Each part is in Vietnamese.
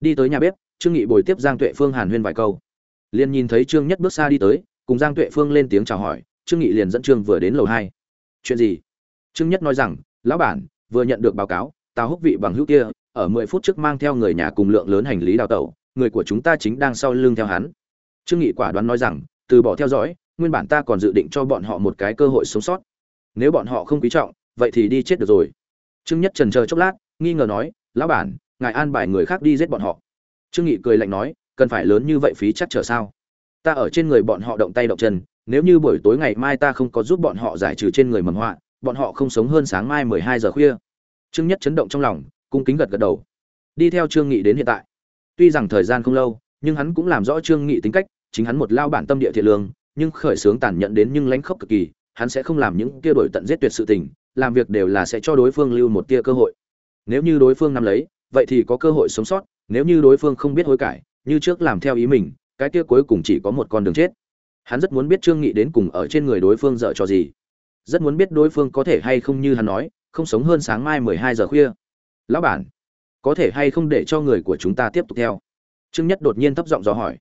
đi tới nhà bếp, trương nghị bồi tiếp giang tuệ phương hàn huyên vài câu. Liền nhìn thấy trương nhất bước xa đi tới, cùng giang tuệ phương lên tiếng chào hỏi, trương nghị liền dẫn trương vừa đến lầu hai. Chuyện gì? Trương nhất nói rằng, lão bản, vừa nhận được báo cáo, tào húc vị bằng hữu kia, ở mười phút trước mang theo người nhà cùng lượng lớn hành lý đào tẩu, người của chúng ta chính đang sau lưng theo hắn. Trương nghị quả đoán nói rằng, từ bỏ theo dõi, nguyên bản ta còn dự định cho bọn họ một cái cơ hội sống sót. Nếu bọn họ không quý trọng, vậy thì đi chết được rồi. Trương nhất trần chờ chốc lát, nghi ngờ nói, lão bản ngài an bài người khác đi giết bọn họ. Trương nghị cười lạnh nói, cần phải lớn như vậy phí chắc trở sao? Ta ở trên người bọn họ động tay động chân, nếu như buổi tối ngày mai ta không có giúp bọn họ giải trừ trên người mầm họa, bọn họ không sống hơn sáng mai mười hai giờ khuya. Trương nhất chấn động trong lòng, cung kính gật gật đầu. Đi theo trương nghị đến hiện tại. Tuy rằng thời gian không lâu, nhưng hắn cũng làm rõ trương nghị tính cách, chính hắn một lao bản tâm địa thiện lương, nhưng khởi sướng tàn nhẫn đến nhưng lãnh khốc cực kỳ, hắn sẽ không làm những kia đổi tận giết tuyệt sự tình, làm việc đều là sẽ cho đối phương lưu một tia cơ hội. Nếu như đối phương nắm lấy vậy thì có cơ hội sống sót, nếu như đối phương không biết hối cải, như trước làm theo ý mình, cái kia cuối cùng chỉ có một con đường chết. Hắn rất muốn biết trương nghị đến cùng ở trên người đối phương dở trò gì. Rất muốn biết đối phương có thể hay không như hắn nói, không sống hơn sáng mai mười hai giờ khuya. Lão bản, có thể hay không để cho người của chúng ta tiếp tục theo? Trương nhất đột nhiên thấp giọng dò hỏi.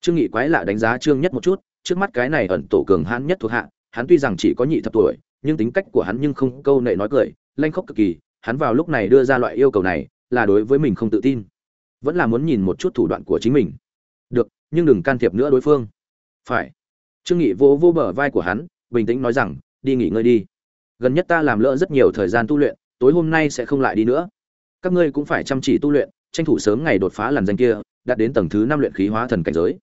Trương nghị quái lạ đánh giá trương nhất một chút, trước mắt cái này ẩn tổ cường hãn nhất thuộc hạ, hắn tuy rằng chỉ có nhị thập tuổi, nhưng tính cách của hắn nhưng không câu nệ nói cười, lanh khóc cực kỳ, hắn vào lúc này đưa ra loại yêu cầu này là đối với mình không tự tin, vẫn là muốn nhìn một chút thủ đoạn của chính mình. Được, nhưng đừng can thiệp nữa đối phương. Phải. Trương nghị vỗ vô bờ vai của hắn, bình tĩnh nói rằng, đi nghỉ ngơi đi. Gần nhất ta làm lỡ rất nhiều thời gian tu luyện, tối hôm nay sẽ không lại đi nữa. Các ngươi cũng phải chăm chỉ tu luyện, tranh thủ sớm ngày đột phá làn danh kia, đạt đến tầng thứ năm luyện khí hóa thần cảnh giới.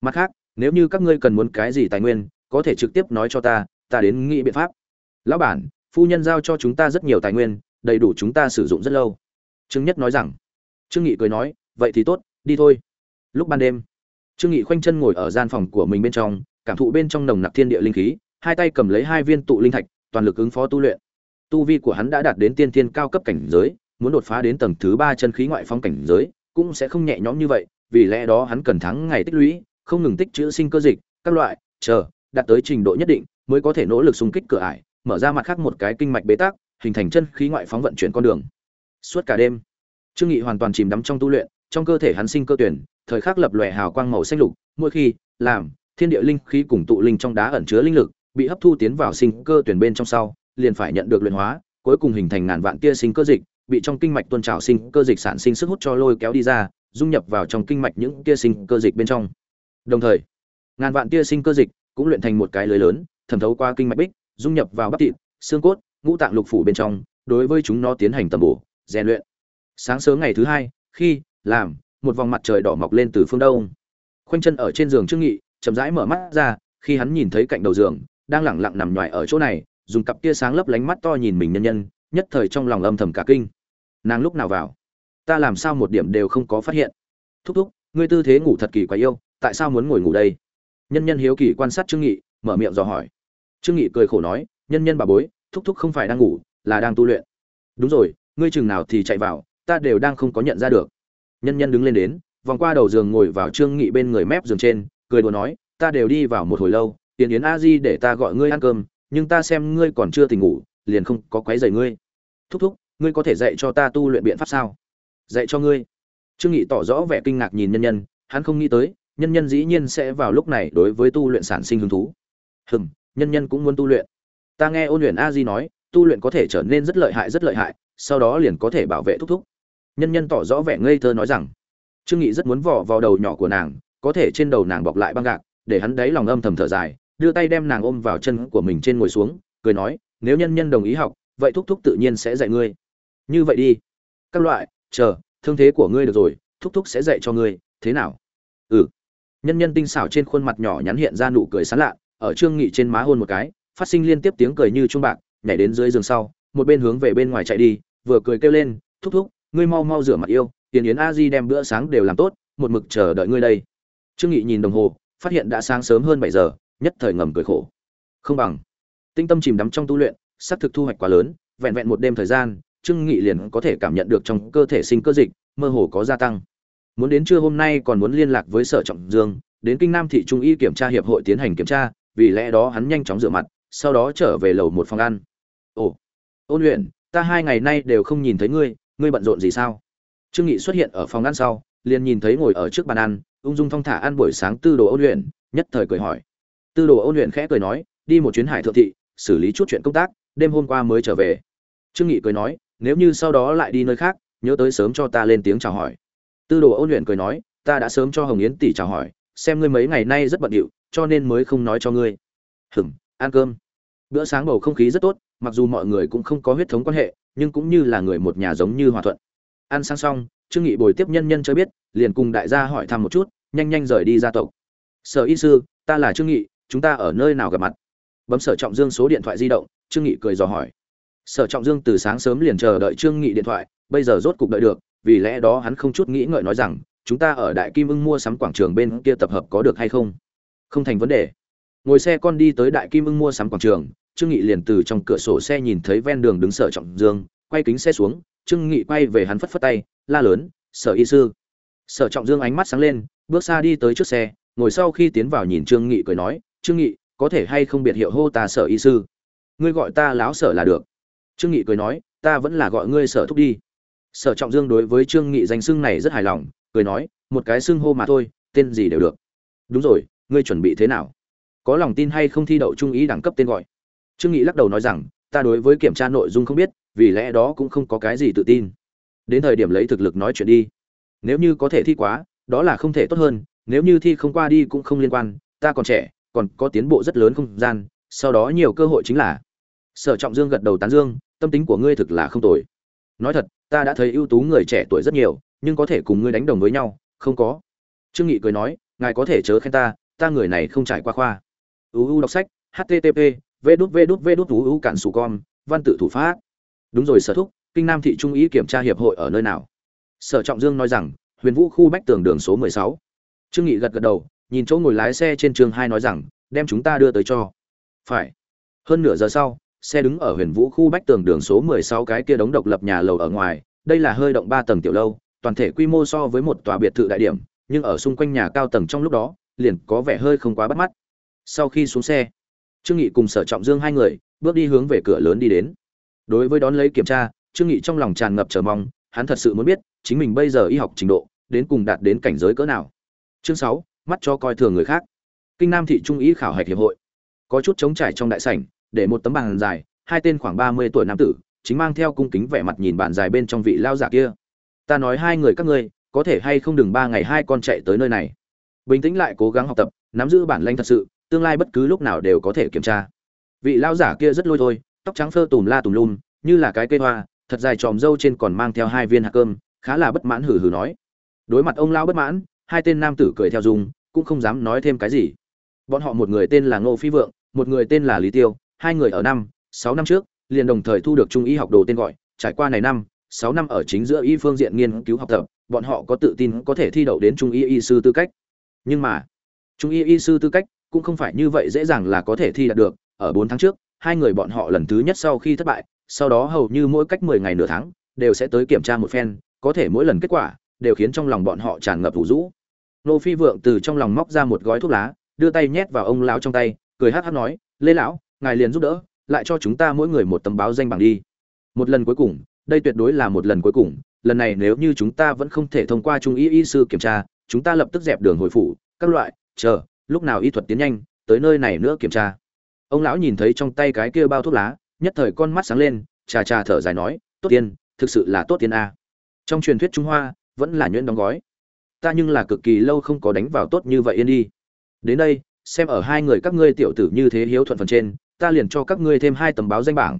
Mặt khác, nếu như các ngươi cần muốn cái gì tài nguyên, có thể trực tiếp nói cho ta ta đến nghĩ biện pháp. Lão bản, phu nhân giao cho chúng ta rất nhiều tài nguyên, đầy đủ chúng ta sử dụng rất lâu trương nhất nói rằng, trương nghị cười nói, vậy thì tốt, đi thôi. Lúc ban đêm, trương nghị khoanh chân ngồi ở gian phòng của mình bên trong, cảm thụ bên trong nồng nặc thiên địa linh khí, hai tay cầm lấy hai viên tụ linh thạch, toàn lực ứng phó tu luyện. Tu vi của hắn đã đạt đến tiên thiên cao cấp cảnh giới, muốn đột phá đến tầng thứ ba chân khí ngoại phong cảnh giới, cũng sẽ không nhẹ nhõm như vậy, vì lẽ đó hắn cần thắng ngày tích lũy, không ngừng tích trữ sinh cơ dịch, các loại, chờ, đạt tới trình độ nhất định, mới có thể nỗ lực xung kích cửa ải, mở ra mặt khác một cái kinh mạch bế tắc, hình thành chân khí ngoại phóng vận chuyển con đường suốt cả đêm. Trương nghị hoàn toàn chìm đắm trong tu luyện, trong cơ thể hắn sinh cơ tuyển, thời khắc lập lòe hào quang màu xanh lục, mỗi khi, làm, thiên địa linh khí cùng tụ linh trong đá ẩn chứa linh lực, bị hấp thu tiến vào sinh cơ tuyển bên trong sau, liền phải nhận được luyện hóa, cuối cùng hình thành ngàn vạn tia sinh cơ dịch, bị trong kinh mạch tuôn trào sinh cơ dịch sản sinh sức hút cho lôi kéo đi ra, dung nhập vào trong kinh mạch những tia sinh cơ dịch bên trong. Đồng thời, ngàn vạn tia sinh cơ dịch cũng luyện thành một cái lưới lớn, thẩm thấu qua kinh mạch bích, dung nhập vào bắp thịt, xương cốt, ngũ tạng lục phủ bên trong, đối với chúng nó tiến hành tầm bổ rèn luyện. Sáng sớm ngày thứ hai, khi, làm, một vòng mặt trời đỏ mọc lên từ phương đông. Khoanh chân ở trên giường trương nghị, chậm rãi mở mắt ra, khi hắn nhìn thấy cạnh đầu giường, đang lẳng lặng nằm nhoài ở chỗ này, dùng cặp kia sáng lấp lánh mắt to nhìn mình nhân nhân, nhất thời trong lòng âm thầm cả kinh. Nàng lúc nào vào? Ta làm sao một điểm đều không có phát hiện? Thúc thúc, ngươi tư thế ngủ thật kỳ quái yêu, tại sao muốn ngồi ngủ đây? Nhân nhân hiếu kỳ quan sát trương nghị, mở miệng dò hỏi. Trương nghị cười khổ nói, nhân nhân bà bối, thúc thúc không phải đang ngủ, là đang tu luyện. Đúng rồi ngươi chừng nào thì chạy vào, ta đều đang không có nhận ra được. Nhân nhân đứng lên đến, vòng qua đầu giường ngồi vào trương nghị bên người mép giường trên, cười đùa nói, ta đều đi vào một hồi lâu tiền yến a di để ta gọi ngươi ăn cơm, nhưng ta xem ngươi còn chưa tỉnh ngủ, liền không có quấy rầy ngươi. Thúc thúc, ngươi có thể dạy cho ta tu luyện biện pháp sao? Dạy cho ngươi. Trương nghị tỏ rõ vẻ kinh ngạc nhìn nhân nhân, hắn không nghĩ tới, nhân nhân dĩ nhiên sẽ vào lúc này đối với tu luyện sản sinh hứng thú. Hừm, nhân nhân cũng muốn tu luyện. Ta nghe ôn luyện a di nói, tu luyện có thể trở nên rất lợi hại, rất lợi hại sau đó liền có thể bảo vệ thúc thúc. Nhân nhân tỏ rõ vẻ ngây thơ nói rằng, trương nghị rất muốn vò vào đầu nhỏ của nàng, có thể trên đầu nàng bọc lại băng gạc, để hắn đấy lòng âm thầm thở dài, đưa tay đem nàng ôm vào chân của mình trên ngồi xuống, cười nói, nếu nhân nhân đồng ý học, vậy thúc thúc tự nhiên sẽ dạy ngươi. Như vậy đi, các loại, chờ, thương thế của ngươi được rồi, thúc thúc sẽ dạy cho ngươi, thế nào? Ừ. Nhân nhân tinh xảo trên khuôn mặt nhỏ nhắn hiện ra nụ cười sán lạ, ở trương nghị trên má hôn một cái, phát sinh liên tiếp tiếng cười như chuông bạc, nhảy đến dưới giường sau, một bên hướng về bên ngoài chạy đi vừa cười kêu lên, thúc thúc, ngươi mau mau rửa mặt yêu tiền yến a di đem bữa sáng đều làm tốt, một mực chờ đợi ngươi đây. Trương nghị nhìn đồng hồ, phát hiện đã sáng sớm hơn bảy giờ, nhất thời ngầm cười khổ. Không bằng. Tinh tâm chìm đắm trong tu luyện xác thực thu hoạch quá lớn, vẹn vẹn một đêm thời gian, trương nghị liền có thể cảm nhận được trong cơ thể sinh cơ dịch, mơ hồ có gia tăng. Muốn đến trưa hôm nay còn muốn liên lạc với sở trọng dương, đến kinh nam thị trung y kiểm tra hiệp hội tiến hành kiểm tra, vì lẽ đó hắn nhanh chóng rửa mặt, sau đó trở về lầu một phòng ăn. Ồ, ôn luyện ta hai ngày nay đều không nhìn thấy ngươi ngươi bận rộn gì sao? Trương nghị xuất hiện ở phòng ăn sau, liền nhìn thấy ngồi ở trước bàn ăn, ung dung thong thả ăn buổi sáng tư đồ ôn luyện, nhất thời cười hỏi. Tư đồ ôn luyện khẽ cười nói, đi một chuyến hải thượng thị, xử lý chút chuyện công tác, đêm hôm qua mới trở về. Trương nghị cười nói, nếu như sau đó lại đi nơi khác, nhớ tới sớm cho ta lên tiếng chào hỏi. Tư đồ ôn luyện cười nói, ta đã sớm cho hồng yến tỷ chào hỏi, xem ngươi mấy ngày nay rất bận rộn cho nên mới không nói cho ngươi. Hừm ăn cơm. Bữa sáng bầu không khí rất tốt mặc dù mọi người cũng không có huyết thống quan hệ, nhưng cũng như là người một nhà giống như hòa thuận. Ăn sang xong, trương nghị bồi tiếp nhân nhân cho biết, liền cùng đại gia hỏi thăm một chút, nhanh nhanh rời đi gia tộc. Sở y sư, ta là trương nghị, chúng ta ở nơi nào gặp mặt? Bấm sở trọng dương số điện thoại di động, trương nghị cười dò hỏi. Sở trọng dương từ sáng sớm liền chờ đợi trương nghị điện thoại, bây giờ rốt cục đợi được, vì lẽ đó hắn không chút nghĩ ngợi nói rằng, chúng ta ở đại kim ưng mua sắm quảng trường bên kia tập hợp có được hay không? Không thành vấn đề. Ngồi xe con đi tới đại kim ưng mua sắm quảng trường trương nghị liền từ trong cửa sổ xe nhìn thấy ven đường đứng sở trọng dương, quay kính xe xuống, trương nghị quay về hắn phất phất tay, la lớn, sở y sư. Sở trọng dương ánh mắt sáng lên, bước xa đi tới trước xe, ngồi sau khi tiến vào nhìn trương nghị cười nói, trương nghị, có thể hay không biệt hiệu hô ta sở y sư? Ngươi gọi ta láo sở là được. Trương nghị cười nói, ta vẫn là gọi ngươi sở thúc đi. Sở trọng dương đối với trương nghị danh xưng này rất hài lòng, cười nói, một cái xưng hô mà thôi, tên gì đều được. Đúng rồi, ngươi chuẩn bị thế nào? Có lòng tin hay không thi đậu trung ý đẳng cấp tên gọi? Trương nghị lắc đầu nói rằng, ta đối với kiểm tra nội dung không biết, vì lẽ đó cũng không có cái gì tự tin. Đến thời điểm lấy thực lực nói chuyện đi. Nếu như có thể thi quá, đó là không thể tốt hơn. Nếu như thi không qua đi cũng không liên quan. Ta còn trẻ, còn có tiến bộ rất lớn không gian. Sau đó nhiều cơ hội chính là sở trọng dương gật đầu tán dương, tâm tính của ngươi thực là không tồi. Nói thật, ta đã thấy ưu tú người trẻ tuổi rất nhiều, nhưng có thể cùng ngươi đánh đồng với nhau, không có. Trương nghị cười nói, ngài có thể chớ khen ta ta người này không trải qua khoa. Uu đọc sách, http vê đút vê đút vê đút uu cản sủ con văn tự thủ pháp. Đúng rồi, sở thúc, kinh nam thị trung ý kiểm tra hiệp hội ở nơi nào? Sở trọng dương nói rằng, huyền vũ khu bách tường đường số mười sáu. Trương nghị gật gật đầu, nhìn chỗ ngồi lái xe trên trường hai nói rằng, đem chúng ta đưa tới cho. Phải. Hơn nửa giờ sau, xe đứng ở huyền vũ khu bách tường đường số mười sáu cái kia đống độc lập nhà lầu ở ngoài. Đây là hơi động ba tầng tiểu lâu, toàn thể quy mô so với một tòa biệt thự đại điểm, nhưng ở xung quanh nhà cao tầng trong lúc đó, liền có vẻ hơi không quá bắt mắt. Sau khi xuống xe trương nghị cùng sở trọng dương hai người bước đi hướng về cửa lớn đi đến. Đối với đón lấy kiểm tra, trương nghị trong lòng tràn ngập chờ mong, hắn thật sự muốn biết chính mình bây giờ y học trình độ đến cùng đạt đến cảnh giới cỡ nào. Chương sáu, mắt cho coi thường người khác. Kinh nam thị trung y khảo hạch hiệp hội. Có chút trống trải trong đại sảnh, để một tấm bàn dài, hai tên khoảng ba mươi tuổi nam tử, chính mang theo cung kính vẻ mặt nhìn bàn dài bên trong vị lao giả kia. Ta nói hai người các ngươi, có thể hay không đừng ba ngày hai con chạy tới nơi này. Bình tĩnh lại cố gắng học tập, nắm giữ bản lanh thật sự tương lai bất cứ lúc nào đều có thể kiểm tra. Vị lão giả kia rất lôi thôi, tóc trắng phơ tùm la tùm lum, như là cái cây hoa, thật dài tròm râu trên còn mang theo hai viên hạt cơm, khá là bất mãn hừ hừ nói. Đối mặt ông lão bất mãn, hai tên nam tử cười theo dùng cũng không dám nói thêm cái gì. Bọn họ một người tên là ngô phi vượng, một người tên là lý tiêu, hai người ở năm, sáu năm trước, liền đồng thời thu được trung y học đồ tên gọi, trải qua này năm, sáu năm ở chính giữa y phương diện nghiên cứu học tập, bọn họ có tự tin có thể thi đậu đến trung y y sư tư cách. Nhưng mà, trung y y sư tư cách cũng không phải như vậy dễ dàng là có thể thi đạt được. Ở bốn tháng trước, hai người bọn họ lần thứ nhất sau khi thất bại, sau đó hầu như mỗi cách mười ngày nửa tháng, đều sẽ tới kiểm tra một phen, có thể mỗi lần kết quả đều khiến trong lòng bọn họ tràn ngập thủ rũ. Nô phi vượng từ trong lòng móc ra một gói thuốc lá, đưa tay nhét vào ông lão trong tay, cười hát hát nói, lê lão, ngài liền giúp đỡ, lại cho chúng ta mỗi người một tấm báo danh bằng đi. Một lần cuối cùng, đây tuyệt đối là một lần cuối cùng, lần này nếu như chúng ta vẫn không thể thông qua trung y y sư kiểm tra, chúng ta lập tức dẹp đường hồi phủ, các loại, chờ lúc nào y thuật tiến nhanh, tới nơi này nữa kiểm tra. Ông lão nhìn thấy trong tay cái kia bao thuốc lá, nhất thời con mắt sáng lên, trà trà thở dài nói, tốt tiên, thực sự là tốt tiên a. Trong truyền thuyết trung hoa, vẫn là nhuyễn đóng gói. Ta nhưng là cực kỳ lâu không có đánh vào tốt như vậy yên đi. Đến đây, xem ở hai người các ngươi tiểu tử như thế hiếu thuận phần trên, ta liền cho các ngươi thêm hai tấm báo danh bảng.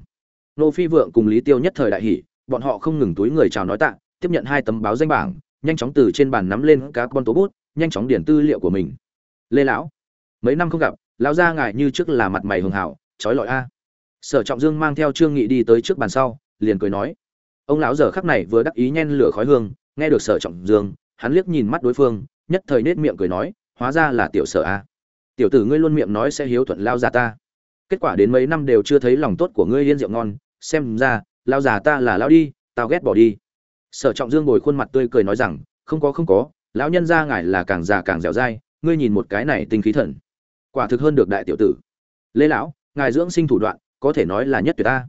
Nô phi vượng cùng lý tiêu nhất thời đại hỷ bọn họ không ngừng túi người chào nói tạ, tiếp nhận hai tấm báo danh bảng, nhanh chóng từ trên bàn nắm lên các con tố bút, nhanh chóng điển tư liệu của mình lê lão, mấy năm không gặp, lão gia ngài như trước là mặt mày hường hảo, trói lọi a. Sở trọng dương mang theo trương nghị đi tới trước bàn sau, liền cười nói, ông lão giờ khắc này vừa đắc ý nhen lửa khói hương, nghe được sở trọng dương, hắn liếc nhìn mắt đối phương, nhất thời nết miệng cười nói, hóa ra là tiểu sở a. Tiểu tử ngươi luôn miệng nói sẽ hiếu thuận lao già ta. Kết quả đến mấy năm đều chưa thấy lòng tốt của ngươi yên rượu ngon, xem ra lao già ta là lao đi, tao ghét bỏ đi. Sở trọng dương ngồi khuôn mặt tươi cười nói rằng, không có không có, lão nhân gia ngài là càng già càng dẻo dai ngươi nhìn một cái này tinh khí thần. Quả thực hơn được đại tiểu tử. Lê lão, ngài dưỡng sinh thủ đoạn, có thể nói là nhất tuyệt ta.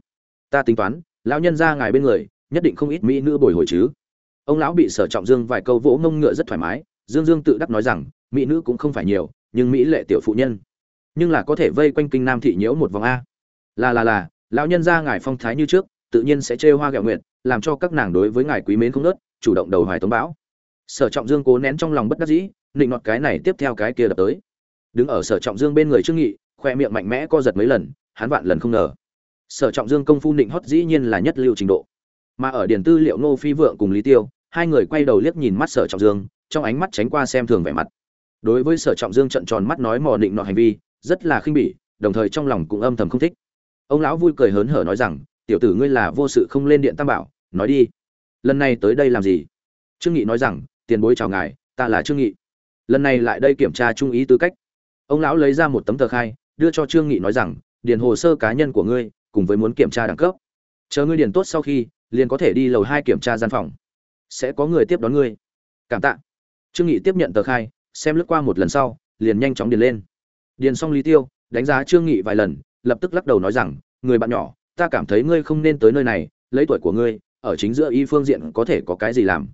Ta tính toán, lão nhân gia ngài bên người, nhất định không ít mỹ nữ bồi hồi chứ. Ông lão bị sở trọng dương vài câu vỗ ngông ngựa rất thoải mái, dương dương tự đắc nói rằng, mỹ nữ cũng không phải nhiều, nhưng mỹ lệ tiểu phụ nhân. Nhưng là có thể vây quanh kinh nam thị nhiễu một vòng a. Là là là, lão nhân ra ngài phong thái như trước, tự nhiên sẽ trêu hoa gạo nguyện làm cho các nàng đối với ngài quý mến không nớt chủ động đầu hoài tống bão. Sở trọng dương cố nén trong lòng bất đắc dĩ định nọt cái này tiếp theo cái kia đập tới. Đứng ở sở trọng dương bên người trương nghị, khoe miệng mạnh mẽ co giật mấy lần, hắn vạn lần không ngờ. Sở trọng dương công phu định hót dĩ nhiên là nhất lưu trình độ. Mà ở điển tư liệu, ngô phi vượng cùng lý tiêu, hai người quay đầu liếc nhìn mắt sở trọng dương, trong ánh mắt tránh qua xem thường vẻ mặt. Đối với sở trọng dương trận tròn mắt nói mò định nọ hành vi, rất là khinh bỉ, đồng thời trong lòng cũng âm thầm không thích. Ông lão vui cười hớn hở nói rằng, tiểu tử ngươi là vô sự không lên điện tam bảo, nói đi. Lần này tới đây làm gì? Trương nghị nói rằng, tiền bối chào ngài, ta là trương nghị lần này lại đây kiểm tra trung ý tư cách. Ông lão lấy ra một tấm tờ khai, đưa cho trương nghị nói rằng, điền hồ sơ cá nhân của ngươi, cùng với muốn kiểm tra đẳng cấp. Chờ ngươi điền tốt sau khi, liền có thể đi lầu hai kiểm tra gian phòng. Sẽ có người tiếp đón ngươi. Cảm tạ. Trương nghị tiếp nhận tờ khai, xem lướt qua một lần sau, liền nhanh chóng điền lên. Điền xong lý tiêu, đánh giá trương nghị vài lần, lập tức lắc đầu nói rằng, người bạn nhỏ, ta cảm thấy ngươi không nên tới nơi này, lấy tuổi của ngươi, ở chính giữa y phương diện có thể có cái gì làm?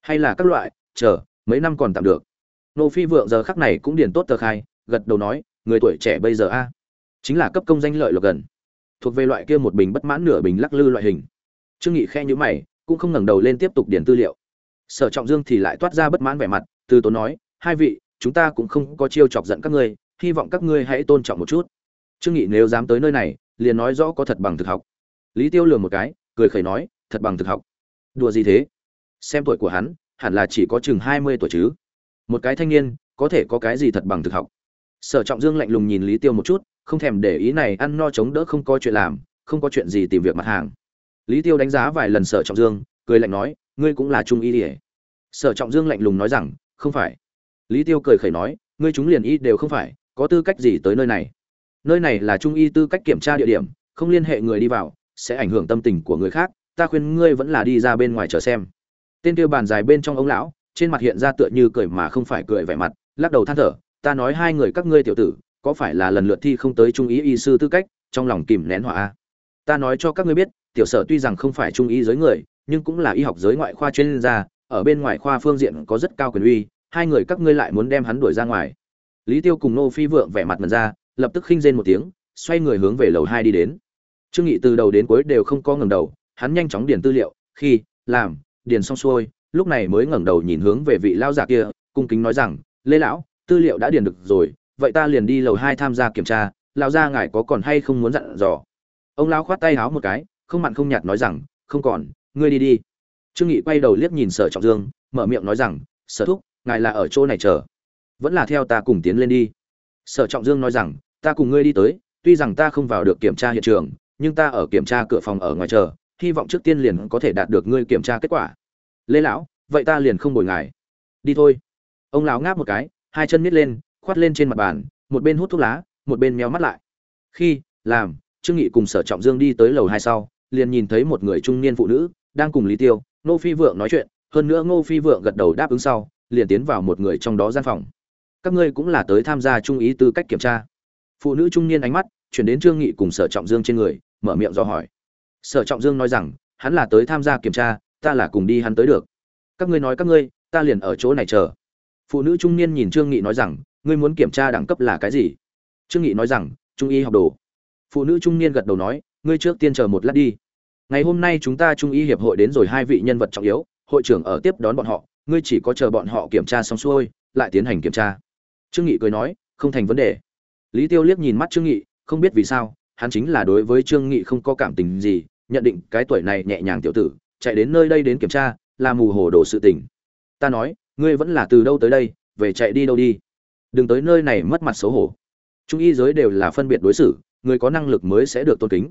Hay là các loại, chờ, mấy năm còn tạm được nô phi vượng giờ khắc này cũng điền tốt tờ khai, gật đầu nói, người tuổi trẻ bây giờ a, chính là cấp công danh lợi lộc gần. Thuộc về loại kia một bình bất mãn nửa bình lắc lư loại hình. Trương nghị khe nhíu mày, cũng không ngẩng đầu lên tiếp tục điền tư liệu. Sở trọng dương thì lại toát ra bất mãn vẻ mặt, từ tốn nói, hai vị, chúng ta cũng không có chiêu chọc giận các ngươi, hy vọng các ngươi hãy tôn trọng một chút. Trương nghị nếu dám tới nơi này, liền nói rõ có thật bằng thực học. Lý tiêu lừa một cái, cười khẩy nói, thật bằng thực học. Đùa gì thế? Xem tuổi của hắn, hẳn là chỉ có chừng hai mươi tuổi chứ một cái thanh niên, có thể có cái gì thật bằng thực học. Sở trọng dương lạnh lùng nhìn lý tiêu một chút, không thèm để ý này ăn no chống đỡ không có chuyện làm, không có chuyện gì tìm việc mặt hàng. Lý tiêu đánh giá vài lần sở trọng dương, cười lạnh nói, ngươi cũng là trung y ỉa sở trọng dương lạnh lùng nói rằng, không phải. Lý tiêu cười khẩy nói, ngươi chúng liền y đều không phải, có tư cách gì tới nơi này? Nơi này là trung y tư cách kiểm tra địa điểm, không liên hệ người đi vào, sẽ ảnh hưởng tâm tình của người khác, ta khuyên ngươi vẫn là đi ra bên ngoài chờ xem. Tên tiêu bàn dài bên trong ông lão trên mặt hiện ra tựa như cười mà không phải cười vẻ mặt, lắc đầu than thở, ta nói hai người các ngươi tiểu tử, có phải là lần lượt thi không tới trung ý y sư tư cách, trong lòng kìm nén hỏa a? Ta nói cho các ngươi biết, tiểu sở tuy rằng không phải trung ý giới người, nhưng cũng là y học giới ngoại khoa chuyên gia, ở bên ngoài khoa phương diện có rất cao quyền uy, hai người các ngươi lại muốn đem hắn đuổi ra ngoài. Lý tiêu cùng nô phi vượng vẻ mặt mật ra, lập tức khinh rên một tiếng, xoay người hướng về lầu hai đi đến. Trương nghị từ đầu đến cuối đều không có ngẩng đầu, hắn nhanh chóng điền tư liệu, khi, làm, điền xong xuôi lúc này mới ngẩng đầu nhìn hướng về vị lao giả kia, cung kính nói rằng, lê lão, tư liệu đã điền được rồi, vậy ta liền đi lầu hai tham gia kiểm tra, lão gia ngài có còn hay không muốn dặn dò? Ông lão khoát tay háo một cái, không mặn không nhạt nói rằng, không còn, ngươi đi đi. Trương nghị quay đầu liếc nhìn sở trọng dương, mở miệng nói rằng, sở thúc, ngài là ở chỗ này chờ, vẫn là theo ta cùng tiến lên đi. Sở trọng dương nói rằng, ta cùng ngươi đi tới, tuy rằng ta không vào được kiểm tra hiện trường, nhưng ta ở kiểm tra cửa phòng ở ngoài chờ, hy vọng trước tiên liền có thể đạt được ngươi kiểm tra kết quả lê lão, vậy ta liền không bồi ngài. Đi thôi. Ông lão ngáp một cái, hai chân miết lên, khoát lên trên mặt bàn, một bên hút thuốc lá, một bên meo mắt lại. Khi, làm, trương nghị cùng sở trọng dương đi tới lầu hai sau, liền nhìn thấy một người trung niên phụ nữ đang cùng lý tiêu, ngô phi vượng nói chuyện. Hơn nữa ngô phi vượng gật đầu đáp ứng sau, liền tiến vào một người trong đó gian phòng. Các ngươi cũng là tới tham gia trung ý tư cách kiểm tra. Phụ nữ trung niên ánh mắt chuyển đến trương nghị cùng sở trọng dương trên người, mở miệng do hỏi. Sở trọng dương nói rằng, hắn là tới tham gia kiểm tra ta là cùng đi hắn tới được. Các ngươi nói các ngươi, ta liền ở chỗ này chờ. Phụ nữ trung niên nhìn trương nghị nói rằng, ngươi muốn kiểm tra đẳng cấp là cái gì? Trương nghị nói rằng, trung y học đồ. Phụ nữ trung niên gật đầu nói, ngươi trước tiên chờ một lát đi. Ngày hôm nay chúng ta trung y hiệp hội đến rồi hai vị nhân vật trọng yếu, hội trưởng ở tiếp đón bọn họ, ngươi chỉ có chờ bọn họ kiểm tra xong xuôi, lại tiến hành kiểm tra. Trương nghị cười nói, không thành vấn đề. Lý tiêu liếc nhìn mắt trương nghị, không biết vì sao, hắn chính là đối với trương nghị không có cảm tình gì, nhận định cái tuổi này nhẹ nhàng tiểu tử chạy đến nơi đây đến kiểm tra, là mù hồ đồ sự tình. Ta nói, ngươi vẫn là từ đâu tới đây, về chạy đi đâu đi. Đừng tới nơi này mất mặt xấu hổ. Trung y giới đều là phân biệt đối xử, người có năng lực mới sẽ được tôn kính.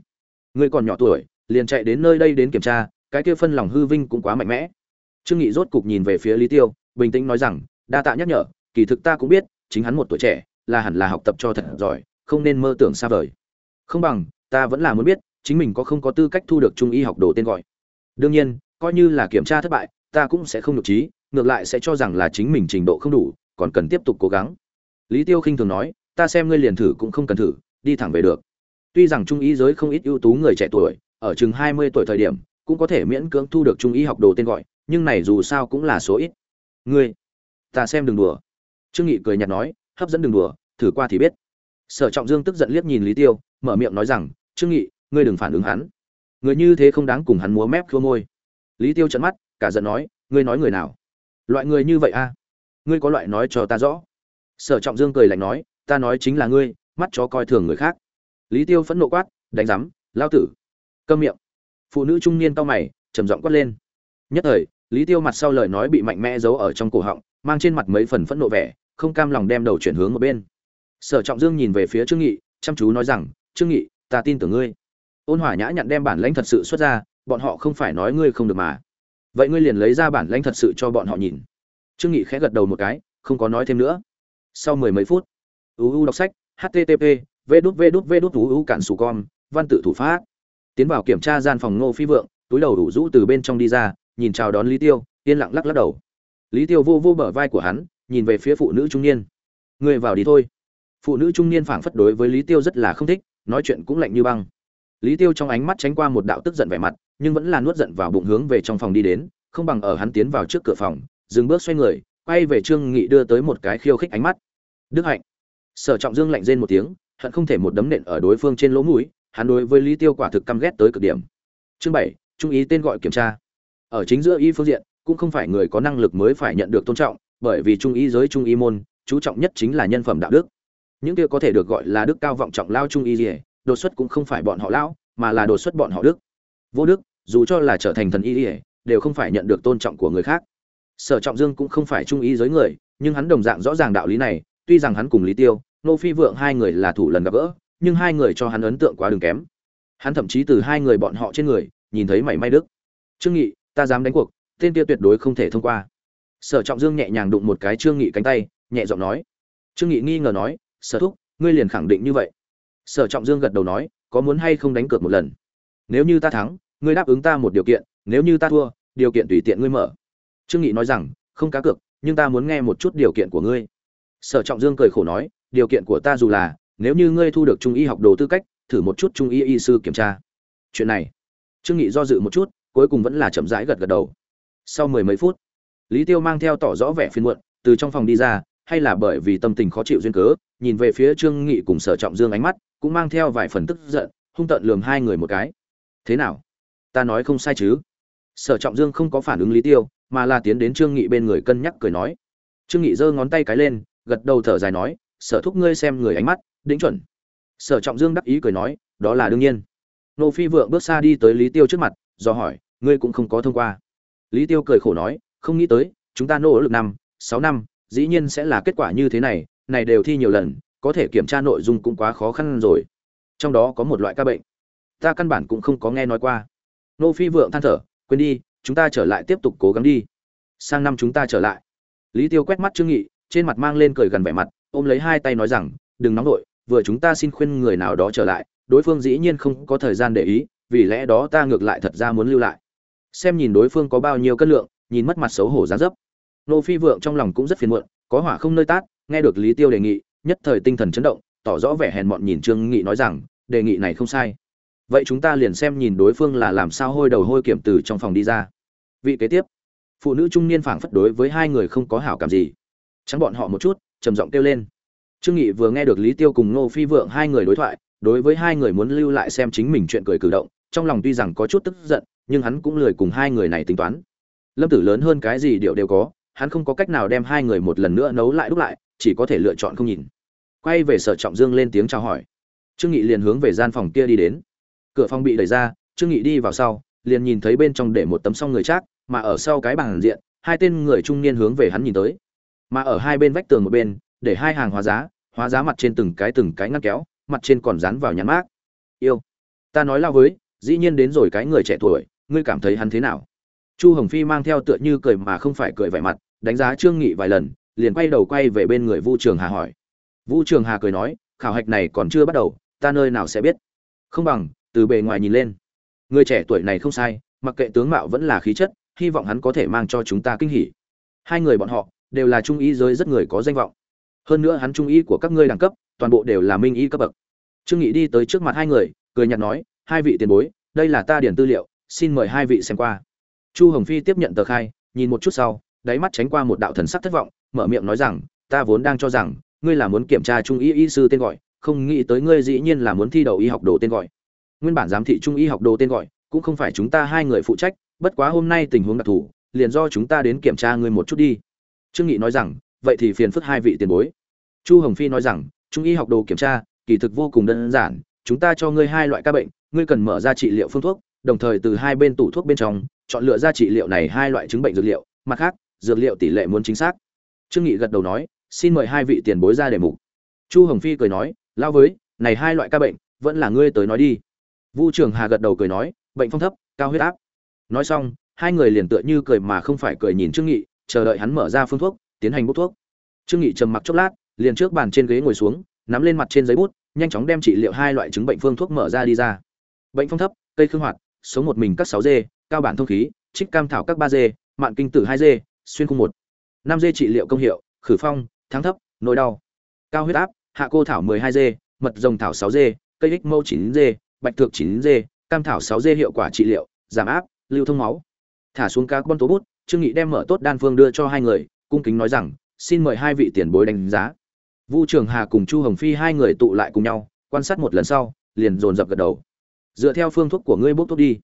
Ngươi còn nhỏ tuổi, liền chạy đến nơi đây đến kiểm tra, cái kia phân lòng hư vinh cũng quá mạnh mẽ. Trương nghị rốt cục nhìn về phía lý tiêu, bình tĩnh nói rằng, đa tạ nhắc nhở, kỳ thực ta cũng biết, chính hắn một tuổi trẻ, là hẳn là học tập cho thật giỏi, không nên mơ tưởng xa vời. Không bằng, ta vẫn là muốn biết, chính mình có không có tư cách thu được trung y học đồ tên gọi đương nhiên, coi như là kiểm tra thất bại, ta cũng sẽ không nhục trí, ngược lại sẽ cho rằng là chính mình trình độ không đủ, còn cần tiếp tục cố gắng. Lý tiêu khinh thường nói, ta xem ngươi liền thử cũng không cần thử, đi thẳng về được. Tuy rằng trung ý giới không ít ưu tú người trẻ tuổi, ở chừng hai mươi tuổi thời điểm, cũng có thể miễn cưỡng thu được trung ý học đồ tên gọi, nhưng này dù sao cũng là số ít. Ngươi, ta xem đừng đùa. Trương nghị cười nhạt nói, hấp dẫn đừng đùa, thử qua thì biết. Sở trọng dương tức giận liếc nhìn lý tiêu, mở miệng nói rằng, trương nghị, ngươi đừng phản ứng hắn người như thế không đáng cùng hắn múa mép khua môi. Lý tiêu trận mắt, cả giận nói, ngươi nói người nào? Loại người như vậy a ngươi có loại nói cho ta rõ. Sở trọng dương cười lạnh nói, ta nói chính là ngươi, mắt chó coi thường người khác. Lý tiêu phẫn nộ quát, đánh rắm lao tử. Câm miệng. Phụ nữ trung niên to mày, trầm giọng quát lên. Nhất thời, lý tiêu mặt sau lời nói bị mạnh mẽ giấu ở trong cổ họng, mang trên mặt mấy phần phẫn nộ vẻ, không cam lòng đem đầu chuyển hướng một bên. Sở trọng dương nhìn về phía trương nghị, chăm chú nói rằng, trương nghị, ta tin tưởng ngươi ôn hỏa nhã nhặn đem bản lãnh thật sự xuất ra, bọn họ không phải nói ngươi không được mà. Vậy ngươi liền lấy ra bản lãnh thật sự cho bọn họ nhìn. Trương nghị khẽ gật đầu một cái, không có nói thêm nữa. Sau mười mấy phút uu đọc sách http v đút v đút v đút uu cản sù con văn tự thủ pháp. Tiến vào kiểm tra gian phòng ngô phi vượng, túi đầu đủ rũ từ bên trong đi ra, nhìn chào đón lý tiêu, yên lặng lắc lắc đầu. Lý tiêu vô vô bờ vai của hắn, nhìn về phía phụ nữ trung niên. Người vào đi thôi. Phụ nữ trung niên phảng phất đối với lý tiêu rất là không thích, nói chuyện cũng lạnh như băng lý tiêu trong ánh mắt tránh qua một đạo tức giận vẻ mặt, nhưng vẫn là nuốt giận vào bụng hướng về trong phòng đi đến, không bằng ở hắn tiến vào trước cửa phòng, dừng bước xoay người, quay về trương nghị đưa tới một cái khiêu khích ánh mắt. Đức hạnh. Sở trọng dương lạnh rên một tiếng, hận không thể một đấm nện ở đối phương trên lỗ mũi, hắn đối với lý tiêu quả thực căm ghét tới cực điểm. Chương bảy, trung ý tên gọi kiểm tra. Ở chính giữa y phương diện, cũng không phải người có năng lực mới phải nhận được tôn trọng, bởi vì trung y giới trung y môn, chú trọng nhất chính là nhân phẩm đạo đức. Những kia có thể được gọi là đức cao vọng trọng lao trung y gì đột xuất cũng không phải bọn họ lão, mà là đột xuất bọn họ đức. Vô đức dù cho là trở thành thần y đều không phải nhận được tôn trọng của người khác. Sở trọng dương cũng không phải trung ý giới người nhưng hắn đồng dạng rõ ràng đạo lý này tuy rằng hắn cùng lý tiêu nô phi vượng hai người là thủ lần gặp gỡ nhưng hai người cho hắn ấn tượng quá đường kém. Hắn thậm chí từ hai người bọn họ trên người nhìn thấy mảy may đức. Trương nghị ta dám đánh cuộc tên kia tuyệt đối không thể thông qua. Sở trọng dương nhẹ nhàng đụng một cái trương nghị cánh tay nhẹ giọng nói. Trương nghị nghi ngờ nói sở thúc ngươi liền khẳng định như vậy sở trọng dương gật đầu nói, có muốn hay không đánh cược một lần? Nếu như ta thắng, ngươi đáp ứng ta một điều kiện, nếu như ta thua, điều kiện tùy tiện ngươi mở. Trương nghị nói rằng, không cá cược, nhưng ta muốn nghe một chút điều kiện của ngươi. Sở trọng dương cười khổ nói, điều kiện của ta dù là, nếu như ngươi thu được trung y học đồ tư cách, thử một chút trung y y sư kiểm tra. Chuyện này, trương nghị do dự một chút, cuối cùng vẫn là chậm rãi gật gật đầu. Sau mười mấy phút, lý tiêu mang theo tỏ rõ vẻ phiền muộn, từ trong phòng đi ra, hay là bởi vì tâm tình khó chịu duyên cớ, nhìn về phía trương nghị cùng sở trọng dương ánh mắt cũng mang theo vài phần tức giận, hung tợn lườm hai người một cái. Thế nào? Ta nói không sai chứ? Sở trọng dương không có phản ứng lý tiêu, mà là tiến đến trương nghị bên người cân nhắc cười nói. Trương nghị giơ ngón tay cái lên, gật đầu thở dài nói, sở thúc ngươi xem người ánh mắt đĩnh chuẩn. Sở trọng dương đắc ý cười nói, đó là đương nhiên. Nô phi vượng bước xa đi tới lý tiêu trước mặt, do hỏi, ngươi cũng không có thông qua? Lý tiêu cười khổ nói, không nghĩ tới, chúng ta nỗ lực năm, sáu năm, dĩ nhiên sẽ là kết quả như thế này này đều thi nhiều lần có thể kiểm tra nội dung cũng quá khó khăn rồi. Trong đó có một loại ca bệnh. Ta căn bản cũng không có nghe nói qua. Nô phi vượng than thở, quên đi, chúng ta trở lại tiếp tục cố gắng đi. Sang năm chúng ta trở lại. Lý tiêu quét mắt trương nghị, trên mặt mang lên cười gần vẻ mặt, ôm lấy hai tay nói rằng, đừng nóng nổi vừa chúng ta xin khuyên người nào đó trở lại, đối phương dĩ nhiên không có thời gian để ý, vì lẽ đó ta ngược lại thật ra muốn lưu lại. Xem nhìn đối phương có bao nhiêu cân lượng, nhìn mất mặt xấu hổ giá dấp. Nô phi vượng trong lòng cũng rất phiền muộn, có hỏa không nơi tát, nghe được lý tiêu đề nghị nhất thời tinh thần chấn động, tỏ rõ vẻ hèn mọn nhìn trương nghị nói rằng, đề nghị này không sai. Vậy chúng ta liền xem nhìn đối phương là làm sao hôi đầu hôi kiểm từ trong phòng đi ra. Vị kế tiếp. Phụ nữ trung niên phảng phất đối với hai người không có hảo cảm gì. Trắng bọn họ một chút, trầm giọng kêu lên. Trương nghị vừa nghe được lý tiêu cùng nô phi vượng hai người đối thoại, đối với hai người muốn lưu lại xem chính mình chuyện cười cử động, trong lòng tuy rằng có chút tức giận, nhưng hắn cũng lười cùng hai người này tính toán. Lâm tử lớn hơn cái gì điệu đều có, hắn không có cách nào đem hai người một lần nữa nấu lại đúc lại chỉ có thể lựa chọn không nhìn. Quay về sở trọng dương lên tiếng chào hỏi. Trương nghị liền hướng về gian phòng kia đi đến. Cửa phòng bị đẩy ra, trương nghị đi vào sau, liền nhìn thấy bên trong để một tấm song người chắc mà ở sau cái bàn diện, hai tên người trung niên hướng về hắn nhìn tới. Mà ở hai bên vách tường một bên, để hai hàng hóa giá hóa giá mặt trên từng cái từng cái ngăn kéo, mặt trên còn dán vào nhãn mát yêu, ta nói lao với, dĩ nhiên đến rồi cái người trẻ tuổi, ngươi cảm thấy hắn thế nào? Chu hồng phi mang theo tựa như cười mà không phải cười vẻ mặt, đánh giá trương nghị vài lần liền quay đầu quay về bên người vu trường hà hỏi. Vu trường hà cười nói, khảo hạch này còn chưa bắt đầu, ta nơi nào sẽ biết? Không bằng, từ bề ngoài nhìn lên. Người trẻ tuổi này không sai, mặc kệ tướng mạo vẫn là khí chất, hy vọng hắn có thể mang cho chúng ta kinh hỉ. Hai người bọn họ, đều là trung y giới rất người có danh vọng. Hơn nữa hắn trung y của các ngươi đẳng cấp, toàn bộ đều là minh y cấp bậc. Trương nghị đi tới trước mặt hai người, cười nhạt nói, hai vị tiền bối, đây là ta điển tư liệu, xin mời hai vị xem qua. Chu hồng phi tiếp nhận tờ khai, nhìn một chút sau, đáy mắt tránh qua một đạo thần sắc thất vọng mở miệng nói rằng, ta vốn đang cho rằng, ngươi là muốn kiểm tra trung y y sư tên gọi, không nghĩ tới ngươi dĩ nhiên là muốn thi đầu y học đồ tên gọi. Nguyên bản giám thị trung y học đồ tên gọi, cũng không phải chúng ta hai người phụ trách, bất quá hôm nay tình huống đặc thù, liền do chúng ta đến kiểm tra ngươi một chút đi. Trương nghị nói rằng, vậy thì phiền phức hai vị tiền bối. Chu hồng phi nói rằng, trung y học đồ kiểm tra, kỳ thực vô cùng đơn giản, chúng ta cho ngươi hai loại ca bệnh, ngươi cần mở ra trị liệu phương thuốc, đồng thời từ hai bên tủ thuốc bên trong, chọn lựa ra trị liệu này hai loại chứng bệnh dược liệu, mặt khác, dược liệu tỷ lệ muốn chính xác trương nghị gật đầu nói, xin mời hai vị tiền bối ra để mục. Chu hồng phi cười nói lao với, này hai loại ca bệnh, vẫn là ngươi tới nói đi. Vu trường hà gật đầu cười nói, bệnh phong thấp, cao huyết áp. Nói xong, hai người liền tựa như cười mà không phải cười nhìn trương nghị, chờ đợi hắn mở ra phương thuốc, tiến hành bút thuốc. Trương nghị trầm mặc chốc lát, liền trước bàn trên ghế ngồi xuống, nắm lên mặt trên giấy bút, nhanh chóng đem trị liệu hai loại chứng bệnh phương thuốc mở ra đi ra. Bệnh phong thấp, cây khương hoạt, sống một mình các sáu d cao bản thông khí, trích cam thảo các ba d mạn kinh tử hai d xuyên khung một năm d trị liệu công hiệu khử phong thắng thấp nỗi đau. Cao huyết áp hạ cô thảo 12 dê, mật rồng thảo 6 dê, cây ích mâu 9 dê, bạch thược 9 dê, cam thảo 6 dê hiệu quả trị liệu giảm áp lưu thông máu. Thả xuống các con tố bút trương nghị đem mở tốt đan phương đưa cho hai người cung kính nói rằng xin mời hai vị tiền bối đánh giá. Vu trường hà cùng chu hồng phi hai người tụ lại cùng nhau quan sát một lần sau liền dồn dập gật đầu. Dựa theo phương thuốc của ngươi bốc thuốc đi.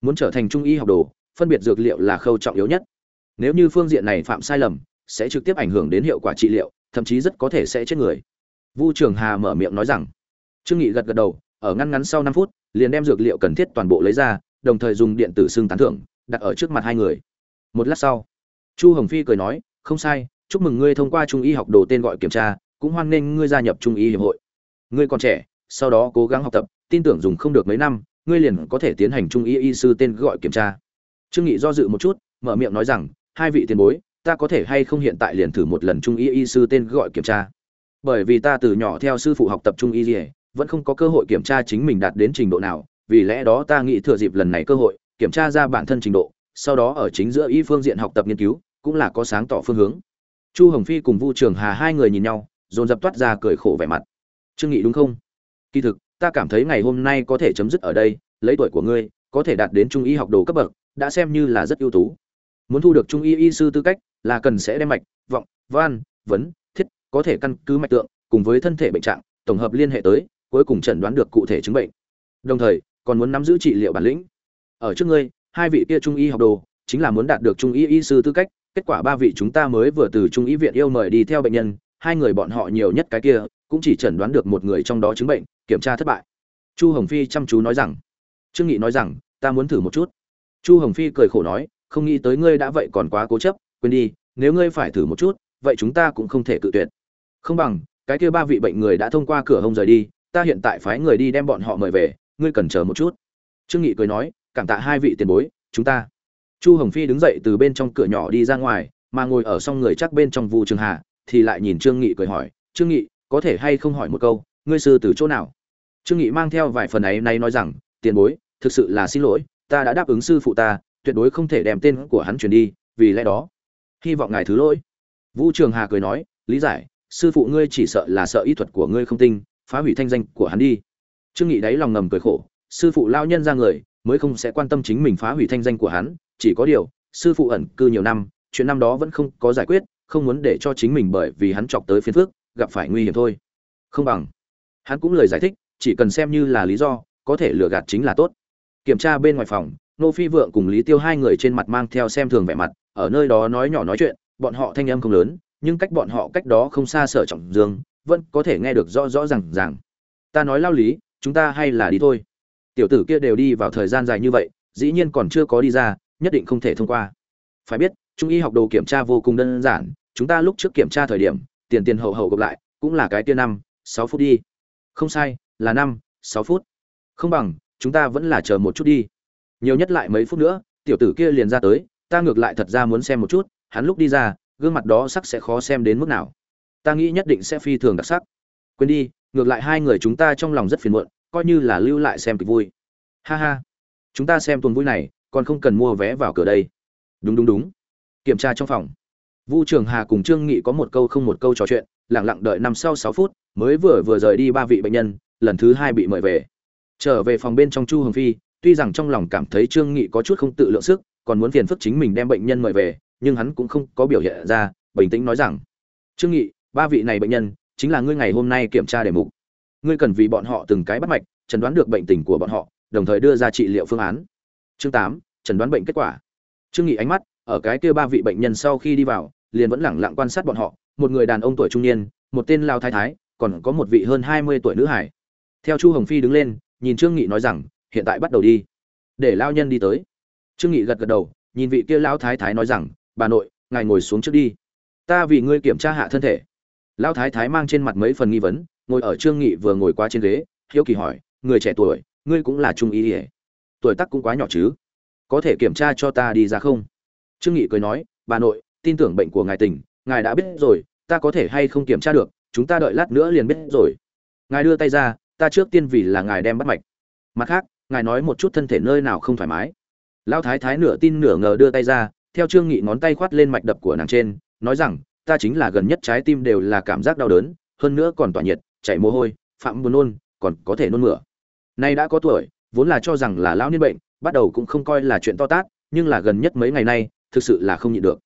Muốn trở thành trung y học đồ phân biệt dược liệu là khâu trọng yếu nhất nếu như phương diện này phạm sai lầm, sẽ trực tiếp ảnh hưởng đến hiệu quả trị liệu, thậm chí rất có thể sẽ chết người. Vu trường hà mở miệng nói rằng, trương nghị gật gật đầu, ở ngăn ngắn sau năm phút, liền đem dược liệu cần thiết toàn bộ lấy ra, đồng thời dùng điện tử xương tán thưởng, đặt ở trước mặt hai người. Một lát sau, chu hồng phi cười nói, không sai, chúc mừng ngươi thông qua trung y học đồ tên gọi kiểm tra, cũng hoan nghênh ngươi gia nhập trung y hiệp hội. Ngươi còn trẻ, sau đó cố gắng học tập, tin tưởng dùng không được mấy năm, ngươi liền có thể tiến hành trung y y sư tên gọi kiểm tra. Trương nghị do dự một chút, mở miệng nói rằng hai vị tiền bối, ta có thể hay không hiện tại liền thử một lần trung y y sư tên gọi kiểm tra. Bởi vì ta từ nhỏ theo sư phụ học tập trung y dỉa vẫn không có cơ hội kiểm tra chính mình đạt đến trình độ nào, vì lẽ đó ta nghĩ thừa dịp lần này cơ hội, kiểm tra ra bản thân trình độ, sau đó ở chính giữa y phương diện học tập nghiên cứu, cũng là có sáng tỏ phương hướng. Chu hồng phi cùng vu trường hà hai người nhìn nhau, dồn dập toát ra cười khổ vẻ mặt. Trương nghị đúng không? Kỳ thực, ta cảm thấy ngày hôm nay có thể chấm dứt ở đây, lấy tuổi của ngươi, có thể đạt đến trung y học đồ cấp bậc, đã xem như là rất ưu tú muốn thu được trung y y sư tư cách, là cần sẽ đem mạch, vọng, van, vấn, thiết, có thể căn cứ mạch tượng, cùng với thân thể bệnh trạng, tổng hợp liên hệ tới, cuối cùng chẩn đoán được cụ thể chứng bệnh. Đồng thời, còn muốn nắm giữ trị liệu bản lĩnh. Ở trước ngươi, hai vị kia trung y học đồ, chính là muốn đạt được trung y y sư tư cách, kết quả ba vị chúng ta mới vừa từ trung y viện yêu mời đi theo bệnh nhân, hai người bọn họ nhiều nhất cái kia, cũng chỉ chẩn đoán được một người trong đó chứng bệnh, kiểm tra thất bại. Chu hồng phi chăm chú nói rằng, trương nghị nói rằng, ta muốn thử một chút. Chu hồng phi cười khổ nói không nghĩ tới ngươi đã vậy còn quá cố chấp, quên đi, nếu ngươi phải thử một chút, vậy chúng ta cũng không thể cự tuyệt. Không bằng, cái kia ba vị bệnh người đã thông qua cửa hông rời đi, ta hiện tại phái người đi đem bọn họ mời về, ngươi cần chờ một chút. Trương nghị cười nói, cảm tạ hai vị tiền bối, chúng ta. Chu hồng phi đứng dậy từ bên trong cửa nhỏ đi ra ngoài, mà ngồi ở song người chắc bên trong vu trường hà, thì lại nhìn trương nghị cười hỏi, trương nghị, có thể hay không hỏi một câu, ngươi sư từ chỗ nào? Trương nghị mang theo vài phần ấy, nay nói rằng, tiền bối, thực sự là xin lỗi, ta đã đáp ứng sư phụ ta tuyệt đối không thể đem tên của hắn truyền đi, vì lẽ đó, hy vọng ngài thứ lỗi. Vũ trường hà cười nói, lý giải, sư phụ ngươi chỉ sợ là sợ ý thuật của ngươi không tinh, phá hủy thanh danh của hắn đi. Trương nghị đáy lòng ngầm cười khổ, sư phụ lao nhân ra người, mới không sẽ quan tâm chính mình phá hủy thanh danh của hắn, chỉ có điều, sư phụ ẩn cư nhiều năm, chuyện năm đó vẫn không có giải quyết, không muốn để cho chính mình bởi vì hắn chọc tới phiền phức, gặp phải nguy hiểm thôi. Không bằng. Hắn cũng lời giải thích, chỉ cần xem như là lý do, có thể lừa gạt chính là tốt. Kiểm tra bên ngoài phòng nô phi vượng cùng lý tiêu hai người trên mặt mang theo xem thường vẻ mặt, ở nơi đó nói nhỏ nói chuyện, bọn họ thanh âm không lớn, nhưng cách bọn họ cách đó không xa sở trọng dương, vẫn có thể nghe được rõ rõ ràng ràng. Ta nói lao lý, chúng ta hay là đi thôi. Tiểu tử kia đều đi vào thời gian dài như vậy, dĩ nhiên còn chưa có đi ra, nhất định không thể thông qua. Phải biết, trung y học đồ kiểm tra vô cùng đơn giản, chúng ta lúc trước kiểm tra thời điểm, tiền tiền hậu hậu gặp lại, cũng là cái tia năm, sáu phút đi. Không sai, là năm, sáu phút. Không bằng, chúng ta vẫn là chờ một chút đi nhiều nhất lại mấy phút nữa, tiểu tử kia liền ra tới, ta ngược lại thật ra muốn xem một chút, hắn lúc đi ra, gương mặt đó sắc sẽ khó xem đến mức nào. Ta nghĩ nhất định sẽ phi thường đặc sắc. Quên đi, ngược lại hai người chúng ta trong lòng rất phiền muộn, coi như là lưu lại xem kịch vui. Ha ha. Chúng ta xem tuần vui này, còn không cần mua vé vào cửa đây. Đúng đúng đúng. Kiểm tra trong phòng. Vu trường hà cùng trương nghị có một câu không một câu trò chuyện, lặng lặng đợi năm sau sáu phút, mới vừa vừa rời đi ba vị bệnh nhân, lần thứ hai bị mời về. Trở về phòng bên trong chu hồng phi tuy rằng trong lòng cảm thấy trương nghị có chút không tự lượng sức còn muốn phiền phức chính mình đem bệnh nhân mời về nhưng hắn cũng không có biểu hiện ra bình tĩnh nói rằng trương nghị ba vị này bệnh nhân chính là ngươi ngày hôm nay kiểm tra đề mục. Ngươi cần vì bọn họ từng cái bắt mạch chẩn đoán được bệnh tình của bọn họ đồng thời đưa ra trị liệu phương án. Chương 8, chẩn đoán bệnh kết quả. Trương nghị ánh mắt ở cái kia ba vị bệnh nhân sau khi đi vào liền vẫn lẳng lặng quan sát bọn họ một người đàn ông tuổi trung niên một tên lao thái thái còn có một vị hơn 20 tuổi nữ hải. Theo chu hồng phi đứng lên nhìn trương nghị nói rằng hiện tại bắt đầu đi. Để lao nhân đi tới. Trương nghị gật gật đầu, nhìn vị kia lão thái thái nói rằng, bà nội, ngài ngồi xuống trước đi. Ta vì ngươi kiểm tra hạ thân thể. Lão thái thái mang trên mặt mấy phần nghi vấn, ngồi ở trương nghị vừa ngồi qua trên ghế, hiếu kỳ hỏi, người trẻ tuổi, ngươi cũng là trung ý ỉa tuổi tác cũng quá nhỏ chứ? Có thể kiểm tra cho ta đi ra không? Trương nghị cười nói, bà nội, tin tưởng bệnh của ngài tỉnh, ngài đã biết rồi, ta có thể hay không kiểm tra được, chúng ta đợi lát nữa liền biết rồi. Ngài đưa tay ra, ta trước tiên vì là ngài đem bắt mạch. Mặt khác ngài nói một chút thân thể nơi nào không thoải mái. Lão thái thái nửa tin nửa ngờ đưa tay ra, theo trương nghị ngón tay khoát lên mạch đập của nàng trên, nói rằng, ta chính là gần nhất trái tim đều là cảm giác đau đớn, hơn nữa còn tỏa nhiệt, chảy mồ hôi, phạm buồn nôn, còn có thể nôn mửa. Nay đã có tuổi, vốn là cho rằng là lão niên bệnh, bắt đầu cũng không coi là chuyện to tát, nhưng là gần nhất mấy ngày nay, thực sự là không nhịn được.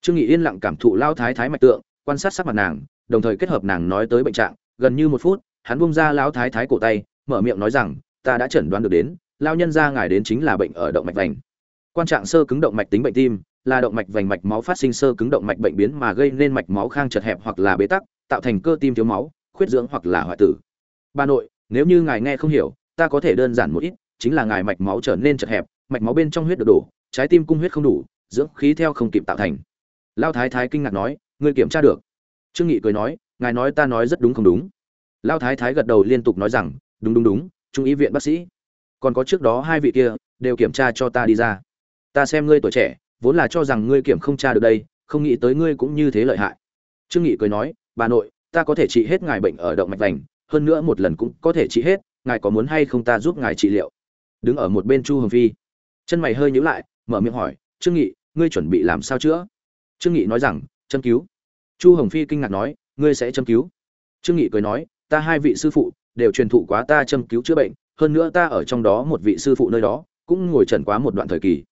Trương nghị yên lặng cảm thụ lão thái thái mạch tượng, quan sát sắc mặt nàng, đồng thời kết hợp nàng nói tới bệnh trạng, gần như một phút, hắn buông ra lão thái thái cổ tay, mở miệng nói rằng ta đã chẩn đoán được đến lão nhân gia ngài đến chính là bệnh ở động mạch vành. Quan trạng sơ cứng động mạch tính bệnh tim, là động mạch vành mạch máu phát sinh sơ cứng động mạch bệnh biến mà gây nên mạch máu khang chật hẹp hoặc là bế tắc, tạo thành cơ tim thiếu máu, khuyết dưỡng hoặc là hoại tử. Bà nội, nếu như ngài nghe không hiểu, ta có thể đơn giản một ít, chính là ngài mạch máu trở nên chật hẹp, mạch máu bên trong huyết được đổ, trái tim cung huyết không đủ, dưỡng khí theo không kịp tạo thành. Lao thái thái kinh ngạc nói, ngươi kiểm tra được. Trương nghị cười nói, ngài nói ta nói rất đúng không đúng. Lao thái thái gật đầu liên tục nói rằng, đúng đúng đúng trung y viện bác sĩ. Còn có trước đó hai vị kia, đều kiểm tra cho ta đi ra. Ta xem ngươi tuổi trẻ, vốn là cho rằng ngươi kiểm không tra được đây, không nghĩ tới ngươi cũng như thế lợi hại. Trương nghị cười nói, bà nội, ta có thể trị hết ngài bệnh ở động mạch vành, hơn nữa một lần cũng có thể trị hết, ngài có muốn hay không ta giúp ngài trị liệu? Đứng ở một bên chu hồng phi, chân mày hơi nhíu lại, mở miệng hỏi, trương nghị, ngươi chuẩn bị làm sao chữa? Trương nghị nói rằng, châm cứu. Chu hồng phi kinh ngạc nói, ngươi sẽ châm cứu? Trương nghị cười nói, ta hai vị sư phụ đều truyền thụ quá ta châm cứu chữa bệnh, hơn nữa ta ở trong đó một vị sư phụ nơi đó, cũng ngồi trần quá một đoạn thời kỳ.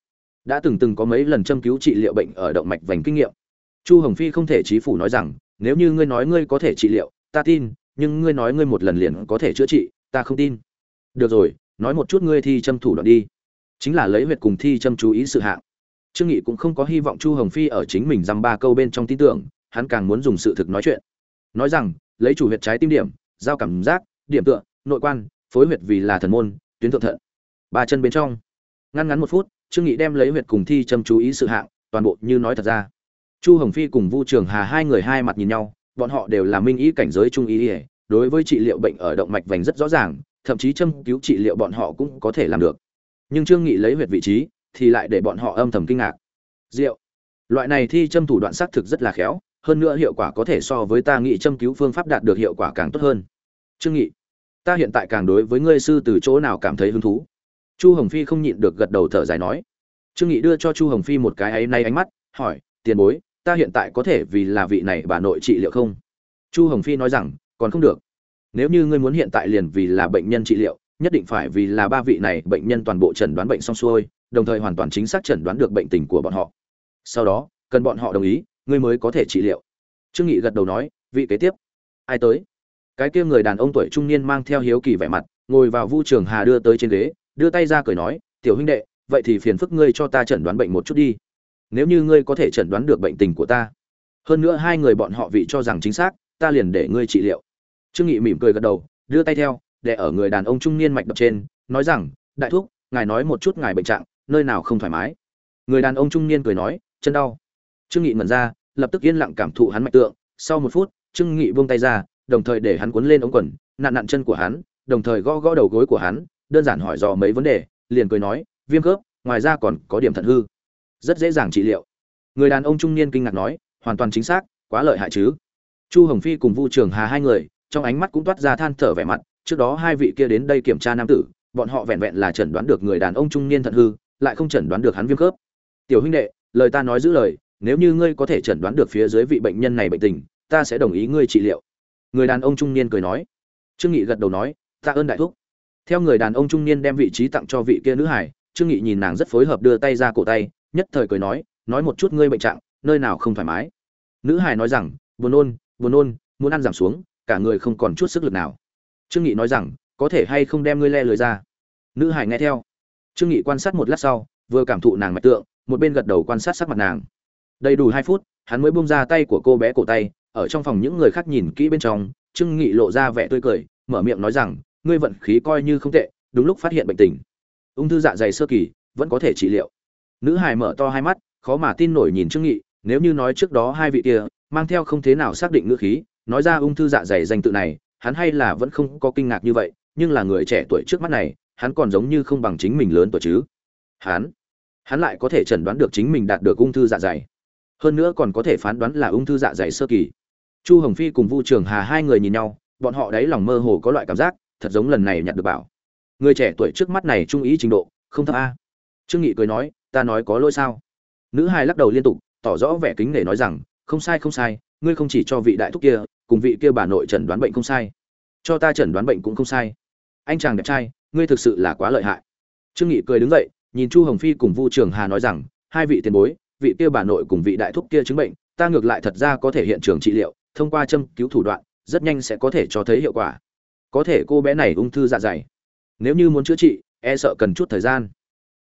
Đã từng từng có mấy lần châm cứu trị liệu bệnh ở động mạch vành kinh nghiệm. Chu hồng phi không thể chí phủ nói rằng, nếu như ngươi nói ngươi có thể trị liệu, ta tin, nhưng ngươi nói ngươi một lần liền có thể chữa trị, ta không tin. Được rồi, nói một chút ngươi thi châm thủ đoạn đi. Chính là lấy huyệt cùng thi châm chú ý sự hạng. Trương nghị cũng không có hy vọng chu hồng phi ở chính mình dăm ba câu bên trong tin tưởng, hắn càng muốn dùng sự thực nói chuyện. Nói rằng, lấy chủ huyệt trái tim điểm, giao cảm giác điểm tựa, nội quan, phối huyệt vì là thần môn, tuyến thượng thận. Ba chân bên trong. Ngăn ngắn một phút, trương nghị đem lấy huyệt cùng thi châm chú ý sự hạng, toàn bộ như nói thật ra. Chu hồng phi cùng vu trường hà hai người hai mặt nhìn nhau, bọn họ đều là minh ý cảnh giới trung ý ỉa đối với trị liệu bệnh ở động mạch vành rất rõ ràng, thậm chí châm cứu trị liệu bọn họ cũng có thể làm được. Nhưng trương nghị lấy huyệt vị trí, thì lại để bọn họ âm thầm kinh ngạc. Diệu loại này thi châm thủ đoạn xác thực rất là khéo, hơn nữa hiệu quả có thể so với ta nghĩ châm cứu phương pháp đạt được hiệu quả càng tốt hơn trương nghị, ta hiện tại càng đối với ngươi sư từ chỗ nào cảm thấy hứng thú? Chu hồng phi không nhịn được gật đầu thở dài nói. Trương nghị đưa cho chu hồng phi một cái ấy nay ánh mắt, hỏi, tiền bối, ta hiện tại có thể vì là vị này bà nội trị liệu không? Chu hồng phi nói rằng, còn không được. Nếu như ngươi muốn hiện tại liền vì là bệnh nhân trị liệu, nhất định phải vì là ba vị này bệnh nhân toàn bộ chẩn đoán bệnh xong xuôi, đồng thời hoàn toàn chính xác chẩn đoán được bệnh tình của bọn họ. Sau đó, cần bọn họ đồng ý, ngươi mới có thể trị liệu. Trương nghị gật đầu nói, vị kế tiếp, ai tới? Cái kia người đàn ông tuổi trung niên mang theo hiếu kỳ vẻ mặt, ngồi vào vu trường hà đưa tới trên ghế, đưa tay ra cười nói, tiểu huynh đệ, vậy thì phiền phức ngươi cho ta chẩn đoán bệnh một chút đi. Nếu như ngươi có thể chẩn đoán được bệnh tình của ta. Hơn nữa hai người bọn họ vị cho rằng chính xác, ta liền để ngươi trị liệu. Trương nghị mỉm cười gật đầu, đưa tay theo, để ở người đàn ông trung niên mạch đập trên, nói rằng, đại thúc, ngài nói một chút ngài bệnh trạng, nơi nào không thoải mái? Người đàn ông trung niên cười nói, chân đau. Trương nghị mẩn ra, lập tức yên lặng cảm thụ hắn mạch tượng. Sau một phút, trương nghị buông tay ra đồng thời để hắn cuốn lên ống quần, nặn nặn chân của hắn, đồng thời gõ gõ đầu gối của hắn, đơn giản hỏi dò mấy vấn đề, liền cười nói, viêm khớp, ngoài ra còn có điểm thận hư. Rất dễ dàng trị liệu. Người đàn ông trung niên kinh ngạc nói, hoàn toàn chính xác, quá lợi hại chứ. Chu hồng phi cùng vu trường hà hai người, trong ánh mắt cũng toát ra than thở vẻ mặt, trước đó hai vị kia đến đây kiểm tra nam tử, bọn họ vẹn vẹn là chẩn đoán được người đàn ông trung niên thận hư, lại không chẩn đoán được hắn viêm khớp. Tiểu huynh đệ, lời ta nói giữ lời, nếu như ngươi có thể chẩn đoán được phía dưới vị bệnh nhân này bệnh tình, ta sẽ đồng ý ngươi trị liệu người đàn ông trung niên cười nói. Trương nghị gật đầu nói, tạ ơn đại thúc. Theo người đàn ông trung niên đem vị trí tặng cho vị kia nữ hải trương nghị nhìn nàng rất phối hợp đưa tay ra cổ tay, nhất thời cười nói nói một chút ngươi bệnh trạng, nơi nào không thoải mái? Nữ hài nói rằng, buồn nôn buồn nôn, muốn ăn giảm xuống, cả người không còn chút sức lực nào. Trương nghị nói rằng, có thể hay không đem ngươi le lưới ra? Nữ hài nghe theo. Trương nghị quan sát một lát sau, vừa cảm thụ nàng mạch tượng, một bên gật đầu quan sát sắc mặt nàng. Đầy đủ hai phút, hắn mới buông ra tay của cô bé cổ tay ở trong phòng những người khác nhìn kỹ bên trong, trương nghị lộ ra vẻ tươi cười, mở miệng nói rằng, ngươi vận khí coi như không tệ, đúng lúc phát hiện bệnh tình. Ung thư dạ dày sơ kỳ, vẫn có thể trị liệu. Nữ hài mở to hai mắt, khó mà tin nổi nhìn trương nghị, nếu như nói trước đó hai vị kia, mang theo không thế nào xác định ngữ khí, nói ra ung thư dạ dày danh tự này, hắn hay là vẫn không có kinh ngạc như vậy, nhưng là người trẻ tuổi trước mắt này, hắn còn giống như không bằng chính mình lớn tuổi chứ. Hắn hắn lại có thể chẩn đoán được chính mình đạt được ung thư dạ dày. Hơn nữa còn có thể phán đoán là ung thư dạ dày sơ kỳ chu hồng phi cùng vu trường hà hai người nhìn nhau, bọn họ đáy lòng mơ hồ có loại cảm giác, thật giống lần này nhặt được bảo. Người trẻ tuổi trước mắt này trung ý trình độ, không thấp a. Trương nghị cười nói, ta nói có lỗi sao? Nữ hai lắc đầu liên tục, tỏ rõ vẻ kính để nói rằng, không sai không sai, ngươi không chỉ cho vị đại thúc kia, cùng vị kia bà nội chẩn đoán bệnh không sai. Cho ta chẩn đoán bệnh cũng không sai. Anh chàng đẹp trai, ngươi thực sự là quá lợi hại. Trương nghị cười đứng dậy, nhìn chu hồng phi cùng vu trường hà nói rằng, hai vị tiền bối, vị kia bà nội cùng vị đại thúc kia chứng bệnh, ta ngược lại thật ra có thể hiện trường trị liệu thông qua châm cứu thủ đoạn, rất nhanh sẽ có thể cho thấy hiệu quả. Có thể cô bé này ung thư dạ dày. Nếu như muốn chữa trị e sợ cần chút thời gian.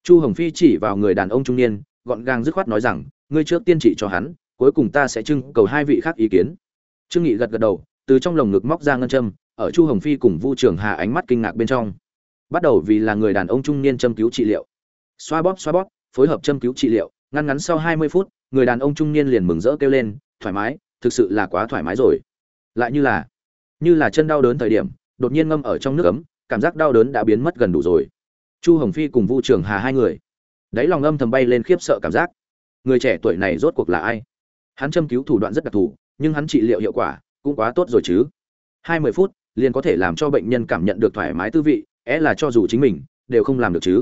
Chu hồng phi chỉ vào người đàn ông trung niên, gọn gàng dứt khoát nói rằng, ngươi trước tiên trị cho hắn, cuối cùng ta sẽ trưng cầu hai vị khác ý kiến. Trương nghị gật gật đầu, từ trong lồng ngực móc ra ngân châm, ở chu hồng phi cùng vu trường hà ánh mắt kinh ngạc bên trong. Bắt đầu vì là người đàn ông trung niên châm cứu trị liệu. Xoa bóp xoa bóp, phối hợp châm cứu trị liệu, ngăn ngắn sau 20 phút, người đàn ông trung niên liền mừng rỡ kêu lên, thoải mái thực sự là quá thoải mái rồi. Lại như là như là chân đau đớn thời điểm, đột nhiên ngâm ở trong nước ấm, cảm giác đau đớn đã biến mất gần đủ rồi. Chu hồng phi cùng vu trường hà hai người. Đáy lòng âm thầm bay lên khiếp sợ cảm giác. Người trẻ tuổi này rốt cuộc là ai? Hắn châm cứu thủ đoạn rất đặc thù, nhưng hắn trị liệu hiệu quả cũng quá tốt rồi chứ. Hai mươi phút, liền có thể làm cho bệnh nhân cảm nhận được thoải mái tư vị, é là cho dù chính mình, đều không làm được chứ.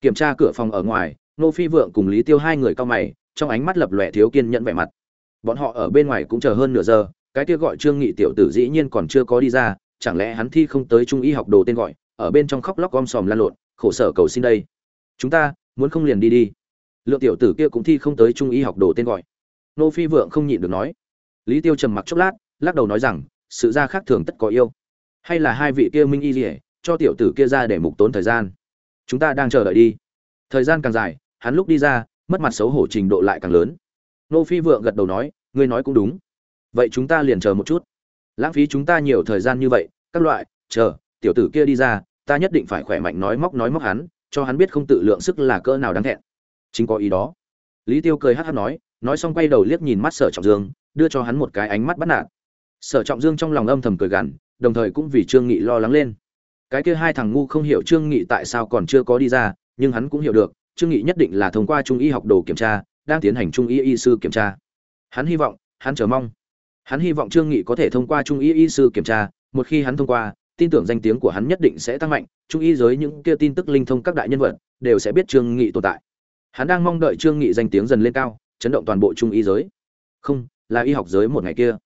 Kiểm tra cửa phòng ở ngoài nô phi vượng cùng lý tiêu hai người cao mày, trong ánh mắt lập lòe thiếu kiên nhẫn vẻ mặt bọn họ ở bên ngoài cũng chờ hơn nửa giờ, cái kia gọi trương nghị tiểu tử dĩ nhiên còn chưa có đi ra, chẳng lẽ hắn thi không tới trung y học đồ tên gọi, ở bên trong khóc lóc gom sòm lan lộn, khổ sở cầu xin đây. Chúng ta, muốn không liền đi đi. Lượng tiểu tử kia cũng thi không tới trung y học đồ tên gọi. Nô phi vượng không nhịn được nói. Lý tiêu trầm mặc chốc lát, lắc đầu nói rằng, sự ra khác thường tất có yêu. Hay là hai vị kia minh y lìa cho tiểu tử kia ra để mục tốn thời gian. Chúng ta đang chờ đợi đi. Thời gian càng dài, hắn lúc đi ra, mất mặt xấu hổ trình độ lại càng lớn. Nô phi vượng gật đầu nói ngươi nói cũng đúng. Vậy chúng ta liền chờ một chút. Lãng phí chúng ta nhiều thời gian như vậy, các loại, chờ, tiểu tử kia đi ra, ta nhất định phải khỏe mạnh nói móc nói móc hắn, cho hắn biết không tự lượng sức là cỡ nào đáng thẹn. Chính có ý đó. Lý tiêu cười hát hát nói nói xong quay đầu liếc nhìn mắt sở trọng dương, đưa cho hắn một cái ánh mắt bắt nạt. Sở trọng dương trong lòng âm thầm cười gằn, đồng thời cũng vì trương nghị lo lắng lên. Cái kia hai thằng ngu không hiểu trương nghị tại sao còn chưa có đi ra, nhưng hắn cũng hiểu được, trương nghị nhất định là thông qua trung y học đồ kiểm tra, đang tiến hành trung y y sư kiểm tra hắn hy vọng, hắn chờ mong. Hắn hy vọng trương nghị có thể thông qua trung y y sư kiểm tra, một khi hắn thông qua, tin tưởng danh tiếng của hắn nhất định sẽ tăng mạnh, trung y giới những kia tin tức linh thông các đại nhân vật đều sẽ biết trương nghị tồn tại. Hắn đang mong đợi trương nghị danh tiếng dần lên cao, chấn động toàn bộ trung y giới. Không, là y học giới một ngày kia.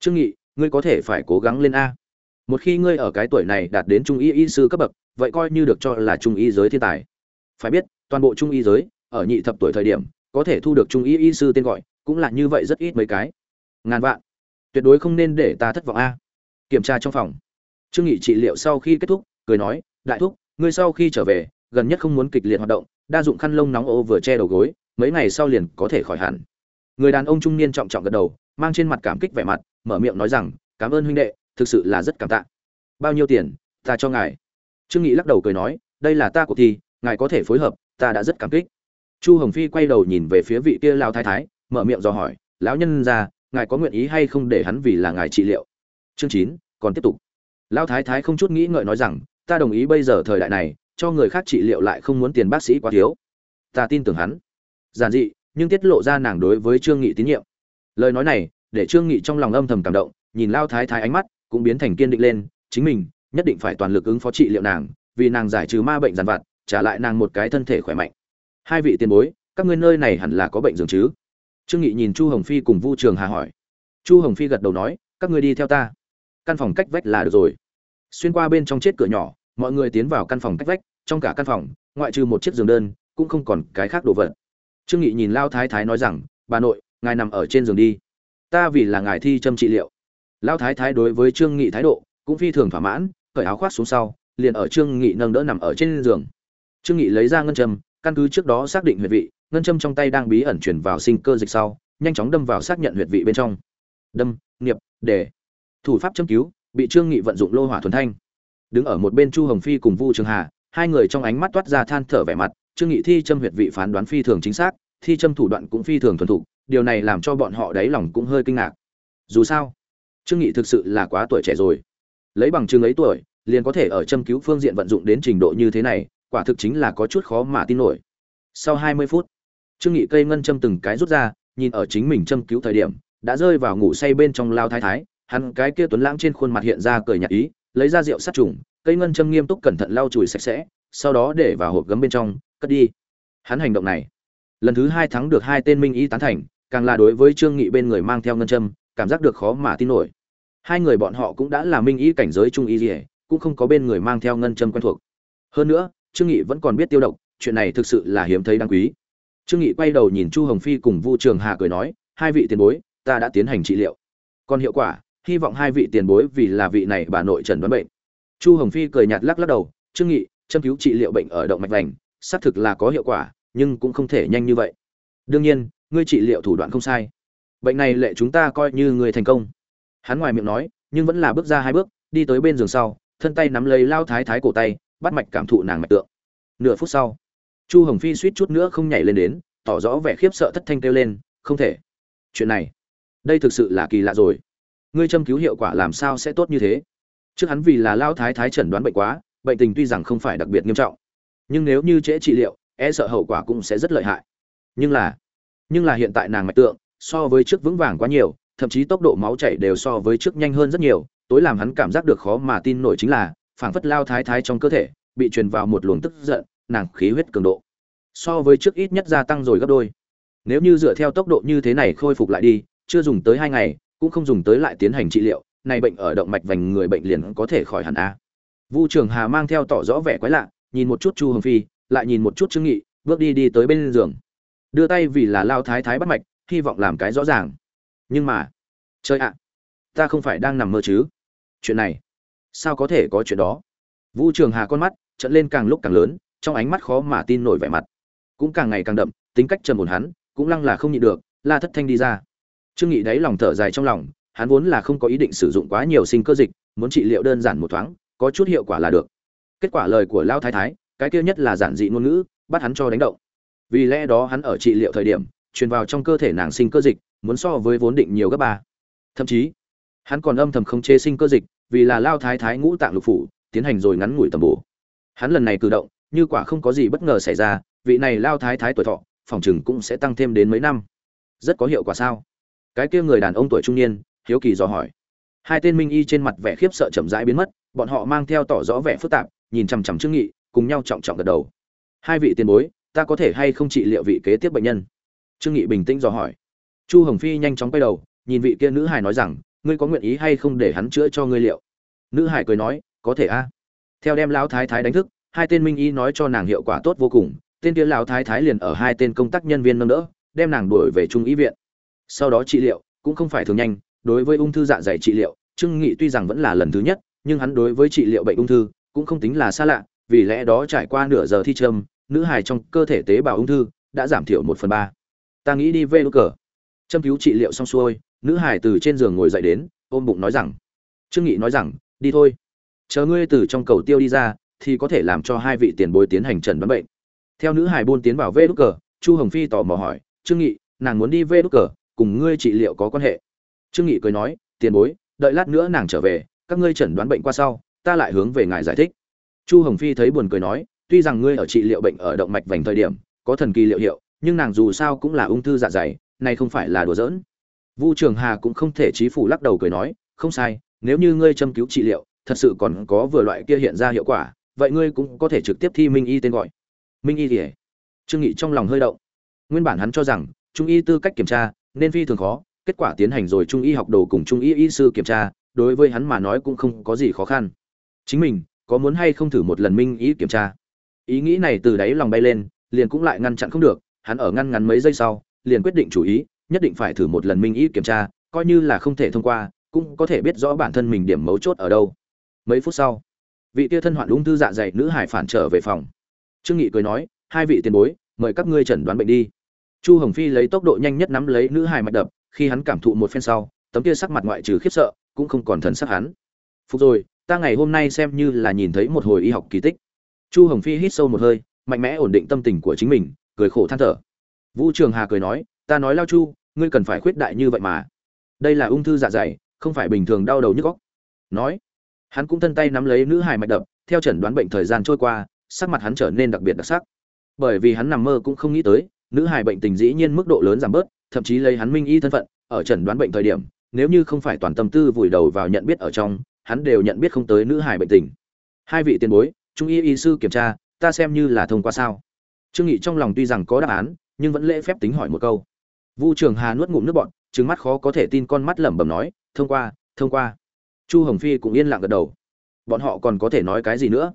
Trương nghị, ngươi có thể phải cố gắng lên a. Một khi ngươi ở cái tuổi này đạt đến trung y y sư cấp bậc, vậy coi như được cho là trung y giới thiên tài. Phải biết, toàn bộ trung y giới, ở nhị thập tuổi thời điểm, có thể thu được trung y y sư tên gọi cũng là như vậy rất ít mấy cái. Ngàn vạn. Tuyệt đối không nên để ta thất vọng a. Kiểm tra trong phòng. Trương nghị trị liệu sau khi kết thúc, cười nói, đại thúc, ngươi sau khi trở về, gần nhất không muốn kịch liệt hoạt động, đa dụng khăn lông nóng ô vừa che đầu gối, mấy ngày sau liền có thể khỏi hẳn. Người đàn ông trung niên trọng trọng gật đầu, mang trên mặt cảm kích vẻ mặt, mở miệng nói rằng, cảm ơn huynh đệ, thực sự là rất cảm tạ. Bao nhiêu tiền, ta cho ngài. Trương nghị lắc đầu cười nói, đây là ta cuộc thi, ngài có thể phối hợp, ta đã rất cảm kích. Chu hồng phi quay đầu nhìn về phía vị kia lao thái thái mở miệng dò hỏi, lão nhân ra ngài có nguyện ý hay không để hắn vì là ngài trị liệu? Chương chín, còn tiếp tục. Lão thái thái không chút nghĩ ngợi nói rằng, ta đồng ý bây giờ thời đại này, cho người khác trị liệu lại không muốn tiền bác sĩ quá thiếu. Ta tin tưởng hắn. Giản dị, nhưng tiết lộ ra nàng đối với trương nghị tín nhiệm. Lời nói này, để trương nghị trong lòng âm thầm cảm động, nhìn lao thái thái ánh mắt, cũng biến thành kiên định lên, chính mình, nhất định phải toàn lực ứng phó trị liệu nàng, vì nàng giải trừ ma bệnh giàn vặt, trả lại nàng một cái thân thể khỏe mạnh. Hai vị tiền bối, các ngươi nơi này hẳn là có bệnh dường chứ? Trương nghị nhìn chu hồng phi cùng vu trường hà hỏi. Chu hồng phi gật đầu nói, các ngươi đi theo ta. Căn phòng cách vách là được rồi. Xuyên qua bên trong chết cửa nhỏ, mọi người tiến vào căn phòng cách vách, trong cả căn phòng, ngoại trừ một chiếc giường đơn, cũng không còn cái khác đồ vật. Trương nghị nhìn lao thái thái nói rằng, bà nội, ngài nằm ở trên giường đi. Ta vì là ngài thi châm trị liệu. Lao thái thái đối với trương nghị thái độ cũng phi thường thỏa mãn, cởi áo khoác xuống sau, liền ở trương nghị nâng đỡ nằm ở trên giường. Trương nghị lấy ra ngân châm, căn cứ trước đó xác định huyệt vị ngân châm trong tay đang bí ẩn chuyển vào sinh cơ dịch sau, nhanh chóng đâm vào xác nhận huyệt vị bên trong. Đâm, nghiệp để thủ pháp châm cứu, bị trương nghị vận dụng lô hỏa thuần thanh. Đứng ở một bên chu hồng phi cùng vu trường hà, hai người trong ánh mắt toát ra than thở vẻ mặt, trương nghị thi châm huyệt vị phán đoán phi thường chính xác, thi châm thủ đoạn cũng phi thường thuần thục, điều này làm cho bọn họ đáy lòng cũng hơi kinh ngạc. Dù sao, trương nghị thực sự là quá tuổi trẻ rồi. Lấy bằng chứng ấy tuổi, liền có thể ở châm cứu phương diện vận dụng đến trình độ như thế này, quả thực chính là có chút khó mà tin nổi. Sau 20 phút trương nghị cây ngân châm từng cái rút ra, nhìn ở chính mình châm cứu thời điểm, đã rơi vào ngủ say bên trong lao thái thái, hắn cái kia tuấn lãng trên khuôn mặt hiện ra cười nhạt ý, lấy ra rượu sát trùng, cây ngân châm nghiêm túc cẩn thận lau chùi sạch sẽ, sau đó để vào hộp gấm bên trong, cất đi. Hắn hành động này, lần thứ hai thắng được hai tên minh y tán thành, càng là đối với trương nghị bên người mang theo ngân châm, cảm giác được khó mà tin nổi. Hai người bọn họ cũng đã là minh y cảnh giới trung y gì, cũng không có bên người mang theo ngân châm quen thuộc. Hơn nữa, trương nghị vẫn còn biết tiêu độc, chuyện này thực sự là hiếm thấy đáng quý trương nghị quay đầu nhìn chu hồng phi cùng vu trường hà cười nói, hai vị tiền bối, ta đã tiến hành trị liệu. Còn hiệu quả, hy vọng hai vị tiền bối vì là vị này bà nội trần đoán bệnh. Chu hồng phi cười nhạt lắc lắc đầu, trương nghị, châm cứu trị liệu bệnh ở động mạch vành, xác thực là có hiệu quả, nhưng cũng không thể nhanh như vậy. Đương nhiên, ngươi trị liệu thủ đoạn không sai. Bệnh này lệ chúng ta coi như người thành công. Hắn ngoài miệng nói, nhưng vẫn là bước ra hai bước, đi tới bên giường sau, thân tay nắm lấy lao thái thái cổ tay, bắt mạch cảm thụ nàng mạch tượng. Nửa phút sau chu hồng phi suýt chút nữa không nhảy lên đến, tỏ rõ vẻ khiếp sợ thất thanh kêu lên, không thể. Chuyện này, đây thực sự là kỳ lạ rồi. Ngươi châm cứu hiệu quả làm sao sẽ tốt như thế? Trước hắn vì là lao thái thái chẩn đoán bệnh quá, bệnh tình tuy rằng không phải đặc biệt nghiêm trọng, nhưng nếu như trễ trị liệu e sợ hậu quả cũng sẽ rất lợi hại. Nhưng là nhưng là hiện tại nàng mạch tượng, so với trước vững vàng quá nhiều, thậm chí tốc độ máu chảy đều so với trước nhanh hơn rất nhiều, tối làm hắn cảm giác được khó mà tin nổi chính là, phảng phất lao thái thái trong cơ thể, bị truyền vào một luồng tức giận nàng khí huyết cường độ. So với trước ít nhất gia tăng rồi gấp đôi. Nếu như dựa theo tốc độ như thế này khôi phục lại đi, chưa dùng tới hai ngày, cũng không dùng tới lại tiến hành trị liệu, này bệnh ở động mạch vành người bệnh liền có thể khỏi hẳn a. Vu trường hà mang theo tỏ rõ vẻ quái lạ, nhìn một chút chu hồng phi, lại nhìn một chút trương nghị, bước đi đi tới bên giường. Đưa tay vì là lao thái thái bắt mạch, hy vọng làm cái rõ ràng. Nhưng mà chơi ạ, ta không phải đang nằm mơ chứ? Chuyện này, sao có thể có chuyện đó? Vu trường hà con mắt trận lên càng lúc càng lớn trong ánh mắt khó mà tin nổi vẻ mặt. Cũng càng ngày càng đậm, tính cách trầm ổn hắn, cũng lăng là không nhịn được, la thất thanh đi ra. Trương nghị đáy lòng thở dài trong lòng, hắn vốn là không có ý định sử dụng quá nhiều sinh cơ dịch, muốn trị liệu đơn giản một thoáng, có chút hiệu quả là được. Kết quả lời của lao thái thái, cái kia nhất là giản dị ngôn ngữ, bắt hắn cho đánh động. Vì lẽ đó hắn ở trị liệu thời điểm, truyền vào trong cơ thể nàng sinh cơ dịch, muốn so với vốn định nhiều gấp ba. Thậm chí, hắn còn âm thầm không chế sinh cơ dịch, vì là lao thái thái ngũ tạng lục phủ, tiến hành rồi ngắn ngủi tầm bổ. Hắn lần này cử động như quả không có gì bất ngờ xảy ra, vị này lao thái thái tuổi thọ, phòng chừng cũng sẽ tăng thêm đến mấy năm. Rất có hiệu quả sao? Cái kia người đàn ông tuổi trung niên, hiếu kỳ dò hỏi. Hai tên minh y trên mặt vẻ khiếp sợ chậm rãi biến mất, bọn họ mang theo tỏ rõ vẻ phức tạp, nhìn chằm chằm trương nghị, cùng nhau trọng trọng gật đầu. Hai vị tiền bối, ta có thể hay không trị liệu vị kế tiếp bệnh nhân? Trương nghị bình tĩnh dò hỏi. Chu hồng phi nhanh chóng quay đầu, nhìn vị kia nữ hài nói rằng, ngươi có nguyện ý hay không để hắn chữa cho ngươi liệu? Nữ hải cười nói, có thể a. Theo đem lão thái thái đánh thức hai tên minh y nói cho nàng hiệu quả tốt vô cùng, tên kia lão thái thái liền ở hai tên công tác nhân viên nâng đỡ, đem nàng đuổi về trung y viện. Sau đó trị liệu, cũng không phải thường nhanh, đối với ung thư dạ dày trị liệu, trương nghị tuy rằng vẫn là lần thứ nhất, nhưng hắn đối với trị liệu bệnh ung thư cũng không tính là xa lạ, vì lẽ đó trải qua nửa giờ thi trâm nữ hài trong cơ thể tế bào ung thư đã giảm thiểu một phần ba. Ta nghĩ đi về lúc cờ. Châm cứu trị liệu xong xuôi, nữ hài từ trên giường ngồi dậy đến, ôm bụng nói rằng, trương nghị nói rằng, đi thôi. Chờ ngươi từ trong cầu tiêu đi ra thì có thể làm cho hai vị tiền bối tiến hành trần đoán bệnh. Theo nữ hài buôn tiến vào vê đúc cờ, chu hồng phi tò mò hỏi, trương nghị, nàng muốn đi vê đúc cờ, cùng ngươi trị liệu có quan hệ? Trương nghị cười nói, tiền bối, đợi lát nữa nàng trở về, các ngươi chẩn đoán bệnh qua sau, ta lại hướng về ngài giải thích. Chu hồng phi thấy buồn cười nói, tuy rằng ngươi ở trị liệu bệnh ở động mạch vành thời điểm, có thần kỳ liệu hiệu, nhưng nàng dù sao cũng là ung thư dạ dày này không phải là đùa giỡn. Vu trường hà cũng không thể chí phủ lắc đầu cười nói, không sai, nếu như ngươi châm cứu trị liệu, thật sự còn có vừa loại kia hiện ra hiệu quả vậy ngươi cũng có thể trực tiếp thi minh y tên gọi. Minh y thì trương nghị trong lòng hơi động. Nguyên bản hắn cho rằng, trung y tư cách kiểm tra, nên phi thường khó, kết quả tiến hành rồi trung y học đồ cùng trung y y sư kiểm tra, đối với hắn mà nói cũng không có gì khó khăn. Chính mình, có muốn hay không thử một lần minh y kiểm tra? Ý nghĩ này từ đáy lòng bay lên, liền cũng lại ngăn chặn không được, hắn ở ngăn ngắn mấy giây sau, liền quyết định chủ ý, nhất định phải thử một lần minh y kiểm tra, coi như là không thể thông qua, cũng có thể biết rõ bản thân mình điểm mấu chốt ở đâu. Mấy phút sau vị tia thân hoạn ung thư dạ dày nữ hải phản trở về phòng. Trương nghị cười nói, hai vị tiền bối, mời các ngươi chẩn đoán bệnh đi. Chu hồng phi lấy tốc độ nhanh nhất nắm lấy nữ hải mạch đập, khi hắn cảm thụ một phen sau, tấm kia sắc mặt ngoại trừ khiếp sợ, cũng không còn thần sắc hắn. Phục rồi, ta ngày hôm nay xem như là nhìn thấy một hồi y học kỳ tích. Chu hồng phi hít sâu một hơi, mạnh mẽ ổn định tâm tình của chính mình, cười khổ than thở. Vũ trường hà cười nói, ta nói lao chu, ngươi cần phải khuyết đại như vậy mà. Đây là ung thư dạ dày, không phải bình thường đau đầu nhức óc. Nói hắn cũng thân tay nắm lấy nữ hài mạch đập, theo chẩn đoán bệnh thời gian trôi qua, sắc mặt hắn trở nên đặc biệt đặc sắc. Bởi vì hắn nằm mơ cũng không nghĩ tới, nữ hài bệnh tình dĩ nhiên mức độ lớn giảm bớt, thậm chí lấy hắn minh y thân phận, ở chẩn đoán bệnh thời điểm, nếu như không phải toàn tâm tư vùi đầu vào nhận biết ở trong, hắn đều nhận biết không tới nữ hài bệnh tình. Hai vị tiền bối, trung y y sư kiểm tra, ta xem như là thông qua sao? Trương nghị trong lòng tuy rằng có đáp án, nhưng vẫn lễ phép tính hỏi một câu. Vu trường hà nuốt ngụm nước bọt, trừng mắt khó có thể tin con mắt lẩm bẩm nói, thông qua thông qua chu hồng phi cũng yên lặng gật đầu. Bọn họ còn có thể nói cái gì nữa?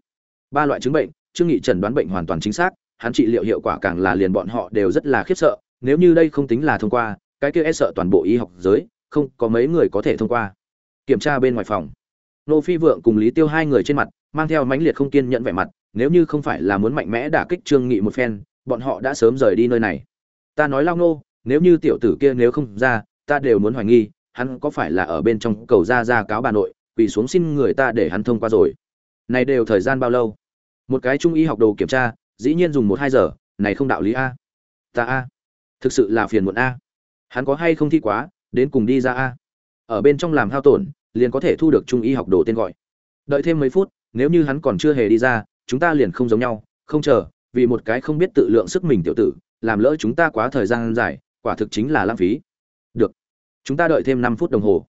Ba loại chứng bệnh, trương nghị trần đoán bệnh hoàn toàn chính xác, hắn trị liệu hiệu quả càng là liền bọn họ đều rất là khiếp sợ, nếu như đây không tính là thông qua, cái kia e sợ toàn bộ y học giới, không có mấy người có thể thông qua. Kiểm tra bên ngoài phòng. Nô phi vượng cùng lý tiêu hai người trên mặt, mang theo mãnh liệt không kiên nhẫn vẻ mặt, nếu như không phải là muốn mạnh mẽ đả kích trương nghị một phen, bọn họ đã sớm rời đi nơi này. Ta nói lao nô, nếu như tiểu tử kia nếu không ra, ta đều muốn hoài nghi hắn có phải là ở bên trong cầu ra ra cáo bà nội, quỳ xuống xin người ta để hắn thông qua rồi. Này đều thời gian bao lâu? Một cái trung y học đồ kiểm tra, dĩ nhiên dùng một hai giờ, này không đạo lý a. Ta a. Thực sự là phiền muộn a. Hắn có hay không thi quá, đến cùng đi ra a. Ở bên trong làm hao tổn, liền có thể thu được trung y học đồ tên gọi. Đợi thêm mấy phút, nếu như hắn còn chưa hề đi ra, chúng ta liền không giống nhau, không chờ, vì một cái không biết tự lượng sức mình tiểu tử, làm lỡ chúng ta quá thời gian dài, quả thực chính là lãng phí chúng ta đợi thêm năm phút đồng hồ.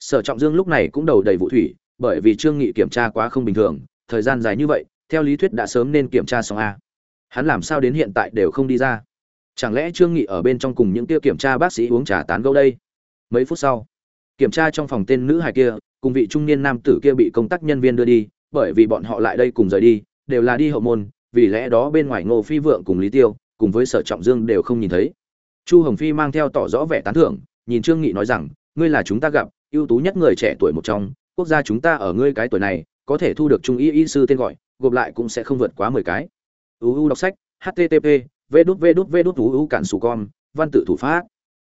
Sở trọng dương lúc này cũng đầu đầy vụ thủy, bởi vì trương nghị kiểm tra quá không bình thường, thời gian dài như vậy, theo lý thuyết đã sớm nên kiểm tra xong a. Hắn làm sao đến hiện tại đều không đi ra. Chẳng lẽ trương nghị ở bên trong cùng những kia kiểm tra bác sĩ uống trà tán gẫu đây? Mấy phút sau, kiểm tra trong phòng tên nữ hài kia, cùng vị trung niên nam tử kia bị công tác nhân viên đưa đi, bởi vì bọn họ lại đây cùng rời đi, đều là đi hậu môn, vì lẽ đó bên ngoài ngô phi vượng cùng lý tiêu, cùng với sở trọng dương đều không nhìn thấy. Chu hồng phi mang theo tỏ rõ vẻ tán thưởng nhìn trương nghị nói rằng, ngươi là chúng ta gặp, ưu tú nhất người trẻ tuổi một trong, quốc gia chúng ta ở ngươi cái tuổi này, có thể thu được trung y y sư tên gọi, gộp lại cũng sẽ không vượt quá mười cái. Uu đọc sách http v đút v đút v đút uu cản sù con văn tự thủ pháp.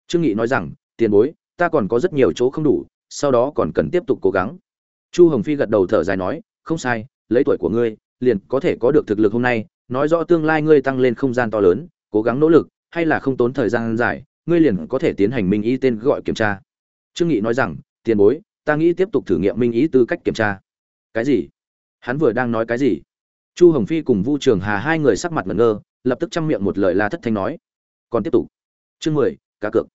Trương nghị nói rằng, tiền bối, ta còn có rất nhiều chỗ không đủ, sau đó còn cần tiếp tục cố gắng. Chu hồng phi gật đầu thở dài nói, không sai, lấy tuổi của ngươi, liền có thể có được thực lực hôm nay, nói rõ tương lai ngươi tăng lên không gian to lớn, cố gắng nỗ lực, hay là không tốn thời gian dài ngươi liền có thể tiến hành minh ý tên gọi kiểm tra. Trương nghị nói rằng, tiền bối, ta nghĩ tiếp tục thử nghiệm minh ý tư cách kiểm tra. Cái gì? Hắn vừa đang nói cái gì? Chu hồng phi cùng vu trường hà hai người sắc mặt ngẩn ngơ, lập tức chăm miệng một lời la thất thanh nói, còn tiếp tục. Chương mười, cá cược.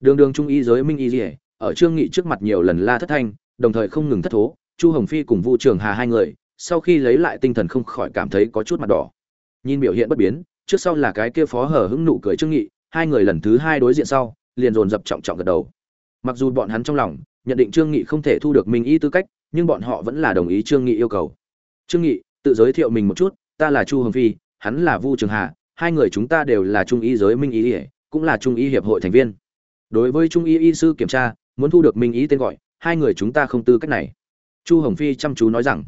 Đường đường trung y giới minh y dỉa ở trương nghị trước mặt nhiều lần la thất thanh, đồng thời không ngừng thất thố, chu hồng phi cùng vu trường hà hai người, sau khi lấy lại tinh thần không khỏi cảm thấy có chút mặt đỏ. Nhìn biểu hiện bất biến, trước sau là cái kia phó hở hững nụ cười trương nghị hai người lần thứ hai đối diện sau, liền dồn dập trọng trọng gật đầu. Mặc dù bọn hắn trong lòng, nhận định trương nghị không thể thu được minh y tư cách, nhưng bọn họ vẫn là đồng ý trương nghị yêu cầu. Trương nghị, tự giới thiệu mình một chút, ta là chu hồng phi, hắn là vu trường hà, hai người chúng ta đều là trung y giới minh y cũng là trung y hiệp hội thành viên. Đối với trung y y sư kiểm tra, muốn thu được minh y tên gọi, hai người chúng ta không tư cách này. Chu hồng phi chăm chú nói rằng,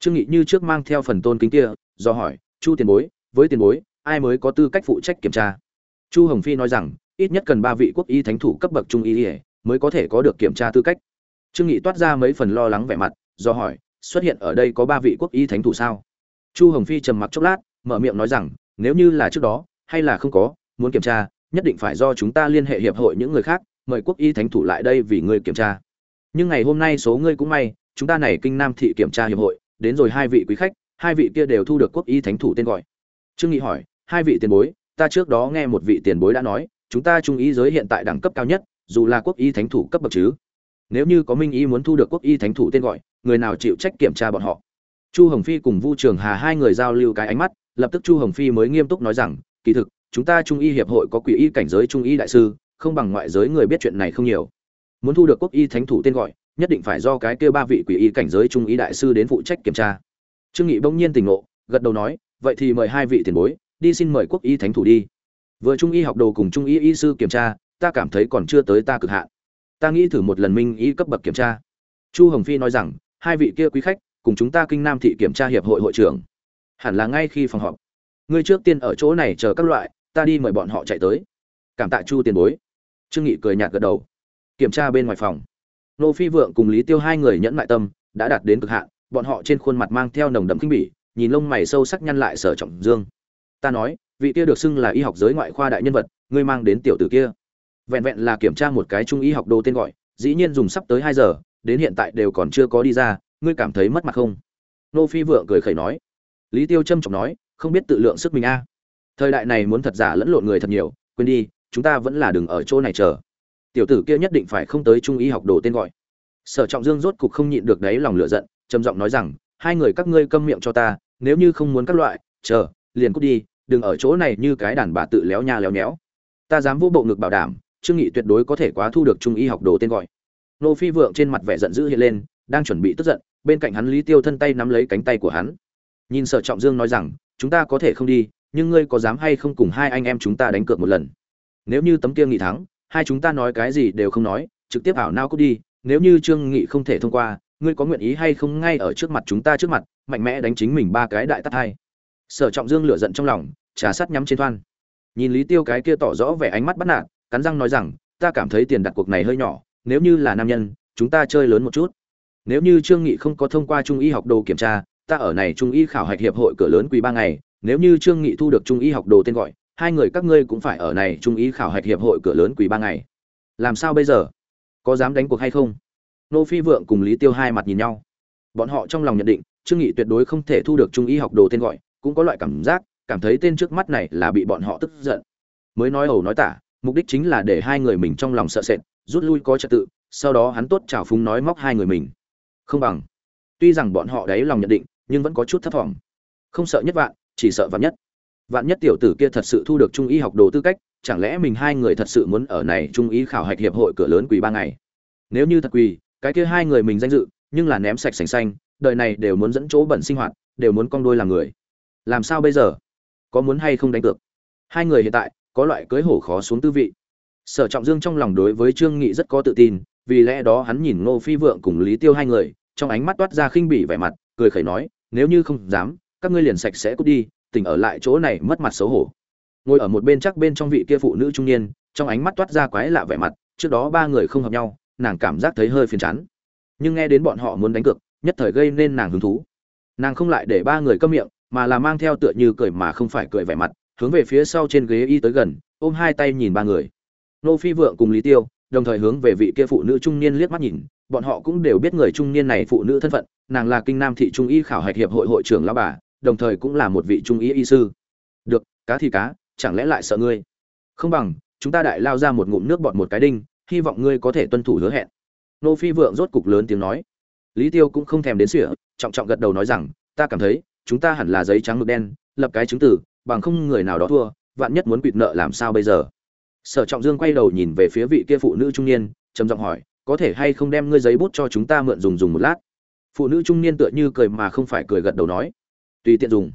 trương nghị như trước mang theo phần tôn kính kia, do hỏi, chu tiền bối, với tiền bối, ai mới có tư cách phụ trách kiểm tra? Chu hồng phi nói rằng, ít nhất cần ba vị quốc y thánh thủ cấp bậc trung y mới có thể có được kiểm tra tư cách. Trương nghị toát ra mấy phần lo lắng vẻ mặt, do hỏi, xuất hiện ở đây có ba vị quốc y thánh thủ sao? Chu hồng phi trầm mặc chốc lát, mở miệng nói rằng, nếu như là trước đó, hay là không có, muốn kiểm tra, nhất định phải do chúng ta liên hệ hiệp hội những người khác, mời quốc y thánh thủ lại đây vì ngươi kiểm tra. Nhưng ngày hôm nay số ngươi cũng may, chúng ta này kinh nam thị kiểm tra hiệp hội, đến rồi hai vị quý khách, hai vị kia đều thu được quốc y thánh thủ tên gọi. Trương nghị hỏi, hai vị tiền bối ta trước đó nghe một vị tiền bối đã nói, chúng ta trung ý giới hiện tại đẳng cấp cao nhất, dù là quốc y thánh thủ cấp bậc chứ. Nếu như có minh ý muốn thu được quốc y thánh thủ tên gọi, người nào chịu trách kiểm tra bọn họ? Chu hồng phi cùng vu trường hà hai người giao lưu cái ánh mắt, lập tức chu hồng phi mới nghiêm túc nói rằng, kỳ thực, chúng ta trung y hiệp hội có quỷ y cảnh giới trung y đại sư, không bằng ngoại giới người biết chuyện này không nhiều. Muốn thu được quốc y thánh thủ tên gọi, nhất định phải do cái kia ba vị quỷ y cảnh giới trung y đại sư đến phụ trách kiểm tra. Trương nghị bỗng nhiên tỉnh ngộ, gật đầu nói, vậy thì mời hai vị tiền bối đi xin mời quốc y thánh thủ đi. Vừa trung y học đồ cùng trung y y sư kiểm tra, ta cảm thấy còn chưa tới ta cực hạn. Ta nghĩ thử một lần minh y cấp bậc kiểm tra. Chu hồng phi nói rằng, hai vị kia quý khách, cùng chúng ta kinh nam thị kiểm tra hiệp hội hội trưởng. Hẳn là ngay khi phòng họp. Ngươi trước tiên ở chỗ này chờ các loại, ta đi mời bọn họ chạy tới. Cảm tạ chu tiền bối. Trương nghị cười nhạt gật đầu. Kiểm tra bên ngoài phòng. Nô phi vượng cùng lý tiêu hai người nhẫn mại tâm, đã đạt đến cực hạn, bọn họ trên khuôn mặt mang theo nồng đậm kinh bỉ, nhìn lông mày sâu sắc nhăn lại sở trọng dương ta nói, vị kia được xưng là y học giới ngoại khoa đại nhân vật, ngươi mang đến tiểu tử kia. Vẹn vẹn là kiểm tra một cái trung y học đồ tên gọi, dĩ nhiên dùng sắp tới hai giờ, đến hiện tại đều còn chưa có đi ra, ngươi cảm thấy mất mặt không? Nô phi vượng cười khẩy nói. Lý tiêu trâm trọng nói, không biết tự lượng sức mình a. Thời đại này muốn thật giả lẫn lộn người thật nhiều, quên đi, chúng ta vẫn là đừng ở chỗ này chờ. Tiểu tử kia nhất định phải không tới trung y học đồ tên gọi. Sở trọng dương rốt cục không nhịn được đấy lòng lửa giận, trầm giọng nói rằng, hai người các ngươi câm miệng cho ta, nếu như không muốn các loại, chờ liền cút đi, đừng ở chỗ này như cái đàn bà tự léo nha léo nhéo. Ta dám vô bộ ngực bảo đảm, trương nghị tuyệt đối có thể quá thu được trung y học đồ tên gọi. Nô phi vượng trên mặt vẻ giận dữ hiện lên, đang chuẩn bị tức giận, bên cạnh hắn lý tiêu thân tay nắm lấy cánh tay của hắn. Nhìn sở trọng dương nói rằng, chúng ta có thể không đi, nhưng ngươi có dám hay không cùng hai anh em chúng ta đánh cược một lần? Nếu như tấm kia nghị thắng, hai chúng ta nói cái gì đều không nói, trực tiếp ảo nao cút đi, nếu như trương nghị không thể thông qua, ngươi có nguyện ý hay không ngay ở trước mặt chúng ta trước mặt, mạnh mẽ đánh chính mình ba cái đại tát hai? Sở trọng dương lửa giận trong lòng, trà sắt nhắm trên thoan. Nhìn lý tiêu cái kia tỏ rõ vẻ ánh mắt bắt nạt, cắn răng nói rằng, ta cảm thấy tiền đặt cuộc này hơi nhỏ, nếu như là nam nhân, chúng ta chơi lớn một chút. Nếu như trương nghị không có thông qua trung y học đồ kiểm tra, ta ở này trung y khảo hạch hiệp hội cửa lớn quý ba ngày, nếu như trương nghị thu được trung y học đồ tên gọi, hai người các ngươi cũng phải ở này trung y khảo hạch hiệp hội cửa lớn quý ba ngày. Làm sao bây giờ? Có dám đánh cuộc hay không? Nô phi vượng cùng lý tiêu hai mặt nhìn nhau. Bọn họ trong lòng nhận định, trương nghị tuyệt đối không thể thu được trung y học đồ tên gọi cũng có loại cảm giác, cảm thấy tên trước mắt này là bị bọn họ tức giận. Mới nói ẩu nói tả, mục đích chính là để hai người mình trong lòng sợ sệt, rút lui có trật tự, sau đó hắn tốt chào phúng nói móc hai người mình. Không bằng. Tuy rằng bọn họ đấy lòng nhận định, nhưng vẫn có chút thấp thỏm. Không sợ nhất vạn, chỉ sợ vạn nhất. Vạn nhất tiểu tử kia thật sự thu được trung y học đồ tư cách, chẳng lẽ mình hai người thật sự muốn ở này trung y khảo hạch hiệp hội cửa lớn quỳ ba ngày? Nếu như thật quỳ, cái kia hai người mình danh dự, nhưng là ném sạch sành xanh, đời này đều muốn dẫn chỗ bẩn sinh hoạt, đều muốn con đôi làm người làm sao bây giờ? Có muốn hay không đánh cược? Hai người hiện tại, có loại cưới hổ khó xuống tư vị. Sở trọng dương trong lòng đối với trương nghị rất có tự tin, vì lẽ đó hắn nhìn ngô phi vượng cùng lý tiêu hai người, trong ánh mắt toát ra khinh bỉ vẻ mặt, cười khẩy nói, nếu như không dám, các ngươi liền sạch sẽ cút đi tỉnh ở lại chỗ này mất mặt xấu hổ. Ngồi ở một bên chắc bên trong vị kia phụ nữ trung niên, trong ánh mắt toát ra quái lạ vẻ mặt, trước đó ba người không hợp nhau, nàng cảm giác thấy hơi phiền chán. Nhưng nghe đến bọn họ muốn đánh cược, nhất thời gây nên nàng hứng thú. Nàng không lại để ba người câm miệng mà là mang theo tựa như cười mà không phải cười vẻ mặt, hướng về phía sau trên ghế y tới gần, ôm hai tay nhìn ba người. Nô phi vượng cùng lý tiêu, đồng thời hướng về vị kia phụ nữ trung niên liếc mắt nhìn, bọn họ cũng đều biết người trung niên này phụ nữ thân phận, nàng là kinh nam thị trung y khảo hạch hiệp hội hội trưởng lão bà, đồng thời cũng là một vị trung y y sư. Được, cá thì cá, chẳng lẽ lại sợ ngươi? Không bằng, chúng ta đại lao ra một ngụm nước bọt một cái đinh, hy vọng ngươi có thể tuân thủ hứa hẹn. Nô phi vượng rốt cục lớn tiếng nói. Lý tiêu cũng không thèm đến sỉa trọng trọng gật đầu nói rằng, ta cảm thấy chúng ta hẳn là giấy trắng mực đen, lập cái chứng tử bằng không người nào đó thua, vạn nhất muốn quỵt nợ làm sao bây giờ? Sở trọng dương quay đầu nhìn về phía vị kia phụ nữ trung niên, trầm giọng hỏi, có thể hay không đem ngươi giấy bút cho chúng ta mượn dùng dùng một lát? Phụ nữ trung niên tựa như cười mà không phải cười gật đầu nói, tùy tiện dùng.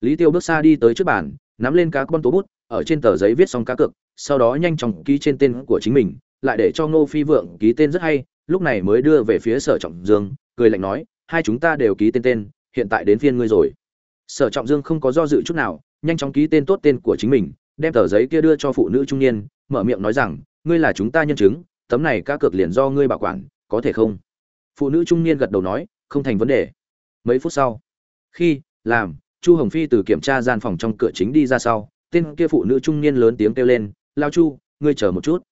Lý tiêu bước xa đi tới trước bàn, nắm lên cá con tố bút, ở trên tờ giấy viết xong cá cược, sau đó nhanh chóng ký trên tên của chính mình, lại để cho ngô phi vượng ký tên rất hay, lúc này mới đưa về phía sở trọng dương, cười lạnh nói, hai chúng ta đều ký tên tên hiện tại đến phiên ngươi rồi. Sở trọng dương không có do dự chút nào, nhanh chóng ký tên tốt tên của chính mình, đem tờ giấy kia đưa cho phụ nữ trung niên, mở miệng nói rằng, ngươi là chúng ta nhân chứng, tấm này cá cược liền do ngươi bảo quản, có thể không? Phụ nữ trung niên gật đầu nói, không thành vấn đề. Mấy phút sau, khi làm, chu hồng phi từ kiểm tra gian phòng trong cửa chính đi ra sau, tên kia phụ nữ trung niên lớn tiếng kêu lên, lao chu, ngươi chờ một chút.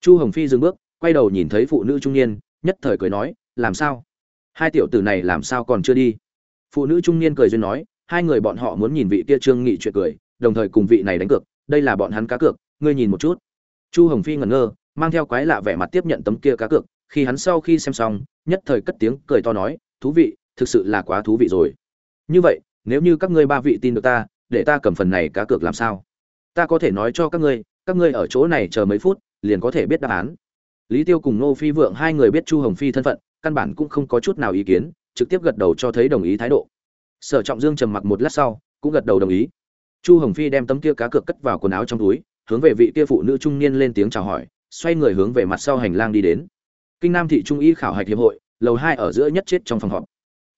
Chu hồng phi dừng bước, quay đầu nhìn thấy phụ nữ trung niên, nhất thời cười nói, làm sao? Hai tiểu tử này làm sao còn chưa đi? Phụ nữ trung niên cười duyên nói, hai người bọn họ muốn nhìn vị kia trương nghị chuyện cười, đồng thời cùng vị này đánh cược, đây là bọn hắn cá cược, ngươi nhìn một chút. Chu hồng phi ngẩn ngơ, mang theo quái lạ vẻ mặt tiếp nhận tấm kia cá cược, khi hắn sau khi xem xong, nhất thời cất tiếng cười to nói, thú vị, thực sự là quá thú vị rồi. Như vậy, nếu như các ngươi ba vị tin được ta, để ta cầm phần này cá cược làm sao? Ta có thể nói cho các ngươi các ngươi ở chỗ này chờ mấy phút, liền có thể biết đáp án. Lý tiêu cùng nô phi vượng hai người biết chu hồng phi thân phận, căn bản cũng không có chút nào ý kiến trực tiếp gật đầu cho thấy đồng ý thái độ. Sở trọng dương trầm mặc một lát sau, cũng gật đầu đồng ý. Chu hồng phi đem tấm kia cá cược cất vào quần áo trong túi, hướng về vị kia phụ nữ trung niên lên tiếng chào hỏi, xoay người hướng về mặt sau hành lang đi đến. Kinh nam thị trung y khảo hạch hiệp hội, lầu hai ở giữa nhất chết trong phòng họp.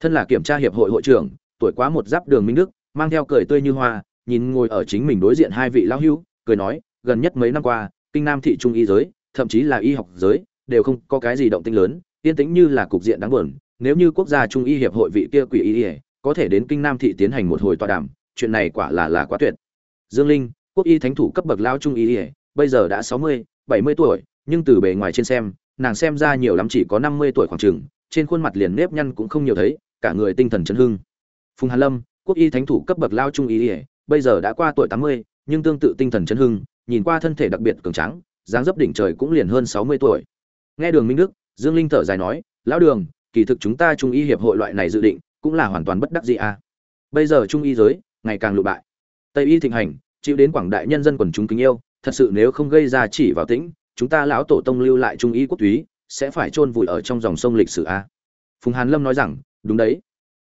Thân là kiểm tra hiệp hội hội trưởng, tuổi quá một giáp đường minh đức, mang theo cười tươi như hoa, nhìn ngồi ở chính mình đối diện hai vị lão hưu, cười nói, gần nhất mấy năm qua, kinh nam thị trung y giới, thậm chí là y học giới, đều không có cái gì động tĩnh lớn, yên tĩnh như là cục diện đáng buồn nếu như quốc gia trung y hiệp hội vị kia quỷ y có thể đến kinh nam thị tiến hành một hồi tọa đàm, chuyện này quả là là quá tuyệt. Dương linh, quốc y thánh thủ cấp bậc lao trung y bây giờ đã sáu mươi, bảy mươi tuổi, nhưng từ bề ngoài trên xem, nàng xem ra nhiều lắm chỉ có năm mươi tuổi khoảng chừng, trên khuôn mặt liền nếp nhăn cũng không nhiều thấy, cả người tinh thần chấn hưng. Phùng hàn lâm, quốc y thánh thủ cấp bậc lao trung y bây giờ đã qua tuổi tám mươi, nhưng tương tự tinh thần chấn hưng, nhìn qua thân thể đặc biệt cường tráng, dáng dấp đỉnh trời cũng liền hơn sáu mươi tuổi. Nghe đường minh đức, dương linh thở dài nói, lão đường kỳ thực chúng ta trung y hiệp hội loại này dự định, cũng là hoàn toàn bất đắc dĩ à. bây giờ trung y giới, ngày càng lụ bại. Tây y thịnh hành, chịu đến quảng đại nhân dân quần chúng kính yêu, thật sự nếu không gây ra chỉ vào tĩnh, chúng ta lão tổ tông lưu lại trung y quốc túy, sẽ phải chôn vùi ở trong dòng sông lịch sử a phùng hàn lâm nói rằng, đúng đấy.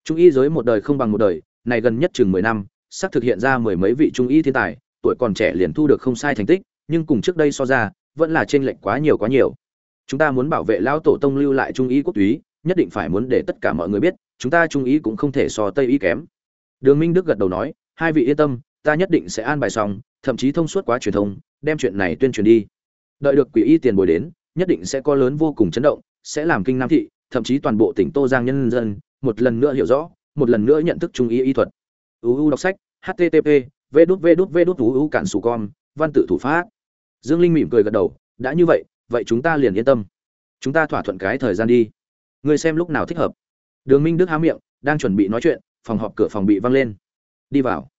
Trung y giới một đời không bằng một đời, này gần nhất chừng mười năm, sắp thực hiện ra mười mấy vị trung y thiên tài, tuổi còn trẻ liền thu được không sai thành tích, nhưng cùng trước đây so ra, vẫn là trên lệch quá nhiều quá nhiều. Chúng ta muốn bảo vệ lão tổ tông lưu lại trung y quốc túy nhất định phải muốn để tất cả mọi người biết, chúng ta trung y cũng không thể so tây y kém. Đường minh đức gật đầu nói, hai vị yên tâm, ta nhất định sẽ an bài xong, thậm chí thông suốt quá truyền thông, đem chuyện này tuyên truyền đi. Đợi được quỷ y tiền bồi đến, nhất định sẽ có lớn vô cùng chấn động, sẽ làm kinh nam thị, thậm chí toàn bộ tỉnh tô giang nhân dân, một lần nữa hiểu rõ, một lần nữa nhận thức trung y y thuật. Uu đọc sách http v đút v đút v đút uu cản sù con, văn tự thủ pháp. Dương linh mỉm cười gật đầu, đã như vậy vậy chúng ta liền yên tâm. Chúng ta thỏa thuận cái thời gian đi ngươi xem lúc nào thích hợp. Đường minh đức há miệng, đang chuẩn bị nói chuyện, phòng họp cửa phòng bị văng lên. Đi vào.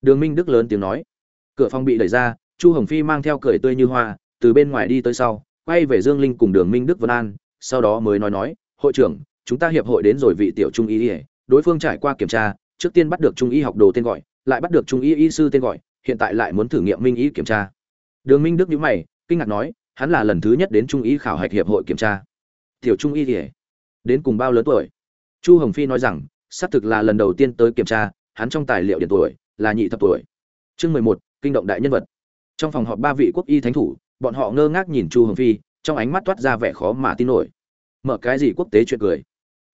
Đường minh đức lớn tiếng nói. Cửa phòng bị đẩy ra, chu hồng phi mang theo cười tươi như hoa, từ bên ngoài đi tới sau, quay về dương linh cùng đường minh đức vân an, sau đó mới nói nói, hội trưởng, chúng ta hiệp hội đến rồi vị tiểu trung y ỉa đối phương trải qua kiểm tra, trước tiên bắt được trung y học đồ tên gọi, lại bắt được trung y y sư tên gọi, hiện tại lại muốn thử nghiệm minh y kiểm tra. Đường minh đức nhíu mày, kinh ngạc nói, hắn là lần thứ nhất đến trung y khảo hạch hiệp hội kiểm tra. Tiểu trung y ỉa đến cùng bao lớn tuổi? Chu hồng phi nói rằng, xác thực là lần đầu tiên tới kiểm tra, hắn trong tài liệu điện tuổi, là nhị thập tuổi. Chương mười một, kinh động đại nhân vật. Trong phòng họp ba vị quốc y thánh thủ, bọn họ ngơ ngác nhìn chu hồng phi, trong ánh mắt toát ra vẻ khó mà tin nổi. Mở cái gì quốc tế chuyện cười?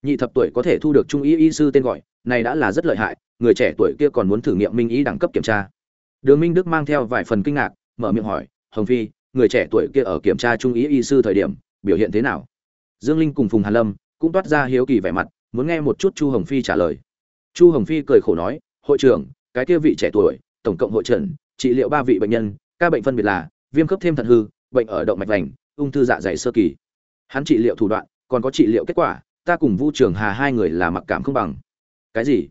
Nhị thập tuổi có thể thu được trung y y sư tên gọi, này đã là rất lợi hại, người trẻ tuổi kia còn muốn thử nghiệm minh ý đẳng cấp kiểm tra. Đường minh đức mang theo vài phần kinh ngạc, mở miệng hỏi, hồng phi, người trẻ tuổi kia ở kiểm tra trung y y sư thời điểm, biểu hiện thế nào? Dương linh cùng phùng hàn lâm cũng toát ra hiếu kỳ vẻ mặt, muốn nghe một chút chu hồng phi trả lời. Chu hồng phi cười khổ nói, hội trưởng, cái kia vị trẻ tuổi, tổng cộng hội trần trị liệu ba vị bệnh nhân, ca bệnh phân biệt là, viêm khớp thêm thận hư, bệnh ở động mạch vành, ung thư dạ dày sơ kỳ. Hắn trị liệu thủ đoạn, còn có trị liệu kết quả, ta cùng vu trường hà hai người là mặc cảm không bằng. Cái gì?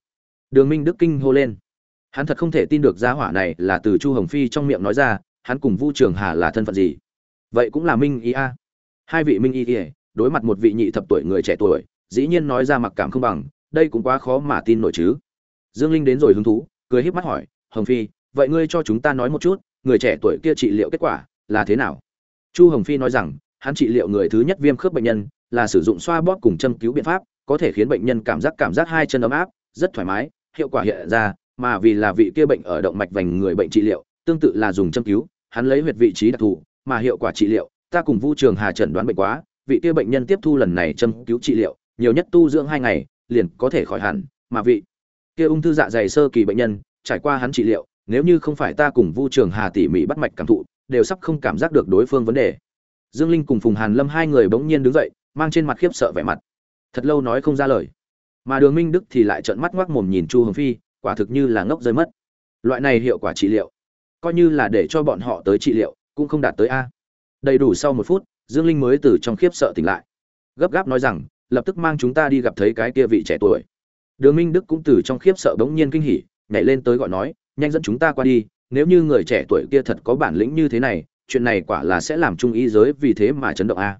Đường minh đức kinh hô lên. Hắn thật không thể tin được giá hỏa này là từ chu hồng phi trong miệng nói ra, hắn cùng vu trường hà là thân phận gì? Vậy cũng là minh ý a. Hai vị minh ý ỉa đối mặt một vị nhị thập tuổi người trẻ tuổi, dĩ nhiên nói ra mặc cảm không bằng, đây cũng quá khó mà tin nổi chứ. Dương linh đến rồi hứng thú, cười híp mắt hỏi, hồng phi, vậy ngươi cho chúng ta nói một chút, người trẻ tuổi kia trị liệu kết quả là thế nào? Chu hồng phi nói rằng, hắn trị liệu người thứ nhất viêm khớp bệnh nhân là sử dụng xoa bóp cùng châm cứu biện pháp, có thể khiến bệnh nhân cảm giác cảm giác hai chân ấm áp, rất thoải mái, hiệu quả hiện ra, mà vì là vị kia bệnh ở động mạch vành người bệnh trị liệu, tương tự là dùng châm cứu, hắn lấy huyệt vị trí đặc thù, mà hiệu quả trị liệu, ta cùng vu trường hà trần đoán bệnh quá vị kia bệnh nhân tiếp thu lần này châm cứu trị liệu, nhiều nhất tu dưỡng hai ngày, liền có thể khỏi hẳn, mà vị kia ung thư dạ dày sơ kỳ bệnh nhân, trải qua hắn trị liệu, nếu như không phải ta cùng vu trường hà tỉ mỉ bắt mạch cảm thụ, đều sắp không cảm giác được đối phương vấn đề. Dương linh cùng phùng hàn lâm hai người bỗng nhiên đứng dậy, mang trên mặt khiếp sợ vẻ mặt. Thật lâu nói không ra lời. Mà đường minh đức thì lại trợn mắt ngoác mồm nhìn chu hồng phi, quả thực như là ngốc rơi mất. Loại này hiệu quả trị liệu, coi như là để cho bọn họ tới trị liệu, cũng không đạt tới a. Đầy đủ sau một phút dương linh mới từ trong khiếp sợ tỉnh lại. Gấp gáp nói rằng, lập tức mang chúng ta đi gặp thấy cái kia vị trẻ tuổi. Đường minh đức cũng từ trong khiếp sợ bỗng nhiên kinh hỉ, nhảy lên tới gọi nói, nhanh dẫn chúng ta qua đi, nếu như người trẻ tuổi kia thật có bản lĩnh như thế này, chuyện này quả là sẽ làm trung y giới vì thế mà chấn động a.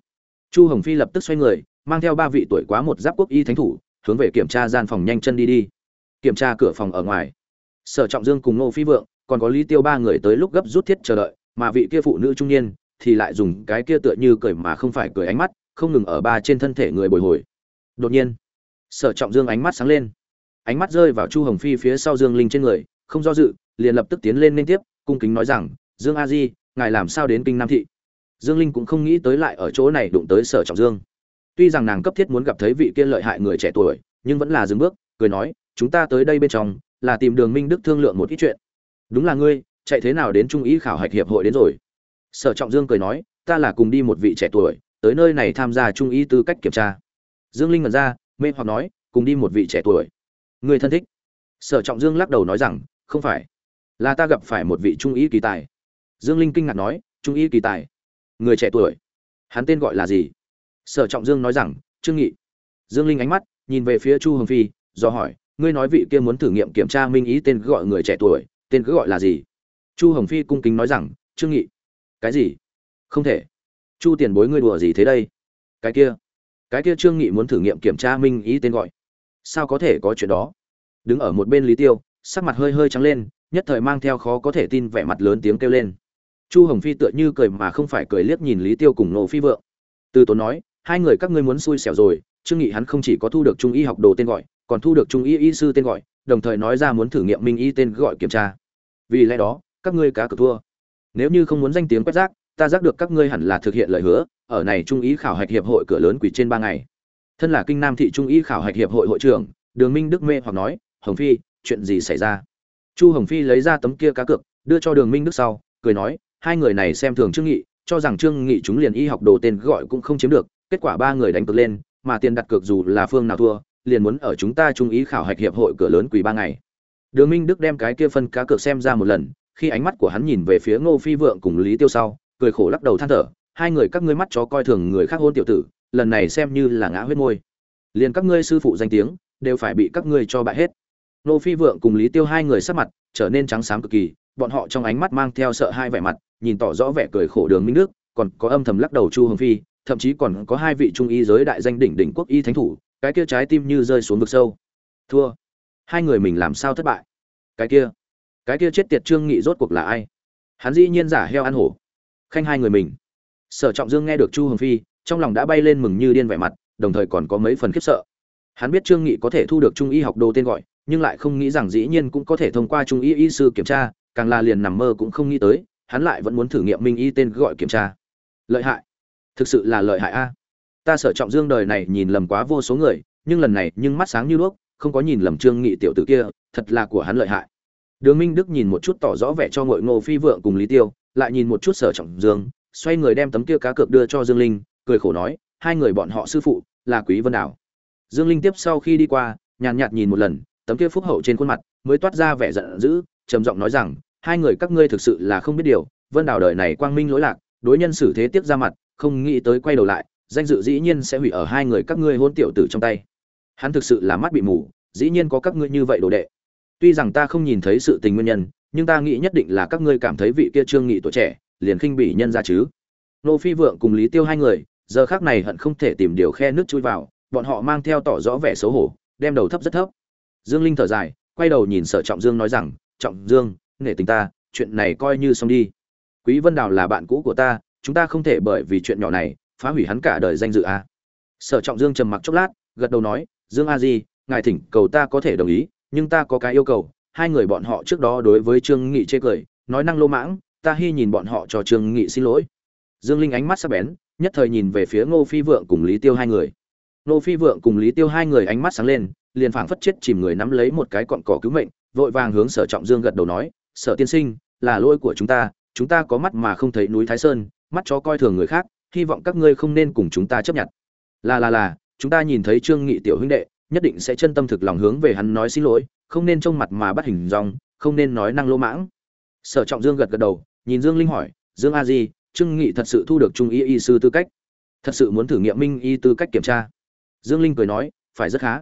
Chu hồng phi lập tức xoay người, mang theo ba vị tuổi quá một giáp quốc y thánh thủ, hướng về kiểm tra gian phòng nhanh chân đi đi. Kiểm tra cửa phòng ở ngoài. Sở trọng dương cùng ngô phi vượng, còn có lý tiêu ba người tới lúc gấp rút thiết chờ đợi, mà vị kia phụ nữ trung niên thì lại dùng cái kia tựa như cười mà không phải cười ánh mắt, không ngừng ở ba trên thân thể người bồi hồi. Đột nhiên, sở trọng dương ánh mắt sáng lên. Ánh mắt rơi vào chu hồng phi phía sau dương linh trên người, không do dự, liền lập tức tiến lên liên tiếp, cung kính nói rằng, dương a di, ngài làm sao đến kinh nam thị? Dương linh cũng không nghĩ tới lại ở chỗ này đụng tới sở trọng dương. Tuy rằng nàng cấp thiết muốn gặp thấy vị kia lợi hại người trẻ tuổi, nhưng vẫn là dừng bước, cười nói, chúng ta tới đây bên trong, là tìm đường minh đức thương lượng một ít chuyện. Đúng là ngươi, chạy thế nào đến trung ý khảo hạch hiệp hội đến rồi? Sở trọng dương cười nói, ta là cùng đi một vị trẻ tuổi, tới nơi này tham gia trung ý tư cách kiểm tra. Dương linh ngẩn ra, mê hoặc nói, cùng đi một vị trẻ tuổi. Người thân thích. Sở trọng dương lắc đầu nói rằng, không phải. Là ta gặp phải một vị trung ý kỳ tài. Dương linh kinh ngạc nói, trung ý kỳ tài? Người trẻ tuổi? Hắn tên gọi là gì? Sở trọng dương nói rằng, trương nghị. Dương linh ánh mắt, nhìn về phía chu hồng phi, do hỏi, ngươi nói vị kia muốn thử nghiệm kiểm tra minh ý tên gọi người trẻ tuổi, tên cứ gọi là gì? Chu hồng phi cung kính nói rằng, trương nghị cái gì? Không thể. Chu tiền bối ngươi đùa gì thế đây? Cái kia. Cái kia trương nghị muốn thử nghiệm kiểm tra minh ý tên gọi. Sao có thể có chuyện đó? Đứng ở một bên lý tiêu, sắc mặt hơi hơi trắng lên, nhất thời mang theo khó có thể tin vẻ mặt lớn tiếng kêu lên. Chu hồng phi tựa như cười mà không phải cười liếc nhìn lý tiêu cùng nổ phi vượng. Từ tốn nói, hai người các ngươi muốn xui xẻo rồi, trương nghị hắn không chỉ có thu được trung y học đồ tên gọi, còn thu được trung y y sư tên gọi, đồng thời nói ra muốn thử nghiệm minh y tên gọi kiểm tra. Vì lẽ đó, các ngươi cá cược thua nếu như không muốn danh tiếng quét rác, ta giác được các ngươi hẳn là thực hiện lời hứa, ở này trung ý khảo hạch hiệp hội cửa lớn quỷ trên ba ngày. Thân là kinh nam thị trung ý khảo hạch hiệp hội hội trưởng, đường minh đức mê hoặc nói, hồng phi, chuyện gì xảy ra? Chu hồng phi lấy ra tấm kia cá cược, đưa cho đường minh đức sau, cười nói, hai người này xem thường trương nghị, cho rằng trương nghị chúng liền y học đồ tên gọi cũng không chiếm được, kết quả ba người đánh cược lên, mà tiền đặt cược dù là phương nào thua, liền muốn ở chúng ta trung ý khảo hạch hiệp hội cửa lớn quỷ ba ngày. Đường minh đức đem cái kia phân cá cược xem ra một lần khi ánh mắt của hắn nhìn về phía ngô phi vượng cùng lý tiêu sau, cười khổ lắc đầu than thở, hai người các ngươi mắt chó coi thường người khác hôn tiểu tử, lần này xem như là ngã huyết môi. Liền các ngươi sư phụ danh tiếng, đều phải bị các ngươi cho bại hết. Ngô phi vượng cùng lý tiêu hai người sắc mặt trở nên trắng xám cực kỳ, bọn họ trong ánh mắt mang theo sợ hai vẻ mặt, nhìn tỏ rõ vẻ cười khổ đường minh đức còn có âm thầm lắc đầu chu hồng phi, thậm chí còn có hai vị trung y giới đại danh đỉnh đỉnh quốc y thánh thủ, cái kia trái tim như rơi xuống vực sâu. Thua. Hai người mình làm sao thất bại? Cái kia cái kia chết tiệt trương nghị rốt cuộc là ai? Hắn dĩ nhiên giả heo ăn hổ. Khanh hai người mình. Sở trọng dương nghe được chu hồng phi, trong lòng đã bay lên mừng như điên vẻ mặt, đồng thời còn có mấy phần khiếp sợ. Hắn biết trương nghị có thể thu được trung y học đồ tên gọi, nhưng lại không nghĩ rằng dĩ nhiên cũng có thể thông qua trung y y sư kiểm tra, càng là liền nằm mơ cũng không nghĩ tới, hắn lại vẫn muốn thử nghiệm minh y tên gọi kiểm tra. Lợi hại. Thực sự là lợi hại a. Ta sở trọng dương đời này nhìn lầm quá vô số người, nhưng lần này nhưng mắt sáng như đuốc, không có nhìn lầm trương nghị tiểu tử kia, thật là của hắn lợi hại đường minh đức nhìn một chút tỏ rõ vẻ cho ngội ngô phi vượng cùng lý tiêu, lại nhìn một chút sở trọng dương, xoay người đem tấm kia cá cược đưa cho dương linh, cười khổ nói, hai người bọn họ sư phụ, là quý vân đảo. Dương linh tiếp sau khi đi qua, nhàn nhạt nhìn một lần, tấm kia phúc hậu trên khuôn mặt mới toát ra vẻ giận dữ, trầm giọng nói rằng, hai người các ngươi thực sự là không biết điều, vân đảo đời này quang minh lỗi lạc, đối nhân xử thế tiếp ra mặt, không nghĩ tới quay đầu lại, danh dự dĩ nhiên sẽ hủy ở hai người các ngươi hôn tiểu tử trong tay. Hắn thực sự là mắt bị mù, dĩ nhiên có các ngươi như vậy đồ đệ tuy rằng ta không nhìn thấy sự tình nguyên nhân, nhưng ta nghĩ nhất định là các ngươi cảm thấy vị kia trương nghị tuổi trẻ, liền khinh bỉ nhân ra chứ. Nô phi vượng cùng lý tiêu hai người, giờ khác này hận không thể tìm điều khe nước chui vào, bọn họ mang theo tỏ rõ vẻ xấu hổ, đem đầu thấp rất thấp. Dương linh thở dài, quay đầu nhìn sở trọng dương nói rằng, trọng dương, nể tình ta, chuyện này coi như xong đi. Quý vân đào là bạn cũ của ta, chúng ta không thể bởi vì chuyện nhỏ này, phá hủy hắn cả đời danh dự a sở trọng dương trầm mặc chốc lát, gật đầu nói, dương a di, ngài thỉnh cầu ta có thể đồng ý nhưng ta có cái yêu cầu, hai người bọn họ trước đó đối với trương nghị chê cười, nói năng lô mãng, ta hy nhìn bọn họ cho trương nghị xin lỗi. Dương linh ánh mắt sắc bén, nhất thời nhìn về phía ngô phi vượng cùng lý tiêu hai người. Ngô phi vượng cùng lý tiêu hai người ánh mắt sáng lên, liền phảng phất chết chìm người nắm lấy một cái cọn cỏ cứu mệnh, vội vàng hướng sở trọng dương gật đầu nói, sở tiên sinh, là lỗi của chúng ta chúng ta có mắt mà không thấy núi thái sơn, mắt chó coi thường người khác, hy vọng các ngươi không nên cùng chúng ta chấp nhận. Là là là, chúng ta nhìn thấy trương nghị tiểu huynh đệ nhất định sẽ chân tâm thực lòng hướng về hắn nói xin lỗi, không nên trông mặt mà bắt hình dong, không nên nói năng lỗ mãng. Sở trọng dương gật gật đầu, nhìn dương linh hỏi, dương a di, trương nghị thật sự thu được trung y y sư tư cách? Thật sự muốn thử nghiệm minh y tư cách kiểm tra? Dương linh cười nói, phải rất khá.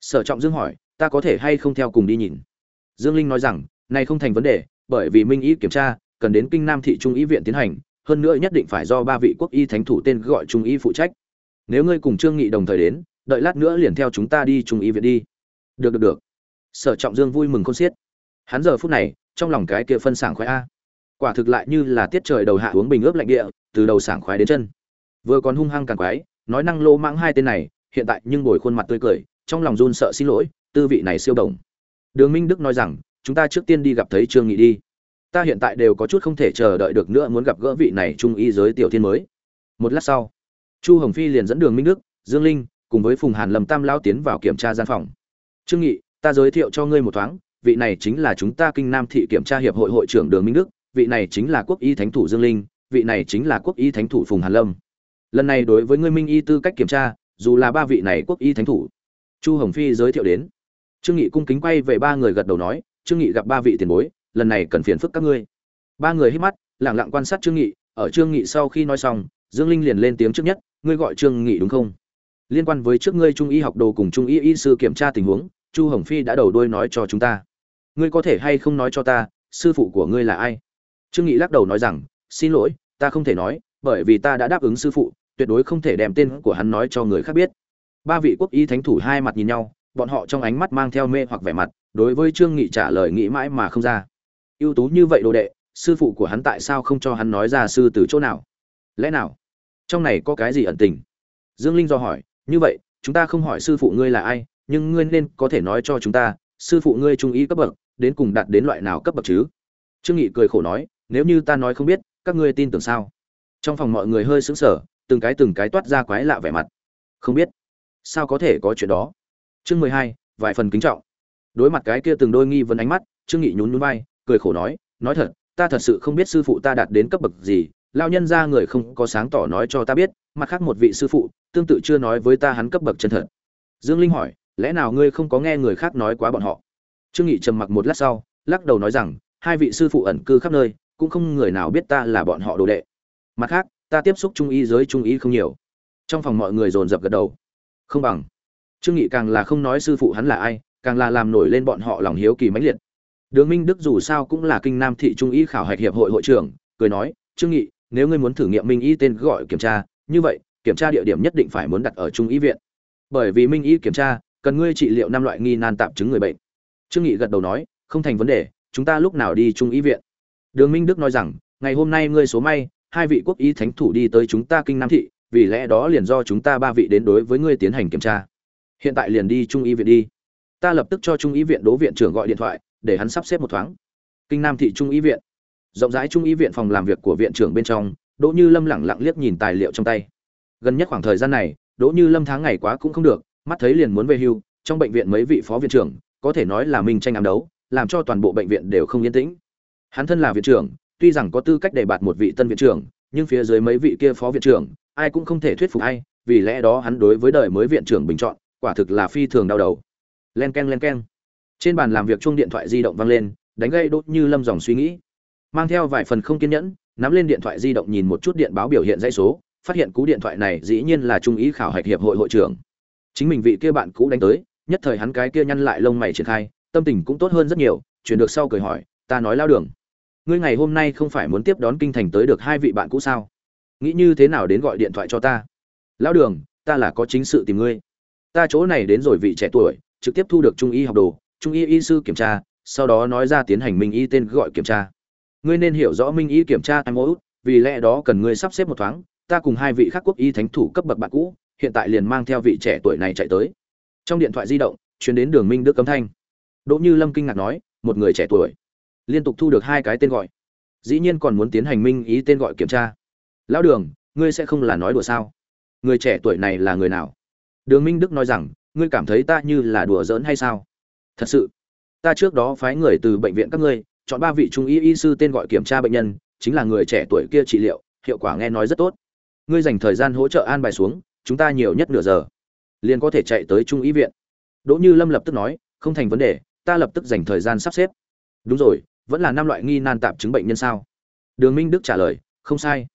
Sở trọng dương hỏi, ta có thể hay không theo cùng đi nhìn? Dương linh nói rằng, này không thành vấn đề, bởi vì minh y kiểm tra cần đến kinh nam thị trung y viện tiến hành, hơn nữa nhất định phải do ba vị quốc y thánh thủ tên gọi trung y phụ trách. Nếu ngươi cùng trương nghị đồng thời đến đợi lát nữa liền theo chúng ta đi trung y viện đi. Được được được. Sở trọng dương vui mừng khôn xiết. Hắn giờ phút này, trong lòng cái kia phân sảng khoái a. Quả thực lại như là tiết trời đầu hạ uống bình ướp lạnh địa, từ đầu sảng khoái đến chân. Vừa còn hung hăng càng quái, nói năng lô mãng hai tên này, hiện tại nhưng bồi khuôn mặt tươi cười, trong lòng run sợ xin lỗi, tư vị này siêu đồng đường minh đức nói rằng, chúng ta trước tiên đi gặp thấy trương nghị đi. Ta hiện tại đều có chút không thể chờ đợi được nữa muốn gặp gỡ vị này trung y giới tiểu thiên mới. Một lát sau, chu hồng phi liền dẫn đường minh đức, dương linh cùng với phùng hàn lâm tam lao tiến vào kiểm tra gian phòng. Trương nghị, ta giới thiệu cho ngươi một thoáng, vị này chính là chúng ta kinh nam thị kiểm tra hiệp hội hội trưởng đường minh đức, vị này chính là quốc y thánh thủ dương linh, vị này chính là quốc y thánh thủ phùng hàn lâm. Lần này đối với ngươi minh y tư cách kiểm tra, dù là ba vị này quốc y thánh thủ. Chu hồng phi giới thiệu đến. Trương nghị cung kính quay về ba người gật đầu nói, trương nghị gặp ba vị tiền bối, lần này cần phiền phức các ngươi. Ba người hít mắt, lặng lặng quan sát trương nghị, ở trương nghị sau khi nói xong, dương linh liền lên tiếng trước nhất, ngươi gọi trương nghị đúng không? Liên quan với trước ngươi trung y học đồ cùng trung y y sư kiểm tra tình huống, chu hồng phi đã đầu đuôi nói cho chúng ta. Ngươi có thể hay không nói cho ta, sư phụ của ngươi là ai? Trương nghị lắc đầu nói rằng, xin lỗi, ta không thể nói, bởi vì ta đã đáp ứng sư phụ, tuyệt đối không thể đem tên của hắn nói cho người khác biết. Ba vị quốc y thánh thủ hai mặt nhìn nhau, bọn họ trong ánh mắt mang theo mê hoặc vẻ mặt, đối với trương nghị trả lời nghĩ mãi mà không ra. Ưu tú như vậy đồ đệ, sư phụ của hắn tại sao không cho hắn nói ra sư từ chỗ nào? Lẽ nào? Trong này có cái gì ẩn tình? Dương linh do hỏi như vậy, chúng ta không hỏi sư phụ ngươi là ai, nhưng ngươi nên có thể nói cho chúng ta, sư phụ ngươi trung ý cấp bậc, đến cùng đạt đến loại nào cấp bậc chứ? Trương nghị cười khổ nói, nếu như ta nói không biết, các ngươi tin tưởng sao? Trong phòng mọi người hơi sững sờ, từng cái từng cái toát ra quái lạ vẻ mặt. Không biết, sao có thể có chuyện đó? Chương mười hai, vài phần kính trọng. Đối mặt cái kia từng đôi nghi vấn ánh mắt, trương nghị nhún nhún vai, cười khổ nói nói thật, ta thật sự không biết sư phụ ta đạt đến cấp bậc gì lao nhân ra người không có sáng tỏ nói cho ta biết, mặt khác một vị sư phụ, tương tự chưa nói với ta hắn cấp bậc chân thật. Dương linh hỏi, lẽ nào ngươi không có nghe người khác nói quá bọn họ? Trương nghị trầm mặc một lát sau, lắc đầu nói rằng, hai vị sư phụ ẩn cư khắp nơi, cũng không người nào biết ta là bọn họ đồ đệ. Mặt khác, ta tiếp xúc trung y giới trung y không nhiều. Trong phòng mọi người dồn dập gật đầu. Không bằng. Trương nghị càng là không nói sư phụ hắn là ai, càng là làm nổi lên bọn họ lòng hiếu kỳ mãnh liệt. Đường minh đức dù sao cũng là kinh nam thị trung y khảo hạch hiệp hội hội trưởng, cười nói, trương nghị nếu ngươi muốn thử nghiệm minh y tên gọi kiểm tra, như vậy, kiểm tra địa điểm nhất định phải muốn đặt ở trung y viện. Bởi vì minh y kiểm tra, cần ngươi trị liệu năm loại nghi nan tạm chứng người bệnh. Trương nghị gật đầu nói, không thành vấn đề, chúng ta lúc nào đi trung y viện? Đường minh đức nói rằng, ngày hôm nay ngươi số may, hai vị quốc y thánh thủ đi tới chúng ta kinh nam thị, vì lẽ đó liền do chúng ta ba vị đến đối với ngươi tiến hành kiểm tra. Hiện tại liền đi trung y viện đi. Ta lập tức cho trung y viện đỗ viện trưởng gọi điện thoại, để hắn sắp xếp một thoáng. Kinh nam thị trung y viện rộng rãi trung y viện phòng làm việc của viện trưởng bên trong, đỗ như lâm lẳng lặng liếc nhìn tài liệu trong tay. Gần nhất khoảng thời gian này, đỗ như lâm tháng ngày quá cũng không được, mắt thấy liền muốn về hưu, trong bệnh viện mấy vị phó viện trưởng, có thể nói là minh tranh ám đấu, làm cho toàn bộ bệnh viện đều không yên tĩnh. Hắn thân là viện trưởng, tuy rằng có tư cách đề bạt một vị tân viện trưởng, nhưng phía dưới mấy vị kia phó viện trưởng, ai cũng không thể thuyết phục ai, vì lẽ đó hắn đối với đời mới viện trưởng bình chọn, quả thực là phi thường đau đầu. Len k e n len k e n trên bàn làm việc chung điện thoại di động vang lên, đánh gây đốt như lâm dòng suy nghĩ mang theo vài phần không kiên nhẫn, nắm lên điện thoại di động nhìn một chút điện báo biểu hiện dãy số, phát hiện cú điện thoại này dĩ nhiên là trung ý khảo hạch hiệp hội hội trưởng. Chính mình vị kia bạn cũ đánh tới, nhất thời hắn cái kia nhăn lại lông mày triển khai, tâm tình cũng tốt hơn rất nhiều, chuyển được sau cười hỏi, ta nói lao đường, ngươi ngày hôm nay không phải muốn tiếp đón kinh thành tới được hai vị bạn cũ sao? Nghĩ như thế nào đến gọi điện thoại cho ta? Lão đường, ta là có chính sự tìm ngươi. Ta chỗ này đến rồi vị trẻ tuổi, trực tiếp thu được trung y học đồ, trung y y sư kiểm tra, sau đó nói ra tiến hành minh y tên gọi kiểm tra ngươi nên hiểu rõ minh y kiểm tra em mỗi vì lẽ đó cần ngươi sắp xếp một thoáng, ta cùng hai vị khác quốc y thánh thủ cấp bậc bạn cũ, hiện tại liền mang theo vị trẻ tuổi này chạy tới. Trong điện thoại di động chuyến đến đường minh đức cấm thanh. Đỗ như lâm kinh ngạc nói, một người trẻ tuổi. Liên tục thu được hai cái tên gọi. Dĩ nhiên còn muốn tiến hành minh ý tên gọi kiểm tra. Lão đường, ngươi sẽ không là nói đùa sao? Người trẻ tuổi này là người nào? Đường minh đức nói rằng, ngươi cảm thấy ta như là đùa giỡn hay sao? Thật sự, ta trước đó phái người từ bệnh viện các ngươi chọn ba vị trung y y sư tên gọi kiểm tra bệnh nhân, chính là người trẻ tuổi kia trị liệu, hiệu quả nghe nói rất tốt. Ngươi dành thời gian hỗ trợ an bài xuống, chúng ta nhiều nhất nửa giờ, liền có thể chạy tới trung y viện. Đỗ như lâm lập tức nói, không thành vấn đề, ta lập tức dành thời gian sắp xếp. Đúng rồi, vẫn là năm loại nghi nan tạp chứng bệnh nhân sao? Đường minh đức trả lời, không sai.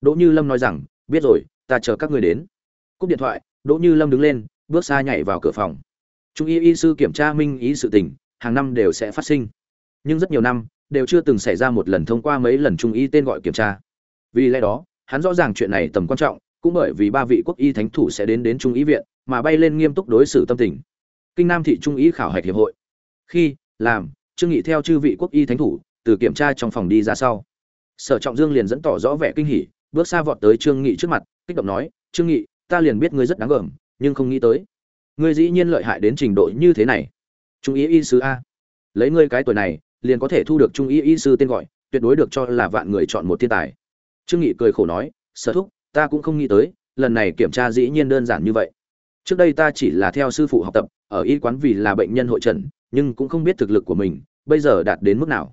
Đỗ như lâm nói rằng, biết rồi, ta chờ các người đến. Cúp điện thoại, đỗ như lâm đứng lên, bước xa nhảy vào cửa phòng. Trung y y sư kiểm tra minh ý sự tình, hàng năm đều sẽ phát sinh nhưng rất nhiều năm, đều chưa từng xảy ra một lần thông qua mấy lần trung y tên gọi kiểm tra. Vì lẽ đó, hắn rõ ràng chuyện này tầm quan trọng, cũng bởi vì ba vị quốc y thánh thủ sẽ đến đến trung y viện, mà bay lên nghiêm túc đối xử tâm tình. Kinh nam thị trung y khảo hạch hiệp hội. Khi, làm, trương nghị theo chư vị quốc y thánh thủ, từ kiểm tra trong phòng đi ra sau. Sở trọng dương liền dẫn tỏ rõ vẻ kinh hỉ, bước xa vọt tới trương nghị trước mặt, kích động nói, trương nghị, ta liền biết ngươi rất đáng gờm, nhưng không nghĩ tới. Ngươi dĩ nhiên lợi hại đến trình độ như thế này. Trung ý y sứ a. Lấy ngươi cái tuổi này liền có thể thu được trung ý y sư tên gọi, tuyệt đối được cho là vạn người chọn một thiên tài. Trương nghị cười khổ nói, sở thúc, ta cũng không nghĩ tới, lần này kiểm tra dĩ nhiên đơn giản như vậy. Trước đây ta chỉ là theo sư phụ học tập, ở y quán vì là bệnh nhân hội trần, nhưng cũng không biết thực lực của mình, bây giờ đạt đến mức nào.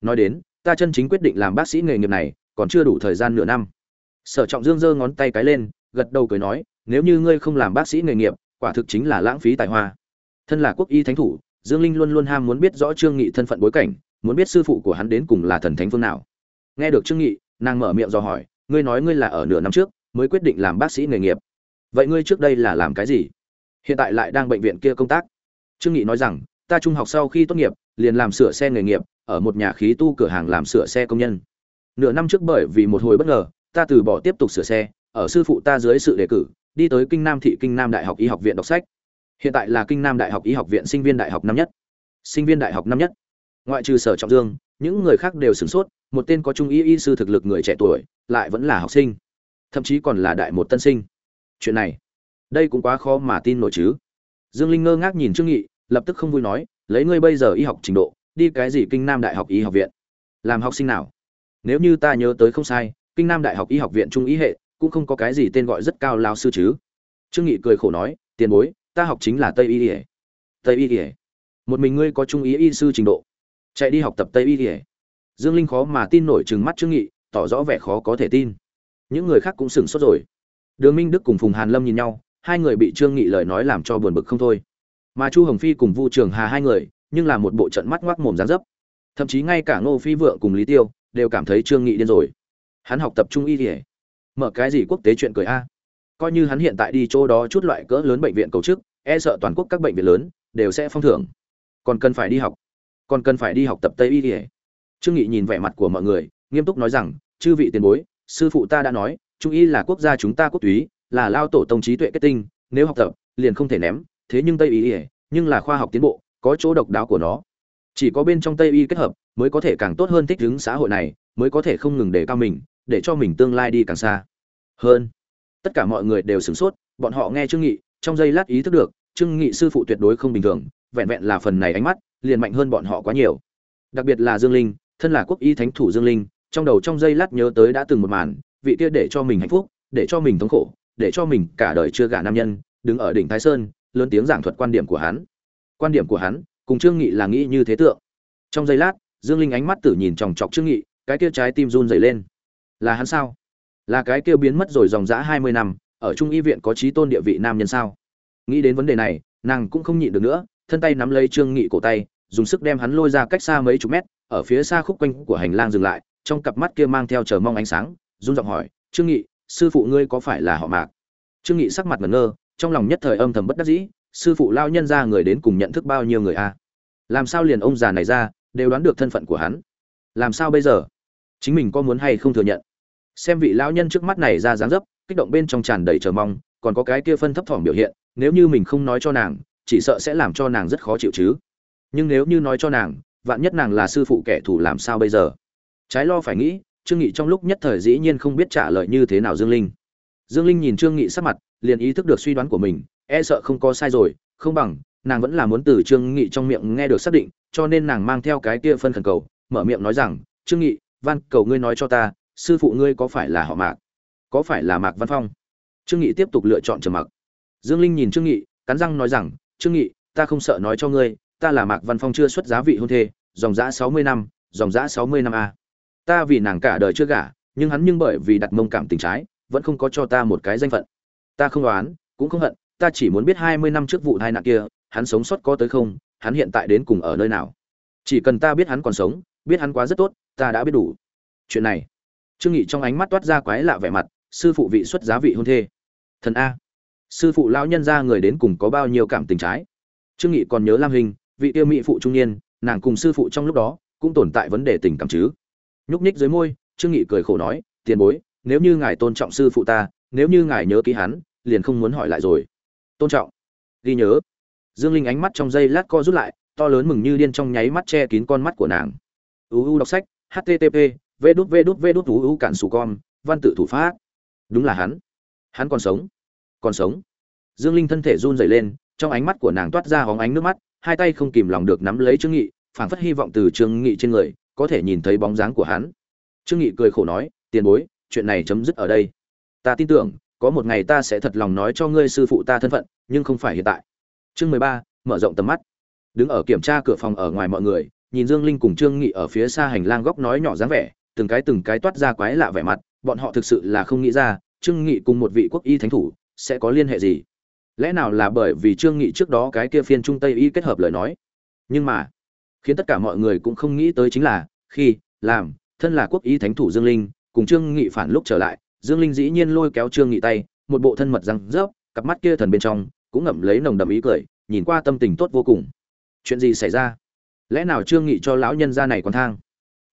Nói đến, ta chân chính quyết định làm bác sĩ nghề nghiệp này, còn chưa đủ thời gian nửa năm. Sở trọng dương giơ ngón tay cái lên, gật đầu cười nói, nếu như ngươi không làm bác sĩ nghề nghiệp, quả thực chính là lãng phí tài hoa. Thân là quốc y thánh thủ dương linh luôn luôn ham muốn biết rõ trương nghị thân phận bối cảnh, muốn biết sư phụ của hắn đến cùng là thần thánh phương nào. Nghe được trương nghị, nàng mở miệng do hỏi, ngươi nói ngươi là ở nửa năm trước mới quyết định làm bác sĩ nghề nghiệp. Vậy ngươi trước đây là làm cái gì? Hiện tại lại đang bệnh viện kia công tác. Trương nghị nói rằng, ta trung học sau khi tốt nghiệp, liền làm sửa xe nghề nghiệp, ở một nhà khí tu cửa hàng làm sửa xe công nhân. Nửa năm trước bởi vì một hồi bất ngờ, ta từ bỏ tiếp tục sửa xe, ở sư phụ ta dưới sự đề cử, đi tới kinh nam thị kinh nam đại học y học viện đọc sách hiện tại là kinh nam đại học y học viện sinh viên đại học năm nhất. Sinh viên đại học năm nhất. Ngoại trừ sở trọng dương, những người khác đều sửng sốt, một tên có trung y y sư thực lực người trẻ tuổi, lại vẫn là học sinh. Thậm chí còn là đại một tân sinh. Chuyện này, đây cũng quá khó mà tin nổi chứ. Dương linh ngơ ngác nhìn trương nghị, lập tức không vui nói, lấy ngươi bây giờ y học trình độ, đi cái gì kinh nam đại học y học viện? Làm học sinh nào? Nếu như ta nhớ tới không sai, kinh nam đại học y học viện trung y hệ, cũng không có cái gì tên gọi rất cao lao sư chứ. Trương nghị cười khổ nói, tiền bối ta học chính là tây y ỉa tây y ỉa một mình ngươi có trung ý y sư trình độ. Chạy đi học tập tây y ỉa dương linh khó mà tin nổi chừng mắt trương nghị, tỏ rõ vẻ khó có thể tin. Những người khác cũng sửng sốt rồi. Đường minh đức cùng phùng hàn lâm nhìn nhau, hai người bị trương nghị lời nói làm cho buồn bực không thôi. Mà chu hồng phi cùng vu trường hà hai người, nhưng là một bộ trận mắt ngoác mồm dán dấp. Thậm chí ngay cả ngô phi vượng cùng lý tiêu đều cảm thấy trương nghị điên rồi. Hắn học tập trung y ỉa mở cái gì quốc tế chuyện cười a? Coi như hắn hiện tại đi chỗ đó chút loại cỡ lớn bệnh viện cầu chức e sợ toàn quốc các bệnh viện lớn đều sẽ phong thưởng. Còn cần phải đi học, còn cần phải đi học tập tây y ỉa trương nghị nhìn vẻ mặt của mọi người, nghiêm túc nói rằng, chư vị tiền bối, sư phụ ta đã nói, trung y là quốc gia chúng ta quốc túy, là lao tổ tông trí tuệ kết tinh, nếu học tập, liền không thể ném, thế nhưng tây y ỉa nhưng là khoa học tiến bộ, có chỗ độc đáo của nó. Chỉ có bên trong tây y kết hợp, mới có thể càng tốt hơn thích ứng xã hội này, mới có thể không ngừng để cao mình, để cho mình tương lai đi càng xa hơn tất cả mọi người đều sửng sốt, bọn họ nghe trương nghị, trong giây lát ý thức được, trương nghị sư phụ tuyệt đối không bình thường, vẹn vẹn là phần này ánh mắt, liền mạnh hơn bọn họ quá nhiều. Đặc biệt là dương linh, thân là quốc y thánh thủ dương linh, trong đầu trong giây lát nhớ tới đã từng một màn, vị kia để cho mình hạnh phúc, để cho mình thống khổ, để cho mình cả đời chưa gả nam nhân, đứng ở đỉnh thái sơn, lớn tiếng giảng thuật quan điểm của hắn. Quan điểm của hắn, cùng trương nghị là nghĩ như thế tượng. Trong giây lát, dương linh ánh mắt tử nhìn chòng chọc trương nghị, cái kia trái tim run rẩy lên. Là hắn sao? Là cái kia biến mất rồi dòng dã hai mươi năm, ở trung y viện có trí tôn địa vị nam nhân sao? Nghĩ đến vấn đề này, nàng cũng không nhịn được nữa, thân tay nắm lấy trương nghị cổ tay, dùng sức đem hắn lôi ra cách xa mấy chục mét, ở phía xa khúc quanh của hành lang dừng lại, trong cặp mắt kia mang theo chờ mong ánh sáng, run giọng hỏi, trương nghị, sư phụ ngươi có phải là họ mạc? Trương nghị sắc mặt ngẩn ngơ, trong lòng nhất thời âm thầm bất đắc dĩ, sư phụ lao nhân ra người đến cùng nhận thức bao nhiêu người a? Làm sao liền ông già này ra, đều đoán được thân phận của hắn? Làm sao bây giờ? Chính mình có muốn hay không thừa nhận? Xem vị lão nhân trước mắt này ra dáng dấp, kích động bên trong tràn đầy chờ mong, còn có cái kia phân thấp thỏm biểu hiện, nếu như mình không nói cho nàng, chỉ sợ sẽ làm cho nàng rất khó chịu chứ. Nhưng nếu như nói cho nàng, vạn nhất nàng là sư phụ kẻ thù làm sao bây giờ? Trái lo phải nghĩ, trương nghị trong lúc nhất thời dĩ nhiên không biết trả lời như thế nào dương linh. Dương linh nhìn trương nghị sắc mặt, liền ý thức được suy đoán của mình e sợ không có sai rồi, không bằng, nàng vẫn là muốn từ trương nghị trong miệng nghe được xác định, cho nên nàng mang theo cái kia phân khẩn cầu, mở miệng nói rằng, trương nghị van cầu ngươi nói cho ta sư phụ ngươi có phải là họ mạc? Có phải là mạc văn phong? Trương nghị tiếp tục lựa chọn trầm mặc. Dương linh nhìn trương nghị, cắn răng nói rằng, trương nghị, ta không sợ nói cho ngươi, ta là mạc văn phong chưa xuất giá vị hôn thê, dòng giã sáu mươi năm, dòng giã sáu mươi năm a. Ta vì nàng cả đời chưa gả, nhưng hắn nhưng bởi vì đặt mông cảm tình trái, vẫn không có cho ta một cái danh phận. Ta không đoán cũng không hận, ta chỉ muốn biết hai mươi năm trước vụ tai nạn kia, hắn sống sót có tới không, hắn hiện tại đến cùng ở nơi nào. Chỉ cần ta biết hắn còn sống, biết hắn quá rất tốt, ta đã biết đủ. Chuyện này trương nghị trong ánh mắt toát ra quái lạ vẻ mặt, sư phụ vị xuất giá vị hôn thê. Thần a. Sư phụ lão nhân ra người đến cùng có bao nhiêu cảm tình trái? Trương nghị còn nhớ lam hình, vị yêu mỹ phụ trung niên, nàng cùng sư phụ trong lúc đó cũng tồn tại vấn đề tình cảm chứ. Nhúc nhích dưới môi, trương nghị cười khổ nói, tiền bối, nếu như ngài tôn trọng sư phụ ta, nếu như ngài nhớ ký hắn, liền không muốn hỏi lại rồi. Tôn trọng. Ghi nhớ. Dương linh ánh mắt trong giây lát co rút lại, to lớn mừng như điên trong nháy mắt che kín con mắt của nàng. Uu đọc sách http vê đút vê đút vê đút uu cản sù con, văn tự thủ pháp. Đúng là hắn. Hắn còn sống. Còn sống. Dương linh thân thể run rẩy lên, trong ánh mắt của nàng toát ra hóng ánh nước mắt, hai tay không kìm lòng được nắm lấy trương nghị, phảng phất hy vọng từ trương nghị trên người, có thể nhìn thấy bóng dáng của hắn. Trương nghị cười khổ nói, tiền bối, chuyện này chấm dứt ở đây. Ta tin tưởng, có một ngày ta sẽ thật lòng nói cho ngươi sư phụ ta thân phận, nhưng không phải hiện tại. Chương mười ba, mở rộng tầm mắt. Đứng ở kiểm tra cửa phòng ở ngoài mọi người, nhìn dương linh cùng trương nghị ở phía xa hành lang góc nói nhỏ dáng vẻ từng cái từng cái toát ra quái lạ vẻ mặt, bọn họ thực sự là không nghĩ ra, trương nghị cùng một vị quốc y thánh thủ sẽ có liên hệ gì. Lẽ nào là bởi vì trương nghị trước đó cái kia phiên trung tây y kết hợp lời nói? Nhưng mà, khiến tất cả mọi người cũng không nghĩ tới chính là, khi, làm, thân là quốc y thánh thủ dương linh, cùng trương nghị phản lúc trở lại, dương linh dĩ nhiên lôi kéo trương nghị tay, một bộ thân mật răng rớp, cặp mắt kia thần bên trong, cũng ngậm lấy nồng đậm ý cười, nhìn qua tâm tình tốt vô cùng. Chuyện gì xảy ra? Lẽ nào trương nghị cho lão nhân gia này còn thang?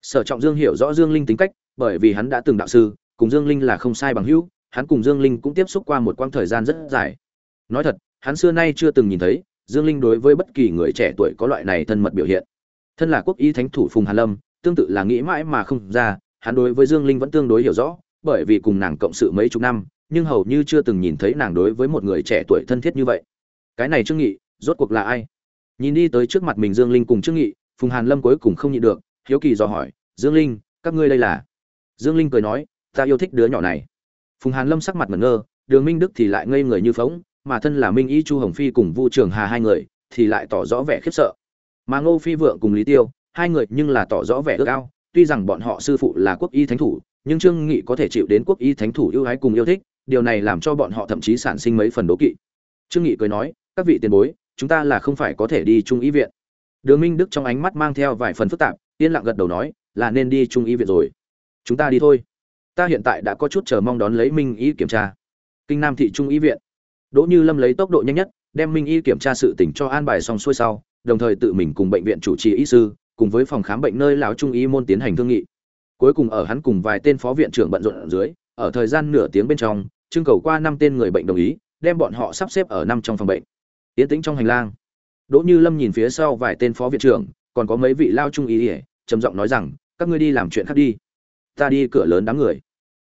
Sở trọng dương hiểu rõ dương linh tính cách, bởi vì hắn đã từng đạo sư, cùng dương linh là không sai bằng hữu, hắn cùng dương linh cũng tiếp xúc qua một quãng thời gian rất dài. Nói thật, hắn xưa nay chưa từng nhìn thấy, dương linh đối với bất kỳ người trẻ tuổi có loại này thân mật biểu hiện. Thân là quốc y thánh thủ phùng hàn lâm, tương tự là nghĩ mãi mà không ra, hắn đối với dương linh vẫn tương đối hiểu rõ, bởi vì cùng nàng cộng sự mấy chục năm, nhưng hầu như chưa từng nhìn thấy nàng đối với một người trẻ tuổi thân thiết như vậy. Cái này trương nghị, rốt cuộc là ai? Nhìn đi tới trước mặt mình dương linh cùng trương nghị, phùng hàn lâm cuối cùng không nhịn được hiếu kỳ dò hỏi, dương linh, các ngươi đây là? Dương linh cười nói, ta yêu thích đứa nhỏ này. Phùng hàn lâm sắc mặt ngẩn ngơ, đường minh đức thì lại ngây người như phóng mà thân là minh y chu hồng phi cùng vu trường hà hai người thì lại tỏ rõ vẻ khiếp sợ. Mà ngô phi vượng cùng lý tiêu, hai người nhưng là tỏ rõ vẻ ước ao, tuy rằng bọn họ sư phụ là quốc y thánh thủ, nhưng trương nghị có thể chịu đến quốc y thánh thủ yêu ái cùng yêu thích, điều này làm cho bọn họ thậm chí sản sinh mấy phần đố kỵ. Trương nghị cười nói, các vị tiền bối, chúng ta là không phải có thể đi trung y viện. Đường minh đức trong ánh mắt mang theo vài phần phức tạp yên lặng gật đầu nói, là nên đi trung y viện rồi. Chúng ta đi thôi. Ta hiện tại đã có chút chờ mong đón lấy minh y kiểm tra. Kinh nam thị trung y viện. Đỗ như lâm lấy tốc độ nhanh nhất, đem minh y kiểm tra sự tỉnh cho an bài xong xuôi sau, đồng thời tự mình cùng bệnh viện chủ trì y sư, cùng với phòng khám bệnh nơi lão trung y môn tiến hành thương nghị. Cuối cùng ở hắn cùng vài tên phó viện trưởng bận rộn ở dưới, ở thời gian nửa tiếng bên trong, trưng cầu qua năm tên người bệnh đồng ý, đem bọn họ sắp xếp ở năm trong phòng bệnh. Tiến tĩnh trong hành lang. Đỗ như lâm nhìn phía sau vài tên phó viện trưởng, còn có mấy vị lao trung y ỉa trầm giọng nói rằng, các ngươi đi làm chuyện khác đi. Ta đi cửa lớn đám người.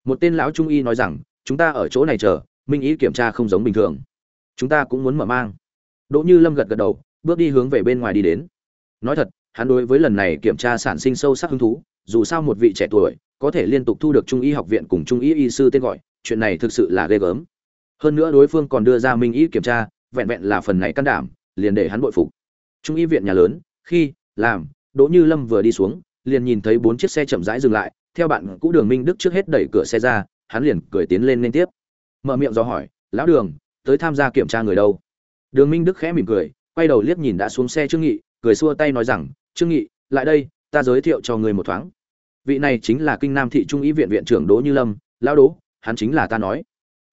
Một tên lão trung y nói rằng, chúng ta ở chỗ này chờ, minh ý kiểm tra không giống bình thường. Chúng ta cũng muốn mở mang. Đỗ như lâm gật gật đầu, bước đi hướng về bên ngoài đi đến. Nói thật, hắn đối với lần này kiểm tra sản sinh sâu sắc hứng thú, dù sao một vị trẻ tuổi, có thể liên tục thu được trung y học viện cùng trung y y sư tên gọi, chuyện này thực sự là ghê gớm. Hơn nữa đối phương còn đưa ra minh ý kiểm tra, vẹn vẹn là phần này can đảm, liền để hắn bội phục. Trung y viện nhà lớn, khi, làm đỗ như lâm vừa đi xuống, liền nhìn thấy bốn chiếc xe chậm rãi dừng lại, theo bạn cũ đường minh đức trước hết đẩy cửa xe ra, hắn liền cười tiến lên liên tiếp. Mở miệng do hỏi, lão đường, tới tham gia kiểm tra người đâu? Đường minh đức khẽ mỉm cười, quay đầu liếc nhìn đã xuống xe trương nghị, cười xua tay nói rằng, trương nghị, lại đây, ta giới thiệu cho người một thoáng. Vị này chính là kinh nam thị trung ý viện viện trưởng đỗ như lâm, lão đỗ, hắn chính là ta nói.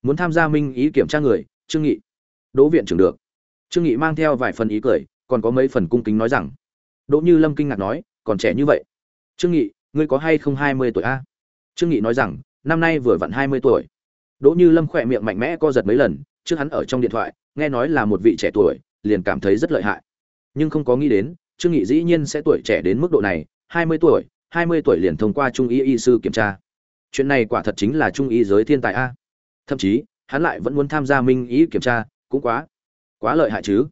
Muốn tham gia minh ý kiểm tra người, trương nghị. Đỗ viện trưởng được. Trương nghị mang theo vài phần ý cười, còn có mấy phần cung kính nói rằng đỗ như lâm kinh ngạc nói, còn trẻ như vậy? Trương nghị, ngươi có hay không hai mươi tuổi a? Trương nghị nói rằng, năm nay vừa vặn hai mươi tuổi. Đỗ như lâm khỏe miệng mạnh mẽ co giật mấy lần, trước hắn ở trong điện thoại, nghe nói là một vị trẻ tuổi, liền cảm thấy rất lợi hại. Nhưng không có nghĩ đến, trương nghị dĩ nhiên sẽ tuổi trẻ đến mức độ này, hai mươi tuổi, hai mươi tuổi liền thông qua trung y y sư kiểm tra. Chuyện này quả thật chính là trung y giới thiên tài a. Thậm chí, hắn lại vẫn muốn tham gia minh y kiểm tra, cũng quá quá lợi hại chứ.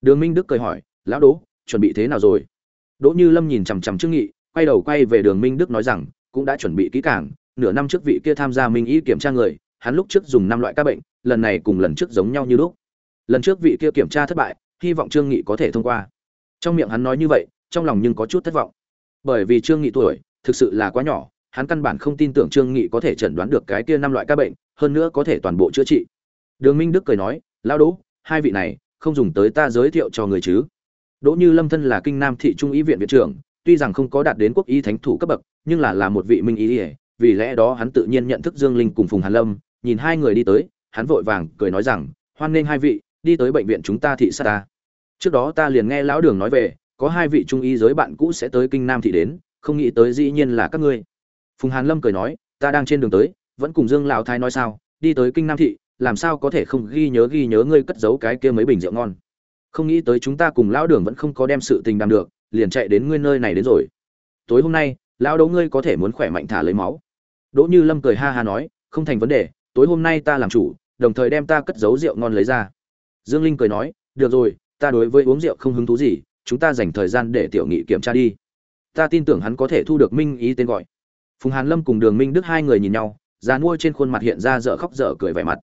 Đường minh đức cười hỏi, lão đỗ, chuẩn bị thế nào rồi? Đỗ như lâm nhìn chằm chằm trương nghị, quay đầu quay về đường minh đức nói rằng, cũng đã chuẩn bị kỹ càng, nửa năm trước vị kia tham gia minh y kiểm tra người, hắn lúc trước dùng năm loại các bệnh, lần này cùng lần trước giống nhau như lúc. Lần trước vị kia kiểm tra thất bại, hy vọng trương nghị có thể thông qua. Trong miệng hắn nói như vậy, trong lòng nhưng có chút thất vọng. Bởi vì trương nghị tuổi thực sự là quá nhỏ, hắn căn bản không tin tưởng trương nghị có thể chẩn đoán được cái kia năm loại các bệnh, hơn nữa có thể toàn bộ chữa trị. Đường minh đức cười nói, lão đỗ, hai vị này không dùng tới ta giới thiệu cho người chứ? Đỗ như lâm thân là kinh nam thị trung y viện viện trưởng, tuy rằng không có đạt đến quốc y thánh thủ cấp bậc, nhưng là là một vị minh y vì lẽ đó hắn tự nhiên nhận thức dương linh cùng phùng hàn lâm, nhìn hai người đi tới, hắn vội vàng cười nói rằng, hoan nghênh hai vị, đi tới bệnh viện chúng ta thị sát ta. Trước đó ta liền nghe lão đường nói về, có hai vị trung y giới bạn cũ sẽ tới kinh nam thị đến, không nghĩ tới dĩ nhiên là các ngươi. Phùng hàn lâm cười nói, ta đang trên đường tới, vẫn cùng dương lão thái nói sao, đi tới kinh nam thị, làm sao có thể không ghi nhớ ghi nhớ ngươi cất giấu cái kia mấy bình rượu ngon? Không nghĩ tới chúng ta cùng lão đường vẫn không có đem sự tình đàm được, liền chạy đến ngươi nơi này đến rồi. Tối hôm nay, lão đấu ngươi có thể muốn khỏe mạnh thả lấy máu. Đỗ như lâm cười ha ha nói, không thành vấn đề, tối hôm nay ta làm chủ, đồng thời đem ta cất giấu rượu ngon lấy ra. Dương linh cười nói, được rồi, ta đối với uống rượu không hứng thú gì, chúng ta dành thời gian để tiểu nghị kiểm tra đi. Ta tin tưởng hắn có thể thu được minh ý tên gọi. Phùng hàn lâm cùng đường minh đức hai người nhìn nhau, già nuôi trên khuôn mặt hiện ra dở khóc dở cười vẻ mặt.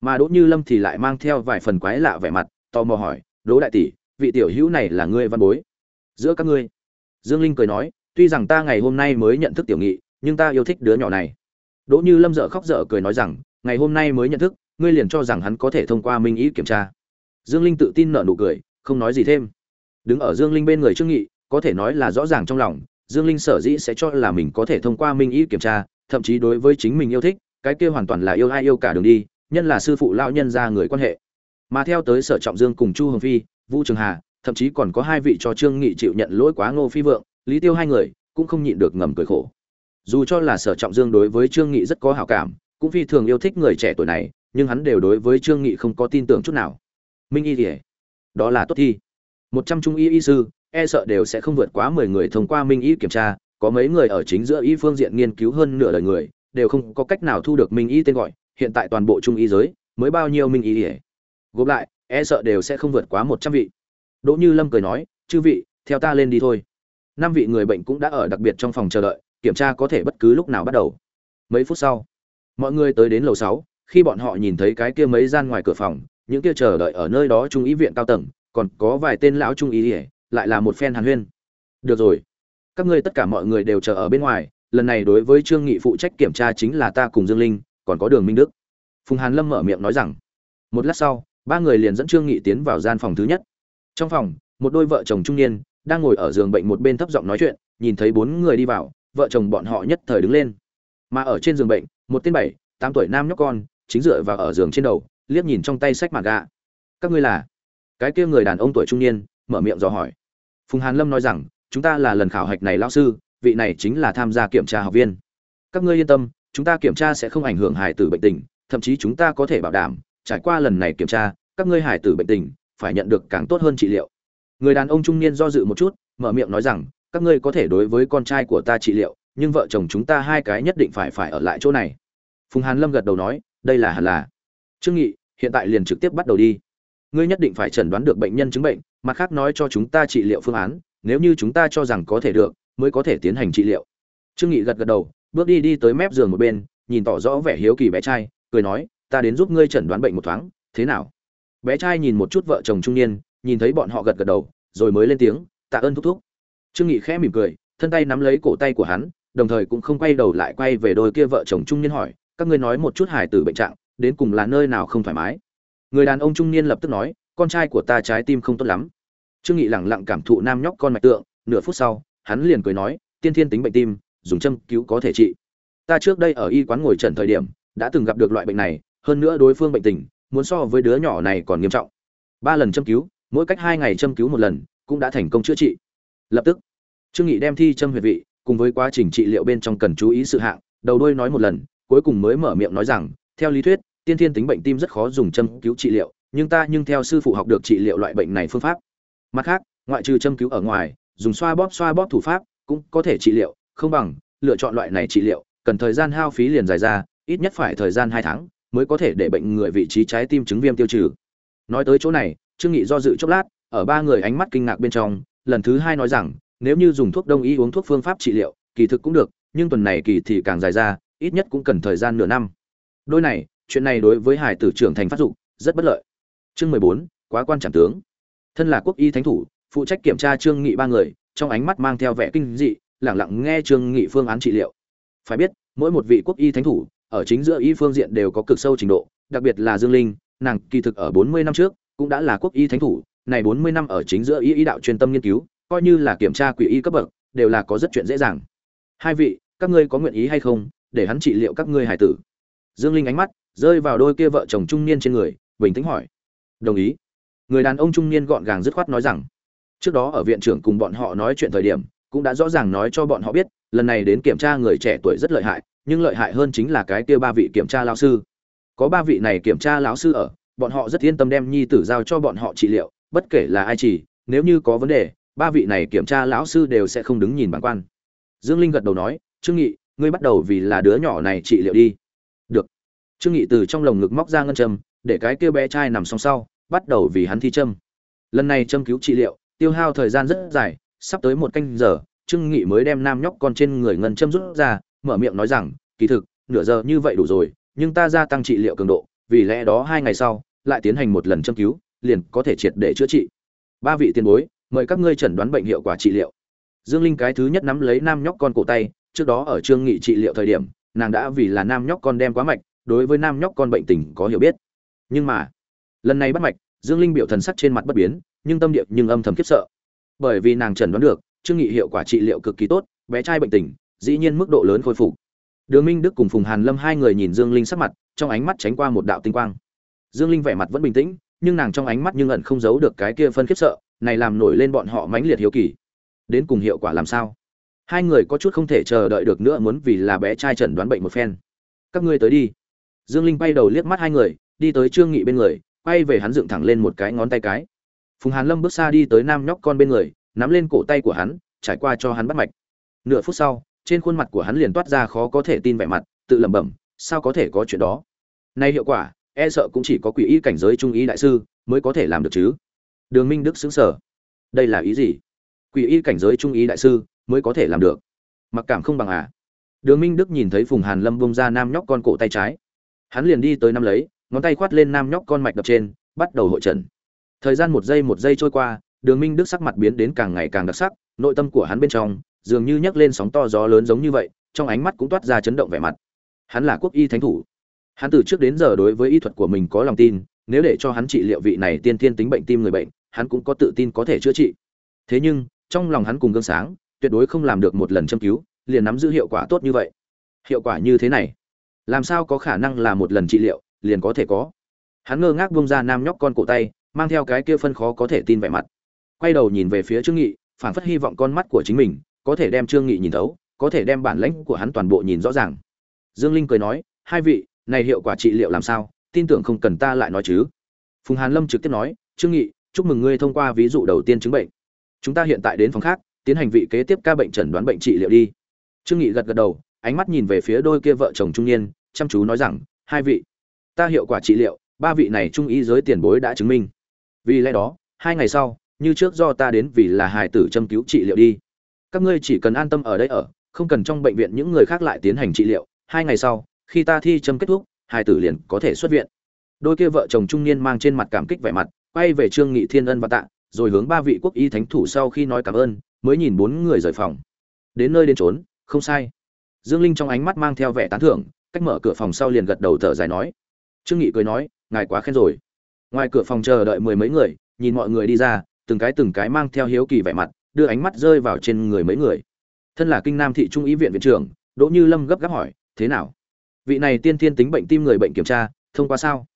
Mà đỗ như lâm thì lại mang theo vài phần quái lạ vẻ mặt, tò mò hỏi đỗ đại tỷ, vị tiểu hữu này là ngươi văn bối. Giữa các ngươi. Dương linh cười nói, tuy rằng ta ngày hôm nay mới nhận thức tiểu nghị, nhưng ta yêu thích đứa nhỏ này. Đỗ như lâm dợ khóc dở cười nói rằng, ngày hôm nay mới nhận thức, ngươi liền cho rằng hắn có thể thông qua minh ý kiểm tra. Dương linh tự tin nở nụ cười, không nói gì thêm. Đứng ở dương linh bên người trương nghị, có thể nói là rõ ràng trong lòng, dương linh sở dĩ sẽ cho là mình có thể thông qua minh ý kiểm tra, thậm chí đối với chính mình yêu thích, cái kia hoàn toàn là yêu ai yêu cả đường đi, nhân là sư phụ lão nhân ra người quan hệ mà theo tới sở trọng dương cùng chu hồng phi vũ trường hà, thậm chí còn có hai vị cho trương nghị chịu nhận lỗi quá ngô phi vượng, lý tiêu hai người cũng không nhịn được ngầm cười khổ. dù cho là sở trọng dương đối với trương nghị rất có hảo cảm, cũng phi thường yêu thích người trẻ tuổi này, nhưng hắn đều đối với trương nghị không có tin tưởng chút nào. minh y thì đó là tốt thi. một trăm trung y y sư e sợ đều sẽ không vượt quá mười người thông qua minh y kiểm tra, có mấy người ở chính giữa y phương diện nghiên cứu hơn nửa đời người, đều không có cách nào thu được minh y tên gọi, hiện tại toàn bộ trung y giới mới bao nhiêu minh y ỉa gộp lại e sợ đều sẽ không vượt quá một trăm vị. Đỗ như lâm cười nói, chư vị, theo ta lên đi thôi. Năm vị người bệnh cũng đã ở đặc biệt trong phòng chờ đợi, kiểm tra có thể bất cứ lúc nào bắt đầu. Mấy phút sau, mọi người tới đến lầu sáu, khi bọn họ nhìn thấy cái kia mấy gian ngoài cửa phòng, những kia chờ đợi ở nơi đó trung ý viện cao tầng, còn có vài tên lão trung ý ỉa, lại là một phen hàn huyên. Được rồi, các ngươi tất cả mọi người đều chờ ở bên ngoài, lần này đối với trương nghị phụ trách kiểm tra chính là ta cùng dương linh, còn có đường minh đức. Phùng hàn lâm mở miệng nói rằng. Một lát sau ba người liền dẫn trương nghị tiến vào gian phòng thứ nhất. Trong phòng, một đôi vợ chồng trung niên đang ngồi ở giường bệnh một bên thấp giọng nói chuyện, nhìn thấy bốn người đi vào, vợ chồng bọn họ nhất thời đứng lên. Mà ở trên giường bệnh, một tên bảy, tám tuổi nam nhóc con, chính dựa vào ở giường trên đầu, liếc nhìn trong tay sách mạc gà các ngươi là? Cái kia người đàn ông tuổi trung niên, mở miệng dò hỏi. Phùng hàn lâm nói rằng, chúng ta là lần khảo hạch này lão sư, vị này chính là tham gia kiểm tra học viên. Các ngươi yên tâm, chúng ta kiểm tra sẽ không ảnh hưởng hài tử bệnh tình, thậm chí chúng ta có thể bảo đảm trải qua lần này kiểm tra, các ngươi hải tử bệnh tình, phải nhận được càng tốt hơn trị liệu. Người đàn ông trung niên do dự một chút, mở miệng nói rằng, các ngươi có thể đối với con trai của ta trị liệu, nhưng vợ chồng chúng ta hai cái nhất định phải phải ở lại chỗ này. Phùng hàn lâm gật đầu nói, đây là hẳn là. Trương nghị, hiện tại liền trực tiếp bắt đầu đi. Ngươi nhất định phải chẩn đoán được bệnh nhân chứng bệnh, mặt khác nói cho chúng ta trị liệu phương án, nếu như chúng ta cho rằng có thể được, mới có thể tiến hành trị liệu. Trương nghị gật gật đầu, bước đi đi tới mép giường một bên, nhìn tỏ rõ vẻ hiếu kỳ bé trai, cười nói ta đến giúp ngươi chẩn đoán bệnh một thoáng, thế nào? Bé trai nhìn một chút vợ chồng trung niên, nhìn thấy bọn họ gật gật đầu, rồi mới lên tiếng, tạ ơn thúc thúc. Trương nghị khẽ mỉm cười, thân tay nắm lấy cổ tay của hắn, đồng thời cũng không quay đầu lại quay về đôi kia vợ chồng trung niên hỏi, các ngươi nói một chút hài tử bệnh trạng, đến cùng là nơi nào không thoải mái? Người đàn ông trung niên lập tức nói, con trai của ta trái tim không tốt lắm. Trương nghị lẳng lặng cảm thụ nam nhóc con mạch tượng, nửa phút sau, hắn liền cười nói, tiên thiên tính bệnh tim, dùng châm cứu có thể trị. Ta trước đây ở y quán ngồi trần thời điểm, đã từng gặp được loại bệnh này hơn nữa đối phương bệnh tình, muốn so với đứa nhỏ này còn nghiêm trọng. Ba lần châm cứu, mỗi cách hai ngày châm cứu một lần, cũng đã thành công chữa trị. Lập tức, trương nghị đem thi châm huyệt vị, cùng với quá trình trị liệu bên trong cần chú ý sự hạng, đầu đuôi nói một lần, cuối cùng mới mở miệng nói rằng, theo lý thuyết, tiên thiên tính bệnh tim rất khó dùng châm cứu trị liệu, nhưng ta nhưng theo sư phụ học được trị liệu loại bệnh này phương pháp. Mặt khác, ngoại trừ châm cứu ở ngoài, dùng xoa bóp xoa bóp thủ pháp cũng có thể trị liệu, không bằng, lựa chọn loại này trị liệu, cần thời gian hao phí liền dài ra, ít nhất phải thời gian hai tháng mới có thể để bệnh người vị trí trái tim chứng viêm tiêu trừ. Nói tới chỗ này, trương nghị do dự chốc lát, ở ba người ánh mắt kinh ngạc bên trong, lần thứ hai nói rằng, nếu như dùng thuốc đông y uống thuốc phương pháp trị liệu, kỳ thực cũng được, nhưng tuần này kỳ thì càng dài ra, ít nhất cũng cần thời gian nửa năm. Đôi này, chuyện này đối với hải tử trưởng thành phát dụng rất bất lợi. Chương mười bốn, quá quan trọng tướng. Thân là quốc y thánh thủ, phụ trách kiểm tra trương nghị ba người, trong ánh mắt mang theo vẻ kinh dị lặng lặng nghe trương nghị phương án trị liệu. Phải biết, mỗi một vị quốc y thánh thủ ở chính giữa y phương diện đều có cực sâu trình độ, đặc biệt là dương linh, nàng kỳ thực ở 40 năm trước cũng đã là quốc y thánh thủ, này 40 năm ở chính giữa y y đạo chuyên tâm nghiên cứu, coi như là kiểm tra quỷ y cấp bậc, đều là có rất chuyện dễ dàng. Hai vị, các ngươi có nguyện ý hay không, để hắn trị liệu các ngươi hải tử? Dương linh ánh mắt rơi vào đôi kia vợ chồng trung niên trên người, bình tĩnh hỏi. Đồng ý. Người đàn ông trung niên gọn gàng dứt khoát nói rằng, trước đó ở viện trưởng cùng bọn họ nói chuyện thời điểm, cũng đã rõ ràng nói cho bọn họ biết, lần này đến kiểm tra người trẻ tuổi rất lợi hại nhưng lợi hại hơn chính là cái kia ba vị kiểm tra lão sư. Có ba vị này kiểm tra lão sư ở, bọn họ rất yên tâm đem nhi tử giao cho bọn họ trị liệu, bất kể là ai chỉ, nếu như có vấn đề, ba vị này kiểm tra lão sư đều sẽ không đứng nhìn bản quan. Dương linh gật đầu nói, trương nghị, ngươi bắt đầu vì là đứa nhỏ này trị liệu đi. Được. Trương nghị từ trong lồng ngực móc ra ngân châm, để cái kia bé trai nằm song sau, bắt đầu vì hắn thi châm. Lần này châm cứu trị liệu, tiêu hao thời gian rất dài, sắp tới một canh giờ, trương nghị mới đem nam nhóc con trên người ngân châm rút ra mở miệng nói rằng, kỳ thực, nửa giờ như vậy đủ rồi, nhưng ta gia tăng trị liệu cường độ, vì lẽ đó hai ngày sau, lại tiến hành một lần châm cứu, liền có thể triệt để chữa trị. Ba vị tiền bối, mời các ngươi chẩn đoán bệnh hiệu quả trị liệu. Dương linh cái thứ nhất nắm lấy nam nhóc con cổ tay, trước đó ở trương nghị trị liệu thời điểm, nàng đã vì là nam nhóc con đem quá mạch, đối với nam nhóc con bệnh tình có hiểu biết. Nhưng mà, lần này bắt mạch, dương linh biểu thần sắc trên mặt bất biến, nhưng tâm địa nhưng âm thầm khiếp sợ. Bởi vì nàng chẩn đoán được, trương nghị hiệu quả trị liệu cực kỳ tốt, bé trai bệnh tình dĩ nhiên mức độ lớn khôi phục. Đường minh đức cùng phùng hàn lâm hai người nhìn dương linh sắc mặt, trong ánh mắt tránh qua một đạo tinh quang. Dương linh vẻ mặt vẫn bình tĩnh, nhưng nàng trong ánh mắt nhưng ẩn không giấu được cái kia phân khiếp sợ, này làm nổi lên bọn họ mãnh liệt hiếu kỳ. Đến cùng hiệu quả làm sao? Hai người có chút không thể chờ đợi được nữa muốn vì là bé trai chẩn đoán bệnh một phen. Các ngươi tới đi. Dương linh bay đầu liếc mắt hai người, đi tới trương nghị bên người, quay về hắn dựng thẳng lên một cái ngón tay cái. Phùng hàn lâm bước xa đi tới nam nhóc con bên người, nắm lên cổ tay của hắn, trải qua cho hắn bắt mạch. Nửa phút sau trên khuôn mặt của hắn liền toát ra khó có thể tin vẻ mặt, tự lẩm bẩm, sao có thể có chuyện đó? Nay hiệu quả e sợ cũng chỉ có quỷ y cảnh giới trung y đại sư mới có thể làm được chứ. Đường minh đức xứng sở đây là ý gì? Quỷ y cảnh giới trung y đại sư mới có thể làm được? Mặc cảm không bằng à? Đường minh đức nhìn thấy phùng hàn lâm bông ra nam nhóc con cổ tay trái. Hắn liền đi tới năm lấy, ngón tay khoát lên nam nhóc con mạch đập trên, bắt đầu hội trần. Thời gian một giây một giây trôi qua, đường minh đức sắc mặt biến đến càng ngày càng đặc sắc, nội tâm của hắn bên trong dường như nhấc lên sóng to gió lớn giống như vậy, trong ánh mắt cũng toát ra chấn động vẻ mặt. Hắn là quốc y thánh thủ. Hắn từ trước đến giờ đối với y thuật của mình có lòng tin, nếu để cho hắn trị liệu vị này tiên tiên tính bệnh tim người bệnh, hắn cũng có tự tin có thể chữa trị. Thế nhưng, trong lòng hắn cùng gương sáng, tuyệt đối không làm được một lần châm cứu, liền nắm giữ hiệu quả tốt như vậy. Hiệu quả như thế này, làm sao có khả năng là một lần trị liệu, liền có thể có? Hắn ngơ ngác bông ra nam nhóc con cổ tay, mang theo cái kia phân khó có thể tin vẻ mặt. Quay đầu nhìn về phía trương nghị phản phất hy vọng con mắt của chính mình có thể đem trương nghị nhìn thấu, có thể đem bản lãnh của hắn toàn bộ nhìn rõ ràng. Dương linh cười nói, hai vị, này hiệu quả trị liệu làm sao? Tin tưởng không cần ta lại nói chứ. Phùng hàn lâm trực tiếp nói, trương nghị, chúc mừng ngươi thông qua ví dụ đầu tiên chứng bệnh. Chúng ta hiện tại đến phòng khác, tiến hành vị kế tiếp ca bệnh chẩn đoán bệnh trị liệu đi. Trương nghị gật gật đầu, ánh mắt nhìn về phía đôi kia vợ chồng trung niên, chăm chú nói rằng, hai vị, ta hiệu quả trị liệu, ba vị này trung ý giới tiền bối đã chứng minh. Vì lẽ đó, hai ngày sau, như trước do ta đến vì là hài tử châm cứu trị liệu đi các ngươi chỉ cần an tâm ở đây ở, không cần trong bệnh viện những người khác lại tiến hành trị liệu, hai ngày sau, khi ta thi châm kết thúc hai tử liền có thể xuất viện. Đôi kia vợ chồng trung niên mang trên mặt cảm kích vẻ mặt, quay về trương nghị thiên ân và tạ, rồi hướng ba vị quốc y thánh thủ sau khi nói cảm ơn, mới nhìn bốn người rời phòng. Đến nơi đến trốn không sai. Dương linh trong ánh mắt mang theo vẻ tán thưởng, cách mở cửa phòng sau liền gật đầu thở dài nói. Trương nghị cười nói, ngài quá khen rồi. Ngoài cửa phòng chờ đợi mười mấy người, nhìn mọi người đi ra, từng cái từng cái mang theo hiếu kỳ vẻ mặt đưa ánh mắt rơi vào trên người mấy người. Thân là kinh nam thị trung ý viện viện trưởng, đỗ như lâm gấp gáp hỏi, thế nào? Vị này tiên thiên tính bệnh tim người bệnh kiểm tra, thông qua sao?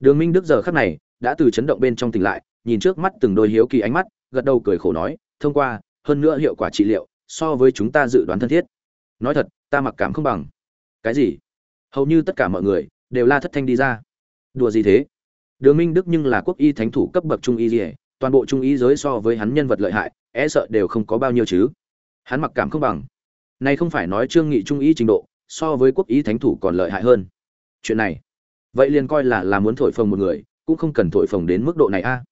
Đường minh đức giờ khắc này đã từ chấn động bên trong tỉnh lại, nhìn trước mắt từng đôi hiếu kỳ ánh mắt, gật đầu cười khổ nói, thông qua, hơn nữa hiệu quả trị liệu, so với chúng ta dự đoán thân thiết. Nói thật, ta mặc cảm không bằng. Cái gì? Hầu như tất cả mọi người đều la thất thanh đi ra. Đùa gì thế? Đường minh đức nhưng là quốc y thánh thủ cấp bậc trung y dỉa toàn bộ trung ý giới so với hắn nhân vật lợi hại e sợ đều không có bao nhiêu chứ. Hắn mặc cảm không bằng. Nay không phải nói trương nghị trung ý trình độ, so với quốc ý thánh thủ còn lợi hại hơn. Chuyện này, vậy liền coi là là muốn thổi phồng một người, cũng không cần thổi phồng đến mức độ này a.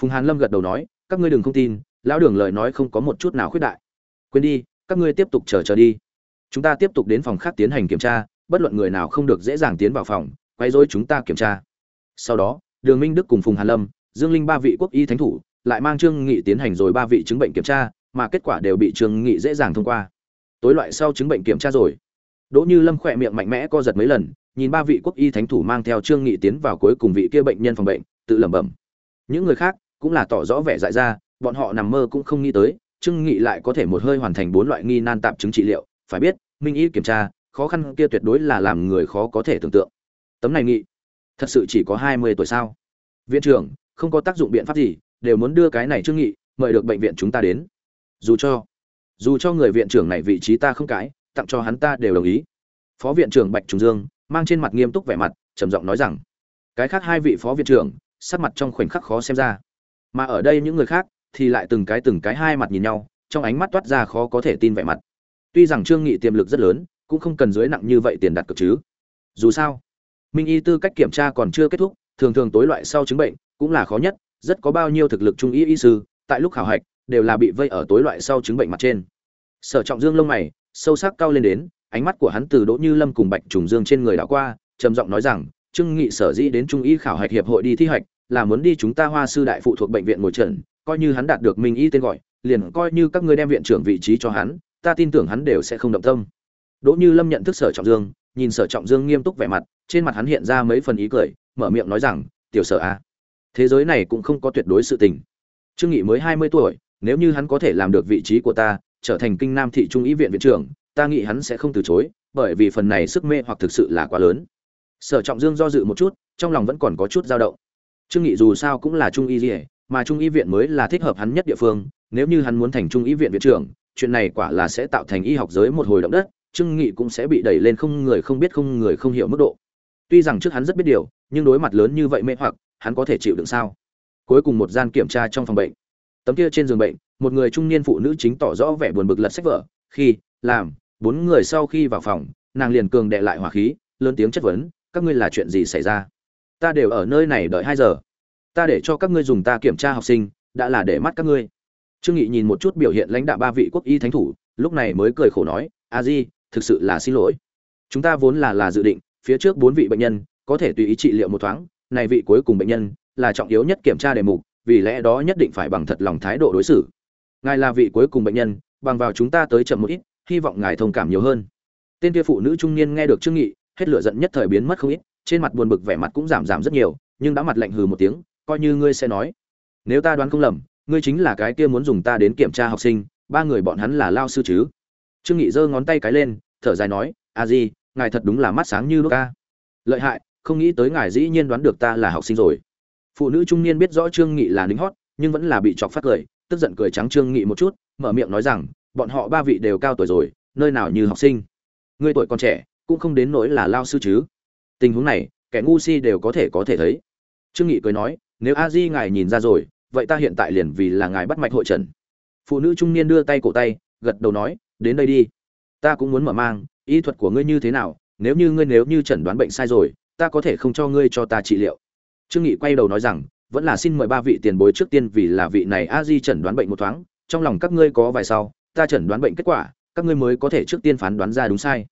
Phùng hàn lâm gật đầu nói, các ngươi đừng không tin, lão đường lời nói không có một chút nào khuyết đại. Quên đi, các ngươi tiếp tục chờ chờ đi. Chúng ta tiếp tục đến phòng khác tiến hành kiểm tra, bất luận người nào không được dễ dàng tiến vào phòng quay dối chúng ta kiểm tra. Sau đó, đường minh đức cùng phùng hàn lâm dương linh ba vị quốc y thánh thủ, lại mang trương nghị tiến hành rồi ba vị chứng bệnh kiểm tra, mà kết quả đều bị trương nghị dễ dàng thông qua. Tối loại sau chứng bệnh kiểm tra rồi. Đỗ như lâm khỏe miệng mạnh mẽ co giật mấy lần, nhìn ba vị quốc y thánh thủ mang theo trương nghị tiến vào cuối cùng vị kia bệnh nhân phòng bệnh, tự lẩm bẩm. Những người khác cũng là tỏ rõ vẻ dại ra, bọn họ nằm mơ cũng không nghĩ tới, trương nghị lại có thể một hơi hoàn thành bốn loại nghi nan tạm chứng trị liệu, phải biết minh y kiểm tra, khó khăn kia tuyệt đối là làm người khó có thể tưởng tượng. Tấm này nghị, thật sự chỉ có hai mươi tuổi sao? Viện trưởng không có tác dụng biện pháp gì, đều muốn đưa cái này trương nghị, mời được bệnh viện chúng ta đến. Dù cho dù cho người viện trưởng này vị trí ta không cãi, tặng cho hắn ta đều đồng ý. Phó viện trưởng bạch trùng dương, mang trên mặt nghiêm túc vẻ mặt, trầm giọng nói rằng, cái khác hai vị phó viện trưởng, sắc mặt trong khoảnh khắc khó xem ra. Mà ở đây những người khác, thì lại từng cái từng cái hai mặt nhìn nhau, trong ánh mắt toát ra khó có thể tin vẻ mặt. Tuy rằng trương nghị tiềm lực rất lớn, cũng không cần dưới nặng như vậy tiền đặt cược chứ. Dù sao, minh y tư cách kiểm tra còn chưa kết thúc, thường thường tối loại sau chứng bệnh cũng là khó nhất, rất có bao nhiêu thực lực trung y y sư, tại lúc khảo hạch, đều là bị vây ở tối loại sau chứng bệnh mặt trên. Sở trọng dương lông mày, sâu sắc cao lên đến, ánh mắt của hắn từ đỗ như lâm cùng bạch trùng dương trên người đảo qua, trầm giọng nói rằng, trương nghị sở dĩ đến trung y khảo hạch hiệp hội đi thi hạch, là muốn đi chúng ta hoa sư đại phụ thuộc bệnh viện ngồi trận coi như hắn đạt được minh y tên gọi, liền coi như các ngươi đem viện trưởng vị trí cho hắn, ta tin tưởng hắn đều sẽ không động tâm. Đỗ như lâm nhận thức sở trọng dương, nhìn sở trọng dương nghiêm túc vẻ mặt, trên mặt hắn hiện ra mấy phần ý cười, mở miệng nói rằng, tiểu sở a thế giới này cũng không có tuyệt đối sự tình. Trương nghị mới hai mươi tuổi, nếu như hắn có thể làm được vị trí của ta, trở thành kinh nam thị trung y viện viện trưởng, ta nghĩ hắn sẽ không từ chối, bởi vì phần này sức mê hoặc thực sự là quá lớn. Sở trọng dương do dự một chút, trong lòng vẫn còn có chút dao động. Trương nghị dù sao cũng là trung y gì mà trung y viện mới là thích hợp hắn nhất địa phương, nếu như hắn muốn thành trung y viện viện trưởng, chuyện này quả là sẽ tạo thành y học giới một hồi động đất, trương nghị cũng sẽ bị đẩy lên không người không biết không người không hiểu mức độ. Tuy rằng trước hắn rất biết điều, nhưng đối mặt lớn như vậy mê hoặc hắn có thể chịu đựng sao? Cuối cùng một gian kiểm tra trong phòng bệnh. Tấm kia trên giường bệnh, một người trung niên phụ nữ chính tỏ rõ vẻ buồn bực lật sách vở. Khi, làm, bốn người sau khi vào phòng, nàng liền cường đệ lại hỏa khí, lớn tiếng chất vấn, các ngươi là chuyện gì xảy ra? Ta đều ở nơi này đợi hai giờ. Ta để cho các ngươi dùng ta kiểm tra học sinh, đã là để mắt các ngươi. Trương nghị nhìn một chút biểu hiện lãnh đạo ba vị quốc y thánh thủ, lúc này mới cười khổ nói, a di, thực sự là xin lỗi. Chúng ta vốn là là dự định, phía trước bốn vị bệnh nhân, có thể tùy ý trị liệu một thoáng này vị cuối cùng bệnh nhân là trọng yếu nhất kiểm tra đề mục, vì lẽ đó nhất định phải bằng thật lòng thái độ đối xử. Ngài là vị cuối cùng bệnh nhân, bằng vào chúng ta tới chậm một ít, hy vọng ngài thông cảm nhiều hơn. Tên kia phụ nữ trung niên nghe được trương nghị, hết lửa giận nhất thời biến mất không ít, trên mặt buồn bực vẻ mặt cũng giảm giảm rất nhiều, nhưng đã mặt lạnh hừ một tiếng, coi như ngươi sẽ nói. Nếu ta đoán không lầm, ngươi chính là cái kia muốn dùng ta đến kiểm tra học sinh, ba người bọn hắn là lao sư chứ? Trương nghị giơ ngón tay cái lên, thở dài nói, a di, ngài thật đúng là mắt sáng như nước ca lợi hại không nghĩ tới ngài dĩ nhiên đoán được ta là học sinh rồi. Phụ nữ trung niên biết rõ trương nghị là lính hót, nhưng vẫn là bị chọc phát cười, tức giận cười trắng trương nghị một chút, mở miệng nói rằng, bọn họ ba vị đều cao tuổi rồi, nơi nào như học sinh. Người tuổi còn trẻ, cũng không đến nỗi là lao sư chứ. Tình huống này, kẻ ngu si đều có thể có thể thấy. Trương nghị cười nói, nếu a di ngài nhìn ra rồi, vậy ta hiện tại liền vì là ngài bắt mạch hội trần phụ nữ trung niên đưa tay cổ tay, gật đầu nói, đến đây đi. Ta cũng muốn mở mang y thuật của ngươi như thế nào, nếu như ngươi nếu như chẩn đoán bệnh sai rồi ta có thể không cho ngươi cho ta trị liệu. Trương nghị quay đầu nói rằng, vẫn là xin mời ba vị tiền bối trước tiên vì là vị này a di chẩn đoán bệnh một thoáng, trong lòng các ngươi có vài sau ta chẩn đoán bệnh kết quả, các ngươi mới có thể trước tiên phán đoán ra đúng sai.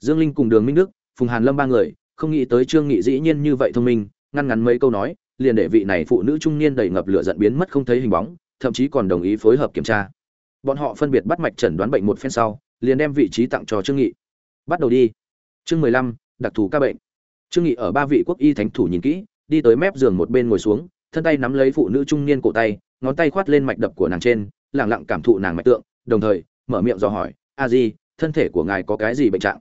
Dương linh cùng đường minh đức, phùng hàn lâm ba người, không nghĩ tới trương nghị dĩ nhiên như vậy thông minh, ngăn ngắn mấy câu nói, liền để vị này phụ nữ trung niên đầy ngập lửa giận biến mất không thấy hình bóng, thậm chí còn đồng ý phối hợp kiểm tra. Bọn họ phân biệt bắt mạch chẩn đoán bệnh một phen sau, liền đem vị trí tặng cho trương nghị. Bắt đầu đi. Chương mười lăm, đặc thù ca bệnh trương nghị ở ba vị quốc y thánh thủ nhìn kỹ, đi tới mép giường một bên ngồi xuống, thân tay nắm lấy phụ nữ trung niên cổ tay, ngón tay khoát lên mạch đập của nàng trên, lặng lặng cảm thụ nàng mạch tượng, đồng thời, mở miệng dò hỏi, a di, thân thể của ngài có cái gì bệnh trạng?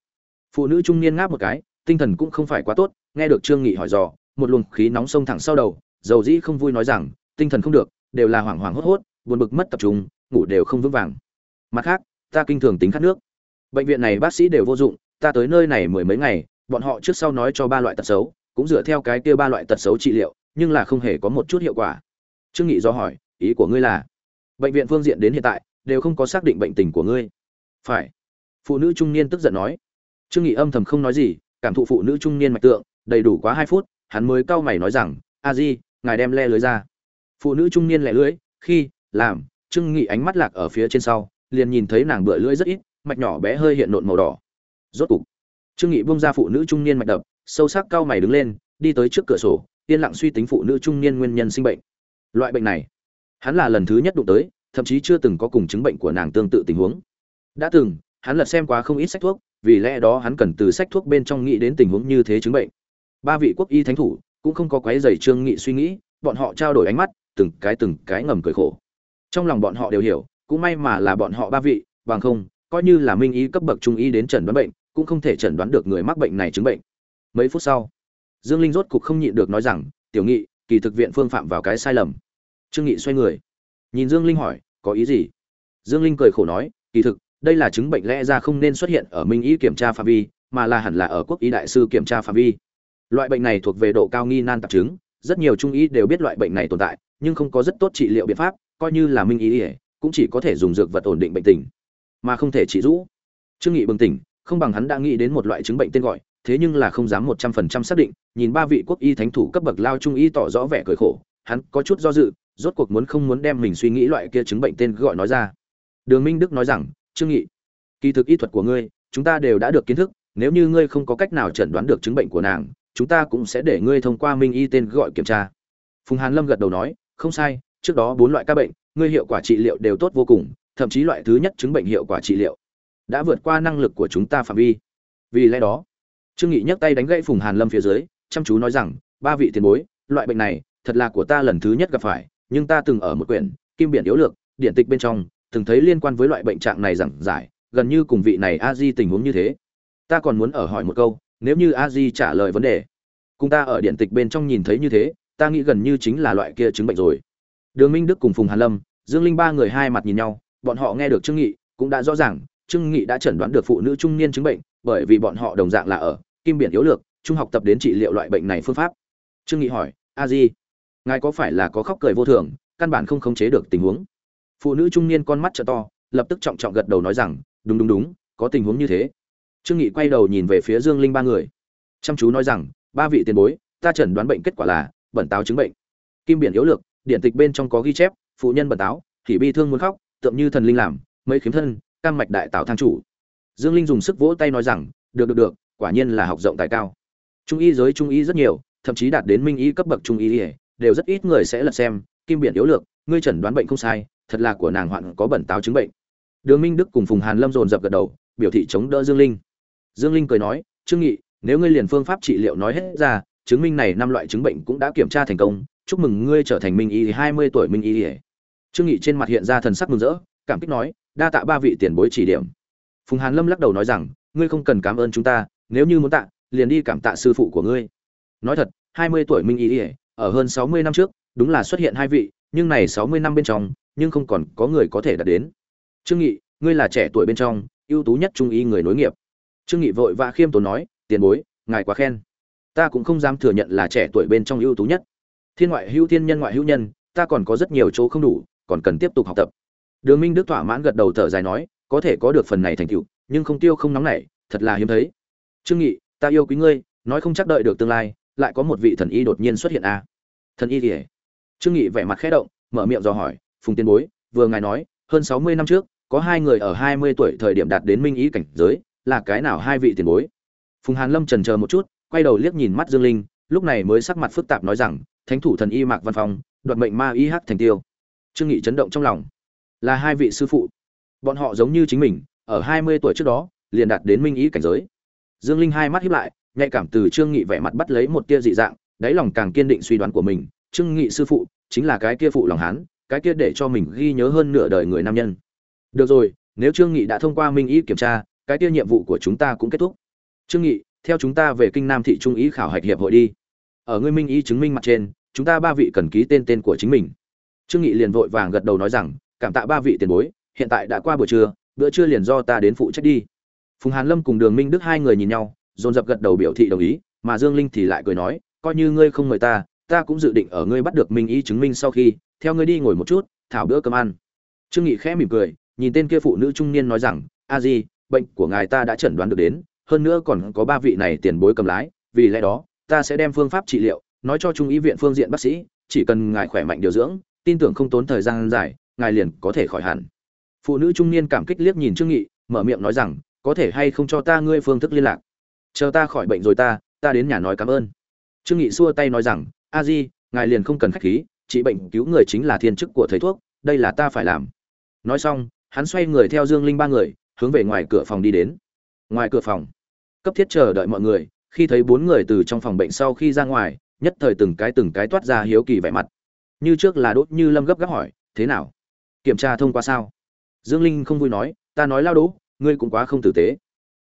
Phụ nữ trung niên ngáp một cái, tinh thần cũng không phải quá tốt, nghe được trương nghị hỏi dò, một luồng khí nóng sông thẳng sau đầu, dầu dĩ không vui nói rằng, tinh thần không được, đều là hoảng hoảng hốt hốt, buồn bực mất tập trung, ngủ đều không vững vàng. Mặt khác, ta kinh thường tính khát nước. Bệnh viện này bác sĩ đều vô dụng, ta tới nơi này mười mấy ngày bọn họ trước sau nói cho ba loại tật xấu, cũng dựa theo cái kia ba loại tật xấu trị liệu, nhưng là không hề có một chút hiệu quả. Trương nghị do hỏi, ý của ngươi là, bệnh viện phương diện đến hiện tại, đều không có xác định bệnh tình của ngươi. Phải. Phụ nữ trung niên tức giận nói. Trương nghị âm thầm không nói gì, cảm thụ phụ nữ trung niên mạch tượng, đầy đủ quá hai phút, hắn mới cau mày nói rằng, a di, ngài đem le lưới ra. Phụ nữ trung niên lẻ lưới, khi, làm, trương nghị ánh mắt lạc ở phía trên sau, liền nhìn thấy nàng bựa lưỡi rất ít, mạch nhỏ bé hơi hiện nộn màu đỏ. Rốt cục trương nghị buông ra phụ nữ trung niên mạch đập, sâu sắc cao mày đứng lên, đi tới trước cửa sổ, yên lặng suy tính phụ nữ trung niên nguyên nhân sinh bệnh. Loại bệnh này, hắn là lần thứ nhất đụng tới, thậm chí chưa từng có cùng chứng bệnh của nàng tương tự tình huống. Đã từng, hắn lật xem quá không ít sách thuốc, vì lẽ đó hắn cần từ sách thuốc bên trong nghĩ đến tình huống như thế chứng bệnh. Ba vị quốc y thánh thủ cũng không có quấy giày trương nghị suy nghĩ, bọn họ trao đổi ánh mắt, từng cái từng cái ngầm cười khổ. Trong lòng bọn họ đều hiểu, cũng may mà là bọn họ ba vị, bằng không, coi như là minh y cấp bậc trung y đến chẩn đoán bệnh cũng không thể chẩn đoán được người mắc bệnh này chứng bệnh. Mấy phút sau, dương linh rốt cục không nhịn được nói rằng, tiểu nghị, kỳ thực viện phương phạm vào cái sai lầm. Trương nghị xoay người, nhìn dương linh hỏi, có ý gì? Dương linh cười khổ nói, kỳ thực, đây là chứng bệnh lẽ ra không nên xuất hiện ở minh y kiểm tra phạm vi, mà là hẳn là ở quốc y đại sư kiểm tra phạm vi. Loại bệnh này thuộc về độ cao nghi nan tạp chứng, rất nhiều trung y đều biết loại bệnh này tồn tại, nhưng không có rất tốt trị liệu biện pháp, coi như là minh y, cũng chỉ có thể dùng dược vật ổn định bệnh tình, mà không thể trị rũ. Trương nghị bừng tỉnh không bằng hắn đã nghĩ đến một loại chứng bệnh tên gọi, thế nhưng là không dám một trăm phần trăm xác định, nhìn ba vị quốc y thánh thủ cấp bậc lao trung y tỏ rõ vẻ cười khổ, hắn có chút do dự, rốt cuộc muốn không muốn đem mình suy nghĩ loại kia chứng bệnh tên gọi nói ra. Đường minh đức nói rằng, trương nghị, kỳ thực y thuật của ngươi, chúng ta đều đã được kiến thức, nếu như ngươi không có cách nào chẩn đoán được chứng bệnh của nàng, chúng ta cũng sẽ để ngươi thông qua minh y tên gọi kiểm tra. Phùng hàn lâm gật đầu nói, không sai, trước đó bốn loại ca bệnh, ngươi hiệu quả trị liệu đều tốt vô cùng, thậm chí loại thứ nhất chứng bệnh hiệu quả trị liệu đã vượt qua năng lực của chúng ta phạm vi. Vì lẽ đó, trương nghị nhấc tay đánh gãy phùng hàn lâm phía dưới, chăm chú nói rằng, ba vị tiền bối, loại bệnh này, thật là của ta lần thứ nhất gặp phải, nhưng ta từng ở một quyển, kim biển yếu lược, điện tịch bên trong, từng thấy liên quan với loại bệnh trạng này giảng giải, gần như cùng vị này a di tình huống như thế. Ta còn muốn ở hỏi một câu, nếu như a di trả lời vấn đề, cùng ta ở điện tịch bên trong nhìn thấy như thế, ta nghĩ gần như chính là loại kia chứng bệnh rồi. Đường minh đức cùng phùng hàn lâm, dương linh ba người hai mặt nhìn nhau, bọn họ nghe được trương nghị, cũng đã rõ ràng trương nghị đã chẩn đoán được phụ nữ trung niên chứng bệnh, bởi vì bọn họ đồng dạng là ở kim biển yếu lược, trung học tập đến trị liệu loại bệnh này phương pháp. Trương nghị hỏi, a di, ngài có phải là có khóc cười vô thường, căn bản không khống chế được tình huống? Phụ nữ trung niên con mắt trợ to, lập tức trọng trọng gật đầu nói rằng, đúng đúng đúng, có tình huống như thế. Trương nghị quay đầu nhìn về phía dương linh ba người. Chăm chú nói rằng, ba vị tiền bối, ta chẩn đoán bệnh kết quả là bẩn táo chứng bệnh. Kim biển yếu lược, điện tịch bên trong có ghi chép, phụ nhân bẩn táo, thì bi thương muốn khóc tượng như thần linh làm, mấy khiếm thân cam mạch đại tạo thang chủ. Dương linh dùng sức vỗ tay nói rằng, được được được, quả nhiên là học rộng tài cao. Trung y giới trung y rất nhiều, thậm chí đạt đến minh y cấp bậc trung y đều rất ít người sẽ lật xem, kim biển yếu lược, ngươi chẩn đoán bệnh không sai, thật là của nàng hoạn có bẩn táo chứng bệnh. Đường minh đức cùng phùng hàn lâm dồn dập gật đầu, biểu thị chống đỡ dương linh. Dương linh cười nói, trương nghị, nếu ngươi liền phương pháp trị liệu nói hết ra, chứng minh này năm loại chứng bệnh cũng đã kiểm tra thành công, chúc mừng ngươi trở thành minh y hai mươi tuổi minh y. Trương nghị trên mặt hiện ra thần sắc mừng rỡ, cảm kích nói đa tạ ba vị tiền bối chỉ điểm. Phùng hàn lâm lắc đầu nói rằng, ngươi không cần cảm ơn chúng ta, nếu như muốn tạ, liền đi cảm tạ sư phụ của ngươi. Nói thật, hai mươi tuổi minh y ở hơn sáu mươi năm trước, đúng là xuất hiện hai vị, nhưng này sáu mươi năm bên trong, nhưng không còn có người có thể đạt đến. Trương nghị, ngươi là trẻ tuổi bên trong, ưu tú nhất trung y người nối nghiệp. Trương nghị vội vã khiêm tốn nói, tiền bối, ngài quá khen. Ta cũng không dám thừa nhận là trẻ tuổi bên trong ưu tú nhất. Thiên ngoại hữu thiên nhân ngoại hữu nhân, ta còn có rất nhiều chỗ không đủ, còn cần tiếp tục học tập đường minh đức thỏa mãn gật đầu thở dài nói, có thể có được phần này thành tựu, nhưng không tiêu không nóng nảy, thật là hiếm thấy trương nghị, ta yêu quý ngươi, nói không chắc đợi được tương lai, lại có một vị thần y đột nhiên xuất hiện à. thần y gì? trương nghị vẻ mặt khẽ động, mở miệng dò hỏi, phùng tiên bối, vừa ngài nói, hơn sáu mươi năm trước, có hai người ở hai mươi tuổi thời điểm đạt đến minh ý cảnh giới, là cái nào hai vị tiền bối phùng hàn lâm chần chờ một chút, quay đầu liếc nhìn mắt dương linh, lúc này mới sắc mặt phức tạp nói rằng, thánh thủ thần y mạc văn phong, đoạt mệnh ma y hắc thành tiêu trương nghị chấn động trong lòng là hai vị sư phụ. Bọn họ giống như chính mình, ở hai mươi tuổi trước đó, liền đạt đến minh ý cảnh giới. Dương linh hai mắt hiếp lại, nhạy cảm từ trương nghị vẻ mặt bắt lấy một tia dị dạng, đáy lòng càng kiên định suy đoán của mình, trương nghị sư phụ, chính là cái kia phụ lòng hán cái kia để cho mình ghi nhớ hơn nửa đời người nam nhân. Được rồi, nếu trương nghị đã thông qua minh ý kiểm tra, cái kia nhiệm vụ của chúng ta cũng kết thúc. Trương nghị, theo chúng ta về kinh nam thị trung ý khảo hạch hiệp hội đi. Ở ngươi minh ý chứng minh mặt trên, chúng ta ba vị cần ký tên tên của chính mình. Trương nghị liền vội vàng gật đầu nói rằng cảm tạ ba vị tiền bối, hiện tại đã qua buổi trưa, bữa trưa liền do ta đến phụ trách đi. Phùng hàn lâm cùng đường minh đức hai người nhìn nhau, dồn dập gật đầu biểu thị đồng ý, mà dương linh thì lại cười nói, coi như ngươi không mời ta ta cũng dự định ở ngươi bắt được minh ý chứng minh sau khi, theo ngươi đi ngồi một chút, thảo bữa cơm ăn. Trương nghị khẽ mỉm cười, nhìn tên kia phụ nữ trung niên nói rằng, a di, bệnh của ngài ta đã chẩn đoán được đến, hơn nữa còn có ba vị này tiền bối cầm lái, vì lẽ đó, ta sẽ đem phương pháp trị liệu, nói cho trung y viện phương diện bác sĩ, chỉ cần ngài khỏe mạnh điều dưỡng, tin tưởng không tốn thời gian dài ngài liền có thể khỏi hẳn. Phụ nữ trung niên cảm kích liếc nhìn trương nghị, mở miệng nói rằng, có thể hay không cho ta ngươi phương thức liên lạc? Chờ ta khỏi bệnh rồi ta ta đến nhà nói cảm ơn. Trương nghị xua tay nói rằng, a di, ngài liền không cần khách khí, trị bệnh cứu người chính là thiên chức của thầy thuốc, đây là ta phải làm. Nói xong, hắn xoay người theo dương linh ba người, hướng về ngoài cửa phòng đi đến. Ngoài cửa phòng, cấp thiết chờ đợi mọi người, khi thấy bốn người từ trong phòng bệnh sau khi ra ngoài, nhất thời từng cái từng cái toát ra hiếu kỳ vẻ mặt. Như trước là đốt như lâm gấp gáp hỏi, thế nào? Kiểm tra thông qua sao? Dương linh không vui nói ta nói lao đỗ ngươi cũng quá không tử tế.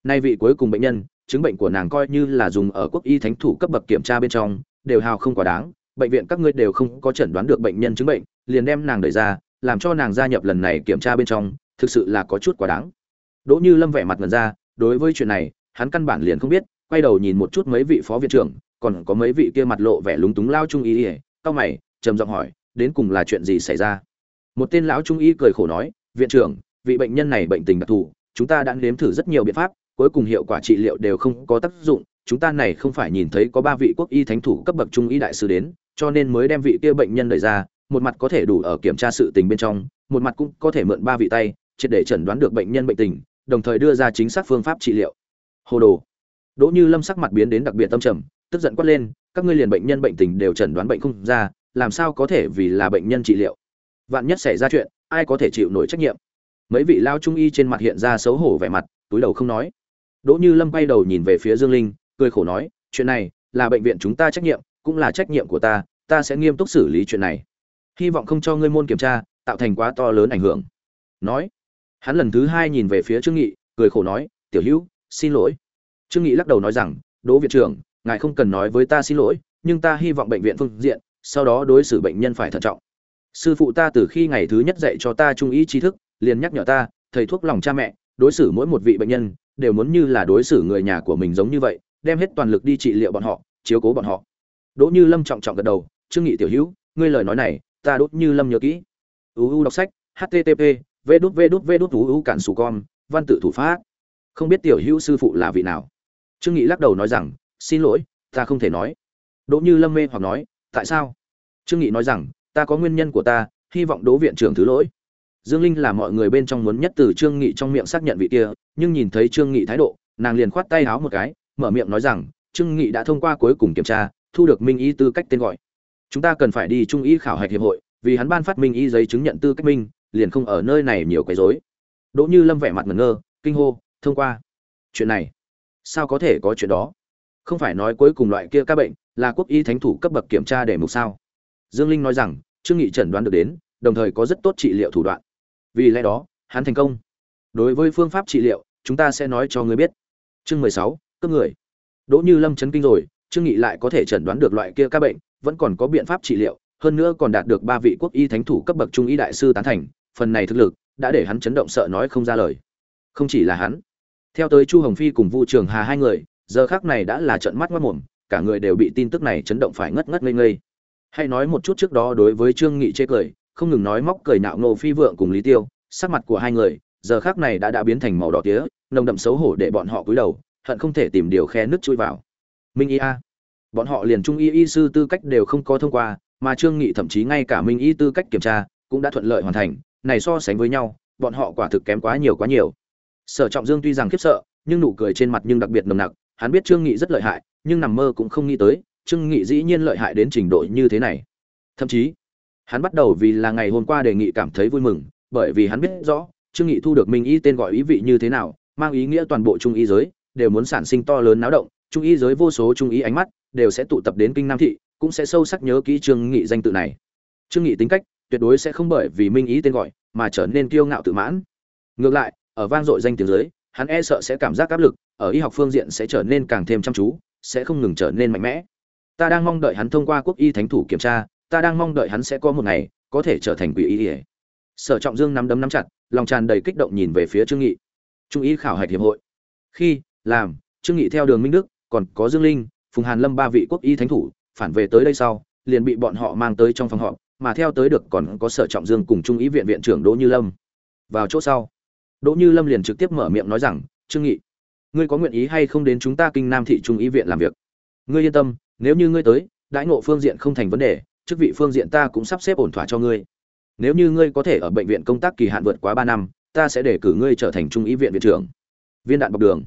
Nay vị cuối cùng bệnh nhân chứng bệnh của nàng coi như là dùng ở quốc y thánh thủ cấp bậc kiểm tra bên trong đều hào không quá đáng. Bệnh viện các ngươi đều không có chẩn đoán được bệnh nhân chứng bệnh liền đem nàng đẩy ra làm cho nàng gia nhập lần này kiểm tra bên trong thực sự là có chút quá đáng. Đỗ như lâm vẻ mặt ngần ra đối với chuyện này hắn căn bản liền không biết quay đầu nhìn một chút mấy vị phó viện trưởng còn có mấy vị kia mặt lộ vẻ lúng túng lao trung ý, ỉa cau mày trầm giọng hỏi đến cùng là chuyện gì xảy ra? Một tên lão trung y cười khổ nói, viện trưởng, vị bệnh nhân này bệnh tình đặc thù, chúng ta đã nếm thử rất nhiều biện pháp, cuối cùng hiệu quả trị liệu đều không có tác dụng. Chúng ta này không phải nhìn thấy có ba vị quốc y thánh thủ cấp bậc trung y đại sứ đến, cho nên mới đem vị kia bệnh nhân đẩy ra, một mặt có thể đủ ở kiểm tra sự tình bên trong, một mặt cũng có thể mượn ba vị tay, triệt để chẩn đoán được bệnh nhân bệnh tình, đồng thời đưa ra chính xác phương pháp trị liệu. Hồ đồ. Đỗ như lâm sắc mặt biến đến đặc biệt tâm trầm, tức giận quát lên, các ngươi liền bệnh nhân bệnh tình đều chẩn đoán bệnh không ra, làm sao có thể vì là bệnh nhân trị liệu? Vạn nhất xảy ra chuyện, ai có thể chịu nổi trách nhiệm? Mấy vị lao trung y trên mặt hiện ra xấu hổ vẻ mặt, túi đầu không nói. Đỗ như lâm quay đầu nhìn về phía dương linh, cười khổ nói, chuyện này là bệnh viện chúng ta trách nhiệm, cũng là trách nhiệm của ta ta sẽ nghiêm túc xử lý chuyện này. Hy vọng không cho ngươi môn kiểm tra, tạo thành quá to lớn ảnh hưởng. Nói, hắn lần thứ hai nhìn về phía trương nghị, cười khổ nói, tiểu hữu, xin lỗi. Trương nghị lắc đầu nói rằng, đỗ viện trưởng, ngài không cần nói với ta xin lỗi, nhưng ta hy vọng bệnh viện phương diện, sau đó đối xử bệnh nhân phải thận trọng sư phụ ta từ khi ngày thứ nhất dạy cho ta trung ý tri thức, liền nhắc nhở ta, thầy thuốc lòng cha mẹ, đối xử mỗi một vị bệnh nhân, đều muốn như là đối xử người nhà của mình giống như vậy, đem hết toàn lực đi trị liệu bọn họ, chiếu cố bọn họ. Đỗ như lâm trọng trọng gật đầu, trương nghị tiểu hữu, ngươi lời nói này, ta đốt như lâm nhớ kỹ. Uu đọc sách, http, v đút v đút v đút uu cản sù con văn tự thủ pháp. Không biết tiểu hữu sư phụ là vị nào. Trương nghị lắc đầu nói rằng, xin lỗi, ta không thể nói. Đỗ như lâm mê hoặc nói, tại sao? Trương nghị nói rằng ta có nguyên nhân của ta, hy vọng đỗ viện trưởng thứ lỗi. Dương linh là mọi người bên trong muốn nhất từ trương nghị trong miệng xác nhận vị kia, nhưng nhìn thấy trương nghị thái độ, nàng liền khoát tay háo một cái, mở miệng nói rằng, trương nghị đã thông qua cuối cùng kiểm tra, thu được minh y tư cách tên gọi. Chúng ta cần phải đi trung y khảo hạch hiệp hội, vì hắn ban phát minh y giấy chứng nhận tư cách minh, liền không ở nơi này nhiều quấy rối. Đỗ như lâm vẻ mặt ngẩn ngơ, kinh hô, thông qua. Chuyện này, sao có thể có chuyện đó? Không phải nói cuối cùng loại kia các bệnh là quốc y thánh thủ cấp bậc kiểm tra để mục sao? Dương linh nói rằng, trương nghị chẩn đoán được đến, đồng thời có rất tốt trị liệu thủ đoạn. Vì lẽ đó, hắn thành công. Đối với phương pháp trị liệu, chúng ta sẽ nói cho ngươi biết. Chương mười sáu, cướp người. Đỗ như lâm chấn kinh rồi, trương nghị lại có thể chẩn đoán được loại kia các bệnh, vẫn còn có biện pháp trị liệu, hơn nữa còn đạt được ba vị quốc y thánh thủ cấp bậc trung y đại sư tán thành, phần này thực lực đã để hắn chấn động sợ nói không ra lời. Không chỉ là hắn. Theo tới chu hồng phi cùng vu trường hà hai người, giờ khắc này đã là trận mắt mất mồm, cả người đều bị tin tức này chấn động phải ngất ngất ngây ngây hay nói một chút trước đó đối với trương nghị chê cười, không ngừng nói móc cười nạo nô phi vượng cùng lý tiêu, sắc mặt của hai người, giờ khác này đã đã biến thành màu đỏ tía, nồng đậm xấu hổ để bọn họ cúi đầu, hận không thể tìm điều khe nứt chui vào. Minh y a. Bọn họ liền trung y y sư tư cách đều không có thông qua, mà trương nghị thậm chí ngay cả minh y tư cách kiểm tra, cũng đã thuận lợi hoàn thành, này so sánh với nhau, bọn họ quả thực kém quá nhiều quá nhiều. Sở trọng dương tuy rằng khiếp sợ, nhưng nụ cười trên mặt nhưng đặc biệt nồng nặc, hắn biết trương nghị rất lợi hại, nhưng nằm mơ cũng không nghĩ tới trương nghị dĩ nhiên lợi hại đến trình độ như thế này. Thậm chí, hắn bắt đầu vì là ngày hôm qua đề nghị cảm thấy vui mừng, bởi vì hắn biết rõ, trương nghị thu được minh y tên gọi ý vị như thế nào, mang ý nghĩa toàn bộ trung y giới, đều muốn sản sinh to lớn náo động, trung y giới vô số trung y ánh mắt, đều sẽ tụ tập đến kinh nam thị, cũng sẽ sâu sắc nhớ kỹ trương nghị danh tự này. Trương nghị tính cách, tuyệt đối sẽ không bởi vì minh ý tên gọi, mà trở nên kiêu ngạo tự mãn. Ngược lại, ở vang dội danh tiếng giới hắn e sợ sẽ cảm giác áp lực, ở y học phương diện sẽ trở nên càng thêm chăm chú, sẽ không ngừng trở nên mạnh mẽ ta đang mong đợi hắn thông qua quốc y thánh thủ kiểm tra, ta đang mong đợi hắn sẽ có một ngày, có thể trở thành quỷ y ỉa sở trọng dương nắm đấm nắm chặt, lòng tràn đầy kích động nhìn về phía trương nghị. Trung y khảo hạch hiệp hội. Khi, làm, trương nghị theo đường minh đức, còn có dương linh, phùng hàn lâm ba vị quốc y thánh thủ, phản về tới đây sau, liền bị bọn họ mang tới trong phòng họp, mà theo tới được còn có sở trọng dương cùng trung ý viện viện trưởng đỗ như lâm. Vào chỗ sau, đỗ như lâm liền trực tiếp mở miệng nói rằng, trương nghị, ngươi có nguyện ý hay không đến chúng ta kinh nam thị trung ý viện làm việc? Ngươi yên tâm, nếu như ngươi tới, đãi ngộ phương diện không thành vấn đề, chức vị phương diện ta cũng sắp xếp ổn thỏa cho ngươi. Nếu như ngươi có thể ở bệnh viện công tác kỳ hạn vượt quá ba năm, ta sẽ để cử ngươi trở thành trung ý viện viện trưởng. Viên đạn bọc đường.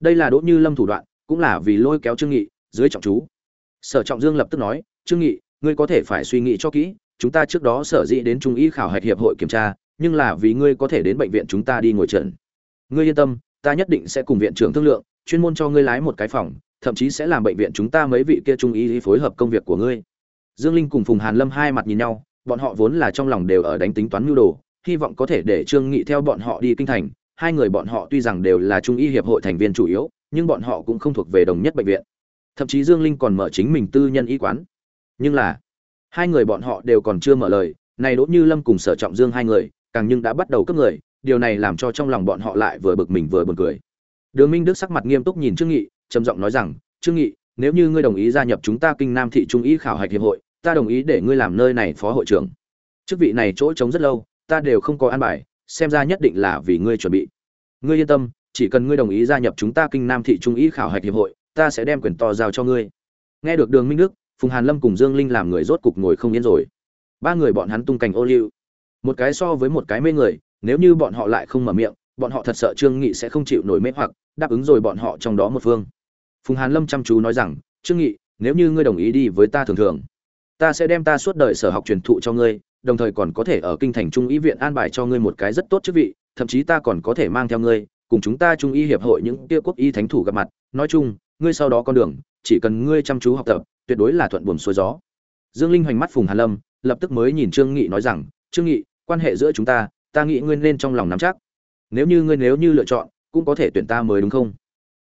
Đây là đỗ như lâm thủ đoạn, cũng là vì lôi kéo trương nghị dưới trọng chú. Sở trọng dương lập tức nói, trương nghị, ngươi có thể phải suy nghĩ cho kỹ, chúng ta trước đó sở dĩ đến trung y khảo hạch hiệp hội kiểm tra, nhưng là vì ngươi có thể đến bệnh viện chúng ta đi ngồi trận ngươi yên tâm, ta nhất định sẽ cùng viện trưởng thương lượng, chuyên môn cho ngươi lái một cái phòng thậm chí sẽ làm bệnh viện chúng ta mấy vị kia trung y phối hợp công việc của ngươi. Dương linh cùng phùng hàn lâm hai mặt nhìn nhau, bọn họ vốn là trong lòng đều ở đánh tính toán nhu đồ, hy vọng có thể để trương nghị theo bọn họ đi kinh thành. Hai người bọn họ tuy rằng đều là trung y hiệp hội thành viên chủ yếu, nhưng bọn họ cũng không thuộc về đồng nhất bệnh viện. Thậm chí dương linh còn mở chính mình tư nhân y quán. Nhưng là, hai người bọn họ đều còn chưa mở lời, này đỗ như lâm cùng sở trọng dương hai người, càng nhưng đã bắt đầu cấp người, điều này làm cho trong lòng bọn họ lại vừa bực mình vừa buồn cười. Đường minh đức sắc mặt nghiêm túc nhìn trương nghị trầm giọng nói rằng, trương nghị, nếu như ngươi đồng ý gia nhập chúng ta kinh nam thị trung ý khảo hạch hiệp hội, ta đồng ý để ngươi làm nơi này phó hội trưởng. Chức vị này chỗ trống rất lâu, ta đều không có an bài, xem ra nhất định là vì ngươi chuẩn bị. Ngươi yên tâm, chỉ cần ngươi đồng ý gia nhập chúng ta kinh nam thị trung ý khảo hạch hiệp hội, ta sẽ đem quyền to giao cho ngươi. Nghe được đường minh đức, phùng hàn lâm cùng dương linh làm người rốt cục ngồi không yên rồi. Ba người bọn hắn tung cảnh ô liu. Một cái so với một cái mê người, nếu như bọn họ lại không mở miệng, bọn họ thật sợ trương nghị sẽ không chịu nổi mê hoặc, đáp ứng rồi bọn họ trong đó một phương phùng hàn lâm chăm chú nói rằng, trương nghị, nếu như ngươi đồng ý đi với ta thường thường, ta sẽ đem ta suốt đời sở học truyền thụ cho ngươi, đồng thời còn có thể ở kinh thành trung y viện an bài cho ngươi một cái rất tốt chức vị, thậm chí ta còn có thể mang theo ngươi, cùng chúng ta trung y hiệp hội những kia quốc y thánh thủ gặp mặt. Nói chung, ngươi sau đó con đường, chỉ cần ngươi chăm chú học tập, tuyệt đối là thuận buồm xuôi gió. Dương linh hoành mắt phùng hàn lâm, lập tức mới nhìn trương nghị nói rằng, trương nghị, quan hệ giữa chúng ta ta nghĩ ngươi nên trong lòng nắm chắc. Nếu như ngươi nếu như lựa chọn, cũng có thể tuyển ta mới đúng không?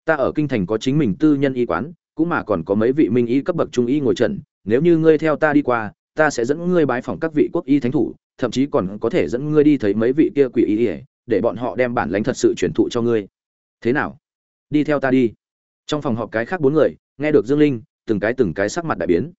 Ta ở kinh thành có chính mình tư nhân y quán, cũng mà còn có mấy vị minh y cấp bậc trung y ngồi trận nếu như ngươi theo ta đi qua, ta sẽ dẫn ngươi bái phỏng các vị quốc y thánh thủ, thậm chí còn có thể dẫn ngươi đi thấy mấy vị kia quỷ y, để bọn họ đem bản lãnh thật sự truyền thụ cho ngươi. Thế nào? Đi theo ta đi. Trong phòng họp cái khác bốn người, nghe được dương linh, từng cái từng cái sắc mặt đại biến.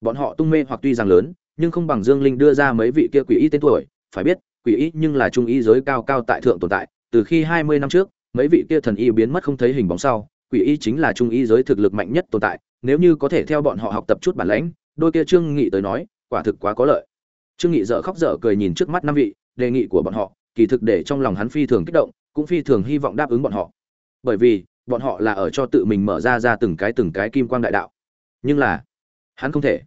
Bọn họ tung mê hoặc tuy rằng lớn, nhưng không bằng dương linh đưa ra mấy vị kia quỷ y tên tuổi, phải biết, quỷ y nhưng là trung y giới cao cao tại thượng tồn tại, từ khi hai mươi năm trước mấy vị kia thần y biến mất không thấy hình bóng sau, quỷ y chính là trung y giới thực lực mạnh nhất tồn tại, nếu như có thể theo bọn họ học tập chút bản lãnh, đôi kia trương nghị tới nói, quả thực quá có lợi. Trương nghị dở khóc dở cười nhìn trước mắt năm vị, đề nghị của bọn họ, kỳ thực để trong lòng hắn phi thường kích động, cũng phi thường hy vọng đáp ứng bọn họ. Bởi vì, bọn họ là ở cho tự mình mở ra ra từng cái từng cái kim quang đại đạo. Nhưng là, hắn không thể.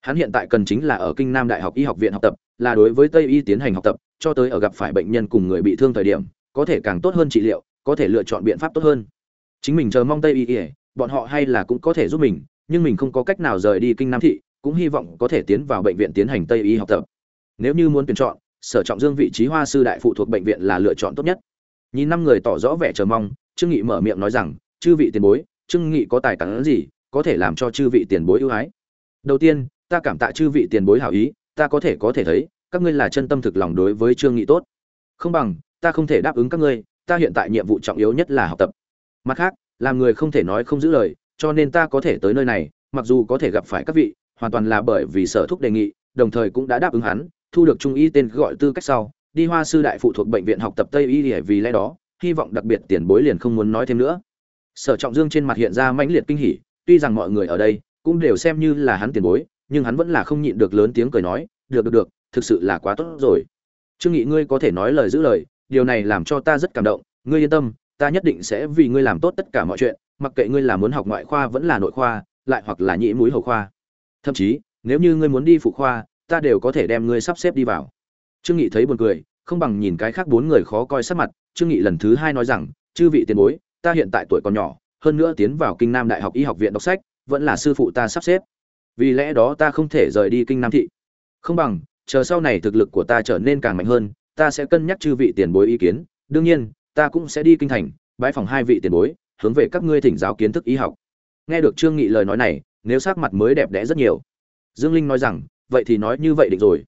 Hắn hiện tại cần chính là ở kinh nam đại học y học viện học tập, là đối với tây y tiến hành học tập, cho tới ở gặp phải bệnh nhân cùng người bị thương thời điểm, có thể càng tốt hơn trị liệu có thể lựa chọn biện pháp tốt hơn. Chính mình chờ mong tây y ỉa bọn họ hay là cũng có thể giúp mình, nhưng mình không có cách nào rời đi kinh nam thị, cũng hy vọng có thể tiến vào bệnh viện tiến hành tây y học tập. Nếu như muốn tuyển chọn, sở trọng dương vị trí hoa sư đại phụ thuộc bệnh viện là lựa chọn tốt nhất. Nhìn năm người tỏ rõ vẻ chờ mong, trương nghị mở miệng nói rằng, chư vị tiền bối, trương nghị có tài cán gì, có thể làm cho chư vị tiền bối ưu ái. Đầu tiên, ta cảm tạ chư vị tiền bối hảo ý, ta có thể có thể thấy, các ngươi là chân tâm thực lòng đối với trương nghị tốt. Không bằng, ta không thể đáp ứng các ngươi ta hiện tại nhiệm vụ trọng yếu nhất là học tập. Mặt khác, làm người không thể nói không giữ lời, cho nên ta có thể tới nơi này, mặc dù có thể gặp phải các vị, hoàn toàn là bởi vì sở thúc đề nghị, đồng thời cũng đã đáp ứng hắn, thu được trung y tên gọi tư cách sau, đi hoa sư đại phụ thuộc bệnh viện học tập tây y để vì lẽ đó, hy vọng đặc biệt tiền bối liền không muốn nói thêm nữa. Sở trọng dương trên mặt hiện ra mãnh liệt kinh hỉ, tuy rằng mọi người ở đây cũng đều xem như là hắn tiền bối, nhưng hắn vẫn là không nhịn được lớn tiếng cười nói, được được được, thực sự là quá tốt rồi. Trương nghị ngươi có thể nói lời giữ lời điều này làm cho ta rất cảm động. Ngươi yên tâm, ta nhất định sẽ vì ngươi làm tốt tất cả mọi chuyện, mặc kệ ngươi là muốn học ngoại khoa vẫn là nội khoa, lại hoặc là nhĩ mũi hầu khoa. Thậm chí, nếu như ngươi muốn đi phụ khoa, ta đều có thể đem ngươi sắp xếp đi vào. Trương nghị thấy buồn cười, không bằng nhìn cái khác bốn người khó coi sắc mặt. Trương nghị lần thứ hai nói rằng, chư vị tiền bối, ta hiện tại tuổi còn nhỏ, hơn nữa tiến vào kinh nam đại học y học viện đọc sách, vẫn là sư phụ ta sắp xếp. Vì lẽ đó ta không thể rời đi kinh nam thị. Không bằng, chờ sau này thực lực của ta trở nên càng mạnh hơn ta sẽ cân nhắc chư vị tiền bối ý kiến, đương nhiên, ta cũng sẽ đi kinh thành, bái phòng hai vị tiền bối, hướng về các ngươi thỉnh giáo kiến thức y học. Nghe được trương nghị lời nói này, nếu sắc mặt mới đẹp đẽ rất nhiều. Dương linh nói rằng, vậy thì nói như vậy định rồi.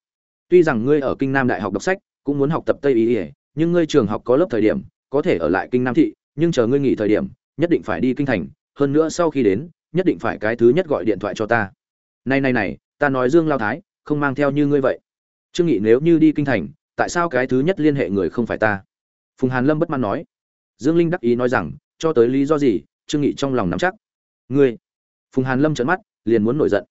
Tuy rằng ngươi ở kinh nam đại học đọc sách, cũng muốn học tập tây y, nhưng ngươi trường học có lớp thời điểm, có thể ở lại kinh nam thị, nhưng chờ ngươi nghỉ thời điểm, nhất định phải đi kinh thành. Hơn nữa sau khi đến, nhất định phải cái thứ nhất gọi điện thoại cho ta. Này này này, ta nói dương lao thái, không mang theo như ngươi vậy. Trương nghị nếu như đi kinh thành tại sao cái thứ nhất liên hệ người không phải ta? Phùng hàn lâm bất mãn nói. Dương linh đắc ý nói rằng, cho tới lý do gì, trương nghị trong lòng nắm chắc. Ngươi? Phùng hàn lâm trợn mắt, liền muốn nổi giận.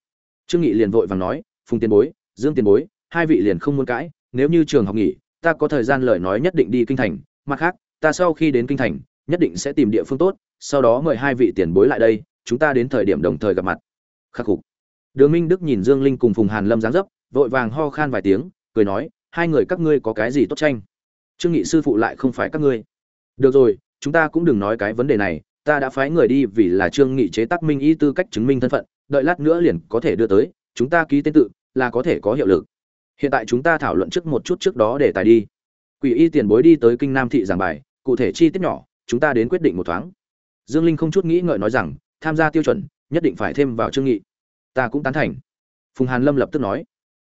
Trương nghị liền vội vàng nói, phùng tiền bối, dương tiền bối, hai vị liền không muốn cãi, nếu như trường học nghỉ, ta có thời gian lời nói nhất định đi kinh thành. Mặt khác, ta sau khi đến kinh thành, nhất định sẽ tìm địa phương tốt, sau đó mời hai vị tiền bối lại đây, chúng ta đến thời điểm đồng thời gặp mặt. Khắc phục. Đường minh đức nhìn dương linh cùng phùng hàn lâm dáng dấp, vội vàng ho khan vài tiếng, cười nói hai người các ngươi có cái gì tốt tranh? Trương nghị sư phụ lại không phải các ngươi. Được rồi, chúng ta cũng đừng nói cái vấn đề này, ta đã phái người đi vì là trương nghị chế tác minh y tư cách chứng minh thân phận, đợi lát nữa liền có thể đưa tới, chúng ta ký tên tự, là có thể có hiệu lực. Hiện tại chúng ta thảo luận trước một chút trước đó để tài đi. Quỷ y tiền bối đi tới kinh nam thị giảng bài, cụ thể chi tiết nhỏ, chúng ta đến quyết định một thoáng. Dương linh không chút nghĩ ngợi nói rằng, tham gia tiêu chuẩn, nhất định phải thêm vào trương nghị. Ta cũng tán thành. Phùng hàn lâm lập tức nói.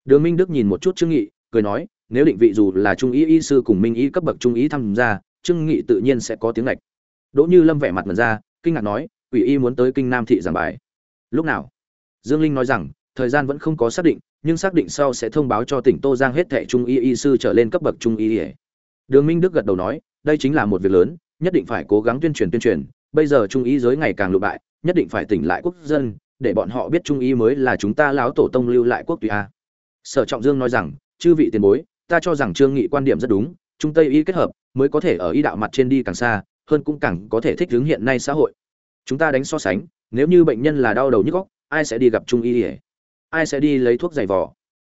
Đường minh đức nhìn một chút trương nghị, cười nói nếu định vị dù là trung y y sư cùng minh y cấp bậc trung y tham gia, trương nghị tự nhiên sẽ có tiếng lệch. Đỗ như lâm vẻ mặt mật ra, kinh ngạc nói, quỷ y muốn tới kinh nam thị giảng bài. Lúc nào? Dương linh nói rằng, thời gian vẫn không có xác định, nhưng xác định sau sẽ thông báo cho tỉnh tô giang hết thẻ trung y y sư trở lên cấp bậc trung y. Đường minh đức gật đầu nói, đây chính là một việc lớn, nhất định phải cố gắng tuyên truyền tuyên truyền. Bây giờ trung y giới ngày càng lụ bại, nhất định phải tỉnh lại quốc dân, để bọn họ biết trung y mới là chúng ta láo tổ tông lưu lại quốc tùy a. Sở trọng dương nói rằng, chư vị tiền bối ta cho rằng trương nghị quan điểm rất đúng, trung tây y kết hợp, mới có thể ở y đạo mặt trên đi càng xa, hơn cũng càng có thể thích ứng hiện nay xã hội. Chúng ta đánh so sánh, nếu như bệnh nhân là đau đầu nhức óc, ai sẽ đi gặp trung y ỉa ai sẽ đi lấy thuốc giày vò?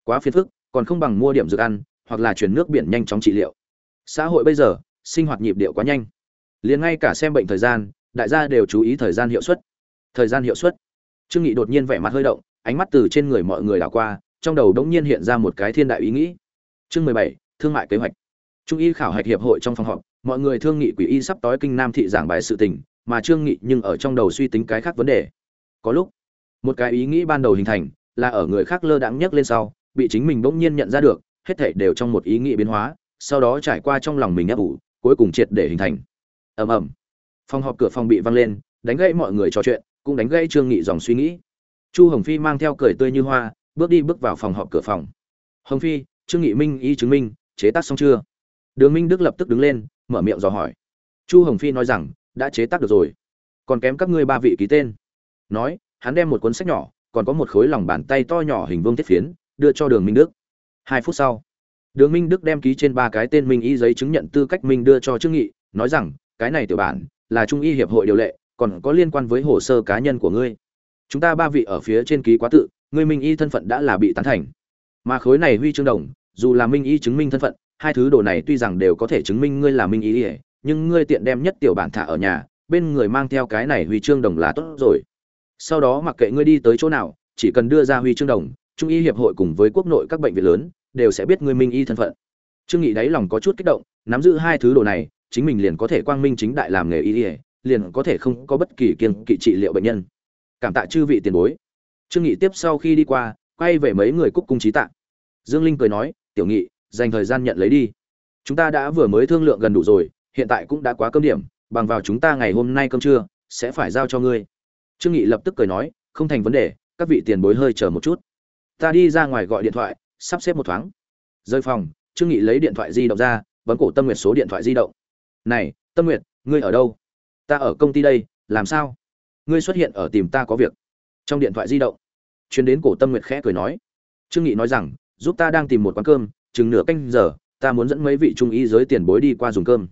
Quá phiền phức, còn không bằng mua điểm dược ăn, hoặc là chuyển nước biển nhanh chóng trị liệu. Xã hội bây giờ, sinh hoạt nhịp điệu quá nhanh. Liền ngay cả xem bệnh thời gian, đại gia đều chú ý thời gian hiệu suất. Thời gian hiệu suất. Trương nghị đột nhiên vẻ mặt hơi động, ánh mắt từ trên người mọi người đảo qua, trong đầu đống nhiên hiện ra một cái thiên đại ý nghĩ chương mười bảy, thương mại kế hoạch. Trung y khảo hạch hiệp hội trong phòng họp, mọi người thương nghị quỷ y sắp tối kinh nam thị giảng bài sự tình, mà trương nghị nhưng ở trong đầu suy tính cái khác vấn đề. Có lúc, một cái ý nghĩ ban đầu hình thành, là ở người khác lơ đãng nhấc lên sau, bị chính mình bỗng nhiên nhận ra được, hết thảy đều trong một ý nghĩ biến hóa, sau đó trải qua trong lòng mình ấp ủ, cuối cùng triệt để hình thành. Ầm ầm. Phòng họp cửa phòng bị văng lên, đánh gãy mọi người trò chuyện, cũng đánh gãy trương nghị dòng suy nghĩ. Chu hồng phi mang theo cười tươi như hoa, bước đi bước vào phòng họp cửa phòng. Hồng phi trương nghị minh y chứng minh, chế tác xong chưa? Đường minh đức lập tức đứng lên, mở miệng dò hỏi. Chu hồng phi nói rằng, đã chế tác được rồi. Còn kém các ngươi ba vị ký tên. Nói, hắn đem một cuốn sách nhỏ, còn có một khối lòng bàn tay to nhỏ hình vương thiết phiến, đưa cho đường minh đức. Hai phút sau, đường minh đức đem ký trên ba cái tên minh y giấy chứng nhận tư cách minh đưa cho trương nghị, nói rằng, cái này tiểu bản, là trung y hiệp hội điều lệ, còn có liên quan với hồ sơ cá nhân của ngươi. Chúng ta ba vị ở phía trên ký quá tự, ngươi minh y thân phận đã là bị tán thành mà khối này huy chương đồng, dù là minh y chứng minh thân phận, hai thứ đồ này tuy rằng đều có thể chứng minh ngươi là minh y, nhưng ngươi tiện đem nhất tiểu bản thả ở nhà, bên người mang theo cái này huy chương đồng là tốt rồi. Sau đó mặc kệ ngươi đi tới chỗ nào, chỉ cần đưa ra huy chương đồng, trung y hiệp hội cùng với quốc nội các bệnh viện lớn, đều sẽ biết ngươi minh y thân phận. Trương nghị đáy lòng có chút kích động, nắm giữ hai thứ đồ này, chính mình liền có thể quang minh chính đại làm nghề y, liền có thể không có bất kỳ kiêng kỵ trị liệu bệnh nhân. Cảm tạ chư vị tiền bối. Trương nghị tiếp sau khi đi qua quay về mấy người cúc cung trí tạ dương linh cười nói, tiểu nghị, dành thời gian nhận lấy đi. Chúng ta đã vừa mới thương lượng gần đủ rồi, hiện tại cũng đã quá cơm điểm, bằng vào chúng ta ngày hôm nay cơm trưa, sẽ phải giao cho ngươi. Trương nghị lập tức cười nói, không thành vấn đề, các vị tiền bối hơi chờ một chút. Ta đi ra ngoài gọi điện thoại, sắp xếp một thoáng. Rơi phòng, trương nghị lấy điện thoại di động ra, bấm cổ tâm nguyệt số điện thoại di động. Này, tâm nguyệt, ngươi ở đâu? Ta ở công ty đây, làm sao? Ngươi xuất hiện ở tìm ta có việc. Trong điện thoại di động chuyến đến cổ tâm nguyệt khẽ cười nói. Trương nghị nói rằng, giúp ta đang tìm một quán cơm, chừng nửa canh giờ, ta muốn dẫn mấy vị trung y giới tiền bối đi qua dùng cơm.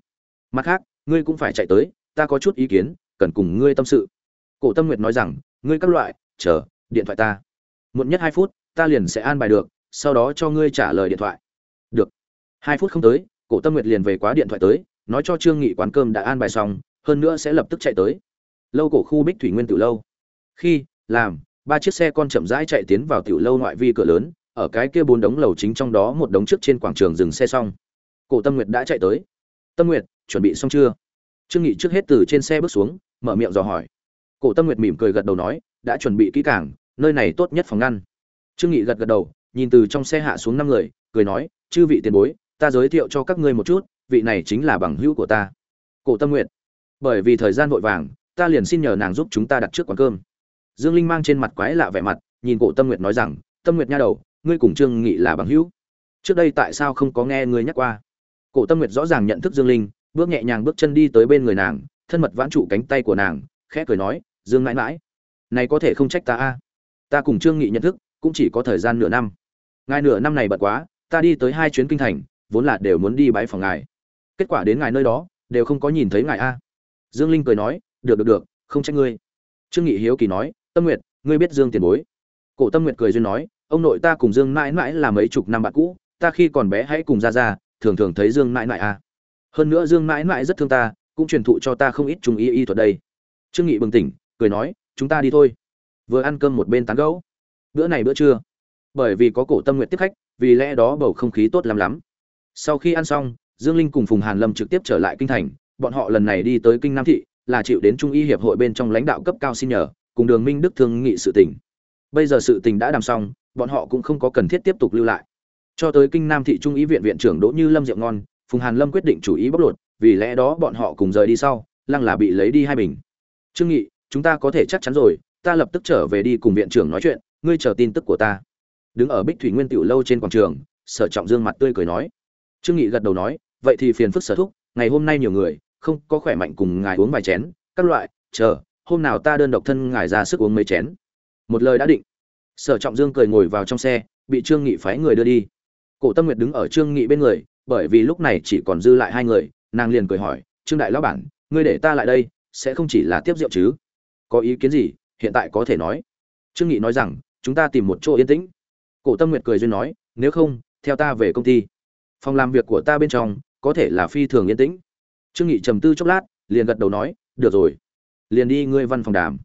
Mặt khác, ngươi cũng phải chạy tới, ta có chút ý kiến, cần cùng ngươi tâm sự. Cổ tâm nguyệt nói rằng, ngươi các loại, chờ, điện thoại ta. Muộn nhất hai phút, ta liền sẽ an bài được, sau đó cho ngươi trả lời điện thoại. Được. Hai phút không tới, cổ tâm nguyệt liền về quá điện thoại tới, nói cho trương nghị quán cơm đã an bài xong, hơn nữa sẽ lập tức chạy tới. Lâu cổ khu bích thủy nguyên tiểu lâu. Khi, làm ba chiếc xe con chậm rãi chạy tiến vào tiểu lâu ngoại vi cửa lớn, ở cái kia bốn đống lầu chính trong đó một đống trước trên quảng trường dừng xe xong. Cổ tâm nguyệt đã chạy tới. Tâm nguyệt, chuẩn bị xong chưa? Trương nghị trước hết từ trên xe bước xuống, mở miệng dò hỏi. Cổ tâm nguyệt mỉm cười gật đầu nói, đã chuẩn bị kỹ càng, nơi này tốt nhất phòng ngăn. Trương nghị gật gật đầu, nhìn từ trong xe hạ xuống năm người, cười nói, chư vị tiền bối, ta giới thiệu cho các ngươi một chút, vị này chính là bằng hữu của ta. Cổ tâm nguyệt, bởi vì thời gian vội vàng, ta liền xin nhờ nàng giúp chúng ta đặt trước quán cơm dương linh mang trên mặt quái lạ vẻ mặt, nhìn cổ tâm nguyệt nói rằng, tâm nguyệt nha đầu, ngươi cùng trương nghị là bằng hữu. Trước đây tại sao không có nghe ngươi nhắc qua? Cổ tâm nguyệt rõ ràng nhận thức dương linh, bước nhẹ nhàng bước chân đi tới bên người nàng, thân mật vãn trụ cánh tay của nàng, khẽ cười nói, dương mãi mãi, này có thể không trách ta a. Ta cùng trương nghị nhận thức, cũng chỉ có thời gian nửa năm. Ngài nửa năm này bận quá, ta đi tới hai chuyến kinh thành, vốn là đều muốn đi bãi phòng ngài. Kết quả đến ngài nơi đó, đều không có nhìn thấy ngài a. Dương linh cười nói, được được được, không trách ngươi. Trương nghị hiếu kỳ nói tâm nguyệt, ngươi biết dương tiền bối. Cổ tâm nguyệt cười duyên nói, ông nội ta cùng dương mãi mãi là mấy chục năm bạn cũ, ta khi còn bé hãy cùng ra ra, thường thường thấy dương mãi mãi à. hơn nữa dương mãi mãi rất thương ta, cũng truyền thụ cho ta không ít trung y y thuật đây. Trương nghị bừng tỉnh, cười nói, chúng ta đi thôi. Vừa ăn cơm một bên tán gẫu. Bữa này bữa trưa. Bởi vì có cổ tâm nguyện tiếp khách, vì lẽ đó bầu không khí tốt lắm lắm. Sau khi ăn xong, dương linh cùng phùng hàn lâm trực tiếp trở lại kinh thành, bọn họ lần này đi tới kinh nam thị, là chịu đến trung y hiệp hội bên trong lãnh đạo cấp cao xin nhờ cùng đường minh đức thương nghị sự tình. Bây giờ sự tình đã đàm xong, bọn họ cũng không có cần thiết tiếp tục lưu lại. Cho tới kinh nam thị trung y viện viện trưởng đỗ như lâm rượu ngon, phùng hàn lâm quyết định chủ ý bóc lột, vì lẽ đó bọn họ cùng rời đi sau, lăng là bị lấy đi hai bình. Trương nghị, chúng ta có thể chắc chắn rồi, ta lập tức trở về đi cùng viện trưởng nói chuyện, ngươi chờ tin tức của ta. Đứng ở bích thủy nguyên tiểu lâu trên quảng trường, sở trọng dương mặt tươi cười nói. Trương nghị gật đầu nói, vậy thì phiền phức sở thúc, ngày hôm nay nhiều người, không có khỏe mạnh cùng ngài uống vài chén, các loại, chờ hôm nào ta đơn độc thân ngài ra sức uống mấy chén. Một lời đã định. Sở trọng dương cười ngồi vào trong xe, bị trương nghị phái người đưa đi. Cổ tâm nguyệt đứng ở trương nghị bên người, bởi vì lúc này chỉ còn dư lại hai người, nàng liền cười hỏi, trương đại lão bản, ngươi để ta lại đây, sẽ không chỉ là tiếp rượu chứ? Có ý kiến gì? Hiện tại có thể nói. Trương nghị nói rằng, chúng ta tìm một chỗ yên tĩnh. Cổ tâm nguyệt cười duyên nói, nếu không, theo ta về công ty. Phòng làm việc của ta bên trong, có thể là phi thường yên tĩnh. Trương nghị trầm tư chốc lát, liền gật đầu nói, được rồi liền đi ngươi văn phòng đàm.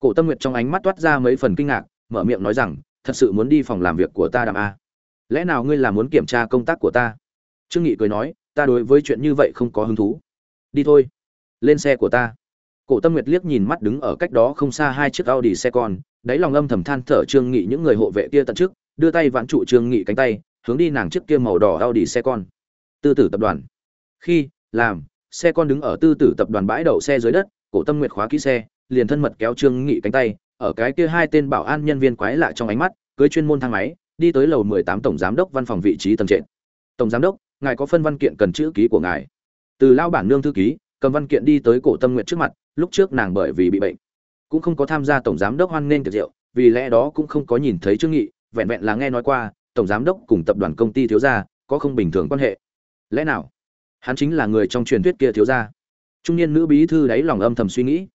Cổ tâm nguyệt trong ánh mắt toát ra mấy phần kinh ngạc, mở miệng nói rằng, thật sự muốn đi phòng làm việc của ta đàm a. Lẽ nào ngươi là muốn kiểm tra công tác của ta? Trương nghị cười nói, ta đối với chuyện như vậy không có hứng thú. Đi thôi. Lên xe của ta. Cổ tâm nguyệt liếc nhìn mắt đứng ở cách đó không xa hai chiếc audi xe con đáy lòng âm thầm than thở trương nghị những người hộ vệ kia tận trước đưa tay vãn trụ trương nghị cánh tay, hướng đi nàng chiếc kia màu đỏ audi xe con tư tử tập đoàn. Khi, làm xe con đứng ở tư tử tập đoàn bãi đậu xe dưới đất cổ tâm nguyệt khóa kỹ xe, liền thân mật kéo trương nghị cánh tay, ở cái kia hai tên bảo an nhân viên quái lạ trong ánh mắt, cưới chuyên môn thang máy, đi tới lầu 18 tổng giám đốc văn phòng vị trí tầng trệt. Tổng giám đốc, ngài có phân văn kiện cần chữ ký của ngài. Từ lao bản nương thư ký, cầm văn kiện đi tới cổ tâm nguyện trước mặt, lúc trước nàng bởi vì bị bệnh, cũng không có tham gia tổng giám đốc hoan nghênh tiệc rượu, vì lẽ đó cũng không có nhìn thấy trương nghị, vẹn vẹn là nghe nói qua, tổng giám đốc cùng tập đoàn công ty thiếu gia có không bình thường quan hệ. Lẽ nào, hắn chính là người trong truyền thuyết kia thiếu gia? Trung niên nữ bí thư đáy lòng âm thầm suy nghĩ.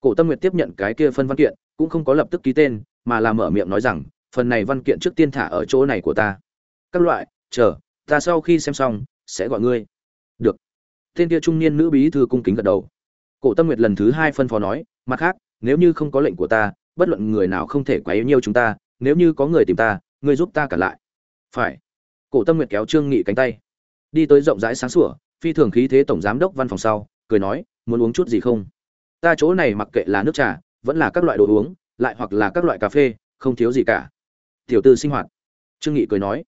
Cổ tâm nguyệt tiếp nhận cái kia phân văn kiện, cũng không có lập tức ký tên, mà là mở miệng nói rằng, phần này văn kiện trước tiên thả ở chỗ này của ta. Các loại, chờ, ta sau khi xem xong, sẽ gọi ngươi. Được. Tên kia trung niên nữ bí thư cung kính gật đầu. Cổ tâm nguyệt lần thứ hai phân phó nói, mặt khác, nếu như không có lệnh của ta, bất luận người nào không thể quấy nhiêu chúng ta, nếu như có người tìm ta, ngươi giúp ta cả lại. Phải. Cổ tâm nguyệt kéo trương nghị cánh tay. Đi tới rộng rãi sáng sủa, phi thường khí thế tổng giám đốc văn phòng sau cười nói, muốn uống chút gì không? Ta chỗ này mặc kệ là nước trà, vẫn là các loại đồ uống, lại hoặc là các loại cà phê, không thiếu gì cả. Tiểu tư sinh hoạt. Trương nghị cười nói.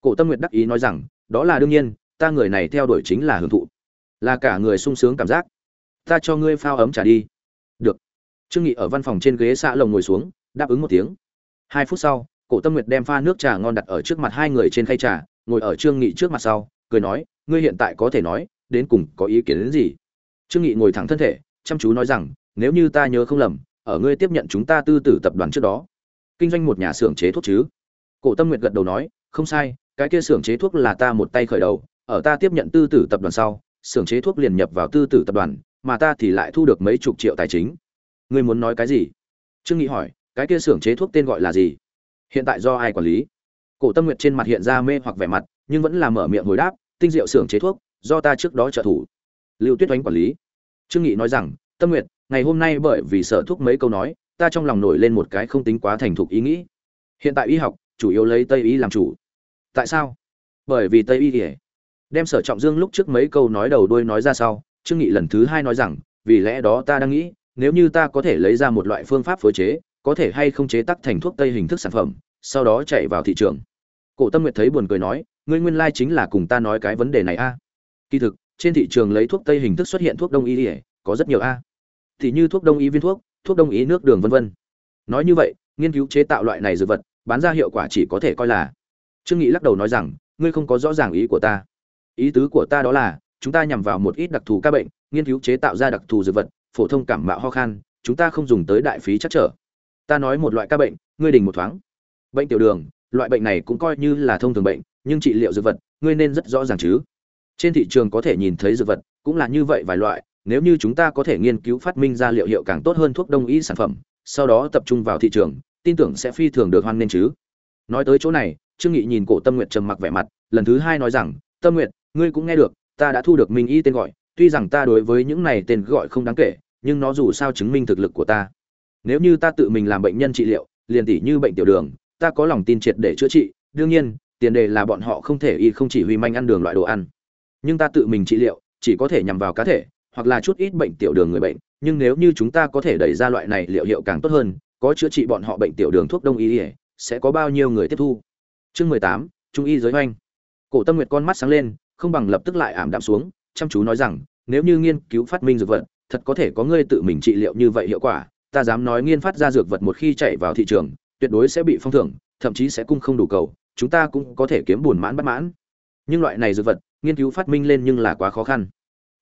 Cổ tâm nguyệt đắc ý nói rằng, đó là đương nhiên, ta người này theo đuổi chính là hưởng thụ. Là cả người sung sướng cảm giác. Ta cho ngươi phao ấm trà đi. Được. Trương nghị ở văn phòng trên ghế xạ lồng ngồi xuống, đáp ứng một tiếng. Hai phút sau, cổ tâm nguyệt đem pha nước trà ngon đặt ở trước mặt hai người trên khay trà, ngồi ở trương nghị trước mặt sau, cười nói, ngươi hiện tại có thể nói, đến cùng có ý kiến đến gì? Trương nghị ngồi thẳng thân thể, chăm chú nói rằng, nếu như ta nhớ không lầm, ở ngươi tiếp nhận chúng ta tư tử tập đoàn trước đó, kinh doanh một nhà xưởng chế thuốc chứ? Cổ tâm nguyệt gật đầu nói, không sai, cái kia xưởng chế thuốc là ta một tay khởi đầu, ở ta tiếp nhận tư tử tập đoàn sau, xưởng chế thuốc liền nhập vào tư tử tập đoàn, mà ta thì lại thu được mấy chục triệu tài chính. Ngươi muốn nói cái gì? Trương nghị hỏi, cái kia xưởng chế thuốc tên gọi là gì? Hiện tại do ai quản lý? Cổ tâm nguyệt trên mặt hiện ra mê hoặc vẻ mặt, nhưng vẫn là mở miệng hồi đáp, tinh diệu xưởng chế thuốc, do ta trước đó trợ thủ lưu tuyết oánh quản lý. Trương nghị nói rằng, tâm nguyệt, ngày hôm nay bởi vì sợ thuốc mấy câu nói, ta trong lòng nổi lên một cái không tính quá thành thục ý nghĩ. Hiện tại y học, chủ yếu lấy tây y làm chủ. Tại sao? Bởi vì tây y ỉa đem sở trọng dương lúc trước mấy câu nói đầu đuôi nói ra sau, trương nghị lần thứ hai nói rằng, vì lẽ đó ta đang nghĩ, nếu như ta có thể lấy ra một loại phương pháp phối chế, có thể hay không chế tác thành thuốc tây hình thức sản phẩm, sau đó chạy vào thị trường. Cổ tâm nguyệt thấy buồn cười nói, ngươi nguyên lai chính là cùng ta nói cái vấn đề này a. Kỳ thực trên thị trường lấy thuốc tây hình thức xuất hiện thuốc đông y ỉa có rất nhiều a. Thì như thuốc đông y viên thuốc thuốc đông y nước đường vân vân. Nói như vậy, nghiên cứu chế tạo loại này dược vật, bán ra hiệu quả chỉ có thể coi là. Trương nghị lắc đầu nói rằng, ngươi không có rõ ràng ý của ta. Ý tứ của ta đó là, chúng ta nhằm vào một ít đặc thù ca bệnh, nghiên cứu chế tạo ra đặc thù dược vật, phổ thông cảm mạo ho khan, chúng ta không dùng tới đại phí chắc trở. Ta nói một loại ca bệnh, ngươi đình một thoáng. Bệnh tiểu đường, loại bệnh này cũng coi như là thông thường bệnh, nhưng trị liệu dược vật, ngươi nên rất rõ ràng chứ trên thị trường có thể nhìn thấy dược vật, cũng là như vậy vài loại, nếu như chúng ta có thể nghiên cứu phát minh ra liệu hiệu càng tốt hơn thuốc đông y sản phẩm, sau đó tập trung vào thị trường, tin tưởng sẽ phi thường được hoan nghênh chứ. Nói tới chỗ này, trương nghị nhìn cổ tâm nguyệt trầm mặc vẻ mặt, lần thứ hai nói rằng, tâm nguyệt, ngươi cũng nghe được, ta đã thu được minh y tên gọi, tuy rằng ta đối với những này tên gọi không đáng kể, nhưng nó dù sao chứng minh thực lực của ta. Nếu như ta tự mình làm bệnh nhân trị liệu, liền tỷ như bệnh tiểu đường, ta có lòng tin triệt để chữa trị, đương nhiên, tiền đề là bọn họ không thể y không chỉ huy manh ăn đường loại đồ ăn nhưng ta tự mình trị liệu, chỉ có thể nhằm vào cá thể, hoặc là chút ít bệnh tiểu đường người bệnh, nhưng nếu như chúng ta có thể đẩy ra loại này liệu hiệu càng tốt hơn, có chữa trị bọn họ bệnh tiểu đường thuốc đông y sẽ có bao nhiêu người tiếp thu? Chương mười tám, trung y giới hoanh cổ tâm nguyệt con mắt sáng lên, không bằng lập tức lại ảm đạm xuống, chăm chú nói rằng, nếu như nghiên cứu phát minh dược vật, thật có thể có ngươi tự mình trị liệu như vậy hiệu quả, ta dám nói nghiên phát ra dược vật một khi chạy vào thị trường, tuyệt đối sẽ bị phong thưởng, thậm chí sẽ cung không đủ cầu, chúng ta cũng có thể kiếm buồn mãn bất mãn nhưng loại này dược vật, nghiên cứu phát minh lên nhưng là quá khó khăn.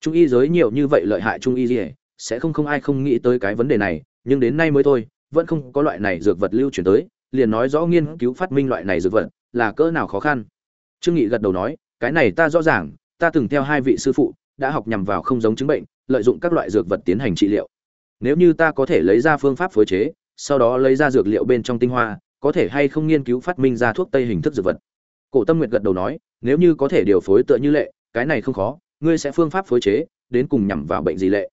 Trung y giới nhiều như vậy lợi hại trung y gì sẽ không không ai không nghĩ tới cái vấn đề này, nhưng đến nay mới thôi, vẫn không có loại này dược vật lưu truyền tới, liền nói rõ nghiên cứu phát minh loại này dược vật là cỡ nào khó khăn. Trương nghị gật đầu nói, cái này ta rõ ràng, ta từng theo hai vị sư phụ đã học nhằm vào không giống chứng bệnh, lợi dụng các loại dược vật tiến hành trị liệu. Nếu như ta có thể lấy ra phương pháp phối chế, sau đó lấy ra dược liệu bên trong tinh hoa, có thể hay không nghiên cứu phát minh ra thuốc tây hình thức dược vật? Cổ tâm nguyệt gật đầu nói, nếu như có thể điều phối tựa như lệ, cái này không khó, ngươi sẽ phương pháp phối chế, đến cùng nhằm vào bệnh gì lệ?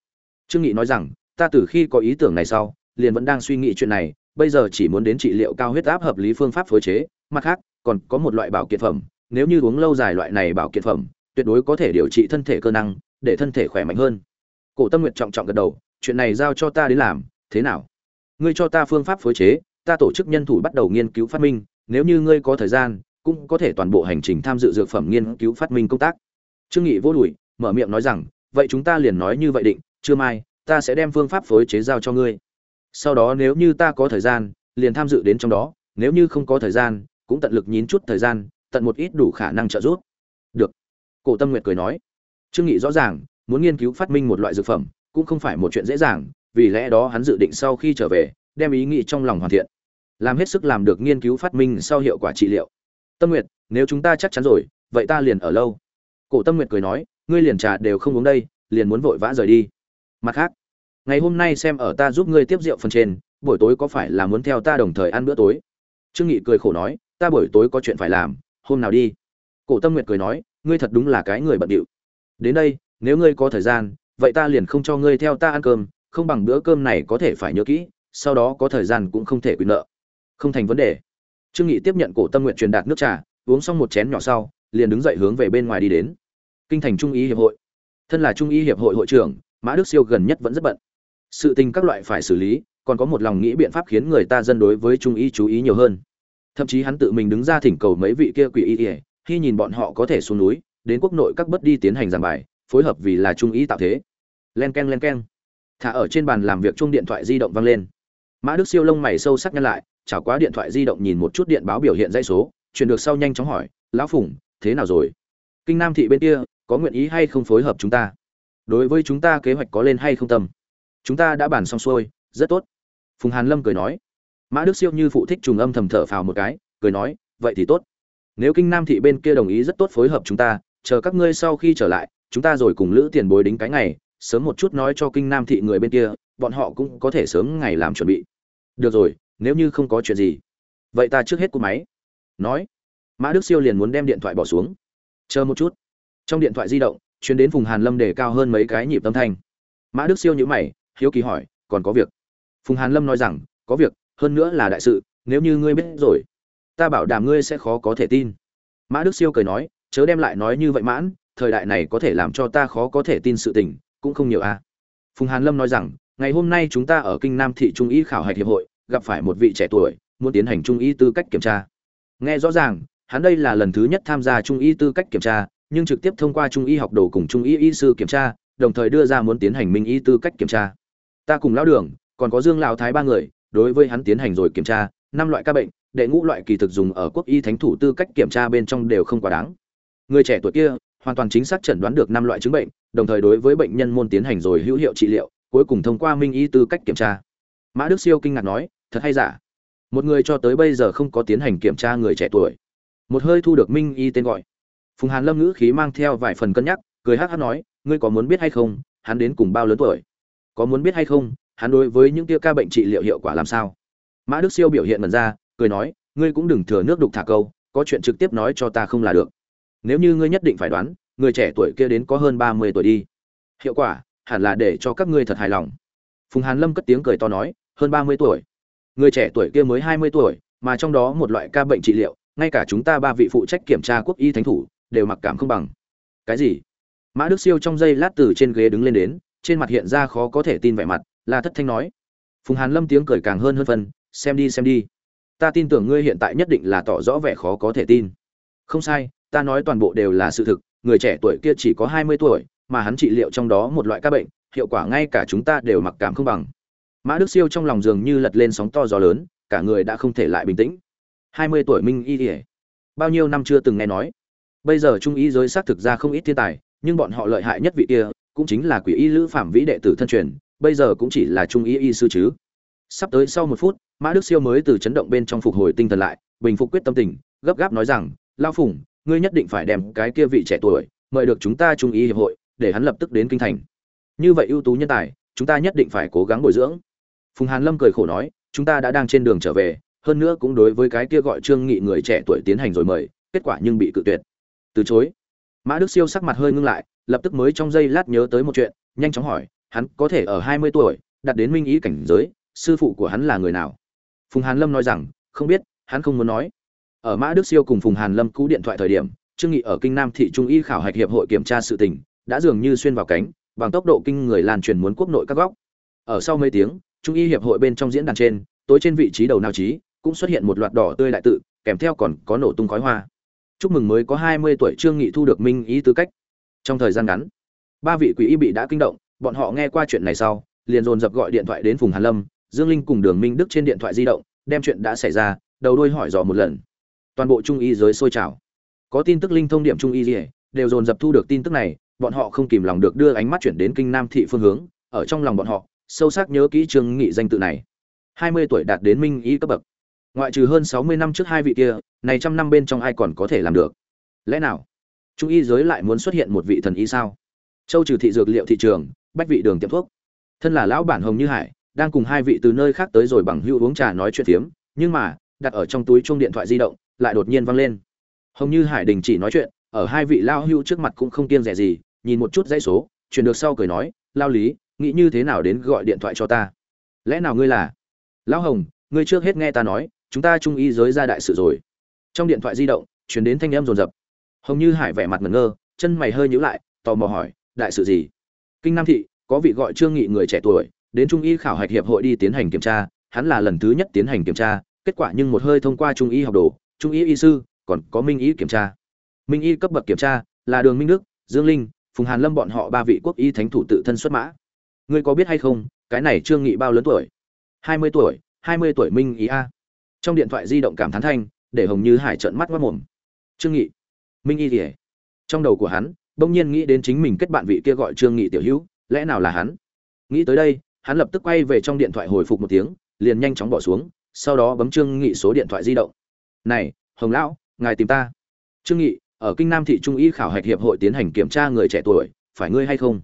Trương nghị nói rằng, ta từ khi có ý tưởng này sau, liền vẫn đang suy nghĩ chuyện này, bây giờ chỉ muốn đến trị liệu cao huyết áp hợp lý phương pháp phối chế, mặt khác, còn có một loại bảo kiện phẩm, nếu như uống lâu dài loại này bảo kiện phẩm, tuyệt đối có thể điều trị thân thể cơ năng, để thân thể khỏe mạnh hơn. Cổ tâm nguyệt trọng trọng gật đầu, chuyện này giao cho ta đến làm, thế nào? Ngươi cho ta phương pháp phối chế, ta tổ chức nhân thủ bắt đầu nghiên cứu phát minh, nếu như ngươi có thời gian cũng có thể toàn bộ hành trình tham dự dược phẩm nghiên cứu phát minh công tác. Trương nghị vô đùi, mở miệng nói rằng, vậy chúng ta liền nói như vậy định chưa mai, ta sẽ đem phương pháp phối chế giao cho ngươi. Sau đó nếu như ta có thời gian, liền tham dự đến trong đó, nếu như không có thời gian, cũng tận lực nhín chút thời gian, tận một ít đủ khả năng trợ giúp. Được. Cổ tâm nguyệt cười nói. Trương nghị rõ ràng, muốn nghiên cứu phát minh một loại dược phẩm, cũng không phải một chuyện dễ dàng, vì lẽ đó hắn dự định sau khi trở về, đem ý nghĩ trong lòng hoàn thiện. Làm hết sức làm được nghiên cứu phát minh sau hiệu quả trị liệu tâm nguyệt, nếu chúng ta chắc chắn rồi, vậy ta liền ở lâu. Cổ tâm nguyệt cười nói, ngươi liền trà đều không uống đây, liền muốn vội vã rời đi. Mặt khác, ngày hôm nay xem ở ta giúp ngươi tiếp rượu phần trên, buổi tối có phải là muốn theo ta đồng thời ăn bữa tối? Trương nghị cười khổ nói, ta buổi tối có chuyện phải làm, hôm nào đi? Cổ tâm nguyệt cười nói, ngươi thật đúng là cái người bận điệu. Đến đây, nếu ngươi có thời gian, vậy ta liền không cho ngươi theo ta ăn cơm, không bằng bữa cơm này có thể phải nhớ kỹ, sau đó có thời gian cũng không thể quyền nợ. Không thành vấn đề trương nghị tiếp nhận cổ tâm nguyện truyền đạt nước trà, uống xong một chén nhỏ sau, liền đứng dậy hướng về bên ngoài đi đến. Kinh thành trung y hiệp hội. Thân là trung y hiệp hội hội trưởng, mã đức siêu gần nhất vẫn rất bận. Sự tình các loại phải xử lý, còn có một lòng nghĩ biện pháp khiến người ta dân đối với trung y chú ý nhiều hơn. Thậm chí hắn tự mình đứng ra thỉnh cầu mấy vị kia quỷ y ỉa khi nhìn bọn họ có thể xuống núi, đến quốc nội các bất đi tiến hành giảng bài, phối hợp vì là trung y tạo thế. Len k e n len k e n thả ở trên bàn làm việc chung điện thoại di động vang lên. Mã đức siêu lông mày sâu sắc nhăn lại chảo quá điện thoại di động nhìn một chút điện báo biểu hiện dây số, chuyển được sau nhanh chóng hỏi, lão phùng, thế nào rồi? Kinh nam thị bên kia, có nguyện ý hay không phối hợp chúng ta? Đối với chúng ta kế hoạch có lên hay không tâm? Chúng ta đã bàn xong xuôi, rất tốt. Phùng hàn lâm cười nói. Mã đức siêu như phụ thích trùng âm thầm thở phào một cái, cười nói, vậy thì tốt. Nếu kinh nam thị bên kia đồng ý rất tốt phối hợp chúng ta, chờ các ngươi sau khi trở lại, chúng ta rồi cùng lữ tiền bối đính cái ngày, sớm một chút nói cho kinh nam thị người bên kia, bọn họ cũng có thể sớm ngày làm chuẩn bị. Được rồi nếu như không có chuyện gì, vậy ta trước hết của máy. Nói, mã đức siêu liền muốn đem điện thoại bỏ xuống. Chờ một chút. Trong điện thoại di động chuyến đến vùng hàn lâm để cao hơn mấy cái nhịp tâm thanh. Mã đức siêu nhữ mày, hiếu kỳ hỏi, còn có việc? Phùng hàn lâm nói rằng, có việc, hơn nữa là đại sự, nếu như ngươi biết rồi, ta bảo đảm ngươi sẽ khó có thể tin. Mã đức siêu cười nói, chớ đem lại nói như vậy mãn, thời đại này có thể làm cho ta khó có thể tin sự tình, cũng không nhiều a à. phùng hàn lâm nói rằng, ngày hôm nay chúng ta ở kinh nam thị trung y khảo hạch hiệp hội gặp phải một vị trẻ tuổi, muốn tiến hành trung y tư cách kiểm tra. Nghe rõ ràng, hắn đây là lần thứ nhất tham gia trung y tư cách kiểm tra, nhưng trực tiếp thông qua trung y học đồ cùng trung y y sư kiểm tra, đồng thời đưa ra muốn tiến hành minh y tư cách kiểm tra. Ta cùng lão đường, còn có dương lão thái ba người, đối với hắn tiến hành rồi kiểm tra, năm loại ca bệnh, đệ ngũ loại kỳ thực dùng ở quốc y thánh thủ tư cách kiểm tra bên trong đều không quá đáng. Người trẻ tuổi kia, hoàn toàn chính xác chẩn đoán được năm loại chứng bệnh, đồng thời đối với bệnh nhân môn tiến hành rồi hữu hiệu trị liệu, cuối cùng thông qua minh y tư cách kiểm tra. Mã đức siêu kinh ngạc nói thật hay giả? Một người cho tới bây giờ không có tiến hành kiểm tra người trẻ tuổi. Một hơi thu được minh y tên gọi. Phùng hàn lâm ngữ khí mang theo vài phần cân nhắc, cười hắc hắc nói, ngươi có muốn biết hay không, hắn đến cùng bao lớn tuổi? Có muốn biết hay không, hắn đối với những tia ca bệnh trị liệu hiệu quả làm sao? Mã đức siêu biểu hiện mần ra, cười nói, ngươi cũng đừng thừa nước đục thả câu, có chuyện trực tiếp nói cho ta không là được. Nếu như ngươi nhất định phải đoán, người trẻ tuổi kia đến có hơn ba mươi tuổi đi. Hiệu quả, hẳn là để cho các ngươi thật hài lòng. Phùng hàn lâm cất tiếng cười to nói, hơn ba mươi tuổi? Người trẻ tuổi kia mới hai mươi tuổi, mà trong đó một loại ca bệnh trị liệu, ngay cả chúng ta ba vị phụ trách kiểm tra quốc y thánh thủ, đều mặc cảm không bằng. Cái gì? Mã đức siêu trong giây lát từ trên ghế đứng lên đến, trên mặt hiện ra khó có thể tin vẻ mặt là thất thanh nói. Phùng hàn lâm tiếng cười càng hơn hơn phần xem đi xem đi. Ta tin tưởng ngươi hiện tại nhất định là tỏ rõ vẻ khó có thể tin. Không sai, ta nói toàn bộ đều là sự thực, người trẻ tuổi kia chỉ có hai mươi tuổi, mà hắn trị liệu trong đó một loại ca bệnh, hiệu quả ngay cả chúng ta đều mặc cảm không bằng mã đức siêu trong lòng dường như lật lên sóng to gió lớn, cả người đã không thể lại bình tĩnh. Hai mươi tuổi minh y ỉa bao nhiêu năm chưa từng nghe nói. Bây giờ trung y giới xác thực ra không ít thiên tài, nhưng bọn họ lợi hại nhất vị kia cũng chính là quỷ y lữ phạm vĩ đệ tử thân truyền, bây giờ cũng chỉ là trung y y sư chứ. Sắp tới sau một phút, mã đức siêu mới từ chấn động bên trong phục hồi tinh thần lại, bình phục quyết tâm tình, gấp gáp nói rằng lao phùng, ngươi nhất định phải đem cái kia vị trẻ tuổi, mời được chúng ta trung y hiệp hội, để hắn lập tức đến kinh thành. Như vậy ưu tú nhân tài, chúng ta nhất định phải cố gắng bồi dưỡng phùng hàn lâm cười khổ nói, chúng ta đã đang trên đường trở về, hơn nữa cũng đối với cái kia gọi trương nghị người trẻ tuổi tiến hành rồi mời, kết quả nhưng bị cự tuyệt. Từ chối. Mã đức siêu sắc mặt hơi ngưng lại, lập tức mới trong giây lát nhớ tới một chuyện, nhanh chóng hỏi, hắn có thể ở hai mươi tuổi, đạt đến minh ý cảnh giới, sư phụ của hắn là người nào? Phùng hàn lâm nói rằng, không biết, hắn không muốn nói. Ở mã đức siêu cùng phùng hàn lâm cú điện thoại thời điểm, trương nghị ở kinh nam thị trung y khảo hạch hiệp hội kiểm tra sự tình, đã dường như xuyên vào cánh, bằng tốc độ kinh người lan truyền muốn quốc nội các góc. Ở sau mấy tiếng trung y hiệp hội bên trong diễn đàn trên, tối trên vị trí đầu nào trí, cũng xuất hiện một loạt đỏ tươi đại tự, kèm theo còn có nổ tung khói hoa. Chúc mừng mới có hai mươi tuổi trương nghị thu được minh ý tư cách. Trong thời gian ngắn, ba vị quỷ y bị đã kinh động, bọn họ nghe qua chuyện này sau, liền dồn dập gọi điện thoại đến phùng hàn lâm, dương linh cùng đường minh đức trên điện thoại di động, đem chuyện đã xảy ra, đầu đuôi hỏi dò một lần. Toàn bộ trung y giới sôi trào. Có tin tức linh thông điểm trung y gì, đều dồn dập thu được tin tức này, bọn họ không kìm lòng được đưa ánh mắt chuyển đến kinh nam thị phương hướng, ở trong lòng bọn họ sâu sắc nhớ kỹ trương nghị danh tự này. Hai mươi tuổi đạt đến minh ý cấp bậc. Ngoại trừ hơn sáu mươi năm trước hai vị kia này trăm năm bên trong ai còn có thể làm được? Lẽ nào? Trung y giới lại muốn xuất hiện một vị thần y sao? Châu trừ thị dược liệu thị trường bách vị đường tiệm thuốc. Thân là lão bản hồng như hải đang cùng hai vị từ nơi khác tới rồi bằng hữu uống trà nói chuyện tiếm, nhưng mà đặt ở trong túi chuông điện thoại di động lại đột nhiên vang lên. Hồng như hải đình chỉ nói chuyện ở hai vị lao hữu trước mặt cũng không kiêng rẻ gì nhìn một chút dãy số chuyển được sau cười nói lao lý nghĩ như thế nào đến gọi điện thoại cho ta? Lẽ nào ngươi là? Lão hồng, ngươi trước hết nghe ta nói, chúng ta trung y giới ra đại sự rồi. Trong điện thoại di động chuyển đến thanh âm rồn rập hồng như hải vẻ mặt ngẩn ngơ, chân mày hơi nhíu lại, tò mò hỏi, đại sự gì? Kinh nam thị, có vị gọi trương nghị người trẻ tuổi, đến trung y khảo hạch hiệp hội đi tiến hành kiểm tra, hắn là lần thứ nhất tiến hành kiểm tra, kết quả nhưng một hơi thông qua trung y học đồ, trung y y sư, còn có minh y kiểm tra. Minh y cấp bậc kiểm tra là đường minh đức, dương linh, phùng hàn lâm bọn họ ba vị quốc y thánh thủ tự thân xuất mã ngươi có biết hay không, cái này trương nghị bao lớn tuổi? Hai mươi tuổi, hai mươi tuổi minh ý a. Trong điện thoại di động cảm thán thanh, để hồng như hải trợn mắt mất mồm. Trương nghị. Minh y thì trong đầu của hắn, bỗng nhiên nghĩ đến chính mình kết bạn vị kia gọi trương nghị tiểu hữu, lẽ nào là hắn? Nghĩ tới đây, hắn lập tức quay về trong điện thoại hồi phục một tiếng, liền nhanh chóng bỏ xuống, sau đó bấm trương nghị số điện thoại di động. Này, hồng lão, ngài tìm ta. Trương nghị, ở kinh nam thị trung y khảo hạch hiệp hội tiến hành kiểm tra người trẻ tuổi, phải ngươi hay không?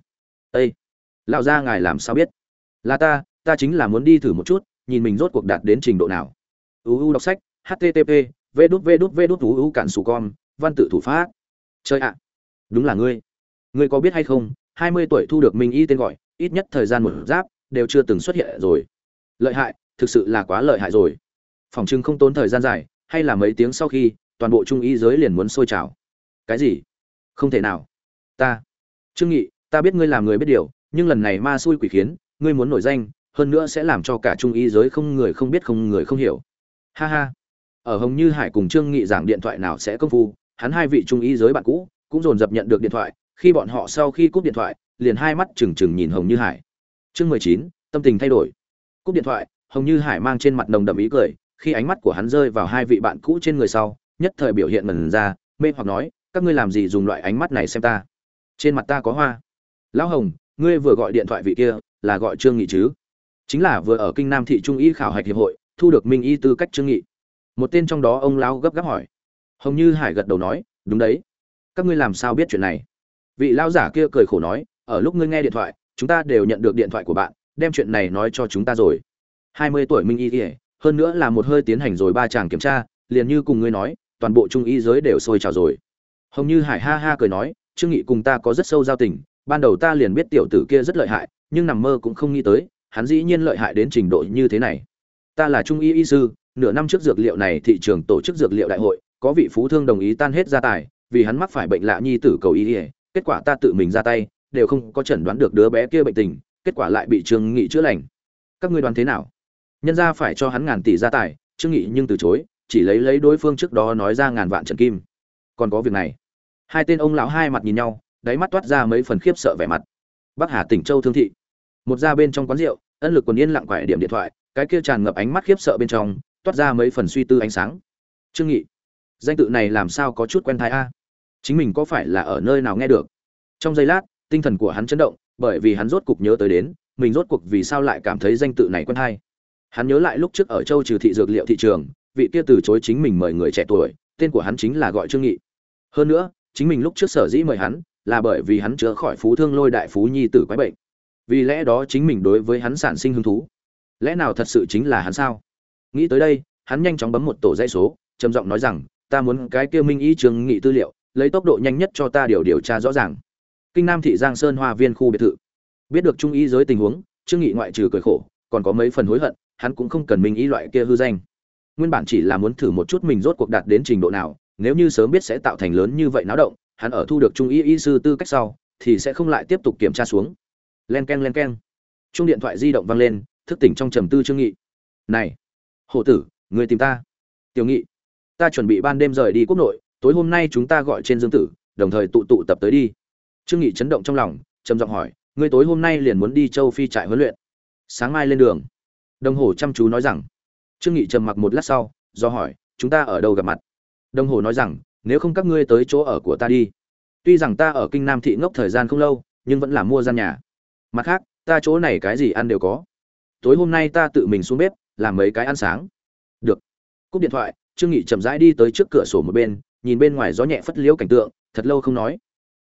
Ê! Lão gia ngài làm sao biết? Là ta ta chính là muốn đi thử một chút, nhìn mình rốt cuộc đạt đến trình độ nào. Uu đọc sách http v đút v đút v đút uu cản sù con, văn tự thủ pháp. Chơi ạ! Đúng là ngươi. Ngươi có biết hay không, hai mươi tuổi thu được minh y tên gọi, ít nhất thời gian một giáp, đều chưa từng xuất hiện rồi. Lợi hại, thực sự là quá lợi hại rồi. Phòng trưng không tốn thời gian dài, hay là mấy tiếng sau khi, toàn bộ trung y giới liền muốn sôi trào. Cái gì? Không thể nào. Ta. Trương nghị, ta biết ngươi làm người biết điều nhưng lần này ma xui quỷ khiến, ngươi muốn nổi danh, hơn nữa sẽ làm cho cả trung y giới không người không biết không người không hiểu. Ha ha. Ở hồng như hải cùng trương nghị giảng điện thoại nào sẽ công phu, hắn hai vị trung y giới bạn cũ cũng dồn dập nhận được điện thoại, khi bọn họ sau khi cúp điện thoại, liền hai mắt trừng trừng nhìn hồng như hải. Chương mười chín, tâm tình thay đổi. Cúp điện thoại, hồng như hải mang trên mặt nồng đậm ý cười, khi ánh mắt của hắn rơi vào hai vị bạn cũ trên người sau, nhất thời biểu hiện mẩn ra, mê hoặc nói, các ngươi làm gì dùng loại ánh mắt này xem ta? Trên mặt ta có hoa. Lão hồng ngươi vừa gọi điện thoại vị kia, là gọi trương nghị chứ? Chính là vừa ở kinh nam thị trung y khảo hạch hiệp hội, thu được minh y tư cách trương nghị. Một tên trong đó ông lão gấp gáp hỏi. Hồng như hải gật đầu nói, đúng đấy. Các ngươi làm sao biết chuyện này? Vị lão giả kia cười khổ nói, ở lúc ngươi nghe điện thoại, chúng ta đều nhận được điện thoại của bạn, đem chuyện này nói cho chúng ta rồi. Hai mươi tuổi minh y ỉa hơn nữa là một hơi tiến hành rồi ba chàng kiểm tra, liền như cùng ngươi nói, toàn bộ trung y giới đều sôi trào rồi. Hồng như hải ha ha cười nói, trương nghị cùng ta có rất sâu giao tình ban đầu ta liền biết tiểu tử kia rất lợi hại, nhưng nằm mơ cũng không nghĩ tới, hắn dĩ nhiên lợi hại đến trình độ như thế này. Ta là trung y y sư, nửa năm trước dược liệu này thị trường tổ chức dược liệu đại hội, có vị phú thương đồng ý tan hết gia tài, vì hắn mắc phải bệnh lạ nhi tử cầu y ỉa kết quả ta tự mình ra tay, đều không có chẩn đoán được đứa bé kia bệnh tình, kết quả lại bị trương nghị chữa lành. Các ngươi đoán thế nào? Nhân ra phải cho hắn ngàn tỷ gia tài, trương nghị nhưng từ chối, chỉ lấy lấy đối phương trước đó nói ra ngàn vạn trận kim. Còn có việc này. Hai tên ông lão hai mặt nhìn nhau đáy mắt toát ra mấy phần khiếp sợ vẻ mặt. Bắc hà tỉnh châu thương thị. Một ra bên trong quán rượu, ân lực còn yên lặng quải điểm điện thoại, cái kia tràn ngập ánh mắt khiếp sợ bên trong, toát ra mấy phần suy tư ánh sáng. Trương nghị, danh tự này làm sao có chút quen thái a? Chính mình có phải là ở nơi nào nghe được? Trong giây lát, tinh thần của hắn chấn động, bởi vì hắn rốt cục nhớ tới đến, mình rốt cuộc vì sao lại cảm thấy danh tự này quen hay hắn nhớ lại lúc trước ở châu trừ thị dược liệu thị trường, vị kia từ chối chính mình mời người trẻ tuổi, tên của hắn chính là gọi trương nghị. Hơn nữa, chính mình lúc trước sở dĩ mời hắn là bởi vì hắn chữa khỏi phú thương lôi đại phú nhi tử quái bệnh. Vì lẽ đó chính mình đối với hắn sản sinh hứng thú. Lẽ nào thật sự chính là hắn sao? Nghĩ tới đây, hắn nhanh chóng bấm một tổ dây số, trầm giọng nói rằng, ta muốn cái kia minh ý trường nghị tư liệu, lấy tốc độ nhanh nhất cho ta điều điều tra rõ ràng. Kinh nam thị giang sơn hoa viên khu biệt thự. Biết được trung ý giới tình huống, trương nghị ngoại trừ cười khổ, còn có mấy phần hối hận, hắn cũng không cần minh ý loại kia hư danh. Nguyên bản chỉ là muốn thử một chút mình rốt cuộc đạt đến trình độ nào, nếu như sớm biết sẽ tạo thành lớn như vậy náo động hắn ở thu được trung y y sư tư cách sau, thì sẽ không lại tiếp tục kiểm tra xuống. Len keng len keng. Chung điện thoại di động vang lên, thức tỉnh trong trầm tư trương nghị. Này hộ tử, người tìm ta. Tiểu nghị, ta chuẩn bị ban đêm rời đi quốc nội, tối hôm nay chúng ta gọi trên dương tử, đồng thời tụ tụ tập tới đi. Trương nghị chấn động trong lòng, trầm giọng hỏi ngươi tối hôm nay liền muốn đi châu phi trại huấn luyện. Sáng mai lên đường. Đồng hồ chăm chú nói rằng. Trương nghị trầm mặc một lát sau, do hỏi, chúng ta ở đâu gặp mặt? Đồng hồ nói rằng nếu không các ngươi tới chỗ ở của ta đi. Tuy rằng ta ở kinh nam thị ngốc thời gian không lâu, nhưng vẫn là mua gian nhà. Mặt khác, ta chỗ này cái gì ăn đều có. Tối hôm nay ta tự mình xuống bếp, làm mấy cái ăn sáng. Được. Cúp điện thoại, trương nghị chậm rãi đi tới trước cửa sổ một bên, nhìn bên ngoài gió nhẹ phất liễu cảnh tượng, thật lâu không nói.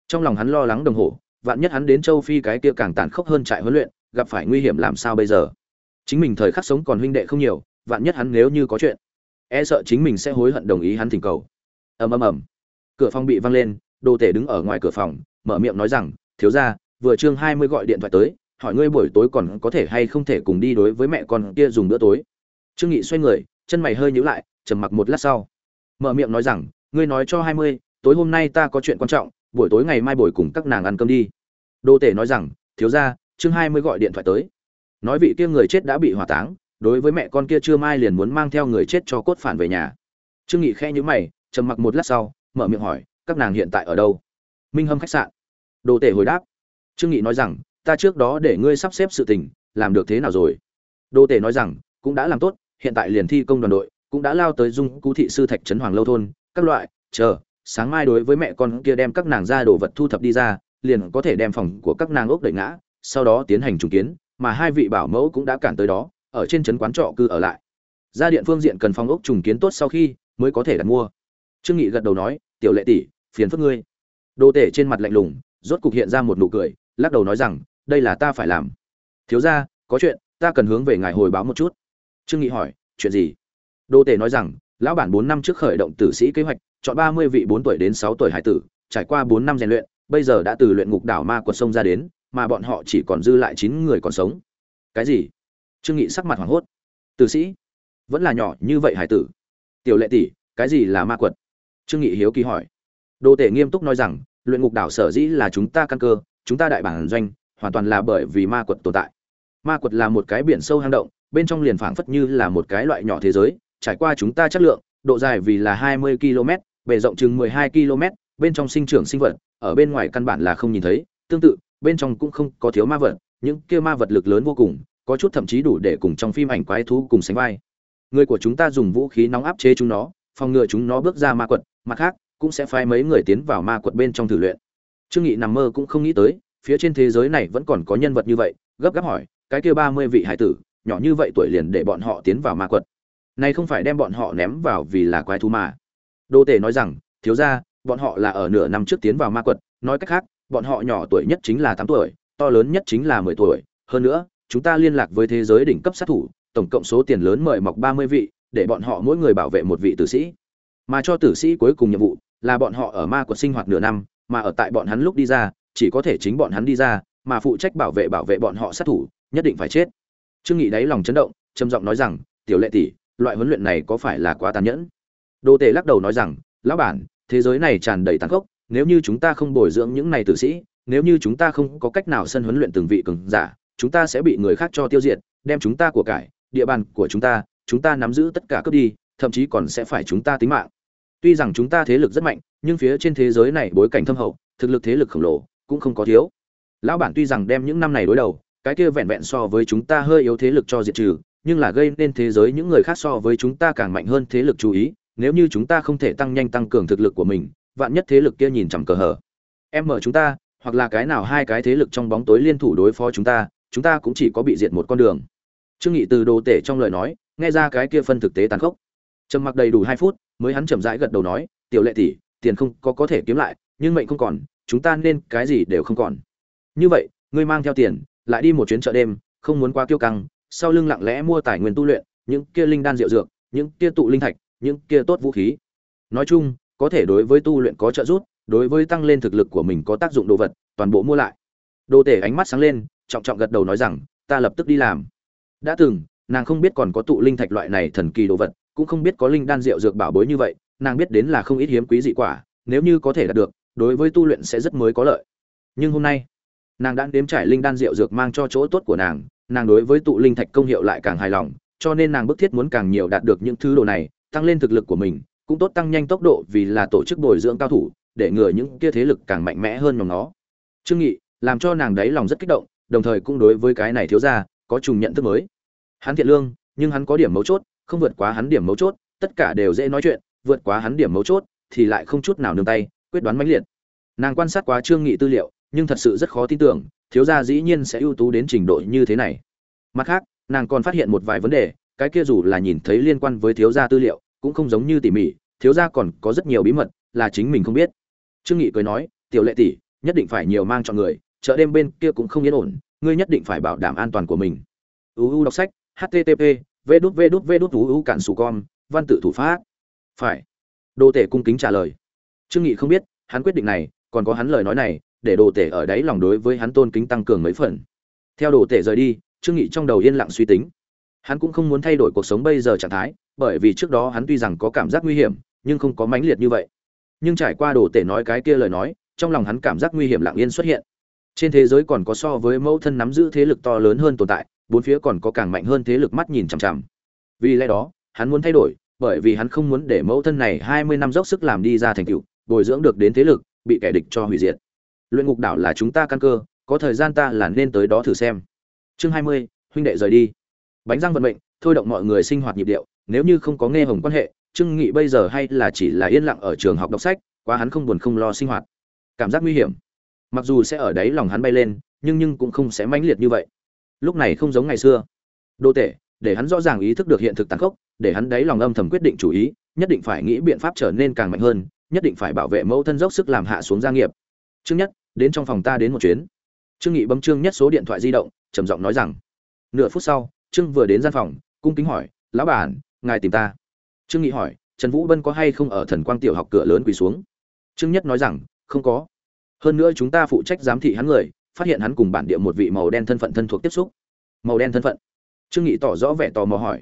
Trong lòng hắn lo lắng đồng hồ, vạn nhất hắn đến châu phi cái kia càng tàn khốc hơn trại huấn luyện, gặp phải nguy hiểm làm sao bây giờ? Chính mình thời khắc sống còn huynh đệ không nhiều, vạn nhất hắn nếu như có chuyện e sợ chính mình sẽ hối hận đồng ý hắn thỉnh cầu ầm ầm ầm. Cửa phòng bị văng lên, đồ tể đứng ở ngoài cửa phòng, mở miệng nói rằng, thiếu gia, vừa chương hai mươi gọi điện thoại tới, hỏi ngươi buổi tối còn có thể hay không thể cùng đi đối với mẹ con kia dùng bữa tối. Trương nghị xoay người, chân mày hơi nhíu lại, trầm mặc một lát sau. Mở miệng nói rằng, ngươi nói cho hai mươi, tối hôm nay ta có chuyện quan trọng, buổi tối ngày mai buổi cùng các nàng ăn cơm đi. Đô tể nói rằng, thiếu gia chương hai mươi gọi điện thoại tới. Nói vị kia người chết đã bị hỏa táng, đối với mẹ con kia chưa mai liền muốn mang theo người chết cho cốt phản về nhà. Trương nghị khẽ nhíu mày trầm mặc một lát sau, mở miệng hỏi, các nàng hiện tại ở đâu? Minh hâm khách sạn. Đồ tể hồi đáp. Trương nghị nói rằng, ta trước đó để ngươi sắp xếp sự tình, làm được thế nào rồi? Đồ tể nói rằng, cũng đã làm tốt, hiện tại liền thi công đoàn đội, cũng đã lao tới dung cú thị sư thạch trấn hoàng lâu thôn, các loại, chờ, sáng mai đối với mẹ con kia đem các nàng ra đồ vật thu thập đi ra, liền có thể đem phòng của các nàng ốc đẩy ngã, sau đó tiến hành trùng kiến, mà hai vị bảo mẫu cũng đã cản tới đó, ở trên trấn quán trọ cư ở lại. Gia điện phương diện cần phòng ốc trùng kiến tốt sau khi, mới có thể đặt mua trương nghị gật đầu nói, tiểu lệ tỷ, phiền phức ngươi. Đô tể trên mặt lạnh lùng, rốt cục hiện ra một nụ cười, lắc đầu nói rằng, đây là ta phải làm. Thiếu gia, có chuyện, ta cần hướng về ngài hồi báo một chút. Trương nghị hỏi, chuyện gì? Đô tể nói rằng, lão bản bốn năm trước khởi động tử sĩ kế hoạch, chọn ba mươi vị bốn tuổi đến sáu tuổi hải tử, trải qua bốn năm rèn luyện, bây giờ đã từ luyện ngục đảo ma quật sông ra đến, mà bọn họ chỉ còn dư lại chín người còn sống. Cái gì? Trương nghị sắc mặt hoảng hốt. Tử sĩ? Vẫn là nhỏ như vậy hải tử? Tiểu lệ tỷ, cái gì là ma quật? Trương nghị hiếu kỳ hỏi. Đô tể nghiêm túc nói rằng, luyện ngục đảo sở dĩ là chúng ta căn cơ, chúng ta đại bản doanh, hoàn toàn là bởi vì ma quật tồn tại. Ma quật là một cái biển sâu hang động, bên trong liền phảng phất như là một cái loại nhỏ thế giới, trải qua chúng ta chất lượng, độ dài vì là 20 km bề rộng chừng 12 km bên trong sinh trưởng sinh vật, ở bên ngoài căn bản là không nhìn thấy. Tương tự, bên trong cũng không có thiếu ma vật, những kia ma vật lực lớn vô cùng, có chút thậm chí đủ để cùng trong phim ảnh quái thú cùng sánh vai. Người của chúng ta dùng vũ khí nóng áp chế chúng nó phòng ngừa chúng nó bước ra ma quật, mặt khác, cũng sẽ phái mấy người tiến vào ma quật bên trong thử luyện. Trương nghị nằm mơ cũng không nghĩ tới, phía trên thế giới này vẫn còn có nhân vật như vậy, gấp gáp hỏi, cái kia ba mươi vị hải tử, nhỏ như vậy tuổi liền để bọn họ tiến vào ma quật? Này không phải đem bọn họ ném vào vì là quái thú mà. Đô tể nói rằng, thiếu gia, bọn họ là ở nửa năm trước tiến vào ma quật, nói cách khác, bọn họ nhỏ tuổi nhất chính là tám tuổi, to lớn nhất chính là mười tuổi. Hơn nữa, chúng ta liên lạc với thế giới đỉnh cấp sát thủ, tổng cộng số tiền lớn mời mọc ba mươi vị để bọn họ mỗi người bảo vệ một vị tử sĩ. Mà cho tử sĩ cuối cùng nhiệm vụ là bọn họ ở ma quật sinh hoạt nửa năm, mà ở tại bọn hắn lúc đi ra, chỉ có thể chính bọn hắn đi ra, mà phụ trách bảo vệ bảo vệ bọn họ sát thủ, nhất định phải chết. Trương nghị đáy lòng chấn động, trầm giọng nói rằng, tiểu lệ tỷ, loại huấn luyện này có phải là quá tàn nhẫn? Đô tề lắc đầu nói rằng, lão bản, thế giới này tràn đầy tàn khốc, nếu như chúng ta không bồi dưỡng những này tử sĩ, nếu như chúng ta không có cách nào sân huấn luyện từng vị cường giả, chúng ta sẽ bị người khác cho tiêu diệt, đem chúng ta của cải, địa bàn của chúng ta chúng ta nắm giữ tất cả cướp đi, thậm chí còn sẽ phải chúng ta tính mạng. Tuy rằng chúng ta thế lực rất mạnh, nhưng phía trên thế giới này bối cảnh thâm hậu, thực lực thế lực khổng lồ, cũng không có thiếu. Lão bản tuy rằng đem những năm này đối đầu, cái kia vẹn vẹn so với chúng ta hơi yếu thế lực cho diệt trừ, nhưng là gây nên thế giới những người khác so với chúng ta càng mạnh hơn thế lực chú ý, nếu như chúng ta không thể tăng nhanh tăng cường thực lực của mình, vạn nhất thế lực kia nhìn chằm cờ hở em mở chúng ta, hoặc là cái nào hai cái thế lực trong bóng tối liên thủ đối phó chúng ta chúng ta cũng chỉ có bị diệt một con đường. Trương nghị từ đồ tể trong lời nói nghe ra cái kia phân thực tế tàn khốc. Trầm mặc đầy đủ hai phút, mới hắn chậm rãi gật đầu nói, tiểu lệ tỷ, tiền không có có thể kiếm lại, nhưng mệnh không còn, chúng ta nên cái gì đều không còn. Như vậy, ngươi mang theo tiền, lại đi một chuyến chợ đêm, không muốn quá kiêu căng, sau lưng lặng lẽ mua tài nguyên tu luyện, những kia linh đan rượu dược, những kia tụ linh thạch, những kia tốt vũ khí. Nói chung, có thể đối với tu luyện có trợ giúp, đối với tăng lên thực lực của mình có tác dụng đồ vật, toàn bộ mua lại. Đồ tể ánh mắt sáng lên, trọng trọng gật đầu nói rằng, ta lập tức đi làm. Đã từng nàng không biết còn có tụ linh thạch loại này thần kỳ đồ vật, cũng không biết có linh đan rượu dược bảo bối như vậy, nàng biết đến là không ít hiếm quý dị quả, nếu như có thể đạt được, đối với tu luyện sẽ rất mới có lợi. Nhưng hôm nay, nàng đã đếm trải linh đan rượu dược mang cho chỗ tốt của nàng nàng đối với tụ linh thạch công hiệu lại càng hài lòng, cho nên nàng bức thiết muốn càng nhiều đạt được những thứ đồ này, tăng lên thực lực của mình, cũng tốt tăng nhanh tốc độ vì là tổ chức bồi dưỡng cao thủ, để ngừa những kia thế lực càng mạnh mẽ hơn nhóm nó. Trương nghị, làm cho nàng đấy lòng rất kích động, đồng thời cũng đối với cái này thiếu gia, có trùng nhận thức mới hắn thiện lương, nhưng hắn có điểm mấu chốt, không vượt quá hắn điểm mấu chốt, tất cả đều dễ nói chuyện, vượt quá hắn điểm mấu chốt, thì lại không chút nào nương tay, quyết đoán mãnh liệt. Nàng quan sát quá trương nghị tư liệu, nhưng thật sự rất khó tin tưởng, thiếu gia dĩ nhiên sẽ ưu tú đến trình độ như thế này. Mặt khác, nàng còn phát hiện một vài vấn đề, cái kia dù là nhìn thấy liên quan với thiếu gia tư liệu, cũng không giống như tỉ mỉ, thiếu gia còn có rất nhiều bí mật, là chính mình không biết. Trương nghị cười nói, tiểu lệ tỷ, nhất định phải nhiều mang cho người, chợ đêm bên kia cũng không yên ổn, ngươi nhất định phải bảo đảm an toàn của mình. Uu đọc sách http v đút v đút v đút uu cản sù con văn tự thủ pháp. Phải. Đồ tể cung kính trả lời. Trương nghị không biết, hắn quyết định này, còn có hắn lời nói này, để đồ tể ở đấy lòng đối với hắn tôn kính tăng cường mấy phần. Theo đồ tể rời đi, trương nghị trong đầu yên lặng suy tính. Hắn cũng không muốn thay đổi cuộc sống bây giờ trạng thái, bởi vì trước đó hắn tuy rằng có cảm giác nguy hiểm, nhưng không có mãnh liệt như vậy. Nhưng trải qua đồ tể nói cái kia lời nói, trong lòng hắn cảm giác nguy hiểm lặng yên xuất hiện. Trên thế giới còn có so với mẫu thân nắm giữ thế lực to lớn hơn tồn tại bốn phía còn có càng mạnh hơn thế lực mắt nhìn chằm chằm. Vì lẽ đó, hắn muốn thay đổi, bởi vì hắn không muốn để mẫu thân này hai mươi năm dốc sức làm đi ra thành tựu, bồi dưỡng được đến thế lực, bị kẻ địch cho hủy diệt. Luyện ngục đảo là chúng ta căn cơ, có thời gian ta là nên tới đó thử xem. Chương hai mươi, huynh đệ rời đi. Bánh răng vận mệnh, thôi động mọi người sinh hoạt nhịp điệu, nếu như không có nghe hồng quan hệ, trương nghị bây giờ hay là chỉ là yên lặng ở trường học đọc sách, quá hắn không buồn không lo sinh hoạt. Cảm giác nguy hiểm. Mặc dù sẽ ở đấy lòng hắn bay lên, nhưng nhưng cũng không sẽ mãnh liệt như vậy lúc này không giống ngày xưa. Đô tệ để hắn rõ ràng ý thức được hiện thực tàn khốc, để hắn đấy lòng âm thầm quyết định chủ ý, nhất định phải nghĩ biện pháp trở nên càng mạnh hơn, nhất định phải bảo vệ mẫu thân dốc sức làm hạ xuống gia nghiệp. Trương nhất, đến trong phòng ta đến một chuyến. Trương nghị bấm trương nhất số điện thoại di động, trầm giọng nói rằng, nửa phút sau, trương vừa đến gian phòng, cung kính hỏi, lão bản ngài tìm ta? Trương nghị hỏi, trần vũ bân có hay không ở thần quang tiểu học cửa lớn quỳ xuống? Trương nhất nói rằng, không có. Hơn nữa chúng ta phụ trách giám thị hắn người phát hiện hắn cùng bản địa một vị màu đen thân phận thân thuộc tiếp xúc. Màu đen thân phận? Trương nghị tỏ rõ vẻ tò mò hỏi.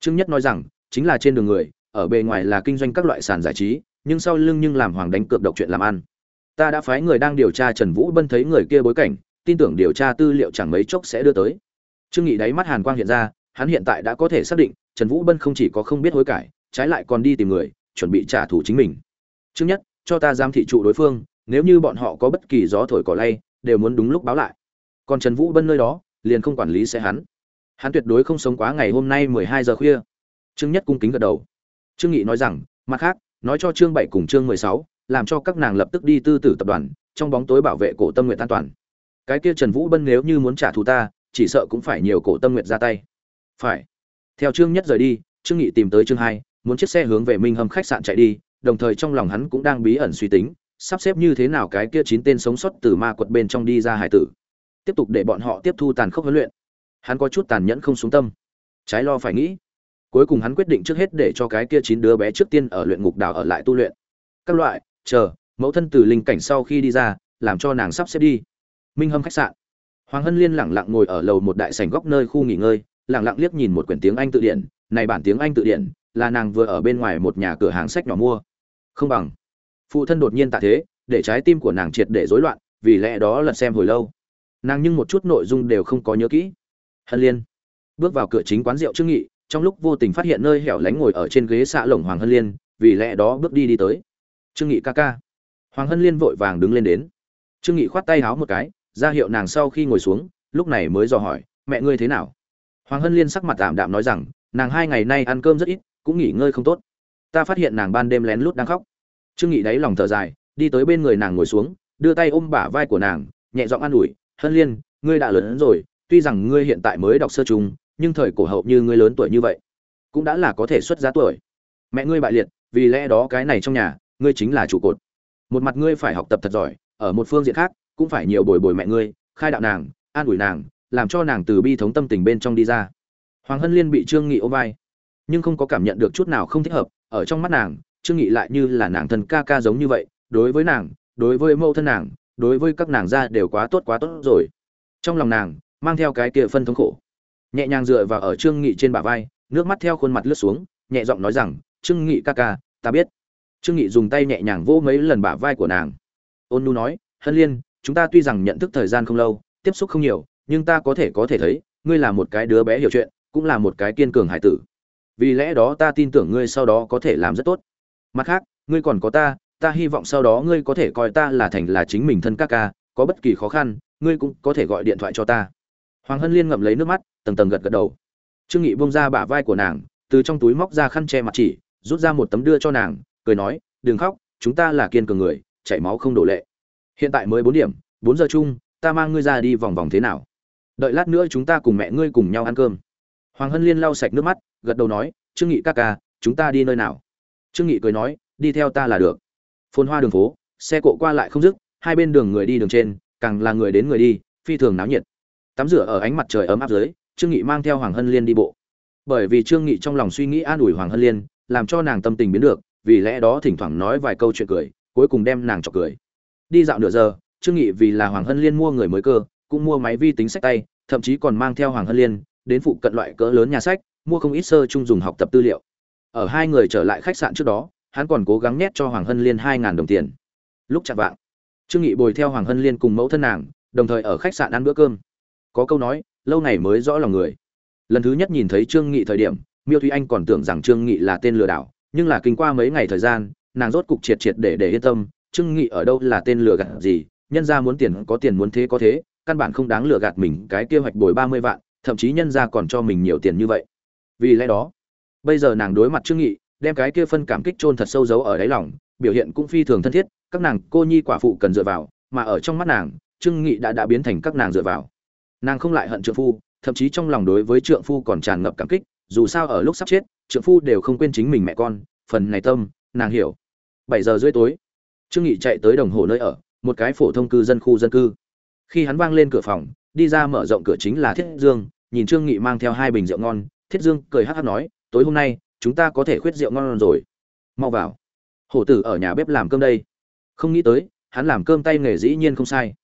Trương nhất nói rằng, chính là trên đường người, ở bề ngoài là kinh doanh các loại sàn giải trí, nhưng sau lưng nhưng làm hoàng đánh cược độc chuyện làm ăn. Ta đã phái người đang điều tra trần vũ bân thấy người kia bối cảnh, tin tưởng điều tra tư liệu chẳng mấy chốc sẽ đưa tới. Trương nghị đáy mắt hàn quang hiện ra, hắn hiện tại đã có thể xác định, trần vũ bân không chỉ có không biết hối cải, trái lại còn đi tìm người, chuẩn bị trả thù chính mình. Trương nhất, cho ta giám thị trụ đối phương, nếu như bọn họ có bất kỳ gió thổi cỏ lay đều muốn đúng lúc báo lại. Còn trần vũ bân nơi đó, liền không quản lý sẽ hắn. Hắn tuyệt đối không sống quá ngày hôm nay mười hai giờ khuya. Trương nhất cung kính gật đầu. Trương nghị nói rằng, mặt khác, nói cho trương bảy cùng trương mười sáu, làm cho các nàng lập tức đi tư tử tập đoàn, trong bóng tối bảo vệ cổ tâm nguyện an toàn. Cái kia trần vũ bân nếu như muốn trả thù ta, chỉ sợ cũng phải nhiều cổ tâm nguyện ra tay. Phải. Theo trương nhất rời đi, trương nghị tìm tới trương hai, muốn chiếc xe hướng về minh hâm khách sạn chạy đi, đồng thời trong lòng hắn cũng đang bí ẩn suy tính sắp xếp như thế nào cái kia chín tên sống sót từ ma quật bên trong đi ra hải tử. Tiếp tục để bọn họ tiếp thu tàn khốc huấn luyện. Hắn có chút tàn nhẫn không xuống tâm. Trái lo phải nghĩ. Cuối cùng hắn quyết định trước hết để cho cái kia chín đứa bé trước tiên ở luyện ngục đảo ở lại tu luyện. Các loại, chờ, mẫu thân từ linh cảnh sau khi đi ra, làm cho nàng sắp xếp đi. Minh hâm khách sạn. Hoàng hân liên lẳng lặng ngồi ở lầu một đại sảnh góc nơi khu nghỉ ngơi, lẳng lặng liếc nhìn một quyển tiếng anh tự điển. Này bản tiếng anh tự điển, là nàng vừa ở bên ngoài một nhà cửa hàng sách nhỏ mua. Không bằng phụ thân đột nhiên tạ thế, để trái tim của nàng triệt để rối loạn, vì lẽ đó lật xem hồi lâu. Nàng nhưng một chút nội dung đều không có nhớ kỹ. Hân liên bước vào cửa chính quán rượu trương nghị, trong lúc vô tình phát hiện nơi hẻo lánh ngồi ở trên ghế xạ lồng hoàng hân liên, vì lẽ đó bước đi đi tới. Trương nghị ca ca. Hoàng hân liên vội vàng đứng lên đến. Trương nghị khoát tay háo một cái, ra hiệu nàng sau khi ngồi xuống, lúc này mới dò hỏi, mẹ ngươi thế nào? Hoàng hân liên sắc mặt tạm đạm nói rằng, nàng hai ngày nay ăn cơm rất ít, cũng nghỉ ngơi không tốt. Ta phát hiện nàng ban đêm lén lút đang khóc trương nghị đáy lòng thở dài, đi tới bên người nàng ngồi xuống, đưa tay ôm bả vai của nàng, nhẹ giọng an ủi, hân liên, ngươi đã lớn hơn rồi, tuy rằng ngươi hiện tại mới đọc sơ trung, nhưng thời cổ hậu như ngươi lớn tuổi như vậy, cũng đã là có thể xuất giá tuổi. Mẹ ngươi bại liệt, vì lẽ đó cái này trong nhà, ngươi chính là trụ cột. Một mặt ngươi phải học tập thật giỏi, ở một phương diện khác, cũng phải nhiều bồi bồi mẹ ngươi, khai đạo nàng, an ủi nàng, làm cho nàng từ bi thống tâm tình bên trong đi ra. Hoàng hân liên bị trương nghị ôm vai, nhưng không có cảm nhận được chút nào không thích hợp, ở trong mắt nàng trương nghị lại như là nàng thân ca ca giống như vậy, đối với nàng, đối với mẫu thân nàng, đối với các nàng gia đều quá tốt quá tốt rồi. Trong lòng nàng, mang theo cái kia phân thống khổ. Nhẹ nhàng dựa vào ở trương nghị trên bả vai, nước mắt theo khuôn mặt lướt xuống, nhẹ giọng nói rằng, trương nghị ca ca, ta biết. Trương nghị dùng tay nhẹ nhàng vỗ mấy lần bả vai của nàng. Ôn nu nói, hân liên, chúng ta tuy rằng nhận thức thời gian không lâu, tiếp xúc không nhiều, nhưng ta có thể có thể thấy, ngươi là một cái đứa bé hiểu chuyện, cũng là một cái kiên cường hải tử. Vì lẽ đó ta tin tưởng ngươi sau đó có thể làm rất tốt mặt khác, ngươi còn có ta ta hy vọng sau đó ngươi có thể coi ta là thành là chính mình thân các ca, có bất kỳ khó khăn, ngươi cũng có thể gọi điện thoại cho ta. Hoàng hân liên ngậm lấy nước mắt, tầng tầng gật gật đầu. Trương nghị bông ra bả vai của nàng, từ trong túi móc ra khăn che mặt chỉ, rút ra một tấm đưa cho nàng, cười nói, đừng khóc, chúng ta là kiên cường người, chảy máu không đổ lệ. Hiện tại mới bốn điểm, bốn giờ chung, ta mang ngươi ra đi vòng vòng thế nào? Đợi lát nữa chúng ta cùng mẹ ngươi cùng nhau ăn cơm. Hoàng hân liên lau sạch nước mắt, gật đầu nói, trương nghị ca ca, chúng ta đi nơi nào? Trương nghị cười nói, đi theo ta là được. Phồn hoa đường phố, xe cộ qua lại không dứt, hai bên đường người đi đường trên, càng là người đến người đi, phi thường náo nhiệt. Tắm rửa ở ánh mặt trời ấm áp dưới, trương nghị mang theo hoàng hân liên đi bộ. Bởi vì trương nghị trong lòng suy nghĩ an ủi hoàng hân liên, làm cho nàng tâm tình biến được, vì lẽ đó thỉnh thoảng nói vài câu chuyện cười, cuối cùng đem nàng chọc cười. Đi dạo nửa giờ, trương nghị vì là hoàng hân liên mua người mới cơ, cũng mua máy vi tính sách tay, thậm chí còn mang theo hoàng hân liên đến phụ cận loại cỡ lớn nhà sách, mua không ít sơ chung dùng học tập tư liệu ở hai người trở lại khách sạn trước đó, hắn còn cố gắng nhét cho hoàng hân liên hai ngàn đồng tiền. Lúc chạm vạng, trương nghị bồi theo hoàng hân liên cùng mẫu thân nàng, đồng thời ở khách sạn ăn bữa cơm. Có câu nói, lâu ngày mới rõ lòng người. Lần thứ nhất nhìn thấy trương nghị thời điểm, miêu thúy anh còn tưởng rằng trương nghị là tên lừa đảo, nhưng là kinh qua mấy ngày thời gian, nàng rốt cục triệt triệt để để yên tâm, trương nghị ở đâu là tên lừa gạt gì, nhân ra muốn tiền có tiền muốn thế có thế, căn bản không đáng lừa gạt mình, cái kế hoạch bồi ba mươi vạn, thậm chí nhân ra còn cho mình nhiều tiền như vậy. Vì lẽ đó bây giờ nàng đối mặt trương nghị, đem cái kia phân cảm kích chôn thật sâu giấu ở đáy lòng, biểu hiện cũng phi thường thân thiết, các nàng cô nhi quả phụ cần dựa vào, mà ở trong mắt nàng, trương nghị đã đã biến thành các nàng dựa vào. Nàng không lại hận trượng phu, thậm chí trong lòng đối với trượng phu còn tràn ngập cảm kích, dù sao ở lúc sắp chết, trượng phu đều không quên chính mình mẹ con, phần này tâm, nàng hiểu. Bảy giờ rưỡi tối, trương nghị chạy tới đồng hồ nơi ở, một cái phổ thông cư dân khu dân cư. Khi hắn vang lên cửa phòng, đi ra mở rộng cửa chính là thiết dương, nhìn trương nghị mang theo hai bình rượu ngon, thiết dương cười hắt hắt nói tối hôm nay, chúng ta có thể khuyết rượu ngon rồi. Mau vào. Hổ tử ở nhà bếp làm cơm đây. Không nghĩ tới, hắn làm cơm tay nghề dĩ nhiên không sai.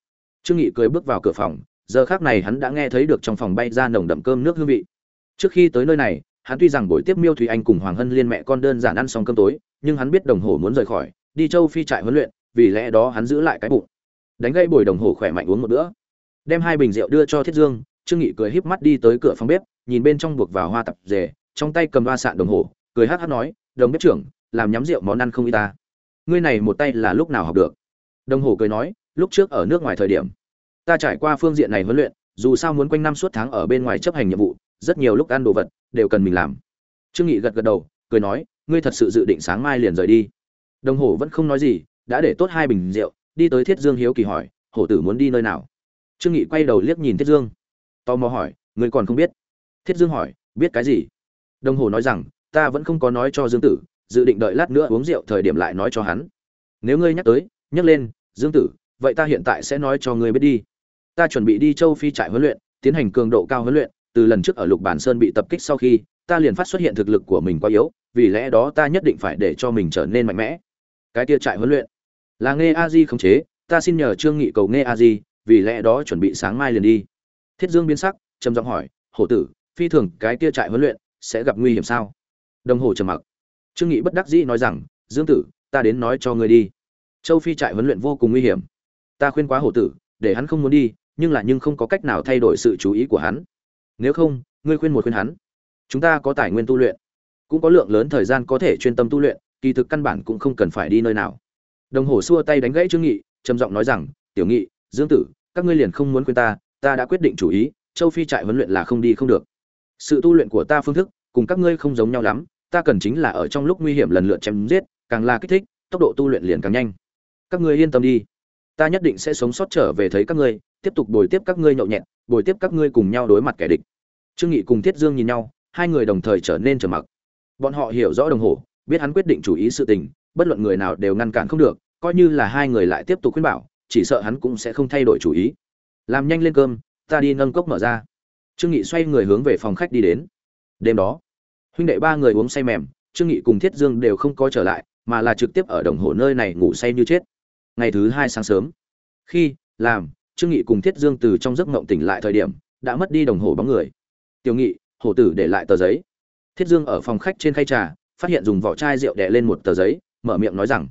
Trương nghị cười bước vào cửa phòng, giờ khác này hắn đã nghe thấy được trong phòng bay ra nồng đậm cơm nước hương vị. Trước khi tới nơi này, hắn tuy rằng buổi tiếp miêu thủy anh cùng hoàng hân liên mẹ con đơn giản ăn xong cơm tối, nhưng hắn biết đồng hồ muốn rời khỏi, đi châu phi trại huấn luyện, vì lẽ đó hắn giữ lại cái bụng. Đánh gãy bồi đồng hồ khỏe mạnh uống một bữa. Đem hai bình rượu đưa cho thiết dương, trương nghị cười híp mắt đi tới cửa phòng bếp, nhìn bên trong buộc vào hoa tập rể trong tay cầm ba sạn đồng hồ, cười hát hát nói, đồng bếp trưởng, làm nhắm rượu món ăn không y ta. Ngươi này một tay là lúc nào học được? Đồng hồ cười nói, lúc trước ở nước ngoài thời điểm, ta trải qua phương diện này huấn luyện, dù sao muốn quanh năm suốt tháng ở bên ngoài chấp hành nhiệm vụ, rất nhiều lúc ăn đồ vật đều cần mình làm. Trương nghị gật gật đầu, cười nói, ngươi thật sự dự định sáng mai liền rời đi. Đồng hồ vẫn không nói gì, đã để tốt hai bình rượu, đi tới thiết dương hiếu kỳ hỏi, hổ tử muốn đi nơi nào? Trương nghị quay đầu liếc nhìn thiết dương, tò mò hỏi, ngươi còn không biết? Thiết dương hỏi, biết cái gì? Đồng hồ nói rằng, ta vẫn không có nói cho dương tử, dự định đợi lát nữa uống rượu thời điểm lại nói cho hắn. Nếu ngươi nhắc tới, nhắc lên, dương tử, vậy ta hiện tại sẽ nói cho ngươi biết đi. Ta chuẩn bị đi châu phi trại huấn luyện, tiến hành cường độ cao huấn luyện, từ lần trước ở lục bản sơn bị tập kích sau khi, ta liền phát xuất hiện thực lực của mình quá yếu, vì lẽ đó ta nhất định phải để cho mình trở nên mạnh mẽ. Cái kia trại huấn luyện, là nghe a di khống chế, ta xin nhờ trương nghị cầu nghe a di, vì lẽ đó chuẩn bị sáng mai liền đi. Thiết dương biến sắc, trầm giọng hỏi, hổ tử, phi thường, cái kia trại huấn luyện sẽ gặp nguy hiểm sao? Đồng hồ trầm mặc. Trương nghị bất đắc dĩ nói rằng, dương tử, ta đến nói cho ngươi đi. Châu phi trại huấn luyện vô cùng nguy hiểm. Ta khuyên quá hổ tử, để hắn không muốn đi, nhưng là nhưng không có cách nào thay đổi sự chú ý của hắn. Nếu không, ngươi khuyên một khuyên hắn. Chúng ta có tài nguyên tu luyện, cũng có lượng lớn thời gian có thể chuyên tâm tu luyện, kỳ thực căn bản cũng không cần phải đi nơi nào. Đồng hồ xua tay đánh gãy trương nghị, trầm giọng nói rằng, tiểu nghị, dương tử, các ngươi liền không muốn khuyên ta ta đã quyết định chủ ý, châu phi trại huấn luyện là không đi không được sự tu luyện của ta phương thức, cùng các ngươi không giống nhau lắm, ta cần chính là ở trong lúc nguy hiểm lần lượt chém giết, càng là kích thích, tốc độ tu luyện liền càng nhanh. Các ngươi yên tâm đi. Ta nhất định sẽ sống sót trở về thấy các ngươi, tiếp tục bồi tiếp các ngươi nhậu nhẹt, bồi tiếp các ngươi cùng nhau đối mặt kẻ địch. Trương nghị cùng thiết dương nhìn nhau, hai người đồng thời trở nên trầm mặc. Bọn họ hiểu rõ đồng hồ, biết hắn quyết định chủ ý sự tình, bất luận người nào đều ngăn cản không được, coi như là hai người lại tiếp tục khuyên bảo, chỉ sợ hắn cũng sẽ không thay đổi chủ ý. Làm nhanh lên cơm, ta đi nâng cốc mở ra trương nghị xoay người hướng về phòng khách đi đến. Đêm đó, huynh đệ ba người uống say mềm, trương nghị cùng thiết dương đều không có trở lại, mà là trực tiếp ở đồng hồ nơi này ngủ say như chết. Ngày thứ hai sáng sớm, khi làm, trương nghị cùng thiết dương từ trong giấc ngộng tỉnh lại thời điểm, đã mất đi đồng hồ bóng người. Tiểu nghị, hổ tử để lại tờ giấy. Thiết dương ở phòng khách trên khay trà, phát hiện dùng vỏ chai rượu đè lên một tờ giấy, mở miệng nói rằng,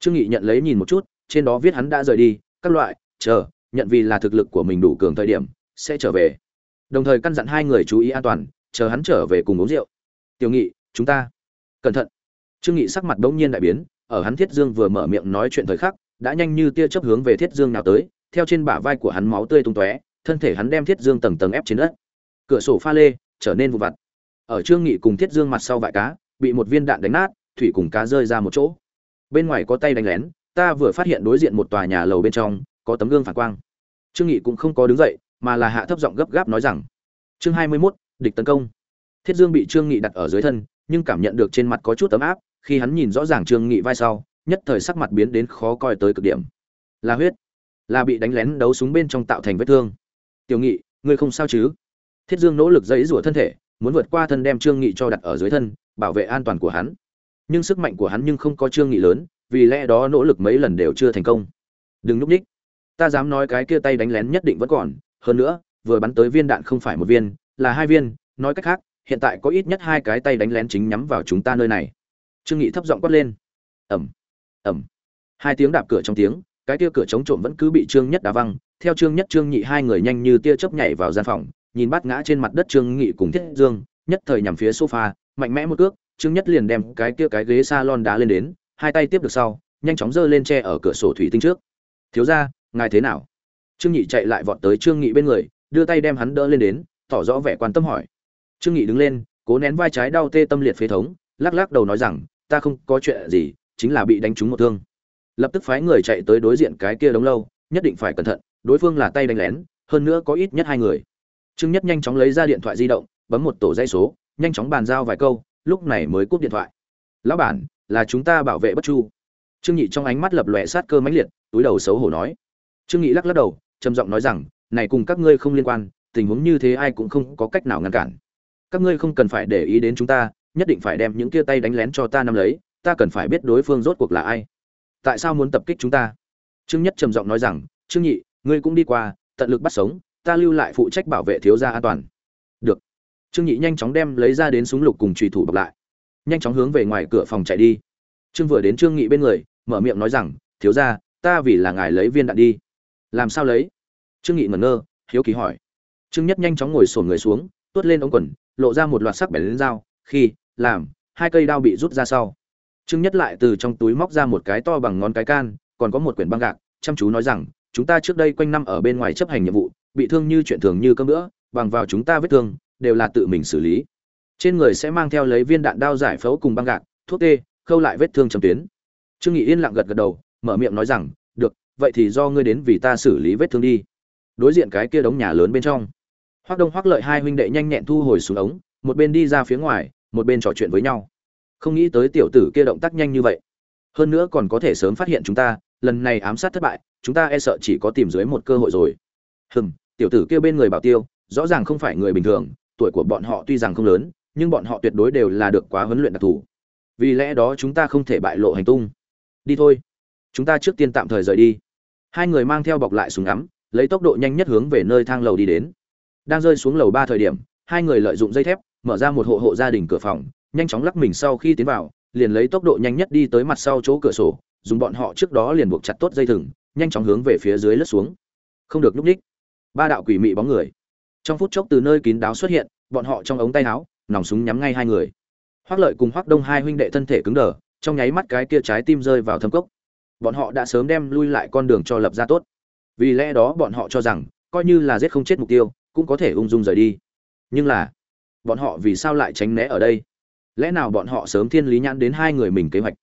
trương nghị nhận lấy nhìn một chút, trên đó viết hắn đã rời đi, các loại, chờ, nhận vì là thực lực của mình đủ cường thời điểm, sẽ trở về đồng thời căn dặn hai người chú ý an toàn, chờ hắn trở về cùng uống rượu. Tiểu nghị, chúng ta. Cẩn thận. Trương nghị sắc mặt bỗng nhiên đại biến, ở hắn thiết dương vừa mở miệng nói chuyện thời khắc, đã nhanh như tia chớp hướng về thiết dương nào tới, theo trên bả vai của hắn máu tươi tung tóe, thân thể hắn đem thiết dương tầng tầng ép trên đất. Cửa sổ pha lê, trở nên vụ vặt. Ở trương nghị cùng thiết dương mặt sau vại cá, bị một viên đạn đánh nát, thủy cùng cá rơi ra một chỗ. Bên ngoài có tay đánh lén, ta vừa phát hiện đối diện một tòa nhà lầu bên trong, có tấm gương phản quang. Trương nghị cũng không có đứng dậy mà là hạ thấp giọng gấp gáp nói rằng chương 21, địch tấn công. Thiết dương bị trương nghị đặt ở dưới thân nhưng cảm nhận được trên mặt có chút ấm áp khi hắn nhìn rõ ràng trương nghị vai sau nhất thời sắc mặt biến đến khó coi tới cực điểm. Là huyết là bị đánh lén đấu súng bên trong tạo thành vết thương. Tiểu nghị ngươi không sao chứ? Thiết dương nỗ lực dãy rủa thân thể muốn vượt qua thân đem trương nghị cho đặt ở dưới thân bảo vệ an toàn của hắn. Nhưng sức mạnh của hắn nhưng không có trương nghị lớn vì lẽ đó nỗ lực mấy lần đều chưa thành công. Đừng núp ních ta dám nói cái kia tay đánh lén nhất định vẫn còn hơn nữa, vừa bắn tới viên đạn không phải một viên, là hai viên, nói cách khác, hiện tại có ít nhất hai cái tay đánh lén chính nhắm vào chúng ta nơi này. Trương nghị thấp giọng quát lên. Ẩm ẩm hai tiếng đạp cửa trong tiếng, cái tia cửa chống trộm vẫn cứ bị trương nhất đá văng. Theo trương nhất, trương nhị hai người nhanh như tia chớp nhảy vào gian phòng, nhìn bắt ngã trên mặt đất trương nghị cùng thiết dương, nhất thời nhằm phía sofa, mạnh mẽ một cước, trương nhất liền đem cái kia cái ghế salon đá lên đến, hai tay tiếp được sau, nhanh chóng giơ lên che ở cửa sổ thủy tinh trước. Thiếu gia, ngài thế nào? Trương nhị chạy lại vọt tới trương nghị bên người, đưa tay đem hắn đỡ lên đến, tỏ rõ vẻ quan tâm hỏi. Trương nghị đứng lên, cố nén vai trái đau tê tâm liệt phế thống, lắc lắc đầu nói rằng, ta không có chuyện gì, chính là bị đánh trúng một thương. Lập tức phái người chạy tới đối diện cái kia đống lâu, nhất định phải cẩn thận, đối phương là tay đánh lén, hơn nữa có ít nhất hai người. Trương nhất nhanh chóng lấy ra điện thoại di động, bấm một tổ dây số, nhanh chóng bàn giao vài câu, lúc này mới cúp điện thoại. Lão bản, là chúng ta bảo vệ bất chu. Trương nhị trong ánh mắt lập lòe sát cơ mãnh liệt, túi đầu xấu hổ nói. Trương nghị lắc lắc đầu trầm giọng nói rằng, này cùng các ngươi không liên quan, tình huống như thế ai cũng không có cách nào ngăn cản. Các ngươi không cần phải để ý đến chúng ta, nhất định phải đem những kia tay đánh lén cho ta nắm lấy, ta cần phải biết đối phương rốt cuộc là ai. Tại sao muốn tập kích chúng ta? Trương nhất trầm giọng nói rằng, trương nhị, ngươi cũng đi qua, tận lực bắt sống, ta lưu lại phụ trách bảo vệ thiếu gia an toàn. Được. Trương nhị nhanh chóng đem lấy ra đến súng lục cùng trùy thủ bọc lại. Nhanh chóng hướng về ngoài cửa phòng chạy đi. Trương vừa đến trương nghị bên người, mở miệng nói rằng, thiếu gia, ta vì là ngài lấy viên đạn đi làm sao lấy? Trương nghị ngẩn ngơ, hiếu kỳ hỏi. Trương nhất nhanh chóng ngồi sồn người xuống, tuốt lên ống quần, lộ ra một loạt sắc bén lên dao, khi, làm, hai cây đao bị rút ra sau. Trương nhất lại từ trong túi móc ra một cái to bằng ngón cái can, còn có một quyển băng gạc, chăm chú nói rằng, chúng ta trước đây quanh năm ở bên ngoài chấp hành nhiệm vụ, bị thương như chuyện thường như cơm nữa bằng vào chúng ta vết thương, đều là tự mình xử lý. Trên người sẽ mang theo lấy viên đạn đao giải phẫu cùng băng gạc, thuốc tê, khâu lại vết thương trầm tuyến. Trương nghị yên lặng gật gật đầu, mở miệng nói rằng vậy thì do ngươi đến vì ta xử lý vết thương đi. Đối diện cái kia đống nhà lớn bên trong. Hoắc đông hoắc lợi hai huynh đệ nhanh nhẹn thu hồi xuống ống, một bên đi ra phía ngoài, một bên trò chuyện với nhau. Không nghĩ tới tiểu tử kia động tác nhanh như vậy. Hơn nữa còn có thể sớm phát hiện chúng ta, lần này ám sát thất bại, chúng ta e sợ chỉ có tìm dưới một cơ hội rồi. Hừm, tiểu tử kia bên người bảo tiêu, rõ ràng không phải người bình thường, tuổi của bọn họ tuy rằng không lớn, nhưng bọn họ tuyệt đối đều là được quá huấn luyện đặc thù. Vì lẽ đó chúng ta không thể bại lộ hành tung. Đi thôi. Chúng ta trước tiên tạm thời rời đi hai người mang theo bọc lại súng ngắm, lấy tốc độ nhanh nhất hướng về nơi thang lầu đi đến. Đang rơi xuống lầu ba thời điểm, hai người lợi dụng dây thép, mở ra một hộ hộ gia đình cửa phòng, nhanh chóng lắc mình sau khi tiến vào, liền lấy tốc độ nhanh nhất đi tới mặt sau chỗ cửa sổ, dùng bọn họ trước đó liền buộc chặt tốt dây thừng, nhanh chóng hướng về phía dưới lướt xuống. Không được núp ních ba đạo quỷ mị bóng người. Trong phút chốc từ nơi kín đáo xuất hiện, bọn họ trong ống tay áo, nòng súng nhắm ngay hai người. Hoác lợi cùng hoác đông hai huynh đệ thân thể cứng đờ, trong nháy mắt cái kia trái tim rơi vào thâm cốc bọn họ đã sớm đem lui lại con đường cho lập ra tốt. Vì lẽ đó bọn họ cho rằng, coi như là giết không chết mục tiêu, cũng có thể ung dung rời đi. Nhưng là, bọn họ vì sao lại tránh né ở đây? Lẽ nào bọn họ sớm thiên lý nhãn đến hai người mình kế hoạch?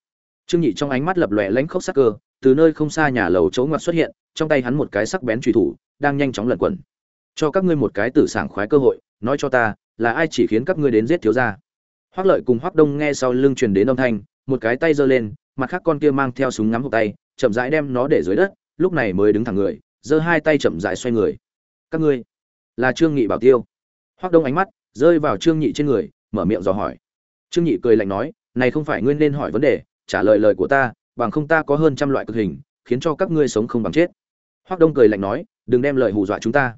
Trương nhị trong ánh mắt lập lòe lãnh khốc sắc cơ, từ nơi không xa nhà lầu chỗ ngoặt xuất hiện, trong tay hắn một cái sắc bén truy thủ, đang nhanh chóng lẩn quẩn. Cho các ngươi một cái tử sảng khoái cơ hội, nói cho ta, là ai chỉ khiến các ngươi đến giết thiếu gia? Hoắc lợi cùng hoắc đông nghe sau lưng truyền đến âm thanh, một cái tay giơ lên mặt khác con kia mang theo súng ngắm hộp tay, chậm rãi đem nó để dưới đất, lúc này mới đứng thẳng người, giơ hai tay chậm rãi xoay người. Các ngươi, là trương nghị bảo tiêu. Hoắc đông ánh mắt rơi vào trương nhị trên người, mở miệng dò hỏi. Trương nhị cười lạnh nói, này không phải nguyên nên hỏi vấn đề, trả lời lời của ta, bằng không ta có hơn trăm loại cực hình, khiến cho các ngươi sống không bằng chết. Hoắc đông cười lạnh nói, đừng đem lời hù dọa chúng ta.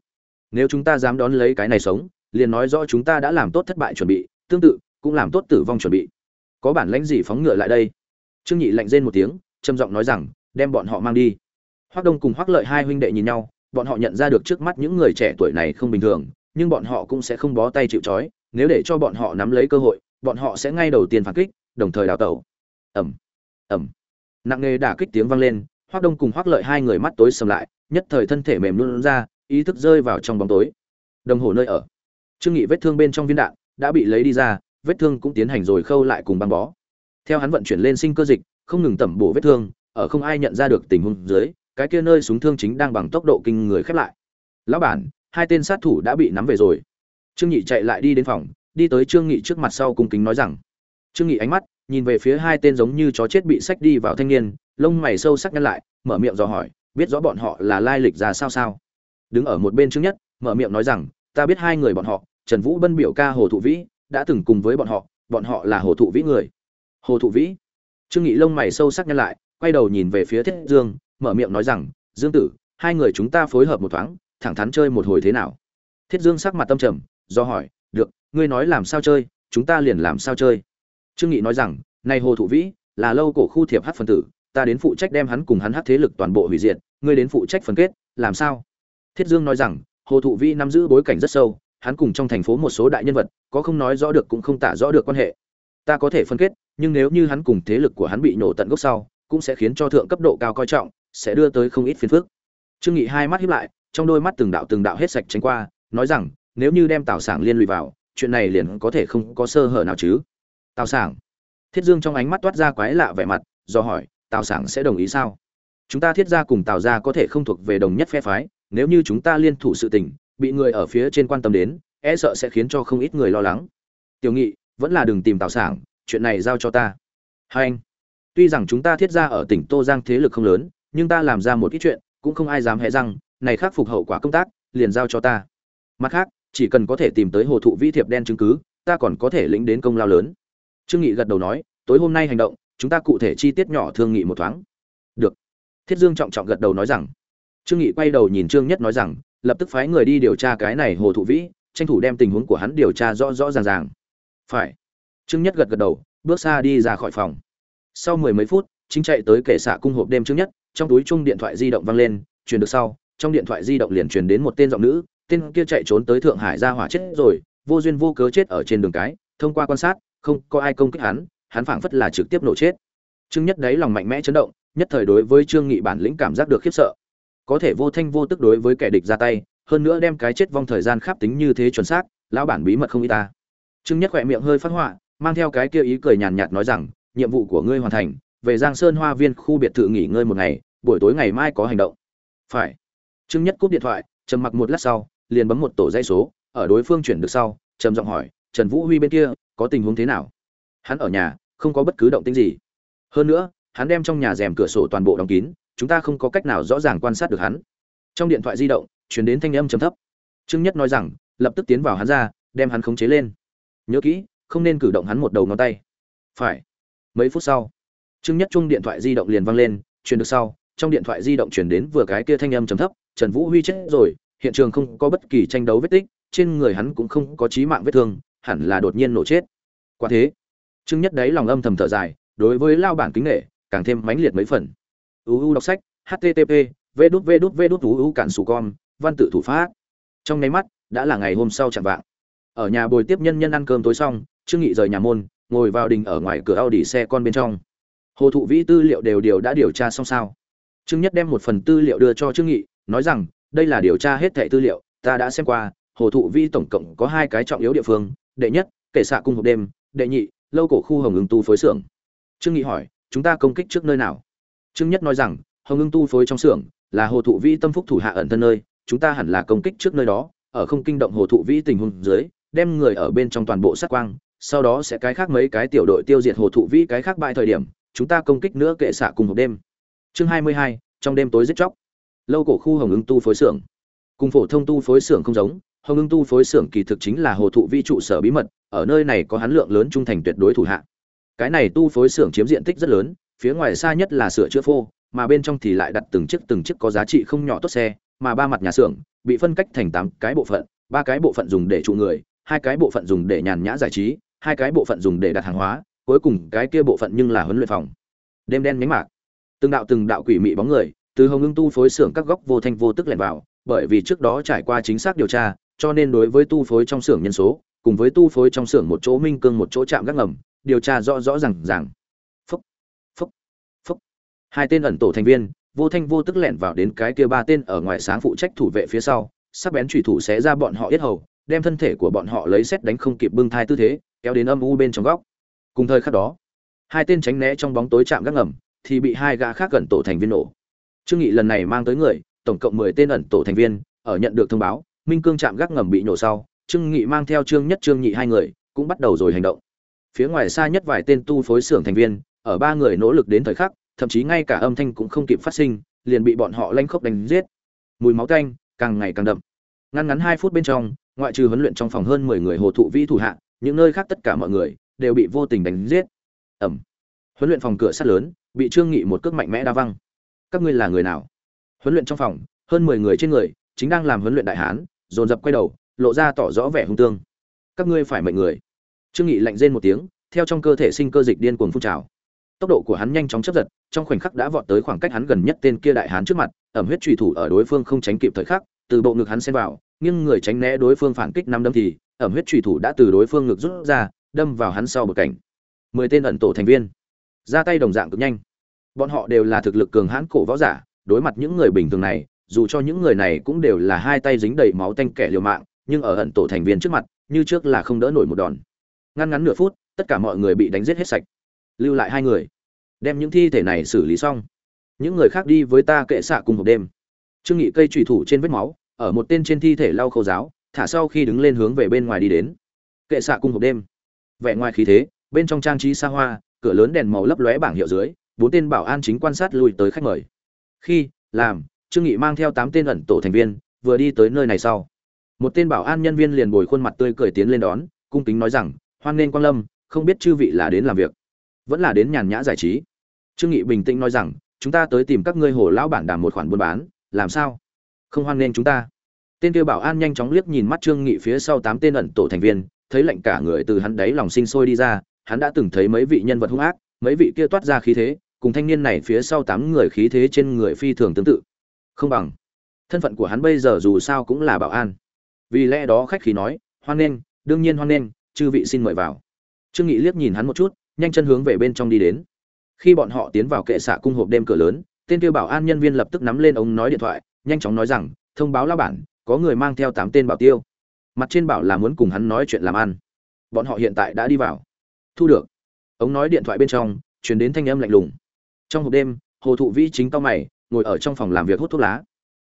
Nếu chúng ta dám đón lấy cái này sống, liền nói rõ chúng ta đã làm tốt thất bại chuẩn bị, tương tự cũng làm tốt tử vong chuẩn bị. Có bản lãnh gì phóng ngựa lại đây? Trương nhị lạnh rên một tiếng, trầm giọng nói rằng, đem bọn họ mang đi. Hoắc đông cùng hoắc lợi hai huynh đệ nhìn nhau, bọn họ nhận ra được trước mắt những người trẻ tuổi này không bình thường, nhưng bọn họ cũng sẽ không bó tay chịu trói, nếu để cho bọn họ nắm lấy cơ hội, bọn họ sẽ ngay đầu tiên phản kích, đồng thời đào tẩu. Ẩm ẩm nặng nề đả kích tiếng vang lên, hoắc đông cùng hoắc lợi hai người mắt tối sầm lại, nhất thời thân thể mềm luôn ra, ý thức rơi vào trong bóng tối. Đồng hồ nơi ở. Trương nghị vết thương bên trong viên đạn đã bị lấy đi ra, vết thương cũng tiến hành rồi khâu lại cùng băng bó theo hắn vận chuyển lên sinh cơ dịch, không ngừng tẩm bổ vết thương, ở không ai nhận ra được tình huống dưới, cái kia nơi súng thương chính đang bằng tốc độ kinh người khép lại. Lão bản, hai tên sát thủ đã bị nắm về rồi. Trương Nghị chạy lại đi đến phòng, đi tới trương nghị trước mặt sau cung kính nói rằng, trương nghị ánh mắt nhìn về phía hai tên giống như chó chết bị sách đi vào thanh niên, lông mày sâu sắc nhăn lại, mở miệng dò hỏi, biết rõ bọn họ là lai lịch ra sao sao? Đứng ở một bên trước nhất, mở miệng nói rằng, ta biết hai người bọn họ, trần vũ bân biểu ca hồ thụ vĩ, đã từng cùng với bọn họ bọn họ là hồ thụ vĩ người hồ thụ vĩ. Trương nghị lông mày sâu sắc nhăn lại, quay đầu nhìn về phía thiết dương, mở miệng nói rằng, dương tử, hai người chúng ta phối hợp một thoáng, thẳng thắn chơi một hồi thế nào? Thiết dương sắc mặt tâm trầm, do hỏi, được, ngươi nói làm sao chơi, chúng ta liền làm sao chơi. Trương nghị nói rằng, này hồ thụ vĩ, là lâu cổ khu thiệp hát phân tử, ta đến phụ trách đem hắn cùng hắn hát thế lực toàn bộ hủy diệt, ngươi đến phụ trách phân kết, làm sao? Thiết dương nói rằng, hồ thụ vĩ nắm giữ bối cảnh rất sâu, hắn cùng trong thành phố một số đại nhân vật, có không nói rõ được cũng không tả rõ được quan hệ. Ta có thể phân kết nhưng nếu như hắn cùng thế lực của hắn bị nổ tận gốc sau, cũng sẽ khiến cho thượng cấp độ cao coi trọng, sẽ đưa tới không ít phiền phức. Trương nghị hai mắt híp lại, trong đôi mắt từng đạo từng đạo hết sạch tránh qua, nói rằng, nếu như đem tào sảng liên lụy vào, chuyện này liền có thể không có sơ hở nào chứ. Tào sảng. Thiết dương trong ánh mắt toát ra quái lạ vẻ mặt, do hỏi, tào sảng sẽ đồng ý sao? Chúng ta thiết gia cùng tào gia có thể không thuộc về đồng nhất phe phái, nếu như chúng ta liên thủ sự tình, bị người ở phía trên quan tâm đến e sợ sẽ khiến cho không ít người lo lắng. Tiểu nghị, vẫn là đừng tìm tào sảng chuyện này giao cho ta. Hai anh, tuy rằng chúng ta thiết gia ở tỉnh tô giang thế lực không lớn, nhưng ta làm ra một ít chuyện, cũng không ai dám hé răng, này khắc phục hậu quả công tác, liền giao cho ta. Mặt khác, chỉ cần có thể tìm tới hồ thụ vi thiệp đen chứng cứ, ta còn có thể lĩnh đến công lao lớn. Trương nghị gật đầu nói, tối hôm nay hành động, chúng ta cụ thể chi tiết nhỏ thương nghị một thoáng. Được. Thiết dương trọng trọng gật đầu nói rằng. Trương nghị quay đầu nhìn trương nhất nói rằng, lập tức phái người đi điều tra cái này hồ thụ vĩ, tranh thủ đem tình huống của hắn điều tra rõ rõ ràng ràng. Phải trương nhất gật gật đầu, bước xa đi ra khỏi phòng. Sau mười mấy phút, chính chạy tới kể xạ cung hộp đêm trương nhất, trong túi chung điện thoại di động vang lên, truyền được sau, trong điện thoại di động liền truyền đến một tên giọng nữ, tên kia chạy trốn tới thượng hải ra hỏa chết rồi, vô duyên vô cớ chết ở trên đường cái, thông qua quan sát, không có ai công kích hắn hắn phảng phất là trực tiếp nổ chết. Trương nhất đấy lòng mạnh mẽ chấn động, nhất thời đối với trương nghị bản lĩnh cảm giác được khiếp sợ. Có thể vô thanh vô tức đối với kẻ địch ra tay, hơn nữa đem cái chết vong thời gian khắp tính như thế chuẩn xác, lão bản bí mật không ít ta. Trương nhất khỏe miệng hơi phát họa mang theo cái kia ý cười nhàn nhạt nói rằng, nhiệm vụ của ngươi hoàn thành, về giang sơn hoa viên khu biệt thự nghỉ ngơi một ngày, buổi tối ngày mai có hành động. Phải. Trương nhất cúp điện thoại, trầm mặc một lát sau, liền bấm một tổ dây số, ở đối phương chuyển được sau, trầm giọng hỏi, trần vũ huy bên kia, có tình huống thế nào? Hắn ở nhà, không có bất cứ động tĩnh gì. Hơn nữa, hắn đem trong nhà rèm cửa sổ toàn bộ đóng kín, chúng ta không có cách nào rõ ràng quan sát được hắn. Trong điện thoại di động chuyển đến thanh âm trầm thấp. Trương nhất nói rằng, lập tức tiến vào hắn ra, đem hắn khống chế lên. Nhớ kỹ không nên cử động hắn một đầu ngón tay. Phải. Mấy phút sau, trương nhất trung điện thoại di động liền vang lên, truyền được sau, trong điện thoại di động chuyển đến vừa cái kia thanh âm trầm thấp, trần vũ huy chết rồi, hiện trường không có bất kỳ tranh đấu vết tích, trên người hắn cũng không có chí mạng vết thương, hẳn là đột nhiên nổ chết. Quả thế, trương nhất đấy lòng âm thầm thở dài, đối với lao bản kính nghệ càng thêm mãnh liệt mấy phần. Uu đọc sách http v đút v đút v đút uu cản sù con, văn tự thủ pháp. Trong nháy mắt, đã là ngày hôm sau chẳng vạng. Ở nhà bồi tiếp nhân nhân ăn cơm tối xong trương nghị rời nhà môn, ngồi vào đình ở ngoài cửa Audi xe con bên trong. Hồ thụ vĩ tư liệu đều đều đã điều tra xong sao? Trương nhất đem một phần tư liệu đưa cho trương nghị, nói rằng, đây là điều tra hết thẻ tư liệu, ta đã xem qua, hồ thụ vĩ tổng cộng có hai cái trọng yếu địa phương, đệ nhất, kể xạ cung hộp đêm, đệ nhị, lâu cổ khu hồng ứng tu phối xưởng. Trương nghị hỏi, chúng ta công kích trước nơi nào? Trương nhất nói rằng, hồng ứng tu phối trong xưởng, là hồ thụ vĩ tâm phúc thủ hạ ẩn thân nơi, chúng ta hẳn là công kích trước nơi đó, ở không kinh động hồ thụ vĩ tình huống dưới, đem người ở bên trong toàn bộ sát quang sau đó sẽ cái khác mấy cái tiểu đội tiêu diệt hồ thụ vĩ cái khác bại thời điểm, chúng ta công kích nữa kệ xạ cùng hộp đêm. Chương hai mươi hai, trong đêm tối giết chóc. Lâu cổ khu hồng ứng tu phối xưởng. Cùng phổ thông tu phối xưởng không giống, hồng ứng tu phối xưởng kỳ thực chính là hồ thụ vi trụ sở bí mật, ở nơi này có hắn lượng lớn trung thành tuyệt đối thủ hạ. Cái này tu phối xưởng chiếm diện tích rất lớn, phía ngoài xa nhất là sửa chữa phô, mà bên trong thì lại đặt từng chiếc từng chiếc có giá trị không nhỏ tốt xe, mà ba mặt nhà xưởng bị phân cách thành tám cái bộ phận, ba cái bộ phận dùng để trụ người, hai cái bộ phận dùng để nhàn nhã giải trí hai cái bộ phận dùng để đặt hàng hóa, cuối cùng cái kia bộ phận nhưng là huấn luyện phòng. Đêm đen nhánh mạc. Từng đạo từng đạo quỷ mị bóng người, từ hồng ngưng tu phối xưởng các góc vô thanh vô tức lẻn vào, bởi vì trước đó trải qua chính xác điều tra, cho nên đối với tu phối trong xưởng nhân số, cùng với tu phối trong xưởng một chỗ minh cương một chỗ chạm gác ngầm, điều tra rõ rõ ràng ràng. Phúc phúc phúc. Hai tên ẩn tổ thành viên, vô thanh vô tức lẻn vào đến cái kia ba tên ở ngoài sáng phụ trách thủ vệ phía sau, sắc bén chủy thủ sẽ ra bọn họ yết hầu, đem thân thể của bọn họ lấy xét đánh không kịp bưng thai tư thế kéo đến âm u bên trong góc. Cùng thời khắc đó, hai tên tránh né trong bóng tối chạm gác ngầm thì bị hai gã khác gần tổ thành viên nổ. Trương nghị lần này mang tới người, tổng cộng mười tên ẩn tổ thành viên, ở nhận được thông báo, minh cương chạm gác ngầm bị nổ sau, trương nghị mang theo trương nhất, trương nhị hai người cũng bắt đầu rồi hành động. Phía ngoài xa nhất vài tên tu phối xưởng thành viên, ở ba người nỗ lực đến thời khắc, thậm chí ngay cả âm thanh cũng không kịp phát sinh, liền bị bọn họ lanh khốc đánh giết. Mùi máu tanh càng ngày càng đậm. Ngăn ngắn hai phút bên trong, ngoại trừ huấn luyện trong phòng hơn mười người hồ thụ vi thủ hạ những nơi khác tất cả mọi người đều bị vô tình đánh giết. Ẩm. Huấn luyện phòng cửa sắt lớn, bị trương nghị một cước mạnh mẽ đa văng. Các ngươi là người nào? Huấn luyện trong phòng, hơn mười người trên người, chính đang làm huấn luyện đại hán, dồn dập quay đầu, lộ ra tỏ rõ vẻ hung tương. Các ngươi phải mệnh người. Trương nghị lạnh rên một tiếng, theo trong cơ thể sinh cơ dịch điên cuồng phun trào. Tốc độ của hắn nhanh chóng chấp giật, trong khoảnh khắc đã vọt tới khoảng cách hắn gần nhất tên kia đại hán trước mặt, ẩm huyết trùy thủ ở đối phương không tránh kịp thời khắc, từ bộ ngực hắn xen vào nhưng người tránh né đối phương phản kích năm đâm thì ẩm huyết trùy thủ đã từ đối phương ngực rút ra, đâm vào hắn sau bờ cảnh. Mười tên ẩn tổ thành viên. Ra tay đồng dạng cực nhanh. Bọn họ đều là thực lực cường hãn cổ võ giả, đối mặt những người bình thường này, dù cho những người này cũng đều là hai tay dính đầy máu tanh kẻ liều mạng, nhưng ở ẩn tổ thành viên trước mặt, như trước là không đỡ nổi một đòn. Ngăn ngắn nửa phút, tất cả mọi người bị đánh giết hết sạch. Lưu lại hai người. Đem những thi thể này xử lý xong. Những người khác đi với ta kệ xạ cùng một đêm. Trương nghị cây trùy thủ trên vết máu, ở một tên trên thi thể lau khâu giáo thả sau khi đứng lên hướng về bên ngoài đi đến. Kệ xạ cung hộp đêm. Vẻ ngoài khí thế, bên trong trang trí xa hoa, cửa lớn đèn màu lấp lóe bảng hiệu dưới, bốn tên bảo an chính quan sát lùi tới khách mời. Khi, làm, trương nghị mang theo tám tên ẩn tổ thành viên, vừa đi tới nơi này sau. Một tên bảo an nhân viên liền bồi khuôn mặt tươi cười tiến lên đón, cung kính nói rằng, hoan nghênh quang lâm, không biết chư vị là đến làm việc. Vẫn là đến nhàn nhã giải trí. Trương nghị bình tĩnh nói rằng, chúng ta tới tìm các ngươi hồ lão bản đàm một khoản buôn bán, làm sao? Không hoan nghênh chúng ta tên kia bảo an nhanh chóng liếc nhìn mắt trương nghị phía sau tám tên ẩn tổ thành viên, thấy lạnh cả người từ hắn đấy lòng sinh sôi đi ra, hắn đã từng thấy mấy vị nhân vật hung ác, mấy vị kia toát ra khí thế, cùng thanh niên này phía sau tám người khí thế trên người phi thường tương tự. Không bằng. Thân phận của hắn bây giờ dù sao cũng là bảo an. Vì lẽ đó khách khí nói, hoan nghênh, đương nhiên hoan nghênh, chư vị xin mời vào. Trương nghị liếc nhìn hắn một chút, nhanh chân hướng về bên trong đi đến. Khi bọn họ tiến vào kệ xạ cung hộp đêm cửa lớn, tên kia bảo an nhân viên lập tức nắm lên ống nói điện thoại, nhanh chóng nói rằng, thông báo lao bản có người mang theo tám tên bảo tiêu. Mặt trên bảo là muốn cùng hắn nói chuyện làm ăn. Bọn họ hiện tại đã đi vào. Thu được. Ống nói điện thoại bên trong, truyền đến thanh âm lạnh lùng. Trong hộp đêm, hồ thụ vĩ chính tao mày, ngồi ở trong phòng làm việc hút thuốc lá.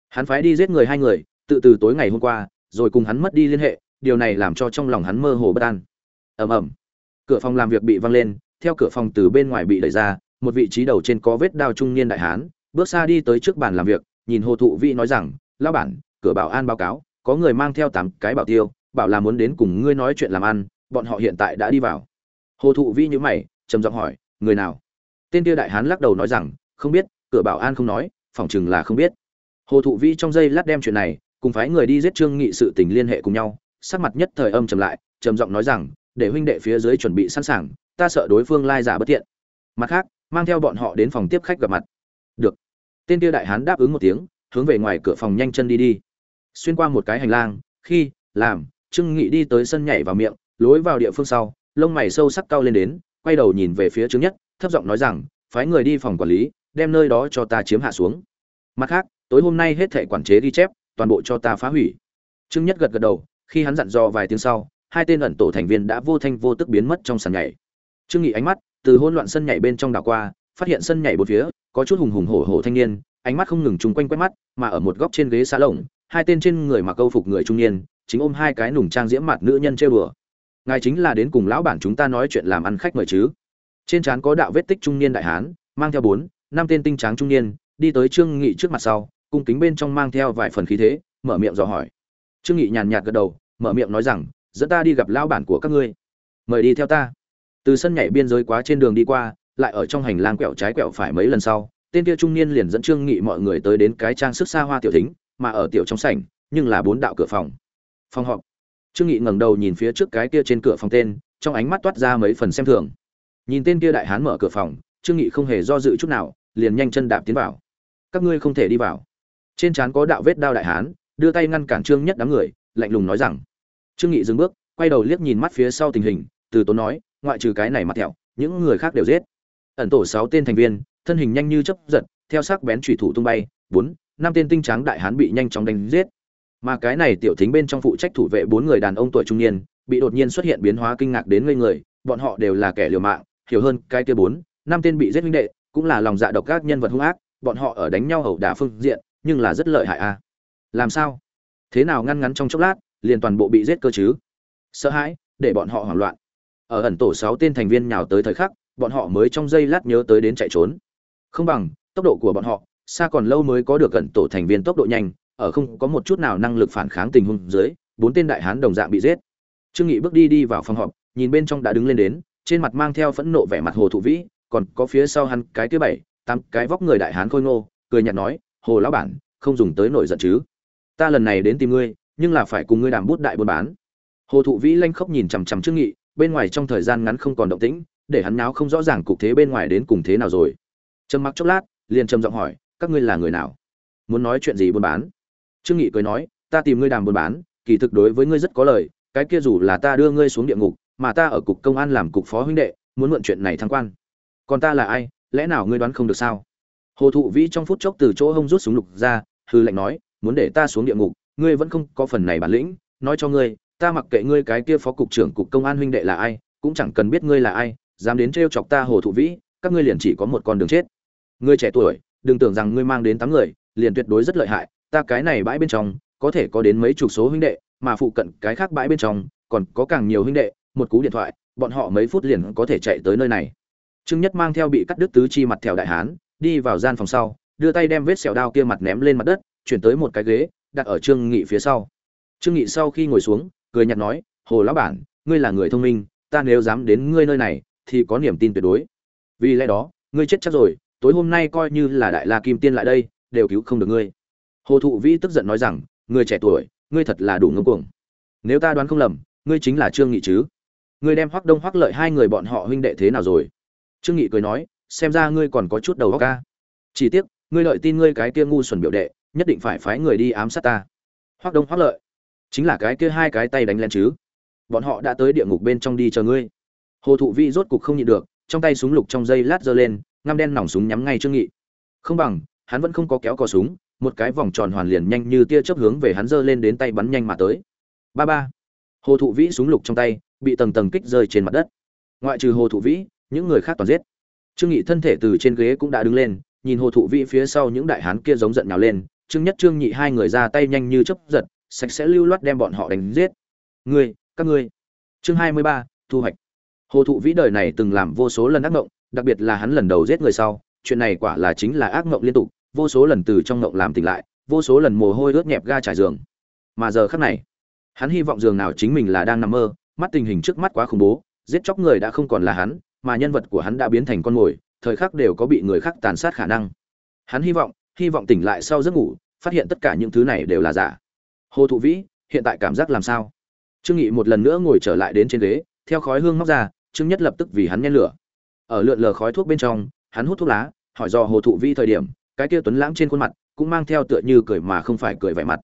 Hắn phái đi giết người hai người, tự từ tối ngày hôm qua, rồi cùng hắn mất đi liên hệ, điều này làm cho trong lòng hắn mơ hồ bất an. Ầm ầm. Cửa phòng làm việc bị văng lên, theo cửa phòng từ bên ngoài bị đẩy ra, một vị trí đầu trên có vết đao trung niên đại hán, bước xa đi tới trước bàn làm việc, nhìn hồ thụ vĩ nói rằng, lão bản cửa bảo an báo cáo, có người mang theo tám cái bảo tiêu, bảo là muốn đến cùng ngươi nói chuyện làm ăn, bọn họ hiện tại đã đi vào. Hồ thụ vi nhữ mày, trầm giọng hỏi, người nào? Tên kia đại hán lắc đầu nói rằng, không biết, cửa bảo an không nói phỏng chừng là không biết. Hồ thụ vi trong giây lát đem chuyện này, cùng phái người đi giết trương nghị sự tình liên hệ cùng nhau, sắc mặt nhất thời âm trầm lại, trầm giọng nói rằng, để huynh đệ phía dưới chuẩn bị sẵn sàng, ta sợ đối phương lai giả bất tiện mặt khác, mang theo bọn họ đến phòng tiếp khách gặp mặt. Được. Tên kia đại hán đáp ứng một tiếng, hướng về ngoài cửa phòng nhanh chân đi đi xuyên qua một cái hành lang, khi, làm, trương nghị đi tới sân nhảy vào miệng, lối vào địa phương sau, lông mày sâu sắc cao lên đến, quay đầu nhìn về phía trương nhất, thấp giọng nói rằng, phái người đi phòng quản lý, đem nơi đó cho ta chiếm hạ xuống. Mặt khác, tối hôm nay hết thảy quản chế ghi chép, toàn bộ cho ta phá hủy. Trương nhất gật gật đầu, khi hắn dặn dò vài tiếng sau, hai tên ẩn tổ thành viên đã vô thanh vô tức biến mất trong sàn nhảy. Trương nghị ánh mắt từ hỗn loạn sân nhảy bên trong đảo qua, phát hiện sân nhảy bốn phía, có chút hùng hùng hổ hổ thanh niên, ánh mắt không ngừng chung quanh quét mắt, mà ở một góc trên ghế xa lồng hai tên trên người mặc câu phục người trung niên, chính ôm hai cái nùng trang diễm mặt nữ nhân trêu đùa. Ngài chính là đến cùng lão bản chúng ta nói chuyện làm ăn khách mời chứ? Trên trán có đạo vết tích trung niên đại hán, mang theo bốn, năm tên tinh tráng trung niên, đi tới trương nghị trước mặt sau, cung kính bên trong mang theo vài phần khí thế, mở miệng dò hỏi. Trương nghị nhàn nhạt gật đầu, mở miệng nói rằng, dẫn ta đi gặp lão bản của các ngươi. Mời đi theo ta. Từ sân nhảy biên giới quá trên đường đi qua, lại ở trong hành lang quẹo trái quẹo phải mấy lần sau, tên kia trung niên liền dẫn trương nghị mọi người tới đến cái trang sức xa hoa tiểu thính mà ở tiểu trong sảnh, nhưng là bốn đạo cửa phòng. Phòng họp. Trương nghị ngẩng đầu nhìn phía trước cái kia trên cửa phòng tên, trong ánh mắt toát ra mấy phần xem thường. Nhìn tên kia đại hán mở cửa phòng, trương nghị không hề do dự chút nào, liền nhanh chân đạp tiến vào. Các ngươi không thể đi vào. Trên trán có đạo vết đao đại hán, đưa tay ngăn cản trương nhất đám người, lạnh lùng nói rằng. Trương nghị dừng bước, quay đầu liếc nhìn mắt phía sau tình hình, từ tốn nói, ngoại trừ cái này mặt thẹo, những người khác đều giết. Ẩn tổ sáu tên thành viên, thân hình nhanh như chớp giật, theo sắc bén chủy thủ tung bay, bốn năm tên tinh trắng đại hán bị nhanh chóng đánh giết. Mà cái này tiểu thính bên trong phụ trách thủ vệ bốn người đàn ông tuổi trung niên, bị đột nhiên xuất hiện biến hóa kinh ngạc đến ngây người, bọn họ đều là kẻ liều mạng, hiểu hơn cái kia bốn, năm tên bị giết huynh đệ, cũng là lòng dạ độc các nhân vật hung ác, bọn họ ở đánh nhau hầu đả phương diện, nhưng là rất lợi hại a. Làm sao? Thế nào ngăn ngắn trong chốc lát, liền toàn bộ bị giết cơ chứ? Sợ hãi, để bọn họ hoảng loạn. Ở ẩn tổ sáu tên thành viên nhào tới thời khắc, bọn họ mới trong giây lát nhớ tới đến chạy trốn. Không bằng, tốc độ của bọn họ xa còn lâu mới có được gần tổ thành viên tốc độ nhanh, ở không có một chút nào năng lực phản kháng tình huống dưới, bốn tên đại hán đồng dạng bị giết. Trương nghị bước đi đi vào phòng họp, nhìn bên trong đã đứng lên đến, trên mặt mang theo phẫn nộ vẻ mặt hồ thụ vĩ, còn có phía sau hắn cái thứ bảy, tám cái vóc người đại hán khôi ngô, cười nhạt nói, hồ lão bản, không dùng tới nổi giận chứ? Ta lần này đến tìm ngươi, nhưng là phải cùng ngươi đàm bút đại buôn bán. Hồ thụ vĩ lanh khóc nhìn chằm chằm trương nghị, bên ngoài trong thời gian ngắn không còn động tĩnh, để hắn náo không rõ ràng cục thế bên ngoài đến cùng thế nào rồi. Trầm mặc chốc lát, liền trầm giọng hỏi các ngươi là người nào? Muốn nói chuyện gì buôn bán? Trương nghị cười nói, ta tìm ngươi đàm buôn bán, kỳ thực đối với ngươi rất có lời, cái kia dù là ta đưa ngươi xuống địa ngục, mà ta ở cục công an làm cục phó huynh đệ, muốn mượn chuyện này thăng quan. Còn ta là ai? Lẽ nào ngươi đoán không được sao? Hồ thụ vĩ trong phút chốc từ chỗ hông rút súng lục ra, hư lệnh nói, muốn để ta xuống địa ngục, ngươi vẫn không có phần này bản lĩnh, nói cho ngươi, ta mặc kệ ngươi cái kia phó cục trưởng cục công an huynh đệ là ai, cũng chẳng cần biết ngươi là ai, dám đến trêu chọc ta hồ thụ vĩ, các ngươi liền chỉ có một con đường chết. Ngươi trẻ tuổi đừng tưởng rằng ngươi mang đến tám người, liền tuyệt đối rất lợi hại, ta cái này bãi bên trong, có thể có đến mấy chục số huynh đệ, mà phụ cận cái khác bãi bên trong, còn có càng nhiều huynh đệ, một cú điện thoại, bọn họ mấy phút liền có thể chạy tới nơi này. Trương nhất mang theo bị cắt đứt tứ chi mặt theo đại hán, đi vào gian phòng sau, đưa tay đem vết sẹo đao kia mặt ném lên mặt đất, chuyển tới một cái ghế, đặt ở trương nghị phía sau. Trương nghị sau khi ngồi xuống, cười nhạt nói, hồ lão bản, ngươi là người thông minh, ta nếu dám đến ngươi nơi này, thì có niềm tin tuyệt đối. Vì lẽ đó, ngươi chết chắc rồi tối hôm nay coi như là đại la kim tiên lại đây, đều cứu không được ngươi. Hồ thụ vĩ tức giận nói rằng, người trẻ tuổi, ngươi thật là đủ ngưng cuồng. Nếu ta đoán không lầm, ngươi chính là trương nghị chứ? Ngươi đem hoắc đông hoắc lợi hai người bọn họ huynh đệ thế nào rồi? Trương nghị cười nói, xem ra ngươi còn có chút đầu óc ca. Chỉ tiếc, ngươi lợi tin ngươi cái kia ngu xuẩn biểu đệ, nhất định phải phái người đi ám sát ta. Hoắc đông hoắc lợi, chính là cái kia hai cái tay đánh lên chứ? Bọn họ đã tới địa ngục bên trong đi chờ ngươi. Hồ thụ vi rốt cục không nhịn được, trong tay súng lục trong dây lát giơ lên ngăm đen nòng súng nhắm ngay trương nghị. Không bằng, hắn vẫn không có kéo cò súng, một cái vòng tròn hoàn liền nhanh như tia chớp hướng về hắn giơ lên đến tay bắn nhanh mà tới. Ba ba. Hồ thụ vĩ súng lục trong tay, bị tầng tầng kích rơi trên mặt đất. Ngoại trừ hồ thụ vĩ, những người khác toàn giết. Trương nghị thân thể từ trên ghế cũng đã đứng lên, nhìn hồ thụ vĩ phía sau những đại hán kia giống giận nhào lên, trương nhất trương nhị hai người ra tay nhanh như chớp giật, sạch sẽ lưu loát đem bọn họ đánh giết. Ngươi, các ngươi. Chương hai mươi ba, thu hoạch. Hồ thụ vĩ đời này từng làm vô số lần ác mộng đặc biệt là hắn lần đầu giết người sau, chuyện này quả là chính là ác mộng liên tục, vô số lần từ trong mộng làm tỉnh lại, vô số lần mồ hôi ướt nhẹp ga trải giường. Mà giờ khắc này, hắn hy vọng giường nào chính mình là đang nằm mơ, mắt tình hình trước mắt quá khủng bố, giết chóc người đã không còn là hắn, mà nhân vật của hắn đã biến thành con mồi, thời khắc đều có bị người khác tàn sát khả năng. Hắn hy vọng hy vọng tỉnh lại sau giấc ngủ, phát hiện tất cả những thứ này đều là giả. Hồ thụ vĩ, hiện tại cảm giác làm sao? Trương nghị một lần nữa ngồi trở lại đến trên ghế, theo khói hương móc ra, trương nhất lập tức vì hắn nhen lửa ở lượn lờ khói thuốc bên trong, hắn hút thuốc lá, hỏi do hồ thụ Vi thời điểm, cái kia tuấn lãng trên khuôn mặt cũng mang theo tựa như cười mà không phải cười vẻ mặt.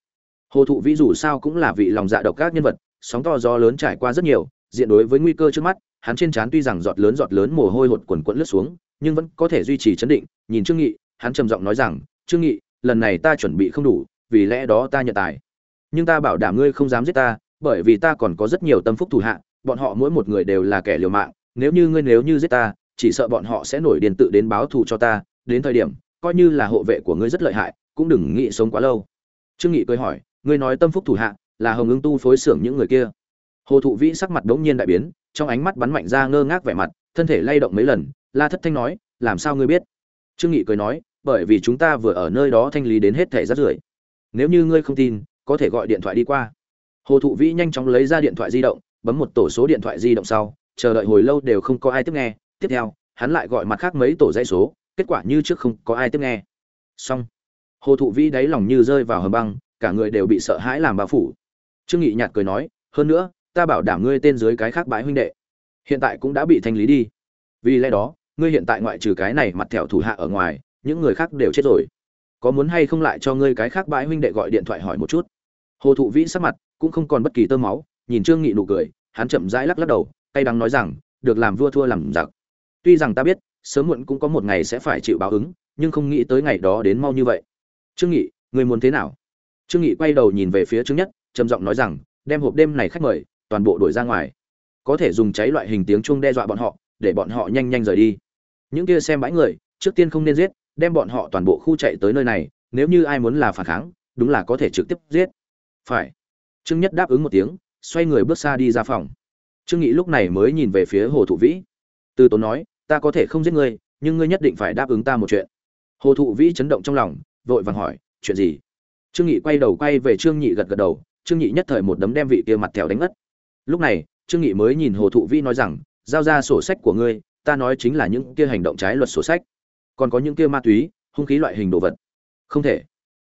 Hồ thụ Vi dù sao cũng là vị lòng dạ độc các nhân vật, sóng to gió lớn trải qua rất nhiều, diện đối với nguy cơ trước mắt, hắn trên trán tuy rằng giọt lớn giọt lớn mồ hôi hột quần quẫn lướt xuống, nhưng vẫn có thể duy trì chấn định, nhìn trương nghị, hắn trầm giọng nói rằng, trương nghị, lần này ta chuẩn bị không đủ, vì lẽ đó ta nhận tài. Nhưng ta bảo đảm ngươi không dám giết ta, bởi vì ta còn có rất nhiều tâm phúc thủ hạ, bọn họ mỗi một người đều là kẻ liều mạng, nếu như ngươi nếu như giết ta chỉ sợ bọn họ sẽ nổi điên tự đến báo thù cho ta, đến thời điểm, coi như là hộ vệ của ngươi rất lợi hại, cũng đừng nghĩ sống quá lâu. Trương nghị cười hỏi, ngươi nói tâm phúc thủ hạ, là hồng ứng tu phối xưởng những người kia? Hồ thụ vĩ sắc mặt đống nhiên đại biến, trong ánh mắt bắn mạnh ra ngơ ngác vẻ mặt, thân thể lay động mấy lần, la thất thanh nói, làm sao ngươi biết? Trương nghị cười nói, bởi vì chúng ta vừa ở nơi đó thanh lý đến hết thẻ rác rưởi. Nếu như ngươi không tin, có thể gọi điện thoại đi qua. Hồ thụ vĩ nhanh chóng lấy ra điện thoại di động, bấm một tổ số điện thoại di động sau, chờ đợi hồi lâu đều không có ai tiếp nghe tiếp theo, hắn lại gọi mặt khác mấy tổ dây số, kết quả như trước không có ai tiếp nghe. Xong. Hồ thụ vĩ đáy lòng như rơi vào hầm băng, cả người đều bị sợ hãi làm bao phủ. Trương nghị nhạt cười nói, hơn nữa, ta bảo đảm ngươi tên dưới cái khác bãi huynh đệ, hiện tại cũng đã bị thanh lý đi. Vì lẽ đó, ngươi hiện tại ngoại trừ cái này mặt thẹo thủ hạ ở ngoài, những người khác đều chết rồi. Có muốn hay không lại cho ngươi cái khác bãi huynh đệ gọi điện thoại hỏi một chút? Hồ thụ vĩ sắc mặt cũng không còn bất kỳ tơ máu, nhìn trương nghị nụ cười, hắn chậm rãi lắc lắc đầu, cay đắng nói rằng, được làm vua thua làm giặc tuy rằng ta biết, sớm muộn cũng có một ngày sẽ phải chịu báo ứng, nhưng không nghĩ tới ngày đó đến mau như vậy. Trương nghị, người muốn thế nào? Trương nghị quay đầu nhìn về phía trương nhất, trầm giọng nói rằng, đem hộp đêm này khách mời, toàn bộ đuổi ra ngoài. Có thể dùng cháy loại hình tiếng chuông đe dọa bọn họ, để bọn họ nhanh nhanh rời đi. Những kia xem bãi người, trước tiên không nên giết, đem bọn họ toàn bộ khu chạy tới nơi này, nếu như ai muốn là phản kháng, đúng là có thể trực tiếp giết. Phải. Trương nhất đáp ứng một tiếng, xoay người bước xa đi ra phòng. Trương nghị lúc này mới nhìn về phía hồ thụ vĩ. Từ tốn nói ta có thể không giết ngươi, nhưng ngươi nhất định phải đáp ứng ta một chuyện. Hồ thụ vĩ chấn động trong lòng, vội vàng hỏi, chuyện gì? Trương nghị quay đầu quay về trương nhị gật gật đầu, trương nhị nhất thời một đấm đem vị kia mặt thèo đánh ngất. Lúc này, trương nghị mới nhìn hồ thụ vĩ nói rằng, giao ra sổ sách của ngươi, ta nói chính là những kia hành động trái luật sổ sách. Còn có những kia ma túy, hung khí loại hình đồ vật. Không thể.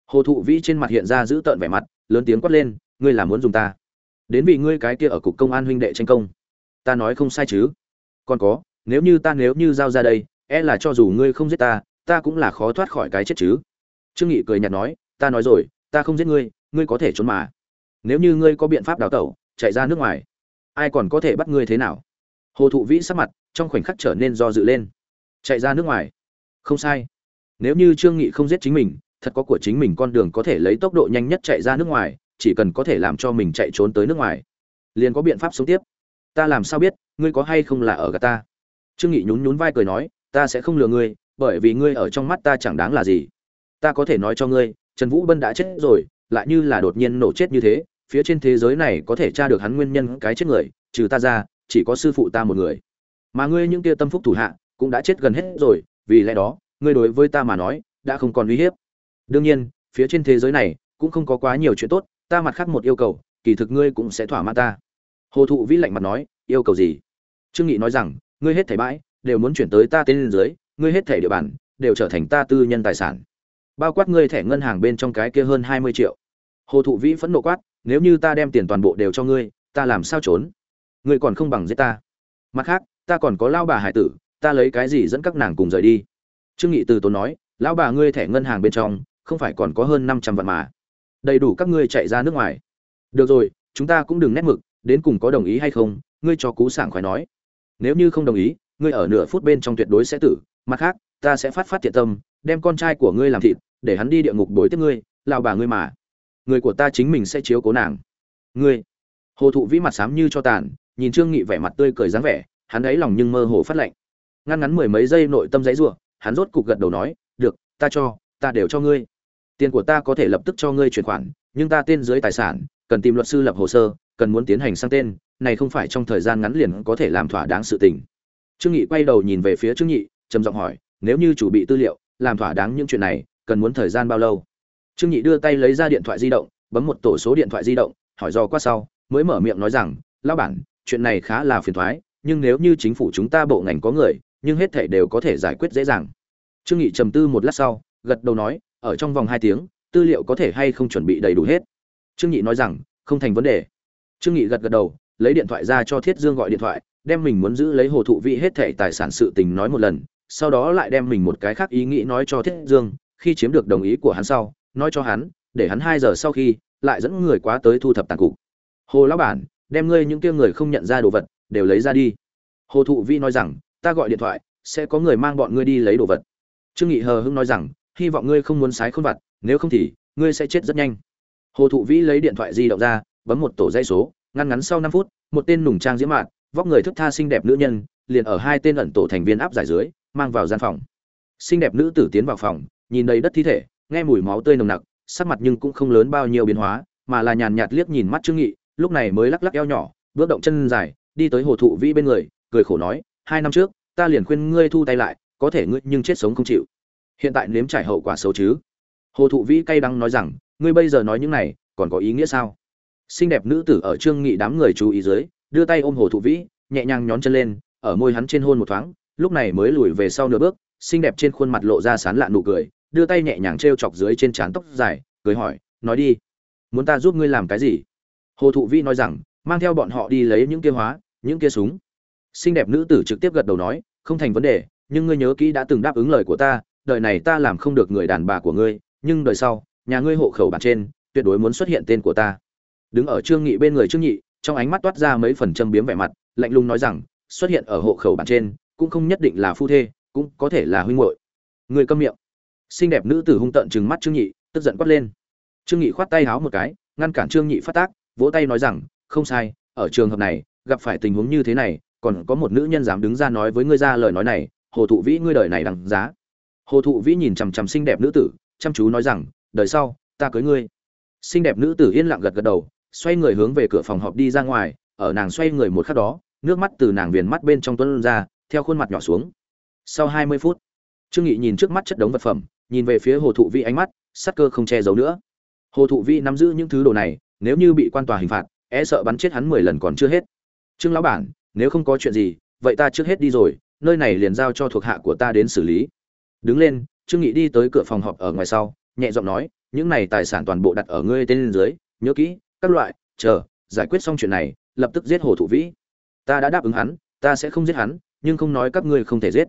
Hồ thụ vĩ trên mặt hiện ra giữ tợn vẻ mặt, lớn tiếng quát lên, ngươi là muốn dùng ta. Đến vì ngươi cái kia ở cục công an huynh đệ tranh công. Ta nói không sai chứ. Còn có nếu như ta nếu như giao ra đây e là cho dù ngươi không giết ta ta cũng là khó thoát khỏi cái chết chứ. Trương nghị cười nhạt nói, ta nói rồi, ta không giết ngươi ngươi có thể trốn mà. Nếu như ngươi có biện pháp đào tẩu, chạy ra nước ngoài, ai còn có thể bắt ngươi thế nào? Hồ thụ vĩ sắc mặt trong khoảnh khắc trở nên do dự lên. Chạy ra nước ngoài? Không sai. Nếu như trương nghị không giết chính mình, thật có của chính mình con đường có thể lấy tốc độ nhanh nhất chạy ra nước ngoài, chỉ cần có thể làm cho mình chạy trốn tới nước ngoài, liền có biện pháp sống tiếp. Ta làm sao biết, ngươi có hay không là ở gà ta? Trương nghị nhún nhún vai cười nói, ta sẽ không lừa ngươi, bởi vì ngươi ở trong mắt ta chẳng đáng là gì. Ta có thể nói cho ngươi, trần vũ bân đã chết rồi, lại như là đột nhiên nổ chết như thế, phía trên thế giới này có thể tra được hắn nguyên nhân cái chết người, trừ ta ra, chỉ có sư phụ ta một người. Mà ngươi những kia tâm phúc thủ hạ, cũng đã chết gần hết rồi, vì lẽ đó, ngươi đối với ta mà nói, đã không còn uy hiếp. Đương nhiên, phía trên thế giới này, cũng không có quá nhiều chuyện tốt, ta mặt khác một yêu cầu, kỳ thực ngươi cũng sẽ thỏa mãn ta. Hồ thụ vĩ lạnh mặt nói, yêu cầu gì? Trương nghị nói rằng ngươi hết thảy bãi, đều muốn chuyển tới ta tên dưới, ngươi hết thảy địa bàn, đều trở thành ta tư nhân tài sản. Bao quát ngươi thẻ ngân hàng bên trong cái kia hơn hai mươi triệu. Hồ thụ vĩ phẫn nộ quát, nếu như ta đem tiền toàn bộ đều cho ngươi, ta làm sao trốn? Ngươi còn không bằng giết ta. Mặt khác, ta còn có lao bà hải tử, ta lấy cái gì dẫn các nàng cùng rời đi? Trương nghị từ tốn nói, lão bà ngươi thẻ ngân hàng bên trong, không phải còn có hơn năm trăm vạn mà. Đầy đủ các ngươi chạy ra nước ngoài. Được rồi, chúng ta cũng đừng nét mực, đến cùng có đồng ý hay không, ngươi cho cú sảng khoái nói nếu như không đồng ý, ngươi ở nửa phút bên trong tuyệt đối sẽ tử, mặt khác, ta sẽ phát phát thiện tâm, đem con trai của ngươi làm thịt, để hắn đi địa ngục đối tiếp ngươi lao bà ngươi mà. Người của ta chính mình sẽ chiếu cố nàng. Ngươi. Hồ thụ vĩ mặt xám như cho tàn, nhìn trương nghị vẻ mặt tươi cười dáng vẻ, hắn ấy lòng nhưng mơ hồ phát lạnh. Ngăn ngắn mười mấy giây nội tâm giấy rủa hắn rốt cục gật đầu nói, được, ta cho, ta đều cho ngươi. Tiền của ta có thể lập tức cho ngươi chuyển khoản, nhưng ta tên dưới tài sản, cần tìm luật sư lập hồ sơ, cần muốn tiến hành sang tên này không phải trong thời gian ngắn liền có thể làm thỏa đáng sự tình. Trương nghị quay đầu nhìn về phía trương nhị trầm giọng hỏi, nếu như chủ bị tư liệu, làm thỏa đáng những chuyện này, cần muốn thời gian bao lâu? Trương nhị đưa tay lấy ra điện thoại di động, bấm một tổ số điện thoại di động, hỏi do qua sau, mới mở miệng nói rằng, lão bản, chuyện này khá là phiền toái nhưng nếu như chính phủ chúng ta bộ ngành có người, nhưng hết thảy đều có thể giải quyết dễ dàng. Trương nghị trầm tư một lát sau, gật đầu nói, ở trong vòng hai tiếng, tư liệu có thể hay không chuẩn bị đầy đủ hết? Trương Nghị nói rằng, không thành vấn đề. Trương nghị gật gật đầu lấy điện thoại ra cho thiết dương gọi điện thoại, đem mình muốn giữ lấy hồ thụ Vĩ hết thảy tài sản sự tình nói một lần, sau đó lại đem mình một cái khác ý nghĩ nói cho thiết dương, khi chiếm được đồng ý của hắn sau, nói cho hắn, để hắn hai giờ sau khi lại dẫn người quá tới thu thập tàn cục. Hồ lão bản, đem ngươi những kia người không nhận ra đồ vật, đều lấy ra đi. Hồ thụ vi nói rằng, ta gọi điện thoại, sẽ có người mang bọn ngươi đi lấy đồ vật. Trương nghị hờ hững nói rằng, hy vọng ngươi không muốn sái khôn vặt, nếu không thì, ngươi sẽ chết rất nhanh. Hồ thụ vĩ lấy điện thoại di động ra, bấm một tổ dây số ngăn ngắn sau năm phút, một tên nùng trang diễm mạn vóc người thức tha xinh đẹp nữ nhân, liền ở hai tên ẩn tổ thành viên áp giải dưới, mang vào gian phòng. Xinh đẹp nữ tử tiến vào phòng, nhìn đầy đất thi thể, nghe mùi máu tươi nồng nặc, sắc mặt nhưng cũng không lớn bao nhiêu biến hóa, mà là nhàn nhạt liếc nhìn mắt trương nghị, lúc này mới lắc lắc eo nhỏ, bước động chân dài, đi tới hồ thụ vĩ bên người, cười khổ nói, hai năm trước, ta liền khuyên ngươi thu tay lại, có thể ngươi nhưng chết sống không chịu. Hiện tại nếm trải hậu quả xấu chứ? Hồ thụ vĩ cay đắng nói rằng, ngươi bây giờ nói những này, còn có ý nghĩa sao? Xinh đẹp nữ tử ở trương nghị đám người chú ý dưới, đưa tay ôm hồ thụ vĩ, nhẹ nhàng nhón chân lên, ở môi hắn trên hôn một thoáng, lúc này mới lùi về sau nửa bước, xinh đẹp trên khuôn mặt lộ ra sán lạ nụ cười, đưa tay nhẹ nhàng treo chọc dưới trên trán tóc dài, cười hỏi, nói đi, muốn ta giúp ngươi làm cái gì? Hồ thụ vĩ nói rằng, mang theo bọn họ đi lấy những kia hóa, những kia súng. Xinh đẹp nữ tử trực tiếp gật đầu nói, không thành vấn đề, nhưng ngươi nhớ kỹ đã từng đáp ứng lời của ta, đời này ta làm không được người đàn bà của ngươi, nhưng đời sau, nhà ngươi hộ khẩu bản trên, tuyệt đối muốn xuất hiện tên của ta đứng ở trương nghị bên người trương nhị trong ánh mắt toát ra mấy phần châm biếm vẻ mặt, lạnh lùng nói rằng, xuất hiện ở hộ khẩu bản trên, cũng không nhất định là phu thê, cũng có thể là huynh muội. Người câm miệng. Xinh đẹp nữ tử hung tợn trừng mắt trương nhị tức giận quát lên. Trương nghị khoát tay háo một cái, ngăn cản trương nhị phát tác, vỗ tay nói rằng, không sai, ở trường hợp này, gặp phải tình huống như thế này, còn có một nữ nhân dám đứng ra nói với ngươi ra lời nói này, hồ thụ vĩ ngươi đời này đằng giá. Hồ thụ vĩ nhìn chằm chằm xinh đẹp nữ tử, chăm chú nói rằng, đời sau, ta cưới ngươi. Xinh đẹp nữ tử yên lặng gật gật đầu xoay người hướng về cửa phòng họp đi ra ngoài, ở nàng xoay người một khắc đó, nước mắt từ nàng viền mắt bên trong tuấn ra, theo khuôn mặt nhỏ xuống. Sau hai mươi phút, trương nghị nhìn trước mắt chất đống vật phẩm, nhìn về phía hồ thụ Vi ánh mắt, sắc cơ không che giấu nữa. Hồ thụ Vi nắm giữ những thứ đồ này, nếu như bị quan tòa hình phạt e sợ bắn chết hắn mười lần còn chưa hết. Trương lão bản, nếu không có chuyện gì, vậy ta trước hết đi rồi, nơi này liền giao cho thuộc hạ của ta đến xử lý. Đứng lên, trương nghị đi tới cửa phòng họp ở ngoài sau, nhẹ giọng nói, những này tài sản toàn bộ đặt ở ngươi tên dưới, nhớ kỹ các loại, chờ, giải quyết xong chuyện này, lập tức giết hồ thủ vĩ. Ta đã đáp ứng hắn, ta sẽ không giết hắn, nhưng không nói các ngươi không thể giết.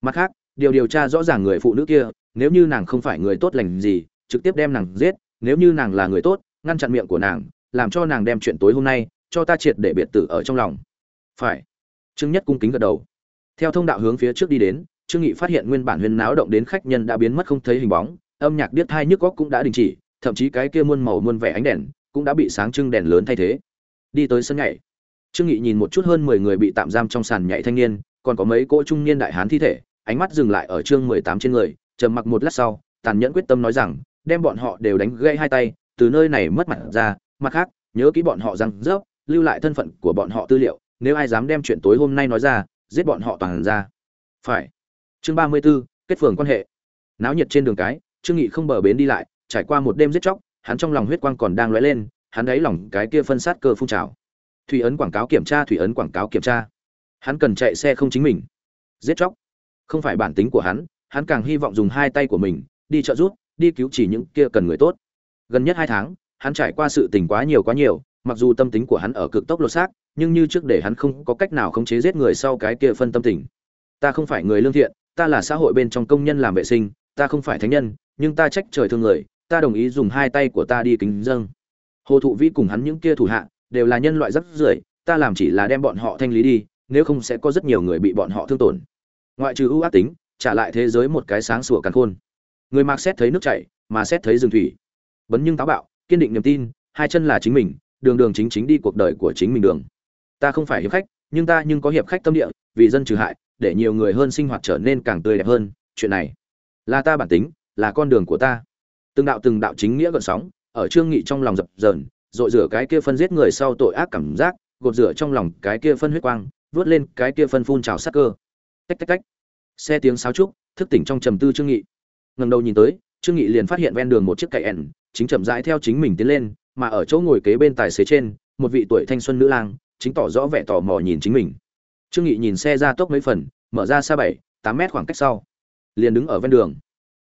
Mặt khác, điều điều tra rõ ràng người phụ nữ kia, nếu như nàng không phải người tốt lành gì, trực tiếp đem nàng giết, nếu như nàng là người tốt, ngăn chặn miệng của nàng, làm cho nàng đem chuyện tối hôm nay, cho ta triệt để biệt tử ở trong lòng. Phải. Trương nhất cung kính gật đầu. Theo thông đạo hướng phía trước đi đến, trương nghị phát hiện nguyên bản huyên náo động đến khách nhân đã biến mất không thấy hình bóng, âm nhạc điếc thai nhức góc cũng đã đình chỉ, thậm chí cái kia muôn màu muôn vẻ ánh đèn cũng đã bị sáng trưng đèn lớn thay thế. Đi tới sân nhảy trương nghị nhìn một chút hơn mười người bị tạm giam trong sàn nhảy thanh niên còn có mấy cỗ trung niên đại hán thi thể ánh mắt dừng lại ở chương mười tám trên người trầm mặc một lát sau tàn nhẫn quyết tâm nói rằng đem bọn họ đều đánh gãy hai tay từ nơi này mất mặt ra mặt khác nhớ kỹ bọn họ rằng rớp lưu lại thân phận của bọn họ tư liệu nếu ai dám đem chuyện tối hôm nay nói ra giết bọn họ toàn ra. Phải. Chương ba mươi 34, kết phường quan hệ. Náo nhiệt trên đường cái trương nghị không bờ bến đi lại trải qua một đêm giết chóc hắn trong lòng huyết quang còn đang lóe lên, hắn đáy lòng cái kia phân sát cơ phun trào. Thủy ấn quảng cáo kiểm tra, thủy ấn quảng cáo kiểm tra. Hắn cần chạy xe không chính mình. Giết chóc. Không phải bản tính của hắn hắn càng hy vọng dùng hai tay của mình, đi trợ giúp, đi cứu chỉ những kia cần người tốt. Gần nhất hai tháng, hắn trải qua sự tình quá nhiều quá nhiều, mặc dù tâm tính của hắn ở cực tốc lột xác, nhưng như trước để hắn không có cách nào khống chế giết người sau cái kia phân tâm tình. Ta không phải người lương thiện, ta là xã hội bên trong công nhân làm vệ sinh, ta không phải thánh nhân, nhưng ta trách trời thương người ta đồng ý dùng hai tay của ta đi kính dâng. Hồ thụ vĩ cùng hắn những kia thủ hạ đều là nhân loại rất rưởi, ta làm chỉ là đem bọn họ thanh lý đi, nếu không sẽ có rất nhiều người bị bọn họ thương tổn. Ngoại trừ ưu ác tính, trả lại thế giới một cái sáng sủa càn khôn. Người mạc xét thấy nước chảy, mà xét thấy rừng thủy. Bấn nhưng táo bạo, kiên định niềm tin, hai chân là chính mình, đường đường chính chính đi cuộc đời của chính mình đường. Ta không phải hiệp khách, nhưng ta nhưng có hiệp khách tâm địa, vì dân trừ hại, để nhiều người hơn sinh hoạt trở nên càng tươi đẹp hơn, chuyện này là ta bản tính, là con đường của ta từng đạo từng đạo chính nghĩa gợn sóng, ở trương nghị trong lòng dập dờn dội rửa cái kia phân giết người sau tội ác cảm giác, gột rửa trong lòng cái kia phân huyết quang, vớt lên cái kia phân phun trào sắc cơ. Tách tách tách. Xe tiếng sáo trúc, thức tỉnh trong trầm tư trương nghị. Ngẩng đầu nhìn tới, trương nghị liền phát hiện ven đường một chiếc cậy ẻn, chính chậm rãi theo chính mình tiến lên, mà ở chỗ ngồi kế bên tài xế trên, một vị tuổi thanh xuân nữ lang, chính tỏ rõ vẻ tò mò nhìn chính mình. Trương nghị nhìn xe ra tốc mấy phần, mở ra xa bảy, tám mét khoảng cách sau, liền đứng ở ven đường.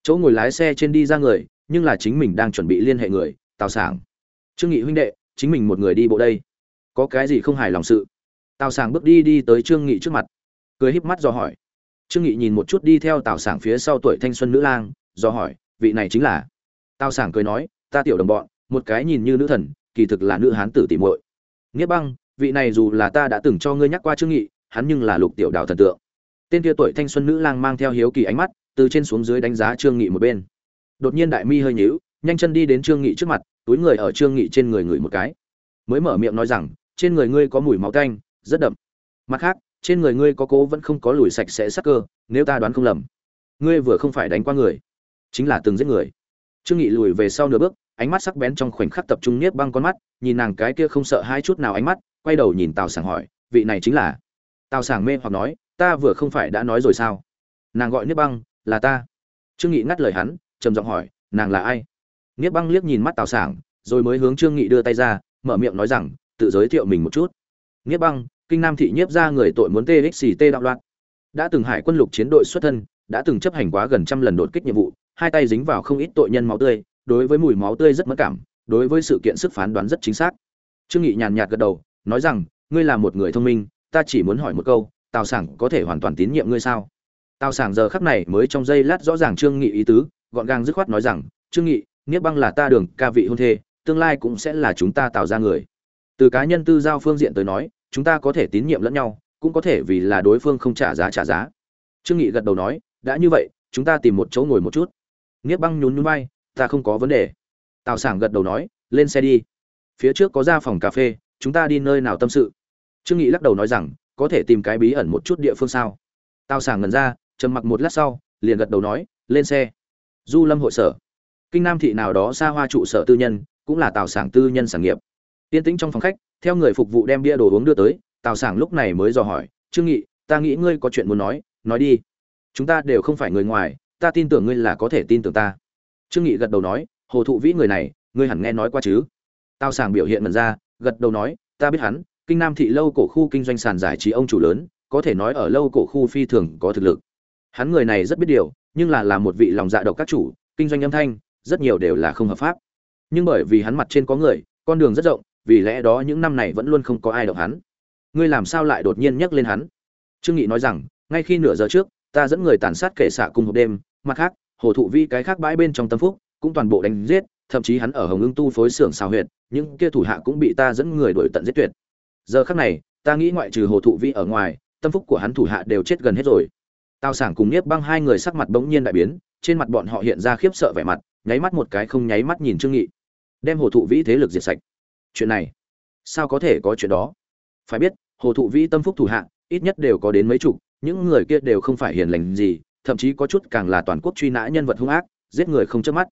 Chỗ ngồi lái xe trên đi ra người nhưng là chính mình đang chuẩn bị liên hệ người, tào sảng. Trương nghị huynh đệ, chính mình một người đi bộ đây. Có cái gì không hài lòng sự? Tào sảng bước đi đi tới trương nghị trước mặt. Cười híp mắt do hỏi. Trương nghị nhìn một chút đi theo tào sảng phía sau tuổi thanh xuân nữ lang do hỏi, vị này chính là? Tào sảng cười nói, ta tiểu đồng bọn, một cái nhìn như nữ thần, kỳ thực là nữ hán tử tỷ muội. Nghĩa băng, vị này dù là ta đã từng cho ngươi nhắc qua trương nghị, hắn nhưng là lục tiểu đào thần tượng. Tên kia tuổi thanh xuân nữ lang mang theo hiếu kỳ ánh mắt, từ trên xuống dưới đánh giá trương nghị một bên đột nhiên đại mi hơi nhíu, nhanh chân đi đến trương nghị trước mặt, túi người ở trương nghị trên người người một cái. Mới mở miệng nói rằng, trên người ngươi có mùi máu tanh, rất đậm. Mặt khác, trên người ngươi có cố vẫn không có lùi sạch sẽ sắc cơ, nếu ta đoán không lầm, ngươi vừa không phải đánh qua người, chính là từng giết người. Trương nghị lùi về sau nửa bước, ánh mắt sắc bén trong khoảnh khắc tập trung nhiếp băng con mắt, nhìn nàng cái kia không sợ hai chút nào ánh mắt, quay đầu nhìn tào sảng hỏi, vị này chính là? Tào sảng mê hoặc nói, ta vừa không phải đã nói rồi sao? Nàng gọi nhiếp băng, là ta. Trương nghị ngắt lời hắn trầm giọng hỏi, nàng là ai? Nghiếp băng liếc nhìn mắt tào sảng, rồi mới hướng trương nghị đưa tay ra, mở miệng nói rằng, tự giới thiệu mình một chút. Nghiếp băng, kinh nam thị nhiếp ra người tội muốn txt đạo loạn. Đã từng hải quân lục chiến đội xuất thân, đã từng chấp hành quá gần trăm lần đột kích nhiệm vụ, hai tay dính vào không ít tội nhân máu tươi, đối với mùi máu tươi rất mất cảm, đối với sự kiện sức phán đoán rất chính xác. Trương nghị nhàn nhạt gật đầu, nói rằng, ngươi là một người thông minh, ta chỉ muốn hỏi một câu, tào sảng có thể hoàn toàn tín nhiệm ngươi sao? Tào sảng giờ khắc này mới trong giây lát rõ ràng trương nghị ý tứ gọn gàng dứt khoát nói rằng, trương nghị niết băng là ta đường ca vị hôn thê, tương lai cũng sẽ là chúng ta tạo ra người. Từ cá nhân tư giao phương diện tới nói, chúng ta có thể tín nhiệm lẫn nhau, cũng có thể vì là đối phương không trả giá trả giá. Trương nghị gật đầu nói, đã như vậy, chúng ta tìm một chỗ ngồi một chút. Niết băng nhún nhún vai, ta không có vấn đề. Tào sảng gật đầu nói, lên xe đi. Phía trước có ra phòng cà phê, chúng ta đi nơi nào tâm sự? Trương nghị lắc đầu nói rằng, có thể tìm cái bí ẩn một chút địa phương sao? Tào sảng ngẩn ra, trầm mặc một lát sau, liền gật đầu nói, lên xe du lâm hội sở. Kinh nam thị nào đó xa hoa trụ sở tư nhân, cũng là tào sảng tư nhân sản nghiệp. Tiên tĩnh trong phòng khách, theo người phục vụ đem bia đồ uống đưa tới, tào sảng lúc này mới dò hỏi, trương nghị, ta nghĩ ngươi có chuyện muốn nói nói đi. Chúng ta đều không phải người ngoài, ta tin tưởng ngươi là có thể tin tưởng ta. Trương nghị gật đầu nói, hồ thụ vĩ người này, ngươi hẳn nghe nói qua chứ? Tào sảng biểu hiện mần ra, gật đầu nói, ta biết hắn, kinh nam thị lâu cổ khu kinh doanh sàn giải trí ông chủ lớn, có thể nói ở lâu cổ khu phi thường có thực lực hắn người này rất biết điều, nhưng là là một vị lòng dạ độc các chủ, kinh doanh âm thanh, rất nhiều đều là không hợp pháp. Nhưng bởi vì hắn mặt trên có người, con đường rất rộng, vì lẽ đó những năm này vẫn luôn không có ai động hắn. Ngươi làm sao lại đột nhiên nhắc lên hắn? Trương nghị nói rằng, ngay khi nửa giờ trước, ta dẫn người tàn sát kẻ xạ cùng hộp đêm, mặt khác, hồ thụ vi cái khác bãi bên trong tâm phúc, cũng toàn bộ đánh giết, thậm chí hắn ở hồng ưng tu phối xưởng xào huyệt, những kia thủ hạ cũng bị ta dẫn người đuổi tận giết tuyệt. Giờ khắc này, ta nghĩ ngoại trừ hồ thụ vi ở ngoài, tâm phúc của hắn thủ hạ đều chết gần hết rồi tao sảng cùng nhiếp băng hai người sắc mặt bỗng nhiên đại biến, trên mặt bọn họ hiện ra khiếp sợ vẻ mặt, nháy mắt một cái không nháy mắt nhìn trương nghị. Đem hồ thụ vĩ thế lực diệt sạch. Chuyện này, sao có thể có chuyện đó? Phải biết, hồ thụ vĩ tâm phúc thủ hạ, ít nhất đều có đến mấy chục, những người kia đều không phải hiền lành gì, thậm chí có chút càng là toàn quốc truy nã nhân vật hung ác, giết người không chớp mắt.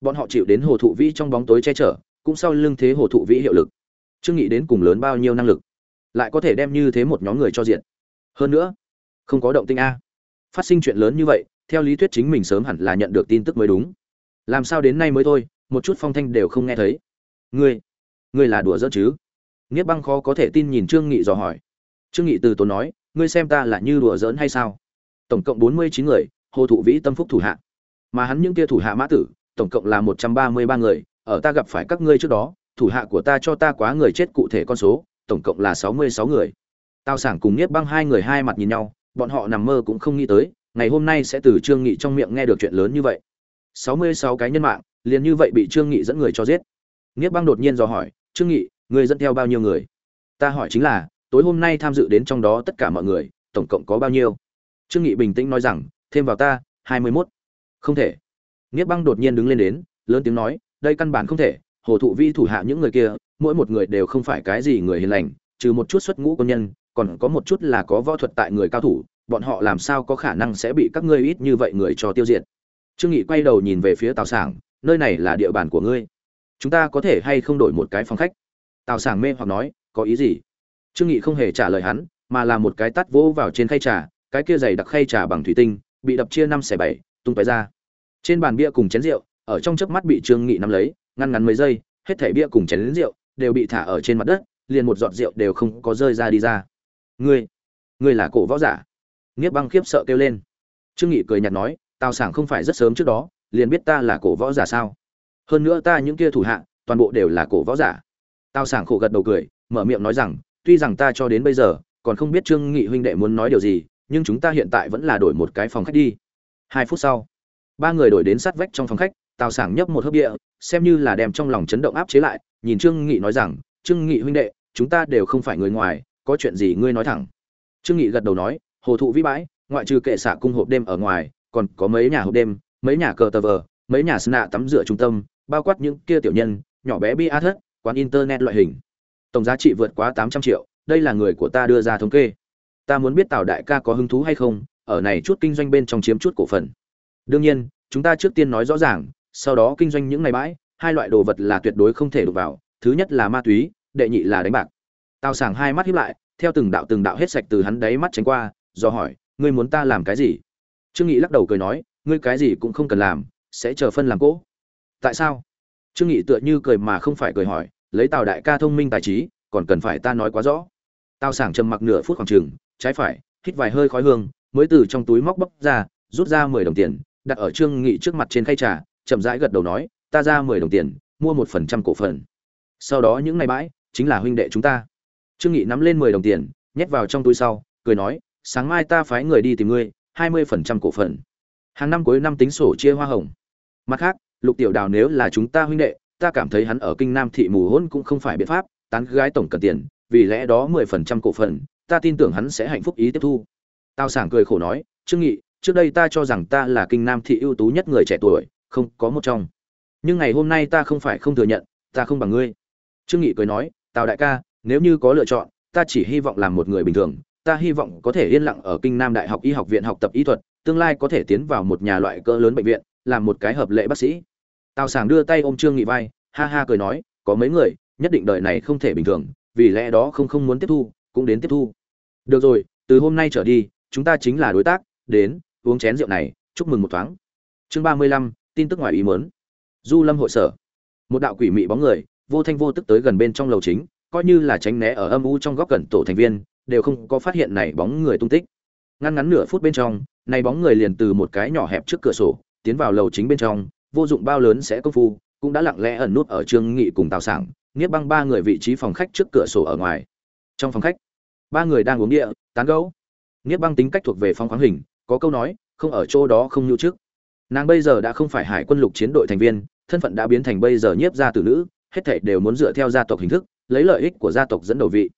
Bọn họ chịu đến hồ thụ vĩ trong bóng tối che chở, cũng sau lưng thế hồ thụ vĩ hiệu lực. Trương nghị đến cùng lớn bao nhiêu năng lực, lại có thể đem như thế một nhóm người cho diện? Hơn nữa, không có động tinh a phát sinh chuyện lớn như vậy, theo lý thuyết chính mình sớm hẳn là nhận được tin tức mới đúng. Làm sao đến nay mới thôi, một chút phong thanh đều không nghe thấy. Ngươi ngươi là đùa giỡn chứ? Nghiếp băng khó có thể tin nhìn trương nghị dò hỏi. Trương nghị từ tốn nói, ngươi xem ta là như đùa giỡn hay sao? Tổng cộng bốn mươi chín người, hồ thụ vĩ tâm phúc thủ hạ. Mà hắn những kia thủ hạ mã tử, tổng cộng là một trăm ba mươi ba người, ở ta gặp phải các ngươi trước đó, thủ hạ của ta cho ta quá người chết cụ thể con số, tổng cộng là sáu mươi sáu người. Tao sảng cùng nghiếp băng hai người hai mặt nhìn nhau bọn họ nằm mơ cũng không nghĩ tới, ngày hôm nay sẽ từ trương nghị trong miệng nghe được chuyện lớn như vậy. Sáu mươi sáu cái nhân mạng, liền như vậy bị trương nghị dẫn người cho giết. Nghiếp băng đột nhiên dò hỏi, trương nghị, người dẫn theo bao nhiêu người? Ta hỏi chính là, tối hôm nay tham dự đến trong đó tất cả mọi người, tổng cộng có bao nhiêu? Trương nghị bình tĩnh nói rằng, thêm vào ta, hai mươi 21. không thể. Nghiếp băng đột nhiên đứng lên đến, lớn tiếng nói, đây căn bản không thể, hồ thụ vi thủ hạ những người kia, mỗi một người đều không phải cái gì người hiền lành, trừ một chút xuất ngũ quân nhân còn có một chút là có võ thuật tại người cao thủ, bọn họ làm sao có khả năng sẽ bị các ngươi ít như vậy người cho tiêu diệt. Trương nghị quay đầu nhìn về phía tào sảng, nơi này là địa bàn của ngươi. Chúng ta có thể hay không đổi một cái phòng khách? Tào sảng mê hoặc nói, có ý gì? Trương nghị không hề trả lời hắn, mà là một cái tát vỗ vào trên khay trà, cái kia dày đặc khay trà bằng thủy tinh, bị đập chia năm xẻ bảy, tung tóe ra. Trên bàn bia cùng chén rượu, ở trong chớp mắt bị trương nghị nắm lấy, ngăn ngắn mấy giây, hết thảy bia cùng chén rượu đều bị thả ở trên mặt đất, liền một giọt rượu đều không có rơi ra đi ra ngươi ngươi là cổ võ giả. Nghiếp băng khiếp sợ kêu lên. Trương nghị cười nhạt nói, tào sảng không phải rất sớm trước đó, liền biết ta là cổ võ giả sao? Hơn nữa ta những kia thủ hạ, toàn bộ đều là cổ võ giả. Tào sảng khổ gật đầu cười, mở miệng nói rằng, tuy rằng ta cho đến bây giờ, còn không biết trương nghị huynh đệ muốn nói điều gì, nhưng chúng ta hiện tại vẫn là đổi một cái phòng khách đi. Hai phút sau, ba người đổi đến sát vách trong phòng khách, tào sảng nhấp một hớp địa xem như là đem trong lòng chấn động áp chế lại, nhìn trương nghị nói rằng, trương nghị huynh đệ, chúng ta đều không phải người ngoài có chuyện gì ngươi nói thẳng. Trương nghị gật đầu nói, hồ thụ vĩ bãi, ngoại trừ kệ xạ cung hộp đêm ở ngoài, còn có mấy nhà hộp đêm, mấy nhà cờ tờ vờ, mấy nhà sna tắm rửa trung tâm, bao quát những kia tiểu nhân, nhỏ bé bi a thất, quán internet loại hình. Tổng giá trị vượt quá tám trăm triệu, đây là người của ta đưa ra thống kê. Ta muốn biết tào đại ca có hứng thú hay không, ở này chút kinh doanh bên trong chiếm chút cổ phần. Đương nhiên, chúng ta trước tiên nói rõ ràng, sau đó kinh doanh những ngày bãi, hai loại đồ vật là tuyệt đối không thể đụng vào, thứ nhất là ma túy, đệ nhị là đánh bạc tào sảng hai mắt hiếp lại, theo từng đạo từng đạo hết sạch từ hắn đáy mắt tránh qua, do hỏi, ngươi muốn ta làm cái gì? Trương nghị lắc đầu cười nói, ngươi cái gì cũng không cần làm, sẽ chờ phân làm cỗ. Tại sao? Trương nghị tựa như cười mà không phải cười hỏi, lấy tào đại ca thông minh tài trí, còn cần phải ta nói quá rõ. Tào sảng trầm mặc nửa phút khoảng chừng, trái phải, hít vài hơi khói hương, mới từ trong túi móc bóc ra, rút ra mười đồng tiền, đặt ở trương nghị trước mặt trên khay trà, chậm rãi gật đầu nói, ta ra mười đồng tiền, mua một phần trăm cổ phần. Sau đó những ngày bãi, chính là huynh đệ chúng ta trương nghị nắm lên mười đồng tiền, nhét vào trong túi sau, cười nói, sáng mai ta phái người đi tìm ngươi, hai mươi phần trăm cổ phần. Hàng năm cuối năm tính sổ chia hoa hồng. Mặt khác, lục tiểu đào nếu là chúng ta huynh đệ, ta cảm thấy hắn ở kinh nam thị mù hôn cũng không phải biện pháp, tán gái tổng cần tiền, vì lẽ đó mười phần trăm cổ phần, ta tin tưởng hắn sẽ hạnh phúc ý tiếp thu. Tao sảng cười khổ nói, trương nghị, trước đây ta cho rằng ta là kinh nam thị ưu tú nhất người trẻ tuổi, không có một trong. Nhưng ngày hôm nay ta không phải không thừa nhận, ta không bằng ngươi. Trương nghị cười nói, tào đại ca nếu như có lựa chọn, ta chỉ hy vọng làm một người bình thường, ta hy vọng có thể yên lặng ở kinh nam đại học y học viện học tập y thuật, tương lai có thể tiến vào một nhà loại cỡ lớn bệnh viện, làm một cái hợp lệ bác sĩ. Tào sảng đưa tay ôm trương nghị vai, ha ha cười nói, có mấy người, nhất định đời này không thể bình thường, vì lẽ đó không không muốn tiếp thu, cũng đến tiếp thu. Được rồi, từ hôm nay trở đi, chúng ta chính là đối tác, đến, uống chén rượu này, chúc mừng một thoáng. Chương ba mươi lăm, tin tức ngoài ý muốn. Du lâm hội sở. Một đạo quỷ mị bóng người, vô thanh vô tức tới gần bên trong lầu chính coi như là tránh né ở âm u trong góc cẩn tổ thành viên, đều không có phát hiện này bóng người tung tích. Ngăn ngắn nửa phút bên trong, này bóng người liền từ một cái nhỏ hẹp trước cửa sổ, tiến vào lầu chính bên trong, vô dụng bao lớn sẽ công phu, cũng đã lặng lẽ ẩn nút ở trương nghị cùng tào sảng, nghiếp băng ba người vị trí phòng khách trước cửa sổ ở ngoài. Trong phòng khách, ba người đang uống địa, tán gẫu. Nghiếp băng tính cách thuộc về phong khoáng hình, có câu nói, không ở chỗ đó không nhu trước nàng bây giờ đã không phải hải quân lục chiến đội thành viên, thân phận đã biến thành bây giờ nhiếp gia tử nữ, hết thảy đều muốn dựa theo gia tộc hình thức lấy lợi ích của gia tộc dẫn đầu vị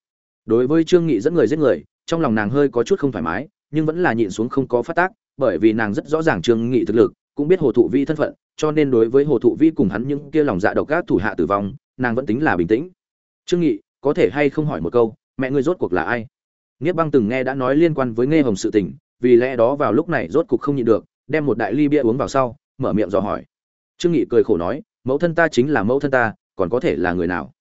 đối với trương nghị dẫn người giết người trong lòng nàng hơi có chút không thoải mái nhưng vẫn là nhịn xuống không có phát tác bởi vì nàng rất rõ ràng trương nghị thực lực cũng biết hồ thụ vi thân phận cho nên đối với hồ thụ vi cùng hắn những kia lòng dạ độc ác thủ hạ tử vong nàng vẫn tính là bình tĩnh trương nghị có thể hay không hỏi một câu mẹ ngươi rốt cuộc là ai Niếp Băng từng nghe đã nói liên quan với Nghe Hồng sự tình, vì lẽ đó vào lúc này rốt cục không nhịn được, đem một đại ly bia uống vào sau, mở miệng dò hỏi. Trương Nghị cười khổ nói, mẫu thân ta chính là mẫu thân ta, còn có thể là người nào?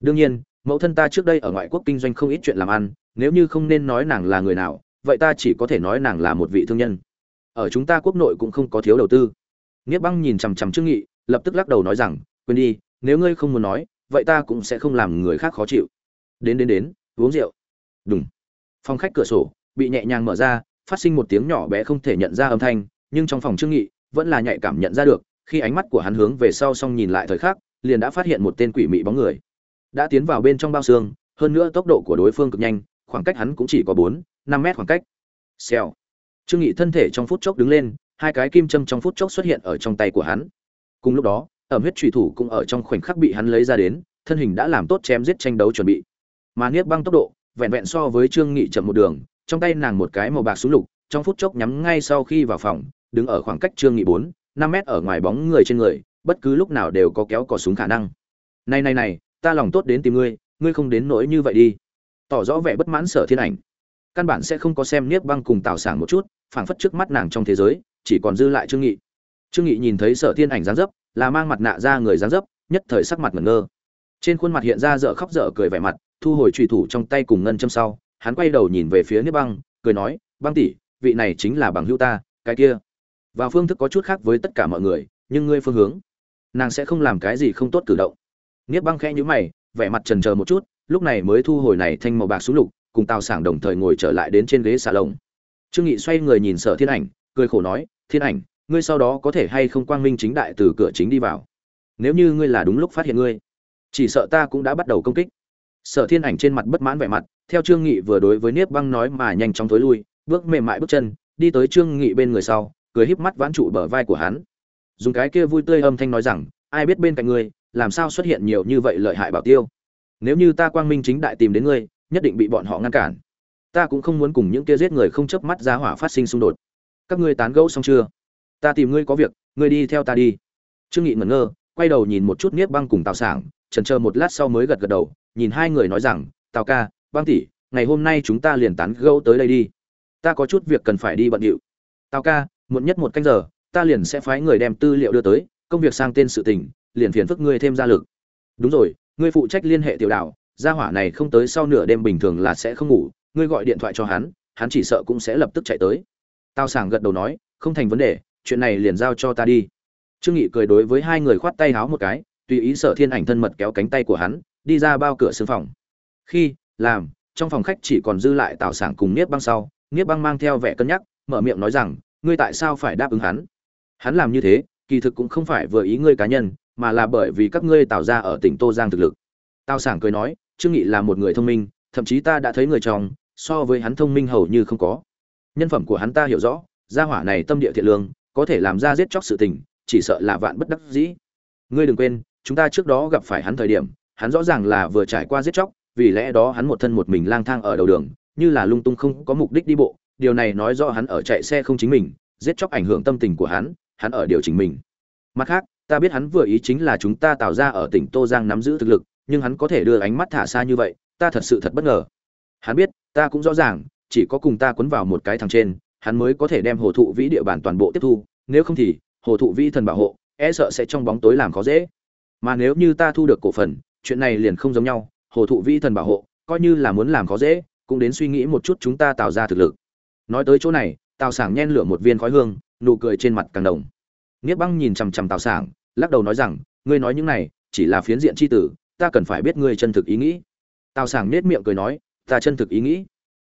Đương nhiên, mẫu thân ta trước đây ở ngoại quốc kinh doanh không ít chuyện làm ăn, nếu như không nên nói nàng là người nào, vậy ta chỉ có thể nói nàng là một vị thương nhân. Ở chúng ta quốc nội cũng không có thiếu đầu tư. Niếp Băng nhìn chằm chằm Trương Nghị, lập tức lắc đầu nói rằng, quên đi, nếu ngươi không muốn nói, vậy ta cũng sẽ không làm người khác khó chịu. Đến đến đến, uống rượu. Đúng. Phòng khách cửa sổ bị nhẹ nhàng mở ra, phát sinh một tiếng nhỏ bé không thể nhận ra âm thanh, nhưng trong phòng Trương Nghị vẫn là nhạy cảm nhận ra được, khi ánh mắt của hắn hướng về sau xong nhìn lại thời khắc, liền đã phát hiện một tên quỷ mị bóng người. Đã tiến vào bên trong bao xương, hơn nữa tốc độ của đối phương cực nhanh, khoảng cách hắn cũng chỉ có 4, 5 mét khoảng cách. Xèo. Trương Nghị thân thể trong phút chốc đứng lên, hai cái kim châm trong phút chốc xuất hiện ở trong tay của hắn. Cùng lúc đó, ẩm huyết trùy thủ cũng ở trong khoảnh khắc bị hắn lấy ra đến, thân hình đã làm tốt chém giết tranh đấu chuẩn bị. Mà niết Băng tốc độ, vẹn vẹn so với Trương Nghị chậm một đường, trong tay nàng một cái màu bạc súng lục, trong phút chốc nhắm ngay sau khi vào phòng, đứng ở khoảng cách Trương Nghị 4, 5 mét ở ngoài bóng người trên người, bất cứ lúc nào đều có kéo cò súng khả năng. Này này này, ta lòng tốt đến tìm ngươi, ngươi không đến nỗi như vậy đi. Tỏ rõ vẻ bất mãn Sở Thiên Ảnh. Căn bản sẽ không có xem Niếp Băng cùng Tào Sảng một chút, phảng phất trước mắt nàng trong thế giới, chỉ còn dư lại Trương Nghị. Trương Nghị nhìn thấy Sở Thiên Ảnh dáng dấp, là mang mặt nạ ra người dáng dấp, nhất thời sắc mặt ngẩn ngơ. Trên khuôn mặt hiện ra dở khóc dở cười vẻ mặt, thu hồi trùy thủ trong tay cùng ngân châm sau hắn quay đầu nhìn về phía niếp băng cười nói băng tỷ vị này chính là bằng hữu ta cái kia và phương thức có chút khác với tất cả mọi người nhưng ngươi phương hướng nàng sẽ không làm cái gì không tốt cử động niếp băng khẽ nhíu mày, vẻ mặt trần chờ một chút, lúc này mới thu hồi này thanh màu bạc xuống lục, cùng tào sảng đồng thời ngồi trở lại đến trên ghế xà lồng. Trương nghị xoay người nhìn sở thiên ảnh, cười khổ nói, thiên ảnh, ngươi sau đó có thể hay không quang minh chính đại từ cửa chính đi vào? Nếu như ngươi là đúng lúc phát hiện ngươi, chỉ sợ ta cũng đã bắt đầu công kích. Sở thiên ảnh trên mặt bất mãn vẻ mặt, theo trương nghị vừa đối với niếp băng nói mà nhanh chóng tối lui, bước mềm mại bước chân, đi tới trương nghị bên người sau, cười híp mắt vãn trụ bờ vai của hắn. Dùng cái kia vui tươi âm thanh nói rằng, ai biết bên cạnh ngươi làm sao xuất hiện nhiều như vậy lợi hại bảo tiêu? Nếu như ta quang minh chính đại tìm đến ngươi, nhất định bị bọn họ ngăn cản. Ta cũng không muốn cùng những kia giết người không chớp mắt ra hỏa phát sinh xung đột. Các ngươi tán gẫu xong chưa? Ta tìm ngươi có việc, ngươi đi theo ta đi. Trương nghị ngẩn ngơ, quay đầu nhìn một chút niếp băng cùng tào sảng, chần chờ một lát sau mới gật gật đầu, nhìn hai người nói rằng, tào ca, băng tỷ, ngày hôm nay chúng ta liền tán gẫu tới đây đi. Ta có chút việc cần phải đi bận điệu. Tào ca, muộn nhất một canh giờ, ta liền sẽ phái người đem tư liệu đưa tới, công việc sang tên sự tình liền phiền phức ngươi thêm ra lực. Đúng rồi ngươi phụ trách liên hệ tiểu đảo, gia hỏa này không tới sau nửa đêm bình thường là sẽ không ngủ ngươi gọi điện thoại cho hắn hắn chỉ sợ cũng sẽ lập tức chạy tới. Tào sảng gật đầu nói không thành vấn đề chuyện này liền giao cho ta đi. Trương nghị cười đối với hai người khoát tay háo một cái tùy ý sở thiên ảnh thân mật kéo cánh tay của hắn đi ra bao cửa sương phòng. Khi làm trong phòng khách chỉ còn dư lại tào sảng cùng niếp băng sau niếp băng mang theo vẻ cân nhắc mở miệng nói rằng ngươi tại sao phải đáp ứng hắn? Hắn làm như thế kỳ thực cũng không phải vừa ý ngươi cá nhân mà là bởi vì các ngươi tạo ra ở tỉnh tô giang thực lực. Tao sảng cười nói, trương nghị là một người thông minh, thậm chí ta đã thấy người chồng so với hắn thông minh hầu như không có. Nhân phẩm của hắn ta hiểu rõ, gia hỏa này tâm địa thiện lương, có thể làm ra giết chóc sự tình, chỉ sợ là vạn bất đắc dĩ. Ngươi đừng quên, chúng ta trước đó gặp phải hắn thời điểm, hắn rõ ràng là vừa trải qua giết chóc, vì lẽ đó hắn một thân một mình lang thang ở đầu đường, như là lung tung không có mục đích đi bộ. Điều này nói rõ hắn ở chạy xe không chính mình, giết chóc ảnh hưởng tâm tình của hắn hắn ở điều chỉnh mình. Mặt khác ta biết hắn vừa ý chính là chúng ta tạo ra ở tỉnh tô giang nắm giữ thực lực, nhưng hắn có thể đưa ánh mắt thả xa như vậy, ta thật sự thật bất ngờ. Hắn biết, ta cũng rõ ràng, chỉ có cùng ta quấn vào một cái thằng trên, hắn mới có thể đem hồ thụ vĩ địa bàn toàn bộ tiếp thu, nếu không thì, hồ thụ vĩ thần bảo hộ e sợ sẽ trong bóng tối làm khó dễ. Mà nếu như ta thu được cổ phần, chuyện này liền không giống nhau, hồ thụ vĩ thần bảo hộ, coi như là muốn làm khó dễ, cũng đến suy nghĩ một chút chúng ta tạo ra thực lực. Nói tới chỗ này, tào sảng nhen lửa một viên khói hương, nụ cười trên mặt càng đồng nghiếp băng nhìn chằm chằm tào sảng, lắc đầu nói rằng, ngươi nói những này, chỉ là phiến diện chi tử, ta cần phải biết ngươi chân thực ý nghĩ. Tào sảng nhếch miệng cười nói, ta chân thực ý nghĩ?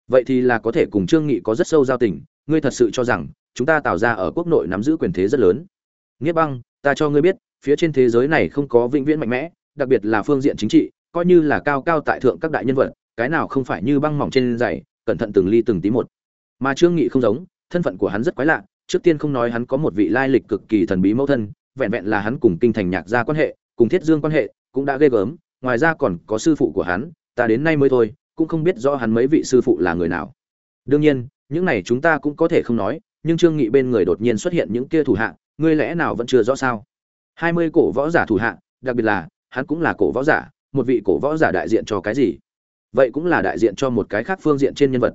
Vậy thì là có thể cùng trương nghị có rất sâu giao tình, ngươi thật sự cho rằng, chúng ta tạo ra ở quốc nội nắm giữ quyền thế rất lớn? Nghiếp băng, ta cho ngươi biết, phía trên thế giới này không có vĩnh viễn mạnh mẽ, đặc biệt là phương diện chính trị, coi như là cao cao tại thượng các đại nhân vật, cái nào không phải như băng mỏng trên dày cẩn thận từng ly từng tí một. Mà trương nghị không giống, thân phận của hắn rất quái lạ trước tiên không nói hắn có một vị lai lịch cực kỳ thần bí mẫu thân, vẹn vẹn là hắn cùng kinh thành nhạc gia quan hệ, cùng thiết dương quan hệ, cũng đã ghê gớm, ngoài ra còn có sư phụ của hắn, ta đến nay mới thôi, cũng không biết rõ hắn mấy vị sư phụ là người nào. Đương nhiên, những này chúng ta cũng có thể không nói, nhưng trương nghị bên người đột nhiên xuất hiện những kia thủ hạ, ngươi lẽ nào vẫn chưa rõ sao? Hai mươi cổ võ giả thủ hạ, đặc biệt là, hắn cũng là cổ võ giả, một vị cổ võ giả đại diện cho cái gì? Vậy cũng là đại diện cho một cái khác phương diện trên nhân vật.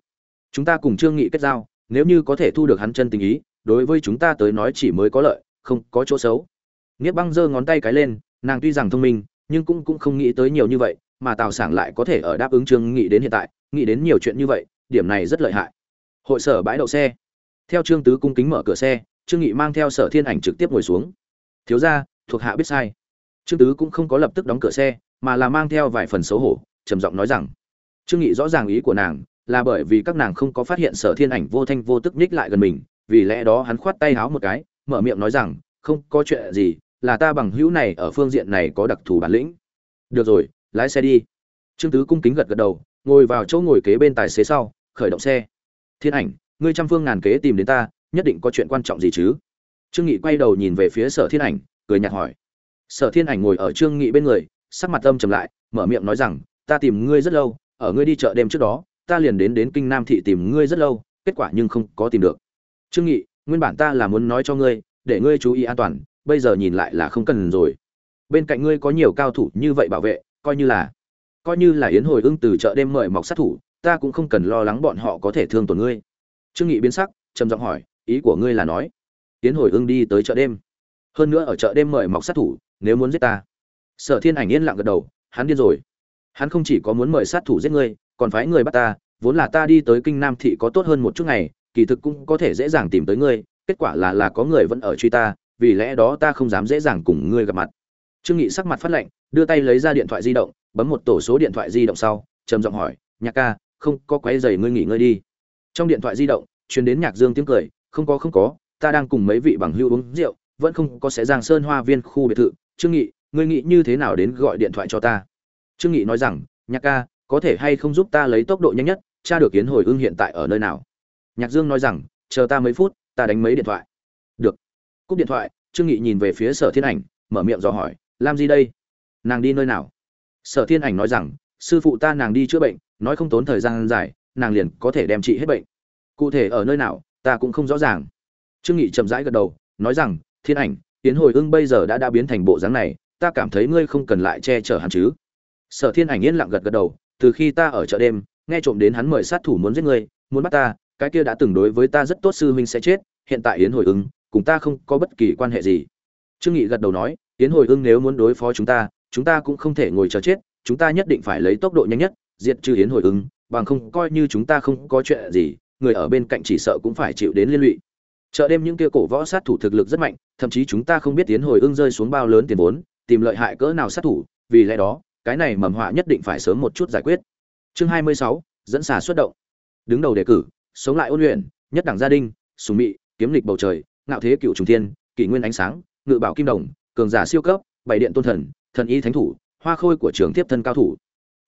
Chúng ta cùng trương nghị kết giao, nếu như có thể thu được hắn chân tình ý đối với chúng ta tới nói chỉ mới có lợi, không có chỗ xấu. Niết băng giơ ngón tay cái lên, nàng tuy rằng thông minh, nhưng cũng cũng không nghĩ tới nhiều như vậy, mà tào sảng lại có thể ở đáp ứng trương nghị đến hiện tại, nghĩ đến nhiều chuyện như vậy, điểm này rất lợi hại. Hội sở bãi đậu xe. Theo trương tứ cung kính mở cửa xe, trương nghị mang theo sở thiên ảnh trực tiếp ngồi xuống. Thiếu gia, thuộc hạ biết sai. Trương tứ cũng không có lập tức đóng cửa xe, mà là mang theo vài phần xấu hổ, trầm giọng nói rằng, trương nghị rõ ràng ý của nàng là bởi vì các nàng không có phát hiện sở thiên ảnh vô thanh vô tức nhích lại gần mình vì lẽ đó hắn khoát tay háo một cái, mở miệng nói rằng, không có chuyện gì, là ta bằng hữu này ở phương diện này có đặc thù bản lĩnh. Được rồi, lái xe đi. Trương tứ cung kính gật gật đầu, ngồi vào chỗ ngồi kế bên tài xế sau, khởi động xe. Thiên ảnh, ngươi trăm phương ngàn kế tìm đến ta, nhất định có chuyện quan trọng gì chứ? Trương nghị quay đầu nhìn về phía sở thiên ảnh, cười nhạt hỏi. Sở thiên ảnh ngồi ở trương nghị bên người, sắc mặt âm trầm lại, mở miệng nói rằng, ta tìm ngươi rất lâu, ở ngươi đi chợ đêm trước đó, ta liền đến đến kinh nam thị tìm ngươi rất lâu, kết quả nhưng không có tìm được trương nghị, nguyên bản ta là muốn nói cho ngươi, để ngươi chú ý an toàn, bây giờ nhìn lại là không cần rồi. Bên cạnh ngươi có nhiều cao thủ như vậy bảo vệ, coi như là, coi như là yến hồi ưng từ chợ đêm mời mọc sát thủ, ta cũng không cần lo lắng bọn họ có thể thương tổn ngươi. Trương nghị biến sắc, trầm giọng hỏi, ý của ngươi là nói, yến hồi ưng đi tới chợ đêm. Hơn nữa ở chợ đêm mời mọc sát thủ, nếu muốn giết ta. Sở thiên ảnh yên lặng gật đầu, hắn điên rồi. Hắn không chỉ có muốn mời sát thủ giết ngươi, còn phái người bắt ta, vốn là ta đi tới kinh nam thị có tốt hơn một chút ngày kỳ thực cũng có thể dễ dàng tìm tới ngươi, kết quả là là có người vẫn ở truy ta, vì lẽ đó ta không dám dễ dàng cùng ngươi gặp mặt. Trương nghị sắc mặt phát lạnh, đưa tay lấy ra điện thoại di động, bấm một tổ số điện thoại di động sau, trầm giọng hỏi, nhạc ca, không có quấy giày ngươi nghỉ ngơi đi. Trong điện thoại di động, truyền đến nhạc dương tiếng cười, không có không có, ta đang cùng mấy vị bằng hữu uống rượu, vẫn không có sẽ giang sơn hoa viên khu biệt thự. Trương nghị, ngươi nghĩ như thế nào đến gọi điện thoại cho ta? Trương nghị nói rằng, nhạc ca, có thể hay không giúp ta lấy tốc độ nhanh nhất, tra được kiến hồi ưng hiện tại ở nơi nào? Nhạc dương nói rằng, chờ ta mấy phút, ta đánh mấy điện thoại. Được. Cúp điện thoại, trương nghị nhìn về phía sở thiên ảnh, mở miệng dò hỏi, làm gì đây? Nàng đi nơi nào? Sở thiên ảnh nói rằng, sư phụ ta nàng đi chữa bệnh, nói không tốn thời gian dài, nàng liền có thể đem trị hết bệnh. Cụ thể ở nơi nào, ta cũng không rõ ràng. Trương nghị chậm rãi gật đầu, nói rằng, thiên ảnh tiến hồi ưng bây giờ đã đã biến thành bộ dáng này, ta cảm thấy ngươi không cần lại che chở hắn chứ. Sở thiên ảnh yên lặng gật gật đầu, từ khi ta ở chợ đêm, nghe trộm đến hắn mời sát thủ muốn giết ngươi, muốn bắt ta cái kia đã từng đối với ta rất tốt sư huynh sẽ chết hiện tại yến hồi ưng cùng ta không có bất kỳ quan hệ gì. Trương nghị gật đầu nói yến hồi ưng nếu muốn đối phó chúng ta chúng ta cũng không thể ngồi chờ chết chúng ta nhất định phải lấy tốc độ nhanh nhất diệt trừ yến hồi ưng bằng không coi như chúng ta không có chuyện gì người ở bên cạnh chỉ sợ cũng phải chịu đến liên lụy. Chợ đêm những kia cổ võ sát thủ thực lực rất mạnh thậm chí chúng ta không biết tiến hồi ưng rơi xuống bao lớn tiền vốn tìm lợi hại cỡ nào sát thủ vì lẽ đó cái này mầm họa nhất định phải sớm một chút giải quyết. Chương 26, dẫn xà xuất động. Đứng đầu đề cử sống lại ôn luyện, nhất đẳng gia đình sùng mị, kiếm lịch bầu trời, ngạo thế cựu trùng thiên, kỷ nguyên ánh sáng, ngự bảo kim đồng, cường giả siêu cấp, bảy điện tôn thần thần y thánh thủ, hoa khôi của trường tiếp thân cao thủ.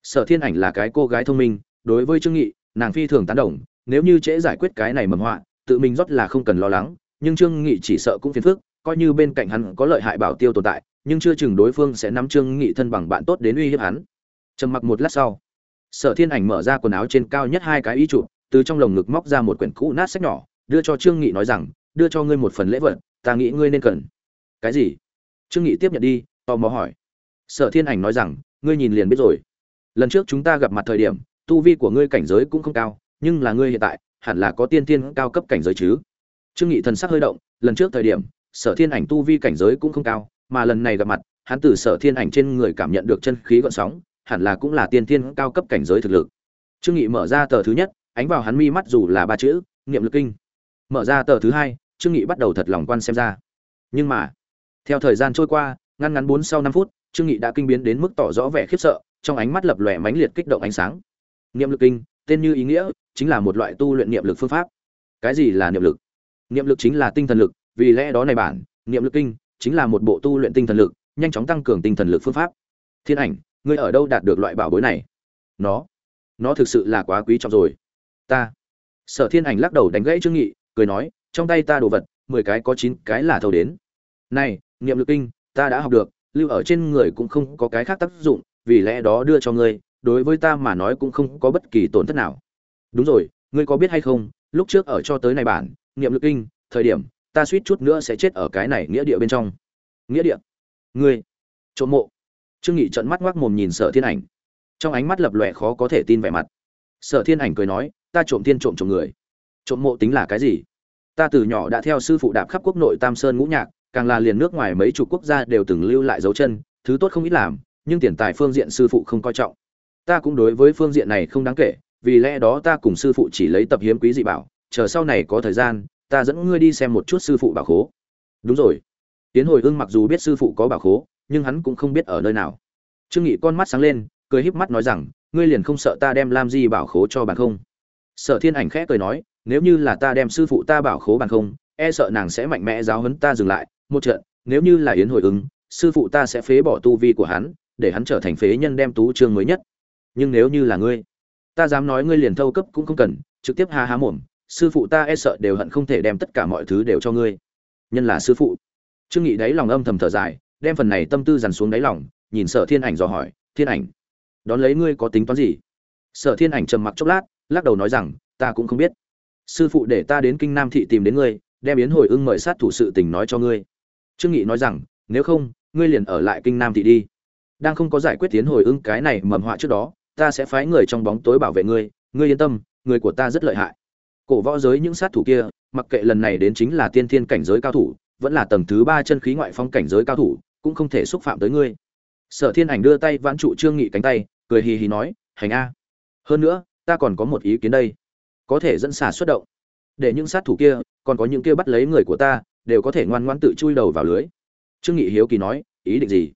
Sở thiên ảnh là cái cô gái thông minh, đối với trương nghị, nàng phi thường tán đồng, nếu như trễ giải quyết cái này mầm họa, tự mình rót là không cần lo lắng, nhưng trương nghị chỉ sợ cũng phiền phức, coi như bên cạnh hắn có lợi hại bảo tiêu tồn tại, nhưng chưa chừng đối phương sẽ nắm trương nghị thân bằng bạn tốt đến uy hiếp hắn. Trầm mặc một lát sau, sở thiên ảnh mở ra quần áo trên cao nhất hai cái y trụ từ trong lồng ngực móc ra một quyển cũ nát sách nhỏ, đưa cho trương nghị nói rằng, đưa cho ngươi một phần lễ vật, ta nghĩ ngươi nên cần. Cái gì? Trương nghị tiếp nhận đi, tò mò hỏi. Sở thiên ảnh nói rằng, ngươi nhìn liền biết rồi. Lần trước chúng ta gặp mặt thời điểm, tu vi của ngươi cảnh giới cũng không cao, nhưng là ngươi hiện tại, hẳn là có tiên tiên cao cấp cảnh giới chứ. Trương nghị thần sắc hơi động, lần trước thời điểm, sở thiên ảnh tu vi cảnh giới cũng không cao, mà lần này gặp mặt, hắn từ sở thiên ảnh trên người cảm nhận được chân khí gợn sóng, hẳn là cũng là tiên tiên cao cấp cảnh giới thực lực. Trương nghị mở ra tờ thứ nhất ánh vào hắn mi mắt dù là ba chữ, niệm lực kinh. Mở ra tờ thứ hai, trương nghị bắt đầu thật lòng quan xem ra. Nhưng mà, theo thời gian trôi qua ngăn ngắn bốn sau năm phút, trương nghị đã kinh biến đến mức tỏ rõ vẻ khiếp sợ, trong ánh mắt lập lòe mãnh liệt kích động ánh sáng. Niệm lực kinh, tên như ý nghĩa, chính là một loại tu luyện niệm lực phương pháp. Cái gì là niệm lực? Niệm lực chính là tinh thần lực, vì lẽ đó này bản, niệm lực kinh chính là một bộ tu luyện tinh thần lực, nhanh chóng tăng cường tinh thần lực phương pháp. Thiên ảnh, ngươi ở đâu đạt được loại bảo bối này? Nó nó thực sự là quá quý trọng rồi ta. Sở thiên ảnh lắc đầu đánh gãy trương nghị, cười nói, trong tay ta đồ vật, mười cái có chín cái là thâu đến. Này, niệm lực kinh, ta đã học được, lưu ở trên người cũng không có cái khác tác dụng, vì lẽ đó đưa cho ngươi, đối với ta mà nói cũng không có bất kỳ tổn thất nào. Đúng rồi, ngươi có biết hay không, lúc trước ở cho tới này bản, niệm lực kinh, thời điểm, ta suýt chút nữa sẽ chết ở cái này nghĩa địa bên trong. Nghĩa địa? Ngươi? Trộm mộ? Trương nghị trợn mắt ngoác mồm nhìn sở thiên ảnh. Trong ánh mắt lập lòe khó có thể tin vẻ mặt. Sở thiên ảnh cười nói ta trộm thiên trộm trộm người. Trộm mộ tính là cái gì? Ta từ nhỏ đã theo sư phụ đạp khắp quốc nội tam sơn ngũ nhạc, càng là liền nước ngoài mấy chục quốc gia đều từng lưu lại dấu chân, thứ tốt không ít làm, nhưng tiền tài phương diện sư phụ không coi trọng. Ta cũng đối với phương diện này không đáng kể, vì lẽ đó ta cùng sư phụ chỉ lấy tập hiếm quý dị bảo, chờ sau này có thời gian, ta dẫn ngươi đi xem một chút sư phụ bảo khố. Đúng rồi. Tiến hồi ưng mặc dù biết sư phụ có bảo khố, nhưng hắn cũng không biết ở nơi nào. Trương nghị con mắt sáng lên, cười híp mắt nói rằng, ngươi liền không sợ ta đem lam di bảo khố cho bạn không? Sở thiên ảnh khẽ cười nói, nếu như là ta đem sư phụ ta bảo khố bằng không e sợ nàng sẽ mạnh mẽ giáo huấn ta dừng lại. Một trận, nếu như là yến hồi ứng, sư phụ ta sẽ phế bỏ tu vi của hắn, để hắn trở thành phế nhân đem tú chương mới nhất. Nhưng nếu như là ngươi, ta dám nói ngươi liền thâu cấp cũng không cần, trực tiếp ha há mồm, sư phụ ta e sợ đều hận không thể đem tất cả mọi thứ đều cho ngươi. Nhân là sư phụ. Trương nghị đáy lòng âm thầm thở dài, đem phần này tâm tư dằn xuống đáy lòng, nhìn sở thiên ảnh dò hỏi, thiên ảnh, đón lấy ngươi có tính toán gì? Sở thiên ảnh trầm mặc chốc lát lắc đầu nói rằng, ta cũng không biết. Sư phụ để ta đến kinh nam thị tìm đến ngươi, đem yến hồi ưng mời sát thủ sự tình nói cho ngươi. Trương nghị nói rằng, nếu không, ngươi liền ở lại kinh nam thị đi. Đang không có giải quyết tiến hồi ưng cái này mầm họa trước đó, ta sẽ phái người trong bóng tối bảo vệ ngươi. Ngươi yên tâm, người của ta rất lợi hại. Cổ võ giới những sát thủ kia, mặc kệ lần này đến chính là tiên thiên cảnh giới cao thủ, vẫn là tầng thứ ba chân khí ngoại phong cảnh giới cao thủ, cũng không thể xúc phạm tới ngươi. Sở thiên ảnh đưa tay vãn trụ trương nghị cánh tay, cười hì hì nói, hành a. Hơn nữa ta còn có một ý kiến đây. Có thể dẫn xả xuất động. Để những sát thủ kia, còn có những kia bắt lấy người của ta, đều có thể ngoan ngoãn tự chui đầu vào lưới. Trương nghị hiếu kỳ nói, ý định gì?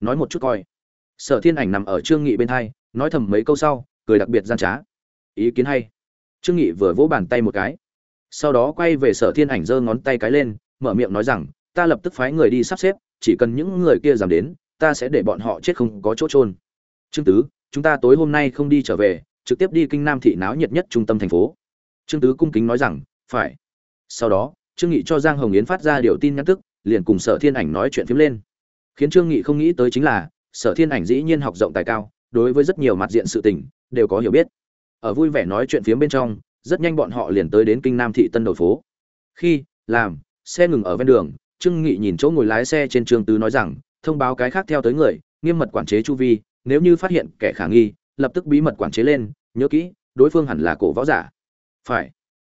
Nói một chút coi. Sở thiên ảnh nằm ở trương nghị bên hai, nói thầm mấy câu sau, cười đặc biệt gian trá. Ý kiến hay. Trương nghị vừa vỗ bàn tay một cái. Sau đó quay về sở thiên ảnh giơ ngón tay cái lên, mở miệng nói rằng, ta lập tức phái người đi sắp xếp, chỉ cần những người kia giảm đến, ta sẽ để bọn họ chết không có chỗ trôn trương tứ, chúng ta tối hôm nay không đi trở về trực tiếp đi kinh nam thị náo nhiệt nhất trung tâm thành phố. Trương tứ cung kính nói rằng, phải. Sau đó, trương nghị cho giang hồng yến phát ra điều tin nhắn tức, liền cùng sở thiên ảnh nói chuyện phím lên. Khiến trương nghị không nghĩ tới chính là, sở thiên ảnh dĩ nhiên học rộng tài cao, đối với rất nhiều mặt diện sự tình, đều có hiểu biết. Ở vui vẻ nói chuyện phía bên trong, rất nhanh bọn họ liền tới đến kinh nam thị tân đầu phố. Khi, làm, xe ngừng ở ven đường, trương nghị nhìn chỗ ngồi lái xe trên trương tứ nói rằng, thông báo cái khác theo tới người, nghiêm mật quản chế chu vi, nếu như phát hiện kẻ khả nghi lập tức bí mật quản chế lên, nhớ kỹ, đối phương hẳn là cổ võ giả. Phải.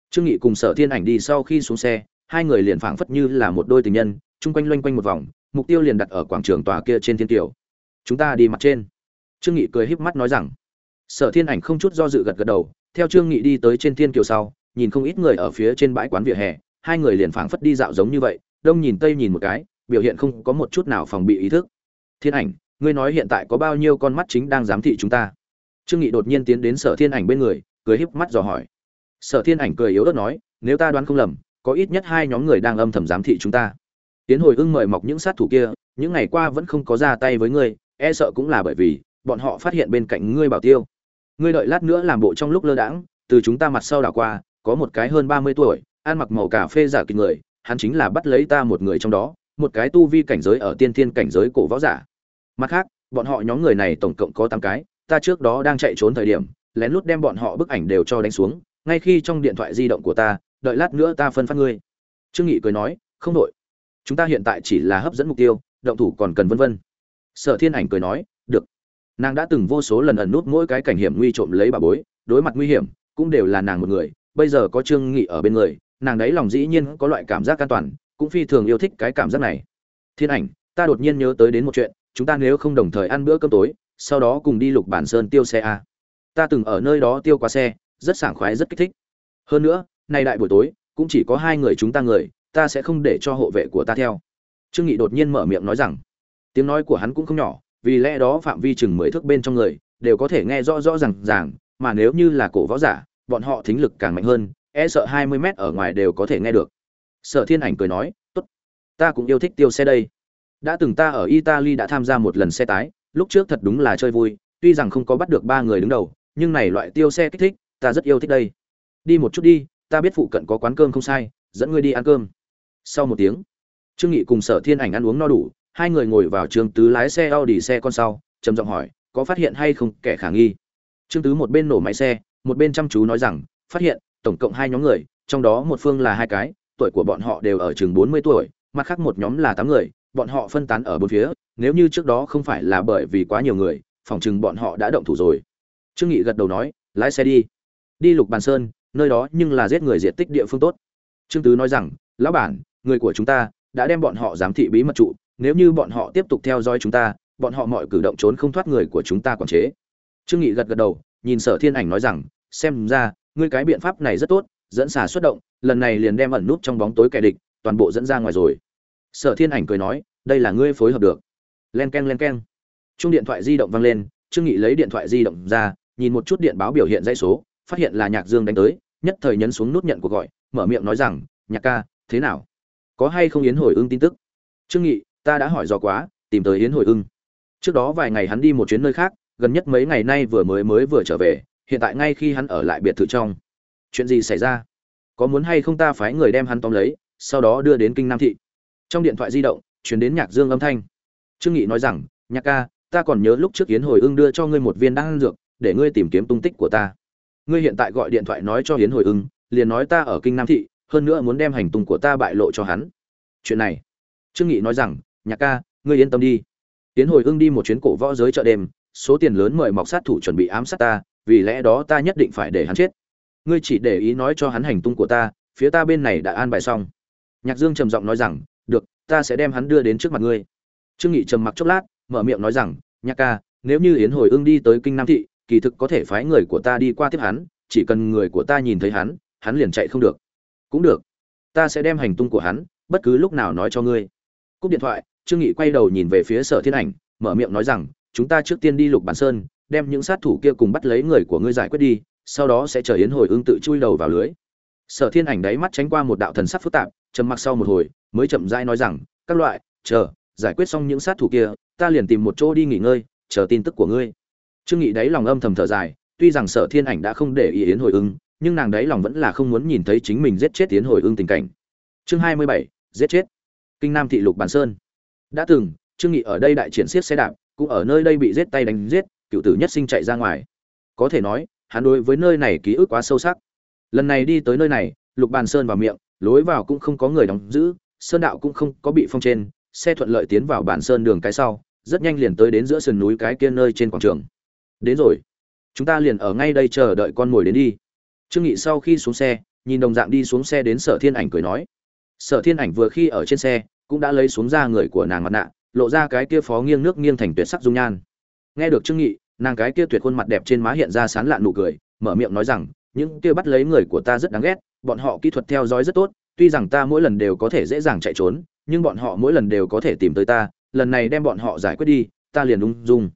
Trương nghị cùng sở thiên ảnh đi sau khi xuống xe, hai người liền phảng phất như là một đôi tình nhân, chung quanh loanh quanh một vòng, mục tiêu liền đặt ở quảng trường tòa kia trên thiên tiểu. Chúng ta đi mặt trên. Trương nghị cười híp mắt nói rằng. Sở thiên ảnh không chút do dự gật gật đầu, theo trương nghị đi tới trên thiên kiều sau, nhìn không ít người ở phía trên bãi quán vỉa hè, hai người liền phảng phất đi dạo giống như vậy, đông nhìn tây nhìn một cái, biểu hiện không có một chút nào phòng bị ý thức. Thiên ảnh, ngươi nói hiện tại có bao nhiêu con mắt chính đang giám thị chúng ta? Trương nghị đột nhiên tiến đến sở thiên ảnh bên người, cười híp mắt dò hỏi. Sở thiên ảnh cười yếu ớt nói, nếu ta đoán không lầm, có ít nhất hai nhóm người đang âm thầm giám thị chúng ta. Tiến hồi ưng mời mọc những sát thủ kia, những ngày qua vẫn không có ra tay với ngươi e sợ cũng là bởi vì, bọn họ phát hiện bên cạnh ngươi bảo tiêu. Ngươi đợi lát nữa làm bộ trong lúc lơ đãng, từ chúng ta mặt sau đảo qua, có một cái hơn ba mươi tuổi, ăn mặc màu cà phê giả kịch người, hắn chính là bắt lấy ta một người trong đó, một cái tu vi cảnh giới ở tiên thiên cảnh giới cổ võ giả. Mặt khác, bọn họ nhóm người này tổng cộng có tám cái ta trước đó đang chạy trốn thời điểm, lén lút đem bọn họ bức ảnh đều cho đánh xuống, ngay khi trong điện thoại di động của ta, đợi lát nữa ta phân phát ngươi. Trương nghị cười nói, không đội chúng ta hiện tại chỉ là hấp dẫn mục tiêu, động thủ còn cần vân vân. Sở thiên ảnh cười nói, được. Nàng đã từng vô số lần ẩn nút mỗi cái cảnh hiểm nguy trộm lấy bà bối, đối mặt nguy hiểm cũng đều là nàng một người. Bây giờ có trương nghị ở bên người, nàng đấy lòng dĩ nhiên có loại cảm giác an toàn, cũng phi thường yêu thích cái cảm giác này. Thiên ảnh, ta đột nhiên nhớ tới đến một chuyện, chúng ta nếu không đồng thời ăn bữa cơm tối sau đó cùng đi lục bản sơn tiêu xe a. Ta từng ở nơi đó tiêu qua xe, rất sảng khoái, rất kích thích. Hơn nữa, nay đại buổi tối, cũng chỉ có hai người chúng ta người, ta sẽ không để cho hộ vệ của ta theo. Trương nghị đột nhiên mở miệng nói rằng, tiếng nói của hắn cũng không nhỏ, vì lẽ đó phạm vi chừng mười thước bên trong người, đều có thể nghe rõ rõ ràng ràng, mà nếu như là cổ võ giả, bọn họ thính lực càng mạnh hơn e sợ hai mươi mét ở ngoài đều có thể nghe được. Sở thiên ảnh cười nói, tốt, ta cũng yêu thích tiêu xe đây. Đã từng ta ở italy đã tham gia một lần xe tái lúc trước thật đúng là chơi vui, tuy rằng không có bắt được ba người đứng đầu, nhưng này loại tiêu xe kích thích, ta rất yêu thích đây. Đi một chút đi, ta biết phụ cận có quán cơm không sai, dẫn ngươi đi ăn cơm. Sau một tiếng, trương nghị cùng sở thiên ảnh ăn uống no đủ, hai người ngồi vào trường tứ lái xe audi xe con sau, trầm giọng hỏi, có phát hiện hay không, kẻ khả nghi? Trương tứ một bên nổ máy xe, một bên chăm chú nói rằng, phát hiện, tổng cộng hai nhóm người, trong đó một phương là hai cái, tuổi của bọn họ đều ở chừng mươi tuổi, mặt khác một nhóm là tám người bọn họ phân tán ở bốn phía, nếu như trước đó không phải là bởi vì quá nhiều người, phòng chừng bọn họ đã động thủ rồi. Trương nghị gật đầu nói, lái xe đi. Đi lục bàn sơn, nơi đó nhưng là giết người diệt tích địa phương tốt. Trương tứ nói rằng, lão bản, người của chúng ta đã đem bọn họ giám thị bí mật trụ, nếu như bọn họ tiếp tục theo dõi chúng ta, bọn họ mọi cử động trốn không thoát người của chúng ta quản chế. Trương nghị gật gật đầu, nhìn sở thiên ảnh nói rằng, xem ra, ngươi cái biện pháp này rất tốt, dẫn xả xuất động, lần này liền đem ẩn nút trong bóng tối kẻ địch, toàn bộ dẫn ra ngoài rồi sở thiên ảnh cười nói, đây là ngươi phối hợp được. Len keng len keng. Chung điện thoại di động vang lên, trương nghị lấy điện thoại di động ra, nhìn một chút điện báo biểu hiện dãy số, phát hiện là nhạc dương đánh tới, nhất thời nhấn xuống nút nhận cuộc gọi, mở miệng nói rằng, nhạc ca, thế nào? Có hay không yến hồi ưng tin tức? Trương nghị, ta đã hỏi do quá, tìm tới yến hồi ưng. Trước đó vài ngày hắn đi một chuyến nơi khác, gần nhất mấy ngày nay vừa mới mới vừa trở về, hiện tại ngay khi hắn ở lại biệt thự trong. Chuyện gì xảy ra? Có muốn hay không ta phái người đem hắn tóm lấy, sau đó đưa đến kinh nam thị? Trong điện thoại di động chuyển đến nhạc dương âm thanh. Trương nghị nói rằng, nhạc ca, ta còn nhớ lúc trước yến hồi ưng đưa cho ngươi một viên đan dược, để ngươi tìm kiếm tung tích của ta. Ngươi hiện tại gọi điện thoại nói cho yến hồi ưng, liền nói ta ở kinh nam thị, hơn nữa muốn đem hành tung của ta bại lộ cho hắn. Chuyện này, trương nghị nói rằng, nhạc ca, ngươi yên tâm đi. Yến hồi ưng đi một chuyến cổ võ giới chợ đêm, số tiền lớn mời mọc sát thủ chuẩn bị ám sát ta, vì lẽ đó ta nhất định phải để hắn chết. Ngươi chỉ để ý nói cho hắn hành tung của ta, phía ta bên này đã an bài xong. Nhạc dương trầm giọng nói rằng được, ta sẽ đem hắn đưa đến trước mặt ngươi. Trương nghị trầm mặc chốc lát, mở miệng nói rằng, nhạc ca, nếu như yến hồi ương đi tới kinh nam thị, kỳ thực có thể phái người của ta đi qua tiếp hắn, chỉ cần người của ta nhìn thấy hắn hắn liền chạy không được. Cũng được, ta sẽ đem hành tung của hắn, bất cứ lúc nào nói cho ngươi. Cúp điện thoại, trương nghị quay đầu nhìn về phía sở thiên ảnh, mở miệng nói rằng, chúng ta trước tiên đi lục bản sơn, đem những sát thủ kia cùng bắt lấy người của ngươi giải quyết đi, sau đó sẽ chờ yến hồi ương tự chui đầu vào lưới. Sở thiên ảnh đáy mắt tránh qua một đạo thần sắc phức tạp trầm mặc sau một hồi, mới chậm rãi nói rằng, các loại, chờ, giải quyết xong những sát thủ kia, ta liền tìm một chỗ đi nghỉ ngơi, chờ tin tức của ngươi. Trương nghị đáy lòng âm thầm thở dài, tuy rằng sở thiên ảnh đã không để ý yến hồi ưng, nhưng nàng đáy lòng vẫn là không muốn nhìn thấy chính mình giết chết yến hồi ưng tình cảnh. Chương hai mươi bảy, giết chết. Kinh nam thị lục bản sơn. Đã từng, trương nghị ở đây đại triển xiết xe đạp, cũng ở nơi đây bị giết tay đánh giết, cựu tử nhất sinh chạy ra ngoài. Có thể nói, hắn đối với nơi này ký ức quá sâu sắc. Lần này đi tới nơi này, lục bàn sơn vào miệng lối vào cũng không có người đóng giữ, sơn đạo cũng không có bị phong trên, xe thuận lợi tiến vào bản sơn đường cái sau, rất nhanh liền tới đến giữa sườn núi cái kia nơi trên quảng trường. Đến rồi. Chúng ta liền ở ngay đây chờ đợi con mồi đến đi. Trương nghị sau khi xuống xe, nhìn đồng dạng đi xuống xe đến sở thiên ảnh cười nói. Sở thiên ảnh vừa khi ở trên xe, cũng đã lấy xuống ra người của nàng mặt nạ, lộ ra cái kia phó nghiêng nước nghiêng thành tuyệt sắc dung nhan. Nghe được trương nghị, nàng cái kia tuyệt khuôn mặt đẹp trên má hiện ra sán lạn nụ cười, mở miệng nói rằng, những kia bắt lấy người của ta rất đáng ghét bọn họ kỹ thuật theo dõi rất tốt, tuy rằng ta mỗi lần đều có thể dễ dàng chạy trốn, nhưng bọn họ mỗi lần đều có thể tìm tới ta, lần này đem bọn họ giải quyết đi, ta liền ung dung.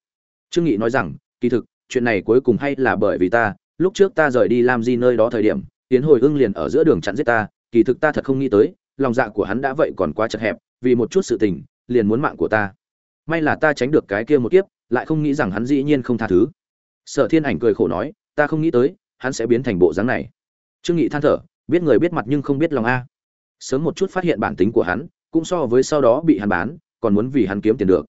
Trương nghị nói rằng, kỳ thực, chuyện này cuối cùng hay là bởi vì ta, lúc trước ta rời đi làm gì nơi đó thời điểm tiến hồi ưng liền ở giữa đường chặn giết ta, kỳ thực ta thật không nghĩ tới, lòng dạ của hắn đã vậy còn quá chật hẹp, vì một chút sự tình, liền muốn mạng của ta. May là ta tránh được cái kia một kiếp, lại không nghĩ rằng hắn dĩ nhiên không tha thứ. Sở thiên ảnh cười khổ nói, ta không nghĩ tới, hắn sẽ biến thành bộ dáng này. Trương nghị than thở biết người biết mặt nhưng không biết lòng a. Sớm một chút phát hiện bản tính của hắn, cũng so với sau đó bị hắn bán, còn muốn vì hắn kiếm tiền được.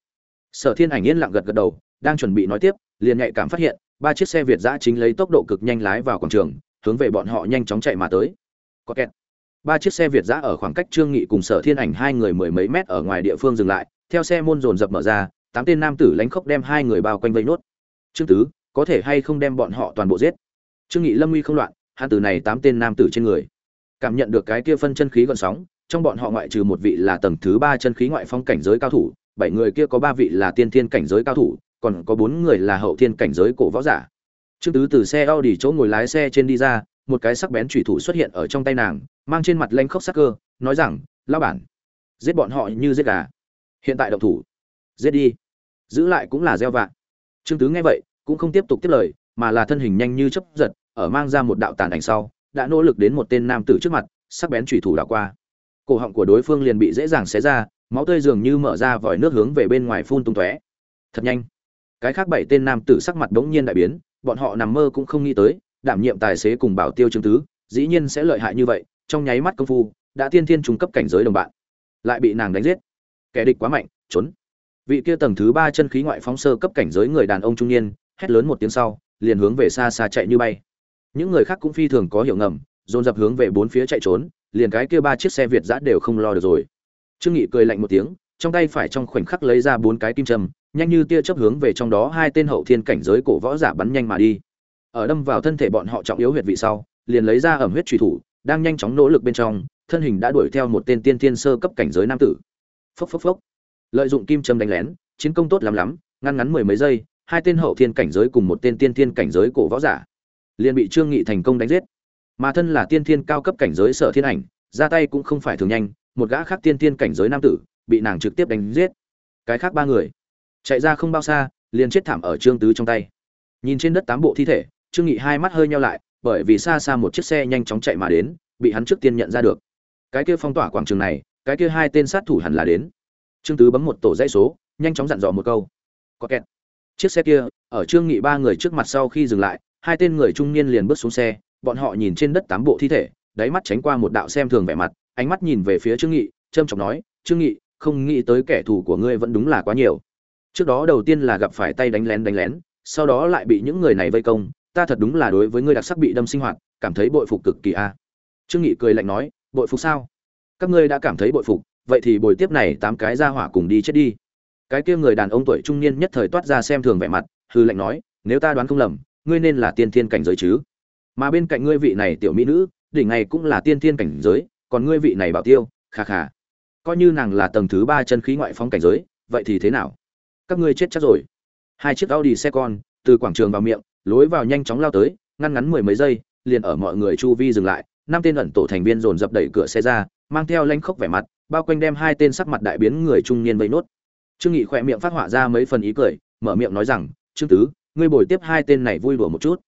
Sở thiên ảnh yên lặng gật gật đầu, đang chuẩn bị nói tiếp, liền nhạy cảm phát hiện, ba chiếc xe việt giã chính lấy tốc độ cực nhanh lái vào quảng trường, hướng về bọn họ nhanh chóng chạy mà tới. Có kẹt. Ba chiếc xe việt giã ở khoảng cách trương nghị cùng sở thiên ảnh hai người mười mấy mét ở ngoài địa phương dừng lại, theo xe môn dồn dập mở ra, tám tên nam tử lánh khốc đem hai người bao quanh vây nốt. Trương tứ, có thể hay không đem bọn họ toàn bộ giết? Trương nghị lâm uy không loạn hắn từ này tám tên nam tử trên người, cảm nhận được cái kia phân chân khí gọn sóng, trong bọn họ ngoại trừ một vị là tầng thứ ba chân khí ngoại phong cảnh giới cao thủ, bảy người kia có ba vị là tiên thiên cảnh giới cao thủ, còn có bốn người là hậu thiên cảnh giới cổ võ giả. Trương tứ từ xe Audi chỗ ngồi lái xe trên đi ra, một cái sắc bén thủy thủ xuất hiện ở trong tay nàng, mang trên mặt lanh khốc sắc cơ, nói rằng lao bản, giết bọn họ như giết gà. Hiện tại động thủ. Giết đi. Giữ lại cũng là gieo vạ. Trương tứ nghe vậy, cũng không tiếp tục tiếp lời, mà là thân hình nhanh như chấp giật ở mang ra một đạo tàn ảnh sau, đã nỗ lực đến một tên nam tử trước mặt, sắc bén chủy thủ đảo qua. Cổ họng của đối phương liền bị dễ dàng xé ra, máu tươi dường như mở ra vòi nước hướng về bên ngoài phun tung tóe. Thật nhanh. Cái khác bảy tên nam tử sắc mặt đống nhiên đại biến, bọn họ nằm mơ cũng không nghĩ tới, đảm nhiệm tài xế cùng bảo tiêu chứng tứ, dĩ nhiên sẽ lợi hại như vậy, trong nháy mắt công phu, đã tiên thiên trung cấp cảnh giới đồng bạn. Lại bị nàng đánh giết. Kẻ địch quá mạnh, trốn. Vị kia tầng thứ ba chân khí ngoại phóng sơ cấp cảnh giới người đàn ông trung niên, hét lớn một tiếng sau, liền hướng về xa xa chạy như bay những người khác cũng phi thường có hiểu ngầm, dồn dập hướng về bốn phía chạy trốn, liền cái kia ba chiếc xe việt giã đều không lo được rồi. Trương nghị cười lạnh một tiếng, trong tay phải trong khoảnh khắc lấy ra bốn cái kim châm, nhanh như tia chớp hướng về trong đó hai tên hậu thiên cảnh giới cổ võ giả bắn nhanh mà đi. Ở đâm vào thân thể bọn họ trọng yếu huyệt vị sau, liền lấy ra ẩm huyết truy thủ, đang nhanh chóng nỗ lực bên trong, thân hình đã đuổi theo một tên tiên thiên sơ cấp cảnh giới nam tử. Phốc phốc phốc. Lợi dụng kim châm đánh lén, chiến công tốt lắm lắm, ngăn ngắn mười mấy giây, hai tên hậu thiên cảnh giới cùng một tên tiên thiên cảnh giới cổ võ giả liền bị trương nghị thành công đánh giết. Mà thân là tiên thiên cao cấp cảnh giới sở thiên ảnh, ra tay cũng không phải thường nhanh, một gã khác tiên thiên cảnh giới nam tử, bị nàng trực tiếp đánh giết. Cái khác ba người, chạy ra không bao xa, liền chết thảm ở trương tứ trong tay. Nhìn trên đất tám bộ thi thể, trương nghị hai mắt hơi nheo lại, bởi vì xa xa một chiếc xe nhanh chóng chạy mà đến, bị hắn trước tiên nhận ra được. Cái kia phong tỏa quảng trường này, cái kia hai tên sát thủ hẳn là đến. Trương tứ bấm một tổ dãy số, nhanh chóng dặn dò một câu. Có kẹt. Chiếc xe kia, ở trương nghị ba người trước mặt sau khi dừng lại hai tên người trung niên liền bước xuống xe, bọn họ nhìn trên đất tám bộ thi thể, đáy mắt tránh qua một đạo xem thường vẻ mặt, ánh mắt nhìn về phía trương nghị, trâm trọng nói, trương nghị, không nghĩ tới kẻ thù của ngươi vẫn đúng là quá nhiều. Trước đó đầu tiên là gặp phải tay đánh lén đánh lén, sau đó lại bị những người này vây công, ta thật đúng là đối với ngươi đặc sắc bị đâm sinh hoạt, cảm thấy bội phục cực kỳ a. Trương nghị cười lạnh nói, bội phục sao? Các ngươi đã cảm thấy bội phục, vậy thì buổi tiếp này tám cái ra hỏa cùng đi chết đi. Cái kia người đàn ông tuổi trung niên nhất thời toát ra xem thường vẻ mặt hư lạnh nói, nếu ta đoán không lầm ngươi nên là tiên thiên cảnh giới chứ? Mà bên cạnh ngươi vị này tiểu mỹ nữ, đỉnh này cũng là tiên thiên cảnh giới, còn ngươi vị này bảo tiêu, kha kha. Coi như nàng là tầng thứ ba chân khí ngoại phóng cảnh giới, vậy thì thế nào? Các ngươi chết chắc rồi. Hai chiếc audi xe con, từ quảng trường vào miệng, lối vào nhanh chóng lao tới, ngăn ngắn mười mấy giây, liền ở mọi người chu vi dừng lại, năm tên ẩn tổ thành viên dồn dập đẩy cửa xe ra, mang theo lanh khốc vẻ mặt, bao quanh đem hai tên sắc mặt đại biến người trung niên vây nốt. Trương nghị khỏe miệng phát họa ra mấy phần ý cười, mở miệng nói rằng, trương tứ ngươi bồi tiếp hai tên này vui đùa một chút.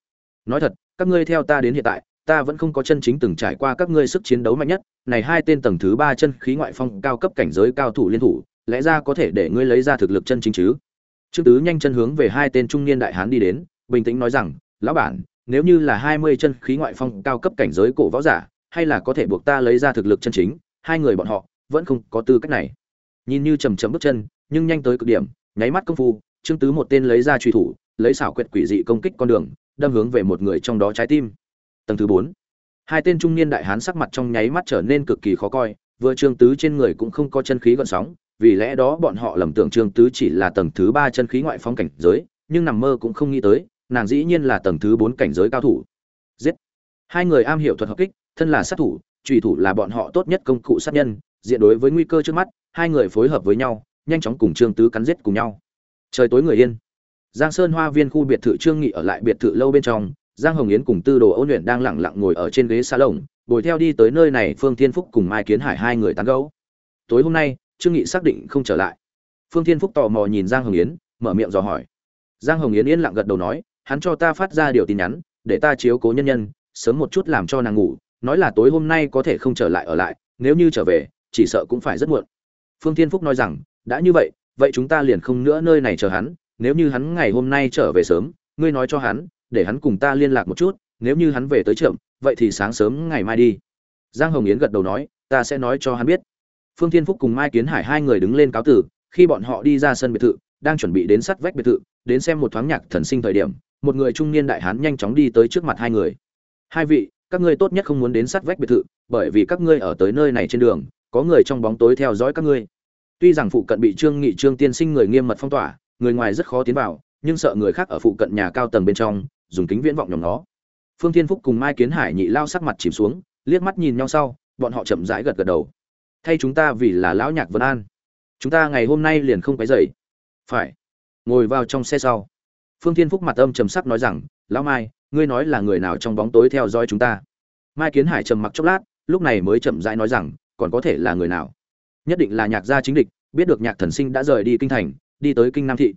Nói thật, các ngươi theo ta đến hiện tại, ta vẫn không có chân chính từng trải qua các ngươi sức chiến đấu mạnh nhất. Này hai tên tầng thứ ba chân khí ngoại phong cao cấp cảnh giới cao thủ liên thủ, lẽ ra có thể để ngươi lấy ra thực lực chân chính chứ? Trương tứ nhanh chân hướng về hai tên trung niên đại hán đi đến, bình tĩnh nói rằng, lão bản, nếu như là hai mươi chân khí ngoại phong cao cấp cảnh giới cổ võ giả, hay là có thể buộc ta lấy ra thực lực chân chính, hai người bọn họ vẫn không có tư cách này. Nhìn như chầm chậm bước chân, nhưng nhanh tới cực điểm, nháy mắt công phu, trương tứ một tên lấy ra truy thủ lấy xảo quyệt quỷ dị công kích con đường, đâm hướng về một người trong đó trái tim. Tầng thứ bốn. Hai tên trung niên đại hán sắc mặt trong nháy mắt trở nên cực kỳ khó coi, vừa trương tứ trên người cũng không có chân khí gợn sóng, vì lẽ đó bọn họ lầm tưởng trương tứ chỉ là tầng thứ ba chân khí ngoại phong cảnh giới, nhưng nằm mơ cũng không nghĩ tới, nàng dĩ nhiên là tầng thứ bốn cảnh giới cao thủ. Giết. Hai người am hiểu thuật hợp kích, thân là sát thủ, trùy thủ là bọn họ tốt nhất công cụ sát nhân, diện đối với nguy cơ trước mắt, hai người phối hợp với nhau, nhanh chóng cùng trương tứ cắn giết cùng nhau. Trời tối người yên giang sơn hoa viên khu biệt thự trương nghị ở lại biệt thự lâu bên trong, giang hồng yến cùng tư đồ ôn luyện đang lặng lặng ngồi ở trên ghế xa lồng Bồi theo đi tới nơi này, phương thiên phúc cùng mai kiến hải hai người tán gẫu. Tối hôm nay, trương nghị xác định không trở lại. Phương thiên phúc tò mò nhìn giang hồng yến, mở miệng dò hỏi. Giang hồng yến yên lặng gật đầu nói, hắn cho ta phát ra điều tin nhắn, để ta chiếu cố nhân nhân, sớm một chút làm cho nàng ngủ, nói là tối hôm nay có thể không trở lại ở lại, nếu như trở về, chỉ sợ cũng phải rất muộn. Phương thiên phúc nói rằng, đã như vậy vậy chúng ta liền không nữa nơi này chờ hắn nếu như hắn ngày hôm nay trở về sớm, ngươi nói cho hắn, để hắn cùng ta liên lạc một chút, nếu như hắn về tới chậm, vậy thì sáng sớm ngày mai đi. Giang hồng yến gật đầu nói, ta sẽ nói cho hắn biết. Phương thiên phúc cùng mai kiến hải hai người đứng lên cáo tử, khi bọn họ đi ra sân biệt thự, đang chuẩn bị đến sắt vách biệt thự, đến xem một thoáng nhạc thần sinh thời điểm, một người trung niên đại hán nhanh chóng đi tới trước mặt hai người. Hai vị, các ngươi tốt nhất không muốn đến sắt vách biệt thự, bởi vì các ngươi ở tới nơi này trên đường, có người trong bóng tối theo dõi các ngươi. Tuy rằng phụ cận bị trương nghị trương tiên sinh người nghiêm mật phong tỏa người ngoài rất khó tiến vào, nhưng sợ người khác ở phụ cận nhà cao tầng bên trong, dùng kính viễn vọng nhòm nó. Phương thiên phúc cùng mai kiến hải nhị lao sắc mặt chìm xuống, liếc mắt nhìn nhau sau, bọn họ chậm rãi gật gật đầu. Thay chúng ta vì là lão nhạc vân an. Chúng ta ngày hôm nay liền không quấy dậy phải. Ngồi vào trong xe sau. Phương thiên phúc mặt âm trầm sắc nói rằng, lão mai, ngươi nói là người nào trong bóng tối theo dõi chúng ta? Mai kiến hải trầm mặc chốc lát, lúc này mới chậm rãi nói rằng, còn có thể là người nào? Nhất định là nhạc gia chính địch, biết được nhạc thần sinh đã rời đi kinh thành đi tới kinh nam thị.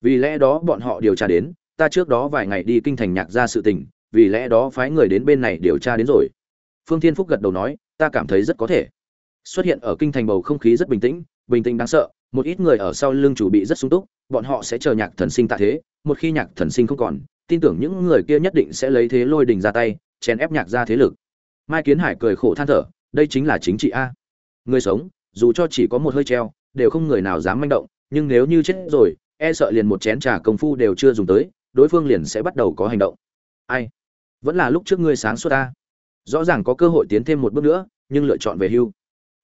Vì lẽ đó bọn họ điều tra đến, ta trước đó vài ngày đi kinh thành nhạc gia sự tình, vì lẽ đó phái người đến bên này điều tra đến rồi. Phương thiên phúc gật đầu nói, ta cảm thấy rất có thể. Xuất hiện ở kinh thành bầu không khí rất bình tĩnh bình tĩnh đáng sợ, một ít người ở sau lưng chủ bị rất sung túc, bọn họ sẽ chờ nhạc thần sinh tại thế, một khi nhạc thần sinh không còn, tin tưởng những người kia nhất định sẽ lấy thế lôi đình ra tay, chèn ép nhạc ra thế lực. Mai kiến hải cười khổ than thở, đây chính là chính trị a. Người sống, dù cho chỉ có một hơi treo, đều không người nào dám manh động nhưng nếu như chết rồi e sợ liền một chén trà công phu đều chưa dùng tới, đối phương liền sẽ bắt đầu có hành động. Ai? Vẫn là lúc trước ngươi sáng suốt ta. Rõ ràng có cơ hội tiến thêm một bước nữa, nhưng lựa chọn về hưu.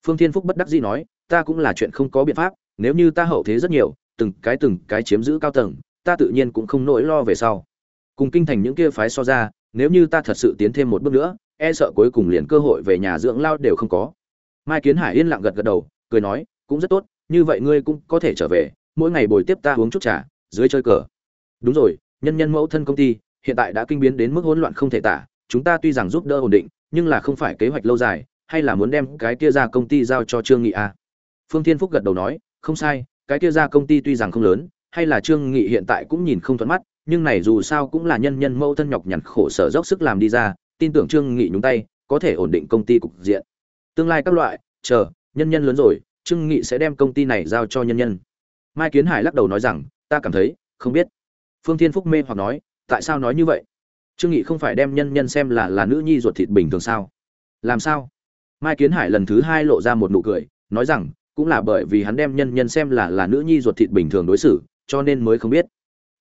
Phương thiên phúc bất đắc dĩ nói, ta cũng là chuyện không có biện pháp, nếu như ta hậu thế rất nhiều, từng cái từng cái chiếm giữ cao tầng, ta tự nhiên cũng không nỗi lo về sau. Cùng kinh thành những kia phái so ra, nếu như ta thật sự tiến thêm một bước nữa e sợ cuối cùng liền cơ hội về nhà dưỡng lao đều không có. Mai kiến hải yên lặng gật gật đầu, cười nói, cũng rất tốt như vậy ngươi cũng có thể trở về, mỗi ngày bồi tiếp ta uống chút trà, dưới chơi cờ đúng rồi, nhân nhân mẫu thân công ty, hiện tại đã kinh biến đến mức hỗn loạn không thể tả, chúng ta tuy rằng giúp đỡ ổn định, nhưng là không phải kế hoạch lâu dài, hay là muốn đem cái kia ra công ty giao cho trương nghị à? phương thiên phúc gật đầu nói, không sai, cái kia ra công ty tuy rằng không lớn, hay là trương nghị hiện tại cũng nhìn không thuận mắt, nhưng này dù sao cũng là nhân nhân mẫu thân nhọc nhằn khổ sở dốc sức làm đi ra, tin tưởng trương nghị nhúng tay, có thể ổn định công ty cục diện tương lai các loại, chờ, nhân nhân lớn rồi trương nghị sẽ đem công ty này giao cho nhân nhân. Mai kiến hải lắc đầu nói rằng, ta cảm thấy, không biết. Phương thiên phúc mê hoặc nói, tại sao nói như vậy? Trương nghị không phải đem nhân nhân xem là là nữ nhi ruột thịt bình thường sao? Làm sao? Mai kiến hải lần thứ hai lộ ra một nụ cười, nói rằng, cũng là bởi vì hắn đem nhân nhân xem là là nữ nhi ruột thịt bình thường đối xử, cho nên mới không biết.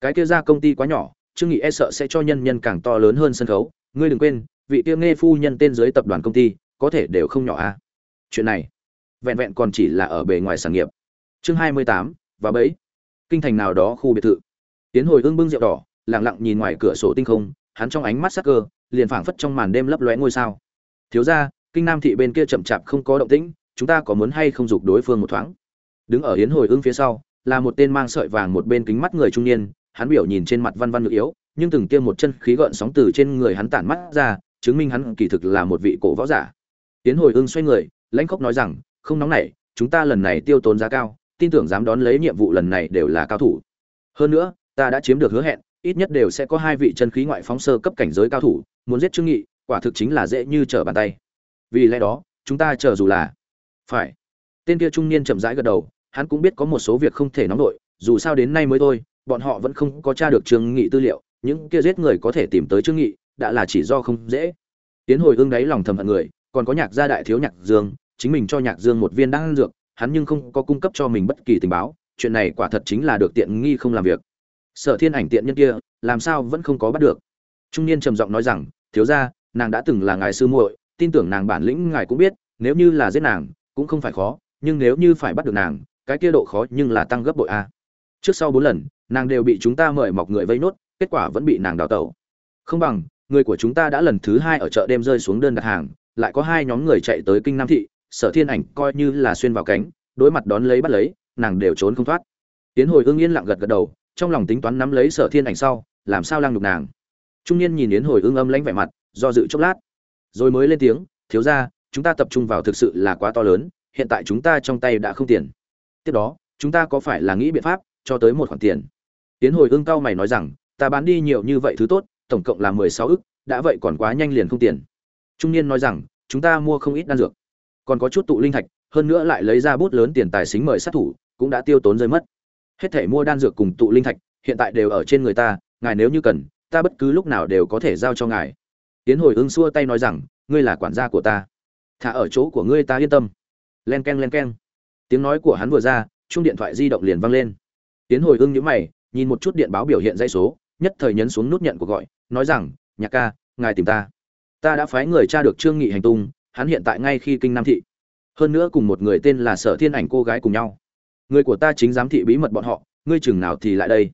Cái kia ra công ty quá nhỏ, trương nghị e sợ sẽ cho nhân nhân càng to lớn hơn sân khấu. Ngươi đừng quên, vị kia nghe phu nhân tên dưới tập đoàn công ty, có thể đều không nhỏ a à? chuyện này vẹn vẹn còn chỉ là ở bề ngoài sản nghiệp. Chương hai mươi tám và bấy kinh thành nào đó khu biệt thự. Tiến hồi ương bưng rượu đỏ, lặng lặng nhìn ngoài cửa sổ tinh không, hắn trong ánh mắt sắc cơ, liền phảng phất trong màn đêm lấp lóe ngôi sao. Thiếu ra kinh nam thị bên kia chậm chạp không có động tĩnh, chúng ta có muốn hay không dục đối phương một thoáng? Đứng ở hiến hồi ương phía sau, là một tên mang sợi vàng một bên kính mắt người trung niên, hắn biểu nhìn trên mặt văn văn ngự yếu, nhưng từng tiêm một chân khí gợn sóng từ trên người hắn tản mắt ra, chứng minh hắn kỳ thực là một vị cổ võ giả. Tiến hồi ương xoay người, lãnh khốc nói rằng không nóng nảy, chúng ta lần này tiêu tốn giá cao, tin tưởng dám đón lấy nhiệm vụ lần này đều là cao thủ. Hơn nữa, ta đã chiếm được hứa hẹn, ít nhất đều sẽ có hai vị chân khí ngoại phóng sơ cấp cảnh giới cao thủ, muốn giết trương nghị, quả thực chính là dễ như trở bàn tay. Vì lẽ đó, chúng ta chờ dù là phải. Tên kia trung niên chậm rãi gật đầu, hắn cũng biết có một số việc không thể nóng nổi, dù sao đến nay mới thôi, bọn họ vẫn không có tra được trương nghị tư liệu, những kia giết người có thể tìm tới trương nghị, đã là chỉ do không dễ. Tiến hồi ương đáy lòng thầm hận người, còn có nhạc gia đại thiếu nhạc dương chính mình cho nhạc dương một viên đan dược, hắn nhưng không có cung cấp cho mình bất kỳ tình báo, chuyện này quả thật chính là được tiện nghi không làm việc. Sở thiên ảnh tiện nhân kia, làm sao vẫn không có bắt được? Trung niên trầm giọng nói rằng, thiếu gia, nàng đã từng là ngài sư muội, tin tưởng nàng bản lĩnh ngài cũng biết, nếu như là giết nàng, cũng không phải khó, nhưng nếu như phải bắt được nàng, cái kia độ khó nhưng là tăng gấp bội a. Trước sau bốn lần, nàng đều bị chúng ta mời mọc người vây nốt, kết quả vẫn bị nàng đào tẩu. Không bằng, người của chúng ta đã lần thứ hai ở chợ đêm rơi xuống đơn đặt hàng, lại có hai nhóm người chạy tới kinh nam thị sở thiên ảnh coi như là xuyên vào cánh, đối mặt đón lấy bắt lấy, nàng đều trốn không thoát. Tiến hồi ương yên lặng gật gật đầu, trong lòng tính toán nắm lấy sở thiên ảnh sau, làm sao lăng đục nàng. Trung niên nhìn yến hồi ưng âm lãnh vẻ mặt, do dự chốc lát. Rồi mới lên tiếng, thiếu ra chúng ta tập trung vào thực sự là quá to lớn, hiện tại chúng ta trong tay đã không tiền. Tiếp đó, chúng ta có phải là nghĩ biện pháp cho tới một khoản tiền? Tiến hồi ưng cao mày nói rằng, ta bán đi nhiều như vậy thứ tốt, tổng cộng là mười sáu ức, đã vậy còn quá nhanh liền không tiền. Trung niên nói rằng, chúng ta mua không ít đan dược còn có chút tụ linh thạch, hơn nữa lại lấy ra bút lớn tiền tài xính mời sát thủ, cũng đã tiêu tốn rơi mất. Hết thể mua đan dược cùng tụ linh thạch, hiện tại đều ở trên người ta, ngài nếu như cần, ta bất cứ lúc nào đều có thể giao cho ngài. Tiến hồi ưng xua tay nói rằng, ngươi là quản gia của ta. Thả ở chỗ của ngươi ta yên tâm. Len k e n len k e n tiếng nói của hắn vừa ra chung điện thoại di động liền vang lên. Tiến hồi ưng nhữ mày, nhìn một chút điện báo biểu hiện dây số, nhất thời nhấn xuống nút nhận cuộc gọi, nói rằng, nhạc ca, ngài tìm ta. Ta đã phái người tra được trương nghị hành tung hắn hiện tại ngay khi kinh nam thị. Hơn nữa cùng một người tên là sở thiên ảnh cô gái cùng nhau. Người của ta chính giám thị bí mật bọn họ, ngươi chừng nào thì lại đây.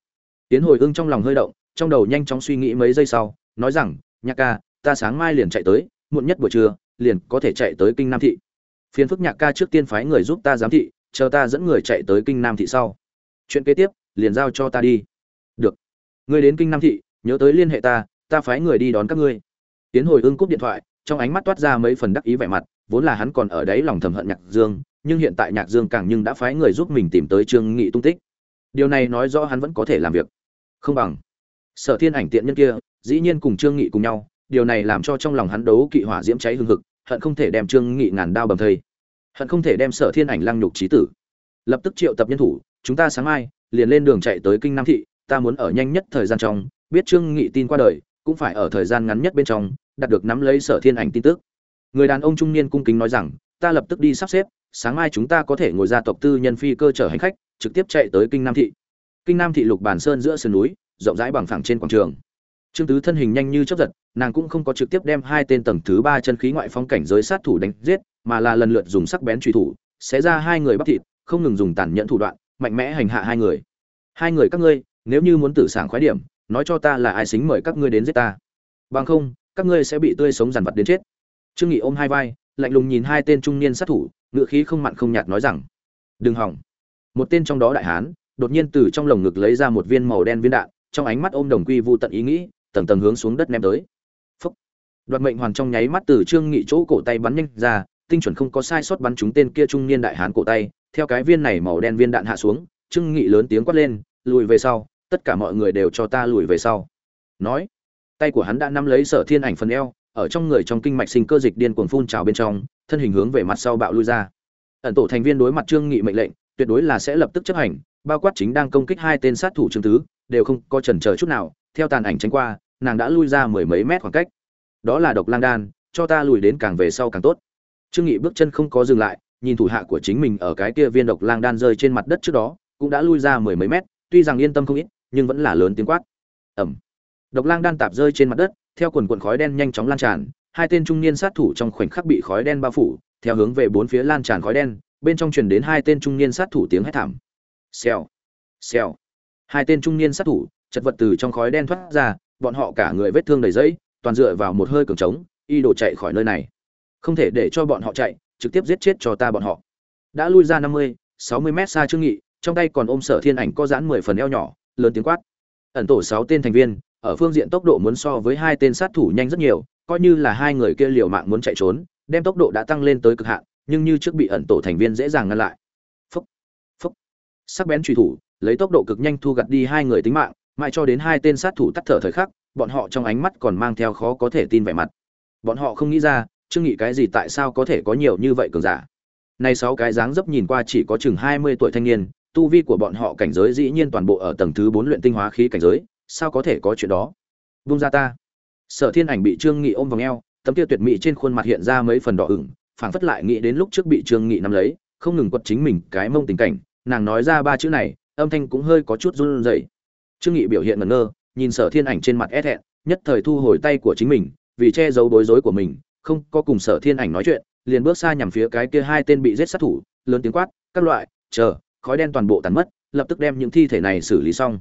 Tiến hồi ưng trong lòng hơi động, trong đầu nhanh chóng suy nghĩ mấy giây sau, nói rằng, nhạc ca, ta sáng mai liền chạy tới, muộn nhất buổi trưa, liền có thể chạy tới kinh nam thị. Phiền phức nhạc ca trước tiên phái người giúp ta giám thị, chờ ta dẫn người chạy tới kinh nam thị sau. Chuyện kế tiếp, liền giao cho ta đi. Được. Ngươi đến kinh nam thị, nhớ tới liên hệ ta ta phái người đi đón các ngươi. Tiến hồi ưng cúp điện thoại trong ánh mắt toát ra mấy phần đắc ý vẻ mặt, vốn là hắn còn ở đấy lòng thầm hận nhạc dương, nhưng hiện tại nhạc dương càng nhưng đã phái người giúp mình tìm tới trương nghị tung tích. Điều này nói rõ hắn vẫn có thể làm việc. Không bằng. Sở thiên ảnh tiện nhân kia, dĩ nhiên cùng trương nghị cùng nhau, điều này làm cho trong lòng hắn đấu kỵ hỏa diễm cháy hừng hực, hận không thể đem trương nghị ngàn đao bầm thây. Hận không thể đem sở thiên ảnh lăng nhục chí tử. Lập tức triệu tập nhân thủ, chúng ta sáng mai, liền lên đường chạy tới kinh nam thị, ta muốn ở nhanh nhất thời gian trong, biết trương nghị tin qua đời, cũng phải ở thời gian ngắn nhất bên trong đạt được nắm lấy sở thiên ảnh tin tức. Người đàn ông trung niên cung kính nói rằng, ta lập tức đi sắp xếp, sáng mai chúng ta có thể ngồi ra tộc tư nhân phi cơ chở hành khách, trực tiếp chạy tới kinh nam thị. Kinh nam thị lục bản sơn giữa sườn núi, rộng rãi bằng phẳng trên quảng trường. Trương tứ thân hình nhanh như chấp giật, nàng cũng không có trực tiếp đem hai tên tầng thứ ba chân khí ngoại phong cảnh giới sát thủ đánh giết, mà là lần lượt dùng sắc bén truy thủ, xé ra hai người bắp thịt, không ngừng dùng tàn nhẫn thủ đoạn, mạnh mẽ hành hạ hai người. Hai người các ngươi, nếu như muốn tử sảng khoái điểm, nói cho ta là ai xính mời các ngươi đến giết ta? Bằng không các ngươi sẽ bị tươi sống dằn vặt đến chết. Trương nghị ôm hai vai, lạnh lùng nhìn hai tên trung niên sát thủ ngựa khí không mặn không nhạt nói rằng, đừng hỏng. Một tên trong đó đại hán, đột nhiên từ trong lồng ngực lấy ra một viên màu đen viên đạn, trong ánh mắt ôm đồng quy vu tận ý nghĩ, tầng tầng hướng xuống đất ném tới. Phúc. đoạt mệnh hoàn trong nháy mắt từ trương nghị chỗ cổ tay bắn nhanh ra, tinh chuẩn không có sai sót bắn trúng tên kia trung niên đại hán cổ tay. Theo cái viên này màu đen viên đạn hạ xuống, trương nghị lớn tiếng quát lên, lùi về sau, tất cả mọi người đều cho ta lùi về sau. Nói tay của hắn đã nắm lấy sở thiên ảnh phần eo, ở trong người trong kinh mạch sinh cơ dịch điên cuồng phun trào bên trong, thân hình hướng về mặt sau bạo lui ra. Ẩn tổ thành viên đối mặt trương nghị mệnh lệnh, tuyệt đối là sẽ lập tức chấp hành, bao quát chính đang công kích hai tên sát thủ trương tứ, đều không có chần chờ chút nào, theo tàn ảnh tránh qua, nàng đã lui ra mười mấy mét khoảng cách. Đó là độc lang đan, cho ta lùi đến càng về sau càng tốt. Trương nghị bước chân không có dừng lại, nhìn thủ hạ của chính mình ở cái kia viên độc lang đan rơi trên mặt đất trước đó, cũng đã lui ra mười mấy mét, tuy rằng yên tâm không ít, nhưng vẫn là lớn tiếng quát. Ẩm độc lang đan tạp rơi trên mặt đất, theo quần quần khói đen nhanh chóng lan tràn, hai tên trung niên sát thủ trong khoảnh khắc bị khói đen bao phủ, theo hướng về bốn phía lan tràn khói đen, bên trong truyền đến hai tên trung niên sát thủ tiếng hét thảm. Xèo xèo. Hai tên trung niên sát thủ, chật vật từ trong khói đen thoát ra, bọn họ cả người vết thương đầy dẫy toàn dựa vào một hơi cường trống, y đổ chạy khỏi nơi này. Không thể để cho bọn họ chạy, trực tiếp giết chết cho ta bọn họ. Đã lui ra năm mươi, sáu mươi mét xa trương nghị, trong tay còn ôm sở thiên ảnh có giãn mười phần eo nhỏ, lớn tiếng quát. Ẩn tổ sáu tên thành viên ở phương diện tốc độ muốn so với hai tên sát thủ nhanh rất nhiều, coi như là hai người kia liều mạng muốn chạy trốn, đem tốc độ đã tăng lên tới cực hạn, nhưng như trước bị ẩn tổ thành viên dễ dàng ngăn lại. Phúc phúc. Sắc bén truy thủ, lấy tốc độ cực nhanh thu gặt đi hai người tính mạng, mãi cho đến hai tên sát thủ tắt thở thời khắc, bọn họ trong ánh mắt còn mang theo khó có thể tin vẻ mặt. Bọn họ không nghĩ ra, chưa nghị cái gì tại sao có thể có nhiều như vậy cường giả. Này sáu cái dáng dấp nhìn qua chỉ có chừng hai mươi tuổi thanh niên, tu vi của bọn họ cảnh giới dĩ nhiên toàn bộ ở tầng thứ bốn luyện tinh hóa khí cảnh giới sao có thể có chuyện đó? Vung ra ta. Sở thiên ảnh bị trương nghị ôm vòng eo, tấm kia tuyệt mỹ trên khuôn mặt hiện ra mấy phần đỏ ửng, phảng phất lại nghĩ đến lúc trước bị trương nghị nắm lấy, không ngừng quật chính mình cái mông tình cảnh, nàng nói ra ba chữ này, âm thanh cũng hơi có chút run rẩy. Trương nghị biểu hiện ngẩn ngơ, nhìn sở thiên ảnh trên mặt e é hẹn nhất thời thu hồi tay của chính mình, vì che giấu bối rối của mình, không có cùng sở thiên ảnh nói chuyện, liền bước xa nhằm phía cái kia hai tên bị giết sát thủ, lớn tiếng quát, các loại, chờ, khói đen toàn bộ tàn mất, lập tức đem những thi thể này xử lý xong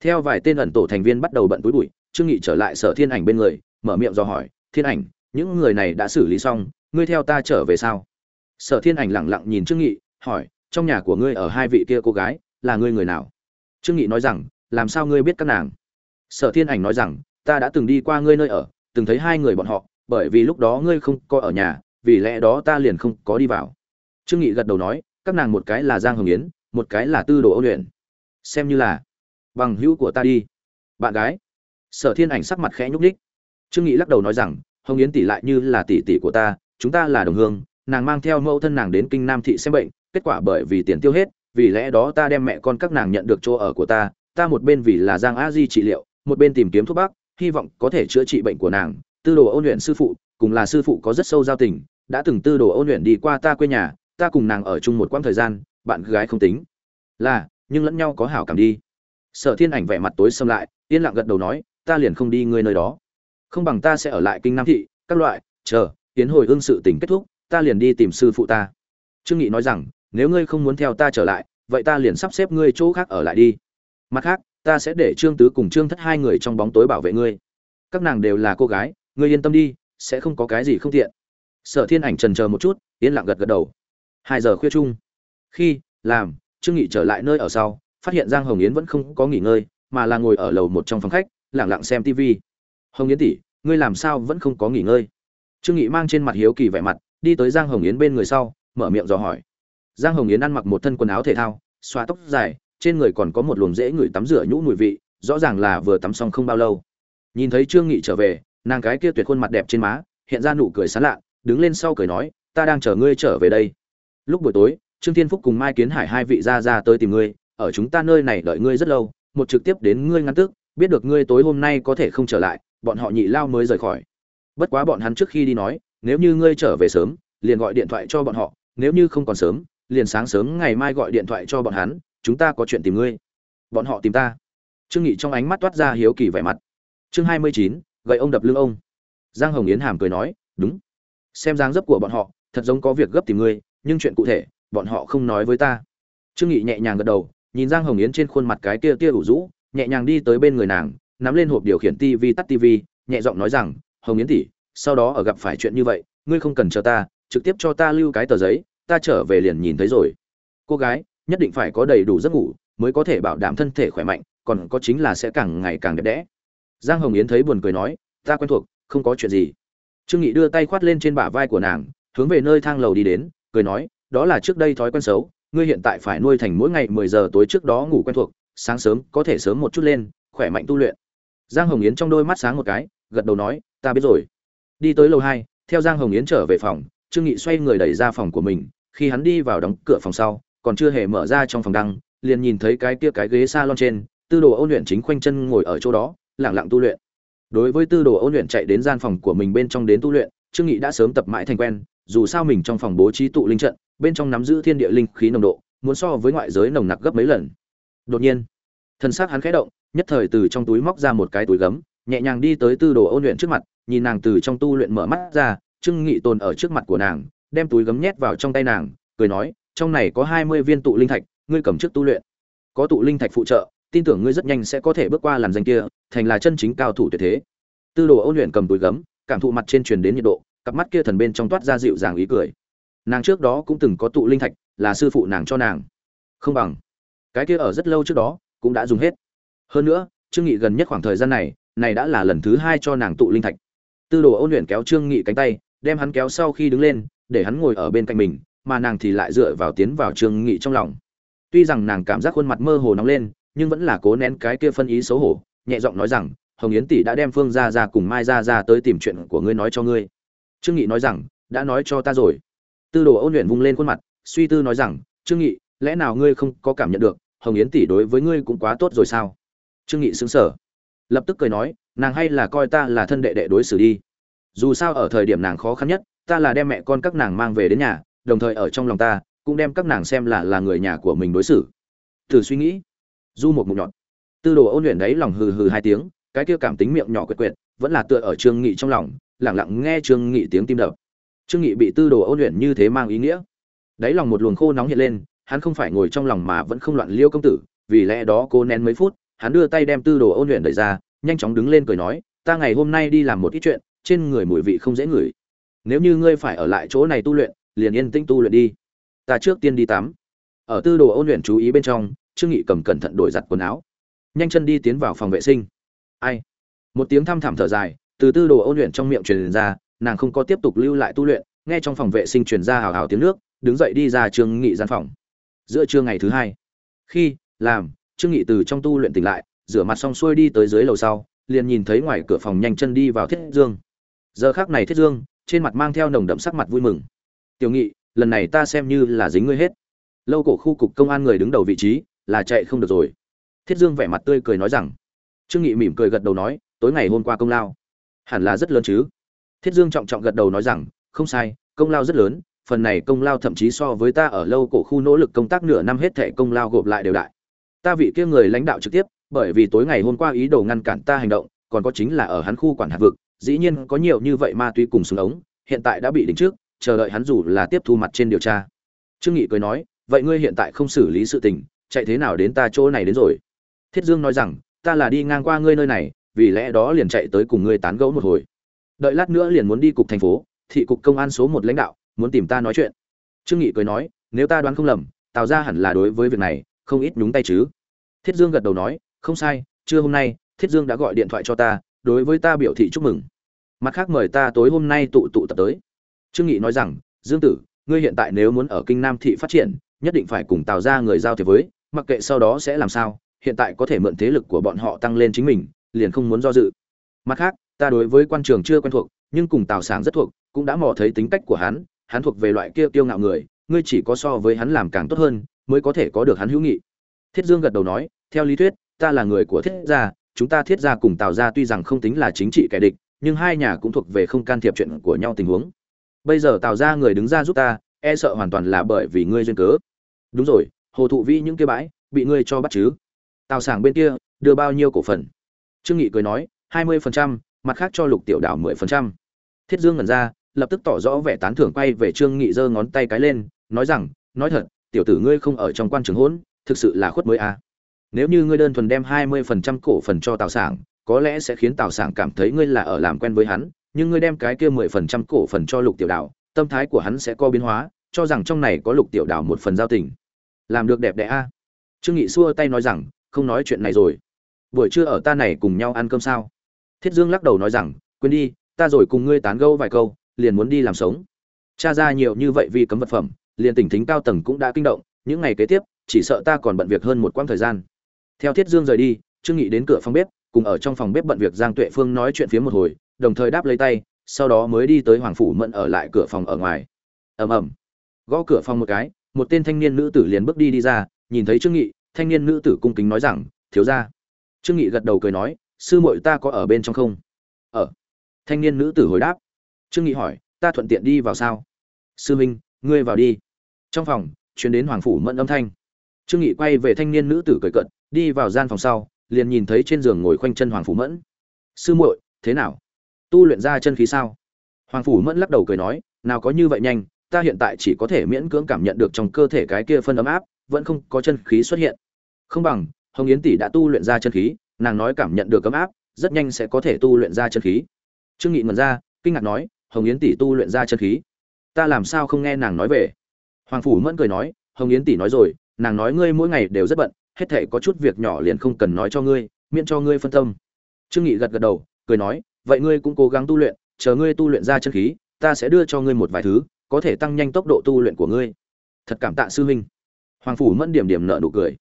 theo vài tên ẩn tổ thành viên bắt đầu bận túi bụi, trương nghị trở lại sở thiên ảnh bên người, mở miệng do hỏi, thiên ảnh, những người này đã xử lý xong, ngươi theo ta trở về sao? Sở thiên ảnh lặng lặng nhìn trương nghị, hỏi, trong nhà của ngươi ở hai vị kia cô gái, là ngươi người nào? Trương nghị nói rằng, làm sao ngươi biết các nàng? Sở thiên ảnh nói rằng, ta đã từng đi qua ngươi nơi ở, từng thấy hai người bọn họ, bởi vì lúc đó ngươi không có ở nhà, vì lẽ đó ta liền không có đi vào. Trương nghị gật đầu nói, các nàng một cái là giang hồng yến, một cái là tư đồ ôn luyện. Xem như là bằng hữu của ta đi. Bạn gái. Sở thiên ảnh sắc mặt khẽ nhúc nhích. Trương nghị lắc đầu nói rằng, hồng yến tỷ lại như là tỷ tỷ của ta, chúng ta là đồng hương, nàng mang theo mẫu thân nàng đến kinh nam thị xem bệnh, kết quả bởi vì tiền tiêu hết, vì lẽ đó ta đem mẹ con các nàng nhận được chỗ ở của ta ta một bên vì là giang a di trị liệu, một bên tìm kiếm thuốc bắc, hy vọng có thể chữa trị bệnh của nàng. Tư đồ ôn luyện sư phụ, cùng là sư phụ có rất sâu giao tình, đã từng tư đồ ôn luyện đi qua ta quê nhà, ta cùng nàng ở chung một quãng thời gian, bạn gái không tính. Là, nhưng lẫn nhau có hảo cảm đi sở thiên ảnh vẻ mặt tối xâm lại, yên lặng gật đầu nói, ta liền không đi ngươi nơi đó. Không bằng ta sẽ ở lại kinh nam thị, các loại, chờ, tiến hồi ương sự tình kết thúc, ta liền đi tìm sư phụ ta. Trương nghị nói rằng, nếu ngươi không muốn theo ta trở lại, vậy ta liền sắp xếp ngươi chỗ khác ở lại đi. Mặt khác, ta sẽ để trương tứ cùng trương thất hai người trong bóng tối bảo vệ ngươi. Các nàng đều là cô gái, ngươi yên tâm đi, sẽ không có cái gì không tiện. Sở thiên ảnh trần chờ một chút, yên lặng gật gật đầu. Hai giờ khuya chung. Khi, làm, trương nghị trở lại nơi ở sau phát hiện giang hồng yến vẫn không có nghỉ ngơi, mà là ngồi ở lầu một trong phòng khách, lặng lặng xem tv hồng yến tỷ, ngươi làm sao vẫn không có nghỉ ngơi? Trương nghị mang trên mặt hiếu kỳ vẻ mặt, đi tới giang hồng yến bên người sau, mở miệng dò hỏi. Giang hồng yến ăn mặc một thân quần áo thể thao xóa tóc dài, trên người còn có một luồng dễ người tắm rửa nhũ mùi vị, rõ ràng là vừa tắm xong không bao lâu. Nhìn thấy trương nghị trở về, nàng cái kia tuyệt khuôn mặt đẹp trên má, hiện ra nụ cười sán lạ, đứng lên sau cười nói, ta đang chờ ngươi trở về đây. Lúc buổi tối, trương thiên phúc cùng mai kiến hải hai vị ra ra tới tìm ngươi ở chúng ta nơi này đợi ngươi rất lâu, một trực tiếp đến ngươi ngăn tức, biết được ngươi tối hôm nay có thể không trở lại, bọn họ nhị lao mới rời khỏi. Bất quá bọn hắn trước khi đi nói, nếu như ngươi trở về sớm, liền gọi điện thoại cho bọn họ, nếu như không còn sớm, liền sáng sớm ngày mai gọi điện thoại cho bọn hắn, chúng ta có chuyện tìm ngươi. Bọn họ tìm ta. Trương nghị trong ánh mắt toát ra hiếu kỳ vẻ mặt. Chương hai mươi chín, gậy ông đập lưng ông. Giang hồng yến hàm cười nói, đúng. Xem dáng dấp của bọn họ, thật giống có việc gấp tìm ngươi, nhưng chuyện cụ thể, bọn họ không nói với ta. Trương nghị nhẹ nhàng gật đầu nhìn giang hồng yến trên khuôn mặt cái kia tia ủ rũ, nhẹ nhàng đi tới bên người nàng, nắm lên hộp điều khiển tivi tắt tivi nhẹ giọng nói rằng, hồng yến tỷ, sau đó ở gặp phải chuyện như vậy, ngươi không cần chờ ta, trực tiếp cho ta lưu cái tờ giấy, ta trở về liền nhìn thấy rồi. Cô gái, nhất định phải có đầy đủ giấc ngủ mới có thể bảo đảm thân thể khỏe mạnh, còn có chính là sẽ càng ngày càng đẹp đẽ. Giang hồng yến thấy buồn cười nói, ta quen thuộc, không có chuyện gì. Trương nghị đưa tay khoát lên trên bả vai của nàng, hướng về nơi thang lầu đi đến, cười nói, đó là trước đây thói quen xấu ngươi hiện tại phải nuôi thành mỗi ngày mười giờ tối trước đó ngủ quen thuộc, sáng sớm, có thể sớm một chút lên, khỏe mạnh tu luyện. Giang hồng yến trong đôi mắt sáng một cái, gật đầu nói, ta biết rồi. Đi tới lầu hai, theo giang hồng yến trở về phòng, trương nghị xoay người đẩy ra phòng của mình, khi hắn đi vào đóng cửa phòng sau, còn chưa hề mở ra trong phòng đăng, liền nhìn thấy cái kia cái ghế salon trên, tư đồ ôn luyện chính khoanh chân ngồi ở chỗ đó, lặng lặng tu luyện. Đối với tư đồ ôn luyện chạy đến gian phòng của mình bên trong đến tu luyện, trương nghị đã sớm tập mãi thành quen dù sao mình trong phòng bố trí tụ linh trận, bên trong nắm giữ thiên địa linh khí nồng độ, muốn so với ngoại giới nồng nặc gấp mấy lần. Đột nhiên, thân xác hắn khẽ động, nhất thời từ trong túi móc ra một cái túi gấm, nhẹ nhàng đi tới tư đồ ôn luyện trước mặt, nhìn nàng từ trong tu luyện mở mắt ra, trương nghị tồn ở trước mặt của nàng, đem túi gấm nhét vào trong tay nàng, cười nói, trong này có hai mươi viên tụ linh thạch, ngươi cầm trước tu luyện. Có tụ linh thạch phụ trợ, tin tưởng ngươi rất nhanh sẽ có thể bước qua làn danh kia, thành là chân chính cao thủ tuyệt thế. Tư đồ ôn luyện cầm túi gấm, cảm thụ mặt trên truyền đến nhiệt độ cặp mắt kia thần bên trong toát ra dịu dàng ý cười. Nàng trước đó cũng từng có tụ linh thạch, là sư phụ nàng cho nàng. Không bằng. Cái kia ở rất lâu trước đó, cũng đã dùng hết. Hơn nữa, trương nghị gần nhất khoảng thời gian này này đã là lần thứ hai cho nàng tụ linh thạch. Tư đồ ôn luyện kéo trương nghị cánh tay, đem hắn kéo sau khi đứng lên, để hắn ngồi ở bên cạnh mình, mà nàng thì lại dựa vào tiến vào trương nghị trong lòng. Tuy rằng nàng cảm giác khuôn mặt mơ hồ nóng lên, nhưng vẫn là cố nén cái kia phân ý xấu hổ, nhẹ giọng nói rằng, hồng yến tỷ đã đem phương gia ra cùng mai gia ra tới tìm chuyện của ngươi nói cho ngươi trương nghị nói rằng, đã nói cho ta rồi. Tư đồ ôn luyện vung lên khuôn mặt, suy tư nói rằng, trương nghị, lẽ nào ngươi không có cảm nhận được, hồng yến tỷ đối với ngươi cũng quá tốt rồi sao? Trương nghị sững sờ, lập tức cười nói, nàng hay là coi ta là thân đệ đệ đối xử đi. Dù sao ở thời điểm nàng khó khăn nhất, ta là đem mẹ con các nàng mang về đến nhà, đồng thời ở trong lòng ta, cũng đem các nàng xem là là người nhà của mình đối xử. Thử suy nghĩ, du một mục nhọn tư đồ ôn luyện đấy lòng hừ hừ hai tiếng, cái kia cảm tính miệng nhỏ quyệt quyệt vẫn là tựa ở trương nghị trong lòng lặng lặng nghe trương nghị tiếng tim đập. Trương nghị bị tư đồ ôn luyện như thế mang ý nghĩa. Đáy lòng một luồng khô nóng hiện lên, hắn không phải ngồi trong lòng mà vẫn không loạn liêu công tử, vì lẽ đó cô nén mấy phút, hắn đưa tay đem tư đồ ôn luyện đẩy ra, nhanh chóng đứng lên cười nói, ta ngày hôm nay đi làm một ít chuyện, trên người mùi vị không dễ ngửi. Nếu như ngươi phải ở lại chỗ này tu luyện, liền yên tĩnh tu luyện đi. Ta trước tiên đi tắm. Ở tư đồ ôn luyện chú ý bên trong, trương nghị cầm cẩn thận đổi giặt quần áo. Nhanh chân đi tiến vào phòng vệ sinh. Ai? Một tiếng thăm thẳm thở dài từ tư đồ ôn luyện trong miệng truyền ra, nàng không có tiếp tục lưu lại tu luyện, nghe trong phòng vệ sinh truyền ra hào hào tiếng nước, đứng dậy đi ra trường nghị gian phòng. Giữa trưa ngày thứ hai, khi, làm, trương nghị từ trong tu luyện tỉnh lại, rửa mặt xong xuôi đi tới dưới lầu sau, liền nhìn thấy ngoài cửa phòng nhanh chân đi vào thiết dương. Giờ khắc này thiết dương, trên mặt mang theo nồng đậm sắc mặt vui mừng. Tiểu nghị, lần này ta xem như là dính ngươi hết. Lâu cổ khu cục công an người đứng đầu vị trí, là chạy không được rồi. Thiết dương vẻ mặt tươi cười nói rằng. Trương nghị mỉm cười gật đầu nói, tối ngày hôm qua công lao hẳn là rất lớn chứ? Thiết dương trọng trọng gật đầu nói rằng, không sai, công lao rất lớn, phần này công lao thậm chí so với ta ở lâu cổ khu nỗ lực công tác nửa năm hết thẻ công lao gộp lại đều đại. Ta vị kia người lãnh đạo trực tiếp, bởi vì tối ngày hôm qua ý đồ ngăn cản ta hành động, còn có chính là ở hắn khu quản hạt vực, dĩ nhiên có nhiều như vậy ma túy cùng súng ống, hiện tại đã bị đính trước, chờ đợi hắn dù là tiếp thu mặt trên điều tra. Trương nghị cười nói, vậy ngươi hiện tại không xử lý sự tình, chạy thế nào đến ta chỗ này đến rồi? Thiết dương nói rằng, ta là đi ngang qua ngươi nơi này vì lẽ đó liền chạy tới cùng ngươi tán gẫu một hồi. Đợi lát nữa liền muốn đi cục thành phố, thị cục công an số một lãnh đạo, muốn tìm ta nói chuyện. Trương nghị cười nói, nếu ta đoán không lầm, tào ra hẳn là đối với việc này, không ít nhúng tay chứ. Thiết dương gật đầu nói, không sai, trưa hôm nay, thiết dương đã gọi điện thoại cho ta, đối với ta biểu thị chúc mừng. Mặt khác mời ta tối hôm nay tụ tụ tập tới. Trương nghị nói rằng, dương tử, ngươi hiện tại nếu muốn ở kinh nam thị phát triển, nhất định phải cùng tào ra người giao thiệp với, mặc kệ sau đó sẽ làm sao, hiện tại có thể mượn thế lực của bọn họ tăng lên chính mình liền không muốn do dự. Mặt khác, ta đối với quan trường chưa quen thuộc, nhưng cùng tào Sảng rất thuộc, cũng đã mò thấy tính cách của hắn hắn thuộc về loại kia kiêu ngạo người, ngươi chỉ có so với hắn làm càng tốt hơn, mới có thể có được hắn hữu nghị. Thiết dương gật đầu nói, theo lý thuyết, ta là người của thiết gia, chúng ta thiết gia cùng tào gia tuy rằng không tính là chính trị kẻ địch, nhưng hai nhà cũng thuộc về không can thiệp chuyện của nhau tình huống. Bây giờ tào gia người đứng ra giúp ta e sợ hoàn toàn là bởi vì ngươi duyên cớ. Đúng rồi, hồ thụ vi những cái bãi, bị ngươi cho bắt chứ? Tào sảng bên kia, đưa bao nhiêu cổ phần? Trương nghị cười nói, hai mươi phần trăm, mặt khác cho lục tiểu đảo mười phần trăm. Thiết dương ngẩn ra, lập tức tỏ rõ vẻ tán thưởng quay về trương nghị giơ ngón tay cái lên, nói rằng, nói thật, tiểu tử ngươi không ở trong quan trường hỗn, thực sự là khuất mới a. À. nếu như ngươi đơn thuần đem hai mươi phần trăm cổ phần cho tào sảng, có lẽ sẽ khiến tào sảng cảm thấy ngươi là ở làm quen với hắn, nhưng ngươi đem cái kia mười phần trăm cổ phần cho lục tiểu đảo, tâm thái của hắn sẽ có biến hóa, cho rằng trong này có lục tiểu đảo một phần giao tình. Làm được đẹp đẽ a. Trương nghị xua tay nói rằng, không nói chuyện này rồi buổi trưa ở ta này cùng nhau ăn cơm sao? Thiết dương lắc đầu nói rằng, quên đi, ta rồi cùng ngươi tán gẫu vài câu, liền muốn đi làm sống. Cha ra nhiều như vậy vì cấm vật phẩm, liền tỉnh thính cao tầng cũng đã kinh động, những ngày kế tiếp, chỉ sợ ta còn bận việc hơn một quãng thời gian. Theo thiết dương rời đi, trương nghị đến cửa phòng bếp, cùng ở trong phòng bếp bận việc giang tuệ phương nói chuyện phía một hồi, đồng thời đáp lấy tay, sau đó mới đi tới hoàng phủ mẫn ở lại cửa phòng ở ngoài. Ầm ầm. Gõ cửa phòng một cái, một tên thanh niên nữ tử liền bước đi đi ra, nhìn thấy trương nghị, thanh niên nữ tử cung kính nói rằng, thiếu gia trương nghị gật đầu cười nói, sư muội ta có ở bên trong không? Ở. Thanh niên nữ tử hồi đáp. Trương nghị hỏi, ta thuận tiện đi vào sao? Sư minh ngươi vào đi. Trong phòng, truyền đến hoàng phủ mẫn âm thanh. Trương nghị quay về thanh niên nữ tử cười cận đi vào gian phòng sau, liền nhìn thấy trên giường ngồi khoanh chân hoàng phủ mẫn. Sư muội, thế nào? Tu luyện ra chân khí sao? Hoàng phủ mẫn lắc đầu cười nói, nào có như vậy nhanh, ta hiện tại chỉ có thể miễn cưỡng cảm nhận được trong cơ thể cái kia phân ấm áp, vẫn không có chân khí xuất hiện. Không bằng hồng yến tỷ đã tu luyện ra chân khí, nàng nói cảm nhận được ấm áp, rất nhanh sẽ có thể tu luyện ra chân khí. Trương nghị ngẩn ra, kinh ngạc nói, hồng yến tỷ tu luyện ra chân khí? Ta làm sao không nghe nàng nói về? Hoàng phủ mẫn cười nói, hồng yến tỷ nói rồi, nàng nói ngươi mỗi ngày đều rất bận, hết thể có chút việc nhỏ liền không cần nói cho ngươi, miễn cho ngươi phân tâm. Trương nghị gật gật đầu, cười nói, vậy ngươi cũng cố gắng tu luyện, chờ ngươi tu luyện ra chân khí, ta sẽ đưa cho ngươi một vài thứ, có thể tăng nhanh tốc độ tu luyện của ngươi. Thật cảm tạ sư huynh. Hoàng phủ mẫn điểm điểm nợ nụ cười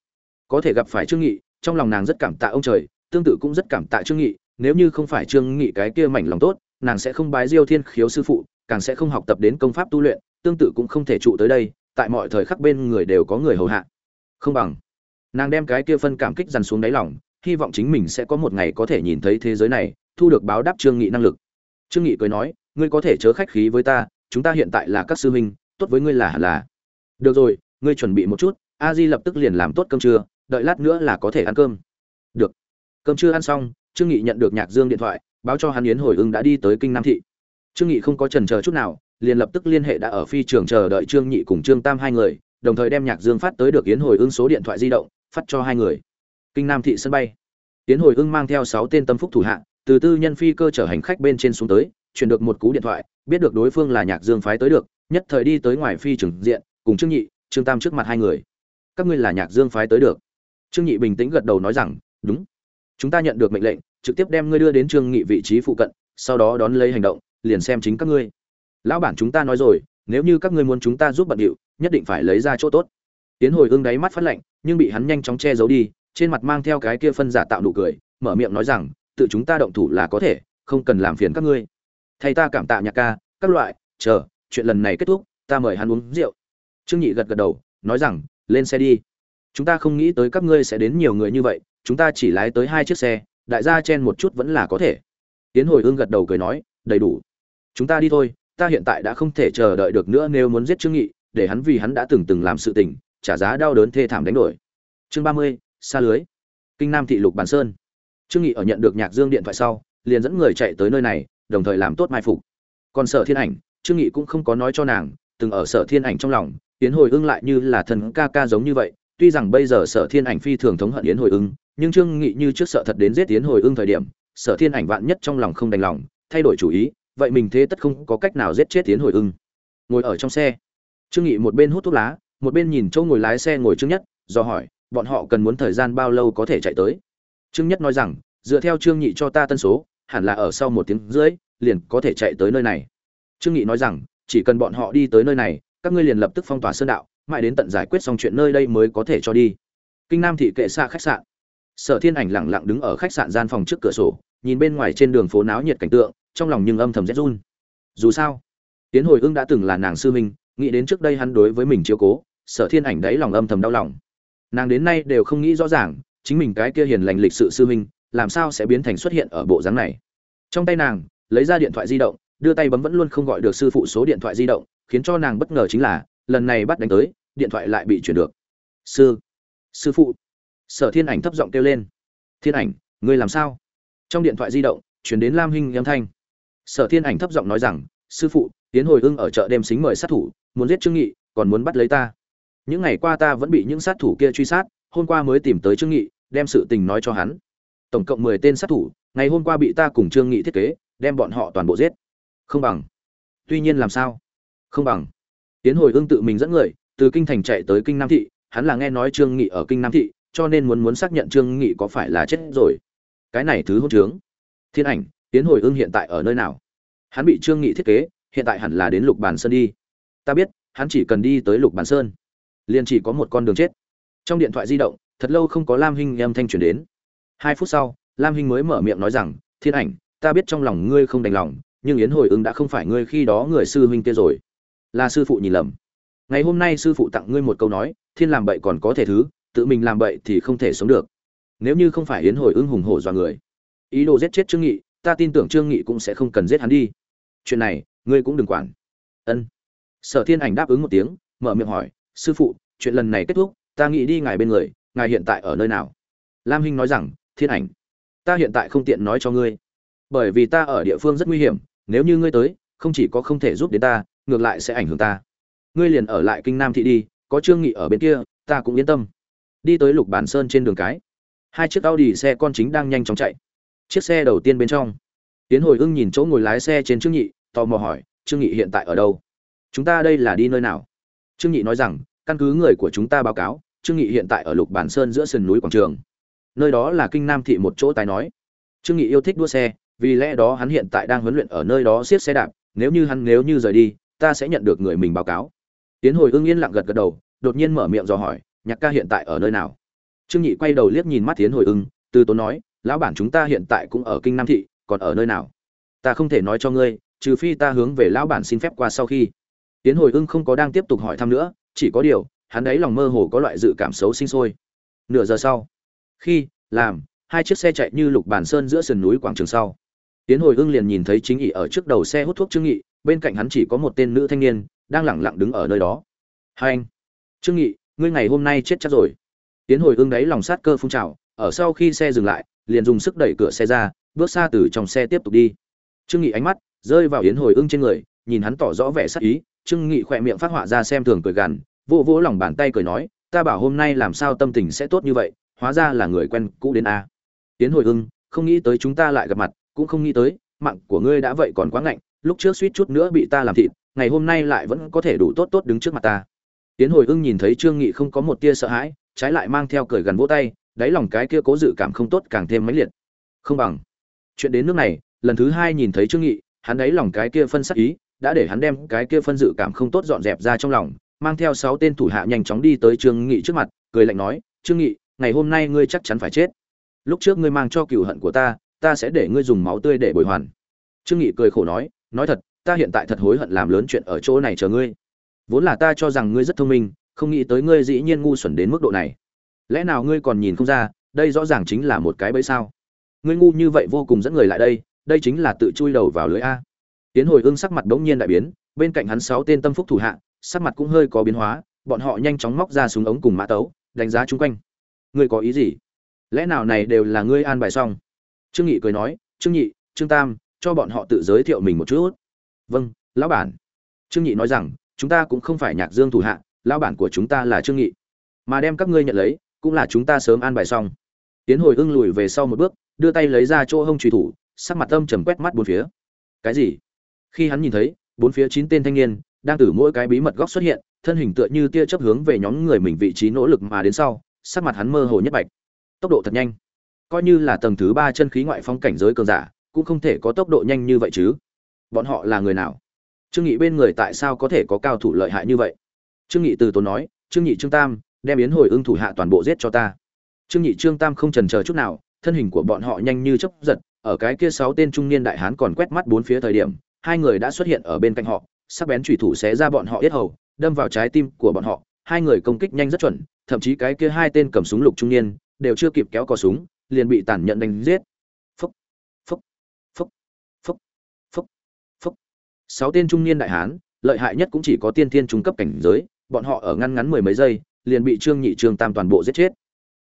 có thể gặp phải trương nghị, trong lòng nàng rất cảm tạ ông trời, tương tự cũng rất cảm tạ trương nghị, nếu như không phải trương nghị cái kia mảnh lòng tốt, nàng sẽ không bái diêu thiên khiếu sư phụ, càng sẽ không học tập đến công pháp tu luyện, tương tự cũng không thể trụ tới đây, tại mọi thời khắc bên người đều có người hầu hạ. Không bằng, nàng đem cái kia phân cảm kích dằn xuống đáy lòng, hy vọng chính mình sẽ có một ngày có thể nhìn thấy thế giới này, thu được báo đáp trương nghị năng lực. Trương nghị cười nói, ngươi có thể chớ khách khí với ta, chúng ta hiện tại là các sư huynh, tốt với ngươi là là. Được rồi, ngươi chuẩn bị một chút, a di lập tức liền làm tốt cơm trưa đợi lát nữa là có thể ăn cơm. Được. Cơm chưa ăn xong, trương nghị nhận được nhạc dương điện thoại, báo cho hắn yến hồi ưng đã đi tới kinh nam thị. Trương nghị không có chần chờ chút nào, liền lập tức liên hệ đã ở phi trường chờ đợi trương nhị cùng trương tam hai người, đồng thời đem nhạc dương phát tới được yến hồi ưng số điện thoại di động, phát cho hai người. Kinh nam thị sân bay. Yến hồi ưng mang theo sáu tên tâm phúc thủ hạ, từ tư nhân phi cơ chở hành khách bên trên xuống tới, chuyển được một cú điện thoại, biết được đối phương là nhạc dương phái tới được, nhất thời đi tới ngoài phi trường diện, cùng trương nhị trương tam trước mặt hai người. Các ngươi là nhạc dương phái tới được trương nhị bình tĩnh gật đầu nói rằng, đúng. Chúng ta nhận được mệnh lệnh, trực tiếp đem ngươi đưa đến trương nghị vị trí phụ cận, sau đó đón lấy hành động, liền xem chính các ngươi. Lão bản chúng ta nói rồi, nếu như các ngươi muốn chúng ta giúp bận điệu, nhất định phải lấy ra chỗ tốt. Tiến hồi ương đáy mắt phát lạnh, nhưng bị hắn nhanh chóng che giấu đi, trên mặt mang theo cái kia phân giả tạo nụ cười, mở miệng nói rằng, tự chúng ta động thủ là có thể, không cần làm phiền các ngươi. Thầy ta cảm tạ nhạc ca, các loại, chờ, chuyện lần này kết thúc, ta mời hắn uống rượu. Trương nhị gật gật đầu, nói rằng, lên xe đi chúng ta không nghĩ tới các ngươi sẽ đến nhiều người như vậy, chúng ta chỉ lái tới hai chiếc xe, đại gia chen một chút vẫn là có thể. Tiến hồi ương gật đầu cười nói, đầy đủ. Chúng ta đi thôi, ta hiện tại đã không thể chờ đợi được nữa nếu muốn giết trương nghị, để hắn vì hắn đã từng từng làm sự tình, trả giá đau đớn thê thảm đánh đổi. Chương ba mươi, xa lưới. Kinh nam thị lục bản sơn. Trương nghị ở nhận được nhạc dương điện thoại sau, liền dẫn người chạy tới nơi này, đồng thời làm tốt mai phục. Còn sở thiên ảnh, trương nghị cũng không có nói cho nàng, từng ở sở thiên ảnh trong lòng, tiến hồi ương lại như là thần ca ca giống như vậy tuy rằng bây giờ sở thiên ảnh phi thường thống hận yến hồi ưng, nhưng trương nghị như trước sợ thật đến giết yến hồi ưng thời điểm, sở thiên ảnh vạn nhất trong lòng không đành lòng, thay đổi chủ ý, vậy mình thế tất không có cách nào giết chết yến hồi ưng. Ngồi ở trong xe. Trương nghị một bên hút thuốc lá, một bên nhìn chỗ ngồi lái xe ngồi trước nhất, do hỏi, bọn họ cần muốn thời gian bao lâu có thể chạy tới? Trương nhất nói rằng, dựa theo trương nhị cho ta tân số, hẳn là ở sau một tiếng rưỡi, liền có thể chạy tới nơi này. Trương nghị nói rằng, chỉ cần bọn họ đi tới nơi này, các ngươi liền lập tức phong tỏa sơn đạo mãi đến tận giải quyết xong chuyện nơi đây mới có thể cho đi. Kinh nam thị kệ xa khách sạn. Sở thiên ảnh lặng lặng đứng ở khách sạn gian phòng trước cửa sổ, nhìn bên ngoài trên đường phố náo nhiệt cảnh tượng, trong lòng nhưng âm thầm rét run. Dù sao tiến hồi ưng đã từng là nàng sư minh nghĩ đến trước đây hắn đối với mình chiếu cố, sở thiên ảnh đấy lòng âm thầm đau lòng. Nàng đến nay đều không nghĩ rõ ràng, chính mình cái kia hiền lành lịch sự sư minh làm sao sẽ biến thành xuất hiện ở bộ dáng này. Trong tay nàng, lấy ra điện thoại di động, đưa tay bấm vẫn luôn không gọi được sư phụ số điện thoại di động, khiến cho nàng bất ngờ chính là, lần này bắt đánh tới điện thoại lại bị chuyển được. Sư sư phụ. Sở thiên ảnh thấp giọng kêu lên. Thiên ảnh, ngươi làm sao? Trong điện thoại di động, chuyển đến lam hinh âm thanh. Sở thiên ảnh thấp giọng nói rằng, sư phụ tiến hồi ưng ở chợ đêm xính mời sát thủ, muốn giết trương nghị, còn muốn bắt lấy ta. Những ngày qua ta vẫn bị những sát thủ kia truy sát, hôm qua mới tìm tới trương nghị, đem sự tình nói cho hắn. Tổng cộng mười tên sát thủ, ngày hôm qua bị ta cùng trương nghị thiết kế, đem bọn họ toàn bộ giết. Không bằng. Tuy nhiên làm sao? Không bằng. Tiến hồi ương tự mình dẫn người từ kinh thành chạy tới kinh nam thị, hắn là nghe nói trương nghị ở kinh nam thị, cho nên muốn muốn xác nhận trương nghị có phải là chết rồi. Cái này thứ hôn trướng. Thiên ảnh tiến hồi ưng hiện tại ở nơi nào? Hắn bị trương nghị thiết kế, hiện tại hẳn là đến lục bàn sơn đi. Ta biết, hắn chỉ cần đi tới lục bàn sơn, liền chỉ có một con đường chết. Trong điện thoại di động, thật lâu không có lam hinh âm thanh truyền đến. Hai phút sau, lam hinh mới mở miệng nói rằng, thiên ảnh, ta biết trong lòng ngươi không đành lòng, nhưng yến hồi ứng đã không phải ngươi khi đó người sư huynh kia rồi. Là sư phụ nhìn lầm ngày hôm nay sư phụ tặng ngươi một câu nói, thiên làm bậy còn có thể thứ, tự mình làm bậy thì không thể sống được. Nếu như không phải yến hồi ứng hùng hổ dọa người, ý đồ giết chết trương nghị, ta tin tưởng trương nghị cũng sẽ không cần giết hắn đi. Chuyện này, ngươi cũng đừng quản. Ân. Sở thiên ảnh đáp ứng một tiếng, mở miệng hỏi, sư phụ, chuyện lần này kết thúc, ta nghĩ đi ngài bên người, ngài hiện tại ở nơi nào? Lam hinh nói rằng, thiên ảnh, ta hiện tại không tiện nói cho ngươi, bởi vì ta ở địa phương rất nguy hiểm, nếu như ngươi tới, không chỉ có không thể giúp đến ta, ngược lại sẽ ảnh hưởng ta ngươi liền ở lại kinh nam thị đi, có trương nghị ở bên kia, ta cũng yên tâm. Đi tới lục bản sơn trên đường cái, hai chiếc Audi xe con chính đang nhanh chóng chạy. Chiếc xe đầu tiên bên trong, tiến hồi ưng nhìn chỗ ngồi lái xe trên trương nhị tò mò hỏi, trương nghị hiện tại ở đâu? Chúng ta đây là đi nơi nào? Trương nhị nói rằng, căn cứ người của chúng ta báo cáo, trương nghị hiện tại ở lục bản sơn giữa sườn núi quảng trường. Nơi đó là kinh nam thị một chỗ tài nói. Trương nghị yêu thích đua xe, vì lẽ đó hắn hiện tại đang huấn luyện ở nơi đó siết xe đạp, nếu như hắn, nếu như rời đi, ta sẽ nhận được người mình báo cáo tiến hồi ưng yên lặng gật gật đầu, đột nhiên mở miệng dò hỏi, nhạc ca hiện tại ở nơi nào? Trương nhị quay đầu liếc nhìn mắt tiến hồi ưng, từ tốn nói, lão bản chúng ta hiện tại cũng ở kinh nam thị, còn ở nơi nào? Ta không thể nói cho ngươi, trừ phi ta hướng về lão bản xin phép qua sau khi. Tiến hồi ưng không có đang tiếp tục hỏi thăm nữa, chỉ có điều, hắn ấy lòng mơ hồ có loại dự cảm xấu sinh sôi. Nửa giờ sau, khi làm, hai chiếc xe chạy như lục bản sơn giữa sườn núi quảng trường sau. Tiến hồi ưng liền nhìn thấy chính nghị ở trước đầu xe hút thuốc trương nghị bên cạnh hắn chỉ có một tên nữ thanh niên đang lẳng lặng đứng ở nơi đó. Hai anh, trương nghị, ngươi ngày hôm nay chết chắc rồi. Tiến hồi ương đấy lòng sát cơ phun trào, ở sau khi xe dừng lại, liền dùng sức đẩy cửa xe ra, bước xa từ trong xe tiếp tục đi. Trương nghị ánh mắt rơi vào yến hồi ưng trên người, nhìn hắn tỏ rõ vẻ sắc ý, trương nghị khỏe miệng phát họa ra xem thường cười gằn, vỗ vỗ lòng bàn tay cười nói, ta bảo hôm nay làm sao tâm tình sẽ tốt như vậy, hóa ra là người quen cũ đến a. Tiến hồi ưng không nghĩ tới chúng ta lại gặp mặt, cũng không nghĩ tới, mạng của ngươi đã vậy còn quá ngạnh lúc trước suýt chút nữa bị ta làm thịt, ngày hôm nay lại vẫn có thể đủ tốt tốt đứng trước mặt ta. Tiến hồi ưng nhìn thấy trương nghị không có một tia sợ hãi, trái lại mang theo cười gần vỗ tay, đáy lòng cái kia cố dự cảm không tốt càng thêm mãnh liệt. Không bằng. Chuyện đến nước này, lần thứ hai nhìn thấy trương nghị, hắn đáy lòng cái kia phân sắc ý, đã để hắn đem cái kia phân dự cảm không tốt dọn dẹp ra trong lòng, mang theo sáu tên thủ hạ nhanh chóng đi tới trương nghị trước mặt, cười lạnh nói, trương nghị, ngày hôm nay ngươi chắc chắn phải chết. Lúc trước ngươi mang cho cửu hận của ta ta sẽ để ngươi dùng máu tươi để bồi hoàn. Trương nghị cười khổ nói nói thật, ta hiện tại thật hối hận làm lớn chuyện ở chỗ này chờ ngươi. Vốn là ta cho rằng ngươi rất thông minh, không nghĩ tới ngươi dĩ nhiên ngu xuẩn đến mức độ này. Lẽ nào ngươi còn nhìn không ra, đây rõ ràng chính là một cái bẫy sao? Ngươi ngu như vậy vô cùng dẫn người lại đây đây chính là tự chui đầu vào lưới a. Tiến hồi ưng sắc mặt bỗng nhiên đại biến, bên cạnh hắn sáu tên tâm phúc thủ hạ, sắc mặt cũng hơi có biến hóa, bọn họ nhanh chóng móc ra súng ống cùng mã tấu, đánh giá chung quanh. Ngươi có ý gì? Lẽ nào này đều là ngươi an bài xong? Trương nghị cười nói, trương nhị trương tam cho bọn họ tự giới thiệu mình một chút. Vâng lão bản. Trương nhị nói rằng, chúng ta cũng không phải nhạc dương thủ hạ, lão bản của chúng ta là trương nghị mà đem các ngươi nhận lấy, cũng là chúng ta sớm an bài xong. Tiến hồi ưng lùi về sau một bước, đưa tay lấy ra chỗ hông truy thủ, sắc mặt âm trầm quét mắt bốn phía. Cái gì? Khi hắn nhìn thấy, bốn phía chín tên thanh niên, đang từ mỗi cái bí mật góc xuất hiện, thân hình tựa như tia chớp hướng về nhóm người mình vị trí nỗ lực mà đến sau, sắc mặt hắn mơ hồ nhất bạch. Tốc độ thật nhanh. Coi như là tầng thứ ba chân khí ngoại phong cảnh giới cường giả cũng không thể có tốc độ nhanh như vậy chứ. Bọn họ là người nào? Trương nghị bên người tại sao có thể có cao thủ lợi hại như vậy? Trương nghị từ tốn nói, trương nhị trương tam, đem yến hồi ưng thủ hạ toàn bộ giết cho ta. Trương nhị trương tam không chần chờ chút nào, thân hình của bọn họ nhanh như chớp giật, ở cái kia sáu tên trung niên đại hán còn quét mắt bốn phía thời điểm, hai người đã xuất hiện ở bên cạnh họ, sắc bén chủy thủ xé ra bọn họ yết hầu, đâm vào trái tim của bọn họ, hai người công kích nhanh rất chuẩn, thậm chí cái kia hai tên cầm súng lục trung niên, đều chưa kịp kéo cò súng, liền bị tàn nhẫn đánh giết phúc phúc phúc phúc phúc phúc sáu tên trung niên đại hán, lợi hại nhất cũng chỉ có tiên thiên trung cấp cảnh giới, bọn họ ở ngăn ngắn mười mấy giây, liền bị trương nhị trương tam toàn bộ giết chết.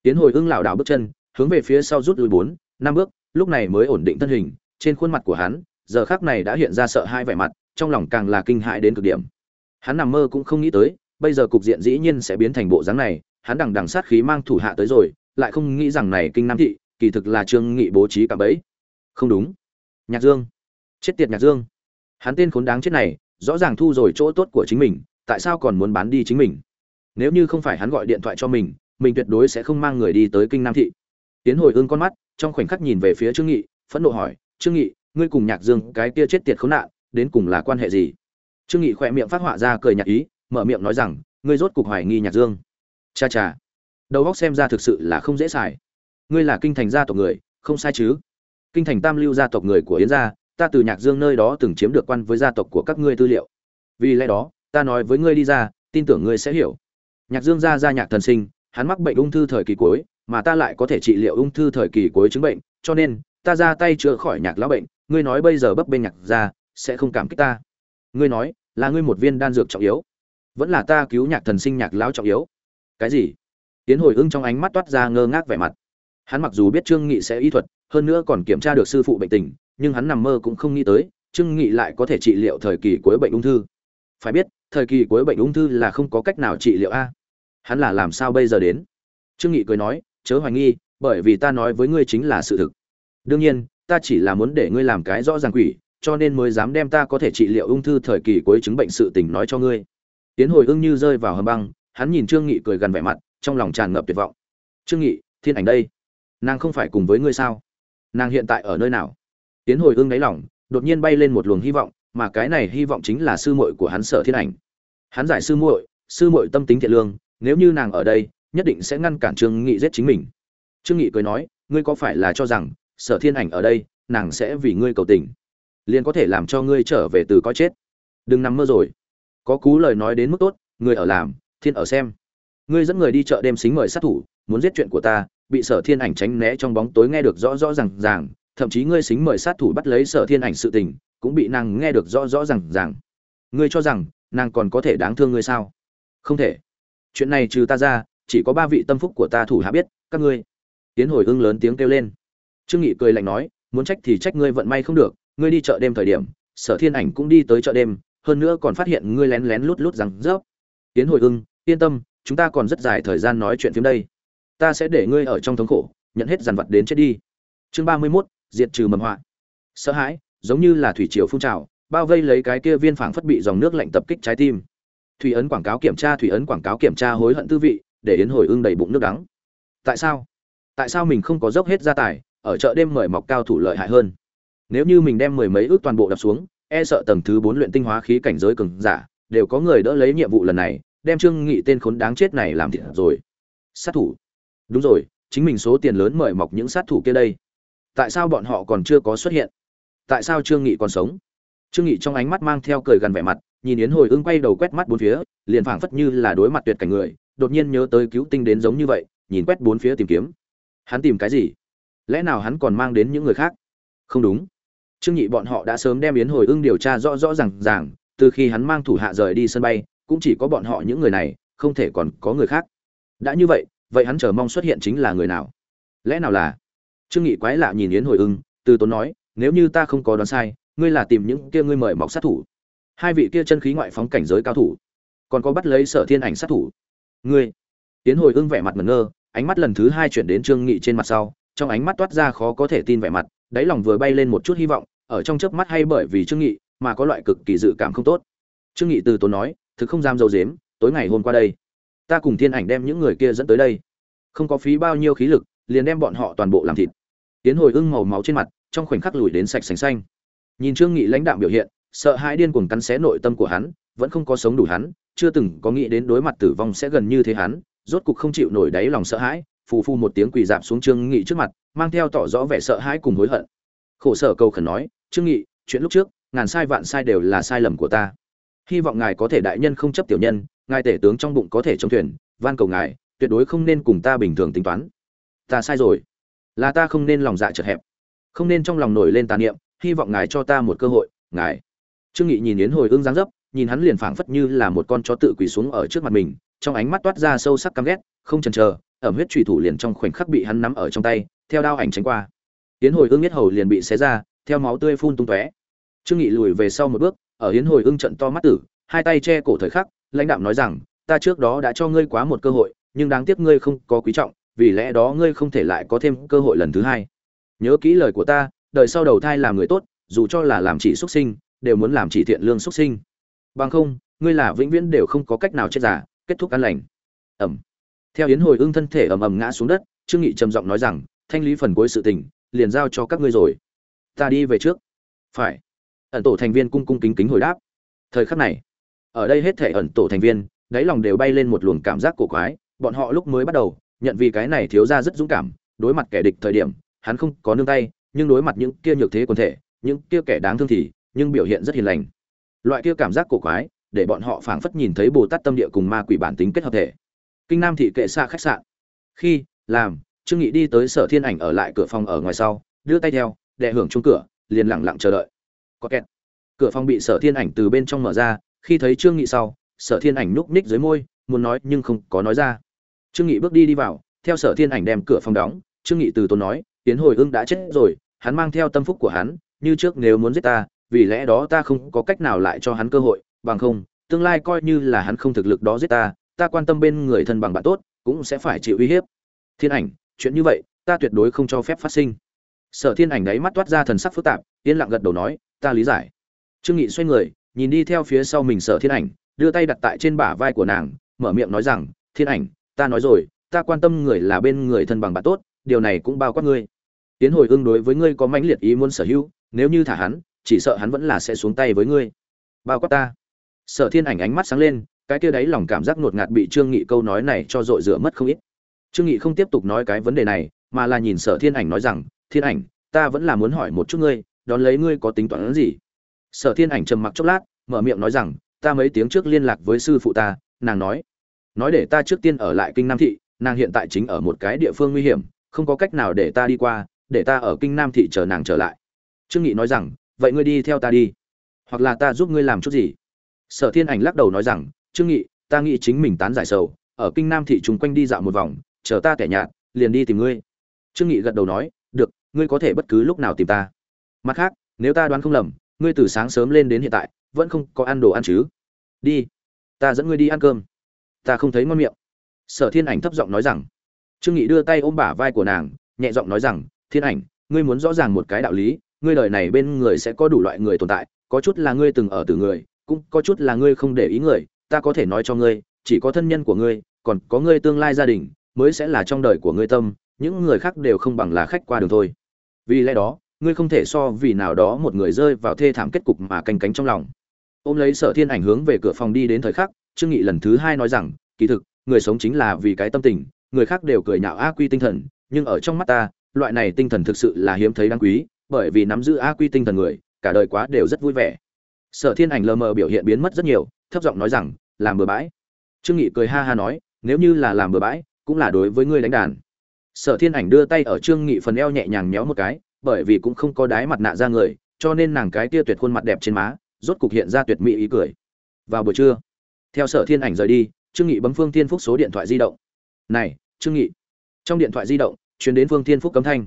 Tiến hồi ưng lảo đảo bước chân, hướng về phía sau rút lui bốn, năm bước, lúc này mới ổn định thân hình, trên khuôn mặt của hắn, giờ khắc này đã hiện ra sợ hai vẻ mặt, trong lòng càng là kinh hãi đến cực điểm. Hắn nằm mơ cũng không nghĩ tới, bây giờ cục diện dĩ nhiên sẽ biến thành bộ dáng này, hắn đằng đằng sát khí mang thủ hạ tới rồi, lại không nghĩ rằng này kinh nam thị, kỳ thực là trương nghị bố trí cả bẫy. Không đúng. Nhạc dương. Chết tiệt nhạc dương hắn tên khốn đáng chết này, rõ ràng thu rồi chỗ tốt của chính mình, tại sao còn muốn bán đi chính mình? Nếu như không phải hắn gọi điện thoại cho mình mình tuyệt đối sẽ không mang người đi tới kinh nam thị. Tiến hồi ương con mắt, trong khoảnh khắc nhìn về phía trương nghị, phẫn nộ hỏi, trương nghị, ngươi cùng nhạc dương, cái kia chết tiệt khốn nạn, đến cùng là quan hệ gì? Trương nghị khỏe miệng phát họa ra cười nhạc ý, mở miệng nói rằng, ngươi rốt cục hoài nghi nhạc dương. Cha cha, đầu óc xem ra thực sự là không dễ xài. Ngươi là kinh thành gia tộc người, không sai chứ? Kinh thành tam lưu gia tộc người của yến gia ta từ nhạc dương nơi đó từng chiếm được quan với gia tộc của các ngươi tư liệu. Vì lẽ đó, ta nói với ngươi đi ra, tin tưởng ngươi sẽ hiểu. Nhạc dương gia gia nhạc thần sinh, hắn mắc bệnh ung thư thời kỳ cuối, mà ta lại có thể trị liệu ung thư thời kỳ cuối chứng bệnh, cho nên, ta ra tay chữa khỏi nhạc lão bệnh. Ngươi nói bây giờ bấp bên nhạc gia sẽ không cảm kích ta. Ngươi nói, là ngươi một viên đan dược trọng yếu. Vẫn là ta cứu nhạc thần sinh nhạc lão trọng yếu. Cái gì? Tiến hồi ưng trong ánh mắt toát ra ngơ ngác vẻ mặt. Hắn mặc dù biết trương nghị sẽ y thuật hơn nữa còn kiểm tra được sư phụ bệnh tình, nhưng hắn nằm mơ cũng không nghĩ tới, trương nghị lại có thể trị liệu thời kỳ cuối bệnh ung thư. Phải biết, thời kỳ cuối bệnh ung thư là không có cách nào trị liệu a. Hắn là làm sao bây giờ đến? Trương nghị cười nói, chớ hoài nghi, bởi vì ta nói với ngươi chính là sự thực. Đương nhiên, ta chỉ là muốn để ngươi làm cái rõ ràng quỷ, cho nên mới dám đem ta có thể trị liệu ung thư thời kỳ cuối chứng bệnh sự tình nói cho ngươi. Tiến hồi ưng như rơi vào hầm băng, hắn nhìn trương nghị cười gần vẻ mặt, trong lòng tràn ngập tuyệt vọng. Trương nghị, thiên ảnh đây, nàng không phải cùng với ngươi sao? Nàng hiện tại ở nơi nào? Tiến hồi ưng đáy lòng, đột nhiên bay lên một luồng hy vọng, mà cái này hy vọng chính là sư muội của hắn sở thiên ảnh. Hắn giải sư muội sư muội tâm tính thiện lương, nếu như nàng ở đây, nhất định sẽ ngăn cản trương nghị giết chính mình. Trương nghị cười nói, ngươi có phải là cho rằng, sở thiên ảnh ở đây, nàng sẽ vì ngươi cầu tình? Liền có thể làm cho ngươi trở về từ coi chết. Đừng nằm mơ rồi. Có cú lời nói đến mức tốt, người ở làm, thiên ở xem. Ngươi dẫn người đi chợ đêm xính mời sát thủ, muốn giết chuyện của ta bị sở thiên ảnh tránh né trong bóng tối nghe được rõ rõ ràng ràng, thậm chí ngươi xính mời sát thủ bắt lấy sở thiên ảnh sự tình, cũng bị nàng nghe được rõ rõ ràng ràng. Ngươi cho rằng, nàng còn có thể đáng thương ngươi sao? Không thể. Chuyện này trừ ta ra, chỉ có ba vị tâm phúc của ta thủ hạ biết, các ngươi. Tiến hồi ưng lớn tiếng kêu lên. Trương nghị cười lạnh nói, muốn trách thì trách ngươi vận may không được, ngươi đi chợ đêm thời điểm, sở thiên ảnh cũng đi tới chợ đêm, hơn nữa còn phát hiện ngươi lén lén lút lút rằng rớp. Tiến hồi ưng, yên tâm, chúng ta còn rất dài thời gian nói chuyện phim đây ta sẽ để ngươi ở trong thống khổ nhận hết dàn vật đến chết đi. Chương ba mươi 31, diệt trừ mầm họa. Sợ hãi giống như là thủy triều phun trào bao vây lấy cái kia viên phảng phất bị dòng nước lạnh tập kích trái tim. Thủy ấn quảng cáo kiểm tra thủy ấn quảng cáo kiểm tra hối hận tư vị để yến hồi ưng đầy bụng nước đắng. Tại sao? Tại sao mình không có dốc hết gia tài ở chợ đêm mời mọc cao thủ lợi hại hơn? Nếu như mình đem mười mấy ước toàn bộ đập xuống e sợ tầng thứ bốn luyện tinh hóa khí cảnh giới cường giả đều có người đỡ lấy nhiệm vụ lần này đem trương nghị tên khốn đáng chết này làm thiệt rồi. Sát thủ đúng rồi, chính mình số tiền lớn mời mọc những sát thủ kia đây. Tại sao bọn họ còn chưa có xuất hiện? Tại sao trương nghị còn sống? Trương nghị trong ánh mắt mang theo cười gần vẻ mặt, nhìn yến hồi ưng quay đầu quét mắt bốn phía, liền phảng phất như là đối mặt tuyệt cảnh người, đột nhiên nhớ tới cứu tinh đến giống như vậy, nhìn quét bốn phía tìm kiếm. Hắn tìm cái gì? Lẽ nào hắn còn mang đến những người khác? Không đúng. Trương nhị bọn họ đã sớm đem yến hồi ưng điều tra rõ rõ ràng ràng, từ khi hắn mang thủ hạ rời đi sân bay, cũng chỉ có bọn họ những người này, không thể còn có người khác. Đã như vậy vậy hắn chờ mong xuất hiện chính là người nào? Lẽ nào là? Trương nghị quái lạ nhìn yến hồi ưng, từ tốn nói, nếu như ta không có đoán sai, ngươi là tìm những kia ngươi mời mọc sát thủ. Hai vị kia chân khí ngoại phóng cảnh giới cao thủ, còn có bắt lấy sở thiên ảnh sát thủ. Ngươi? Yến hồi ưng vẻ mặt mẩn ngơ, ánh mắt lần thứ hai chuyển đến trương nghị trên mặt sau, trong ánh mắt toát ra khó có thể tin vẻ mặt, đáy lòng vừa bay lên một chút hy vọng, ở trong chớp mắt hay bởi vì trương nghị mà có loại cực kỳ dự cảm không tốt. Trương nghị từ tốn nói, thực không dám dâu dếm tối ngày hôm qua đây ta cùng thiên ảnh đem những người kia dẫn tới đây. Không có phí bao nhiêu khí lực, liền đem bọn họ toàn bộ làm thịt. Tiến hồi ưng màu máu trên mặt, trong khoảnh khắc lùi đến sạch sành xanh. Nhìn trương nghị lãnh đạo biểu hiện, sợ hãi điên cuồng cắn xé nội tâm của hắn, vẫn không có sống đủ hắn, chưa từng có nghĩ đến đối mặt tử vong sẽ gần như thế hắn, rốt cục không chịu nổi đáy lòng sợ hãi, phù phu một tiếng quỳ dạp xuống trương nghị trước mặt, mang theo tỏ rõ vẻ sợ hãi cùng hối hận. Khổ sở cầu khẩn nói, trương nghị, chuyện lúc trước, ngàn sai vạn sai đều là sai lầm của ta. Hy vọng ngài có thể đại nhân không chấp tiểu nhân ngài tể tướng trong bụng có thể chống thuyền, van cầu ngài, tuyệt đối không nên cùng ta bình thường tính toán. Ta sai rồi. Là ta không nên lòng dạ chật hẹp. Không nên trong lòng nổi lên tà niệm, hy vọng ngài cho ta một cơ hội, ngài. Trương nghị nhìn yến hồi ương dáng dấp, nhìn hắn liền phảng phất như là một con chó tự quỳ xuống ở trước mặt mình, trong ánh mắt toát ra sâu sắc căm ghét, không chần chờ, ẩm huyết trùy thủ liền trong khoảnh khắc bị hắn nắm ở trong tay, theo đao ảnh tránh qua. Yến hồi ương nhất hầu liền bị xé ra, theo máu tươi phun tung tóe. Trương nghị lùi về sau một bước, ở yến hồi ương trận to mắt tử, hai tay che cổ thời khắc lãnh đạo nói rằng, ta trước đó đã cho ngươi quá một cơ hội, nhưng đáng tiếc ngươi không có quý trọng, vì lẽ đó ngươi không thể lại có thêm cơ hội lần thứ hai. Nhớ kỹ lời của ta, đời sau đầu thai làm người tốt, dù cho là làm chỉ xuất sinh, đều muốn làm chỉ thiện lương xuất sinh. Bằng không, ngươi là vĩnh viễn đều không có cách nào chết giả kết thúc an lành. Ẩm. Theo yến hồi ưng thân thể ầm ầm ngã xuống đất, trương nghị trầm giọng nói rằng, thanh lý phần cuối sự tình, liền giao cho các ngươi rồi. Ta đi về trước. Phải. Ẩn tổ thành viên cung cung kính kính hồi đáp. Thời khắc này ở đây hết thể ẩn tổ thành viên, đáy lòng đều bay lên một luồng cảm giác cổ quái, bọn họ lúc mới bắt đầu, nhận vì cái này thiếu ra rất dũng cảm, đối mặt kẻ địch thời điểm, hắn không có nương tay, nhưng đối mặt những kia nhược thế quần thể, những kia kẻ đáng thương thì, nhưng biểu hiện rất hiền lành. Loại kia cảm giác cổ quái, để bọn họ phảng phất nhìn thấy bồ tát tâm địa cùng ma quỷ bản tính kết hợp thể. Kinh nam thị kệ xa khách sạn. Khi, làm, trương nghị đi tới sở thiên ảnh ở lại cửa phòng ở ngoài sau, đưa tay theo đệ hưởng chung cửa, liền lặng lặng chờ đợi. Có kẹt. Cửa phòng bị sở thiên ảnh từ bên trong mở ra khi thấy trương nghị sau, sở thiên ảnh núp ních dưới môi, muốn nói nhưng không có nói ra. Trương nghị bước đi đi vào, theo sở thiên ảnh đem cửa phòng đóng, trương nghị từ tốn nói tiến hồi ưng đã chết rồi, hắn mang theo tâm phúc của hắn, như trước nếu muốn giết ta, vì lẽ đó ta không có cách nào lại cho hắn cơ hội, bằng không, tương lai coi như là hắn không thực lực đó giết ta ta quan tâm bên người thân bằng bạn tốt, cũng sẽ phải chịu uy hiếp. Thiên ảnh, chuyện như vậy, ta tuyệt đối không cho phép phát sinh. Sở thiên ảnh đấy mắt toát ra thần sắc phức tạp, yên lặng gật đầu nói, ta lý giải. Trương nghị xoay người nhìn đi theo phía sau mình sở thiên ảnh, đưa tay đặt tại trên bả vai của nàng, mở miệng nói rằng, thiên ảnh, ta nói rồi, ta quan tâm người là bên người thân bằng bạn tốt, điều này cũng bao quát ngươi. Tiến hồi ương đối với ngươi có mãnh liệt ý muốn sở hữu, nếu như thả hắn, chỉ sợ hắn vẫn là sẽ xuống tay với ngươi. Bao quát ta. Sở thiên ảnh ánh mắt sáng lên, cái kia đấy lòng cảm giác ngột ngạt bị trương nghị câu nói này cho dội rửa mất không ít. Trương nghị không tiếp tục nói cái vấn đề này, mà là nhìn sở thiên ảnh nói rằng, thiên ảnh, ta vẫn là muốn hỏi một chút ngươi, đón lấy ngươi có tính toán gì? Sở thiên ảnh trầm mặc chốc lát, mở miệng nói rằng, ta mấy tiếng trước liên lạc với sư phụ ta, nàng nói nói để ta trước tiên ở lại kinh nam thị, nàng hiện tại chính ở một cái địa phương nguy hiểm, không có cách nào để ta đi qua, để ta ở kinh nam thị chờ nàng trở lại. Trương nghị nói rằng, vậy ngươi đi theo ta đi, hoặc là ta giúp ngươi làm chút gì? Sở thiên ảnh lắc đầu nói rằng, trương nghị, ta nghĩ chính mình tán giải sầu, ở kinh nam thị chúng quanh đi dạo một vòng, chờ ta kẻ nhạt, liền đi tìm ngươi. Trương nghị gật đầu nói, được, ngươi có thể bất cứ lúc nào tìm ta. Mặt khác, nếu ta đoán không lầm ngươi từ sáng sớm lên đến hiện tại, vẫn không có ăn đồ ăn chứ? Đi, ta dẫn ngươi đi ăn cơm. Ta không thấy ngon miệng. Sở thiên ảnh thấp giọng nói rằng. Trương nghị đưa tay ôm bả vai của nàng, nhẹ giọng nói rằng, thiên ảnh, ngươi muốn rõ ràng một cái đạo lý, ngươi đời này bên người sẽ có đủ loại người tồn tại, có chút là ngươi từng ở từ người, cũng có chút là ngươi không để ý người, ta có thể nói cho ngươi, chỉ có thân nhân của ngươi, còn có ngươi tương lai gia đình, mới sẽ là trong đời của ngươi tâm, những người khác đều không bằng là khách qua đường thôi. Vì lẽ đó ngươi không thể so vì nào đó một người rơi vào thê thảm kết cục mà canh cánh trong lòng. Ôm lấy sở thiên ảnh hướng về cửa phòng đi đến thời khắc, trương nghị lần thứ hai nói rằng, kỳ thực, người sống chính là vì cái tâm tình, người khác đều cười nhạo a quy tinh thần, nhưng ở trong mắt ta, loại này tinh thần thực sự là hiếm thấy đáng quý, bởi vì nắm giữ a quy tinh thần người, cả đời quá đều rất vui vẻ. Sở thiên ảnh lờ mờ biểu hiện biến mất rất nhiều, thấp giọng nói rằng, làm bừa bãi. Trương nghị cười ha ha nói, nếu như là làm bừa bãi, cũng là đối với ngươi đánh đàn. Sở thiên ảnh đưa tay ở trương nghị phần eo nhẹ nhàng méo một cái bởi vì cũng không có đái mặt nạ ra người, cho nên nàng cái kia tuyệt khuôn mặt đẹp trên má, rốt cục hiện ra tuyệt mỹ ý cười. Vào buổi trưa, theo sở thiên ảnh rời đi, trương nghị bấm phương thiên phúc số điện thoại di động. Này, trương nghị. Trong điện thoại di động, truyền đến phương thiên phúc cấm thanh.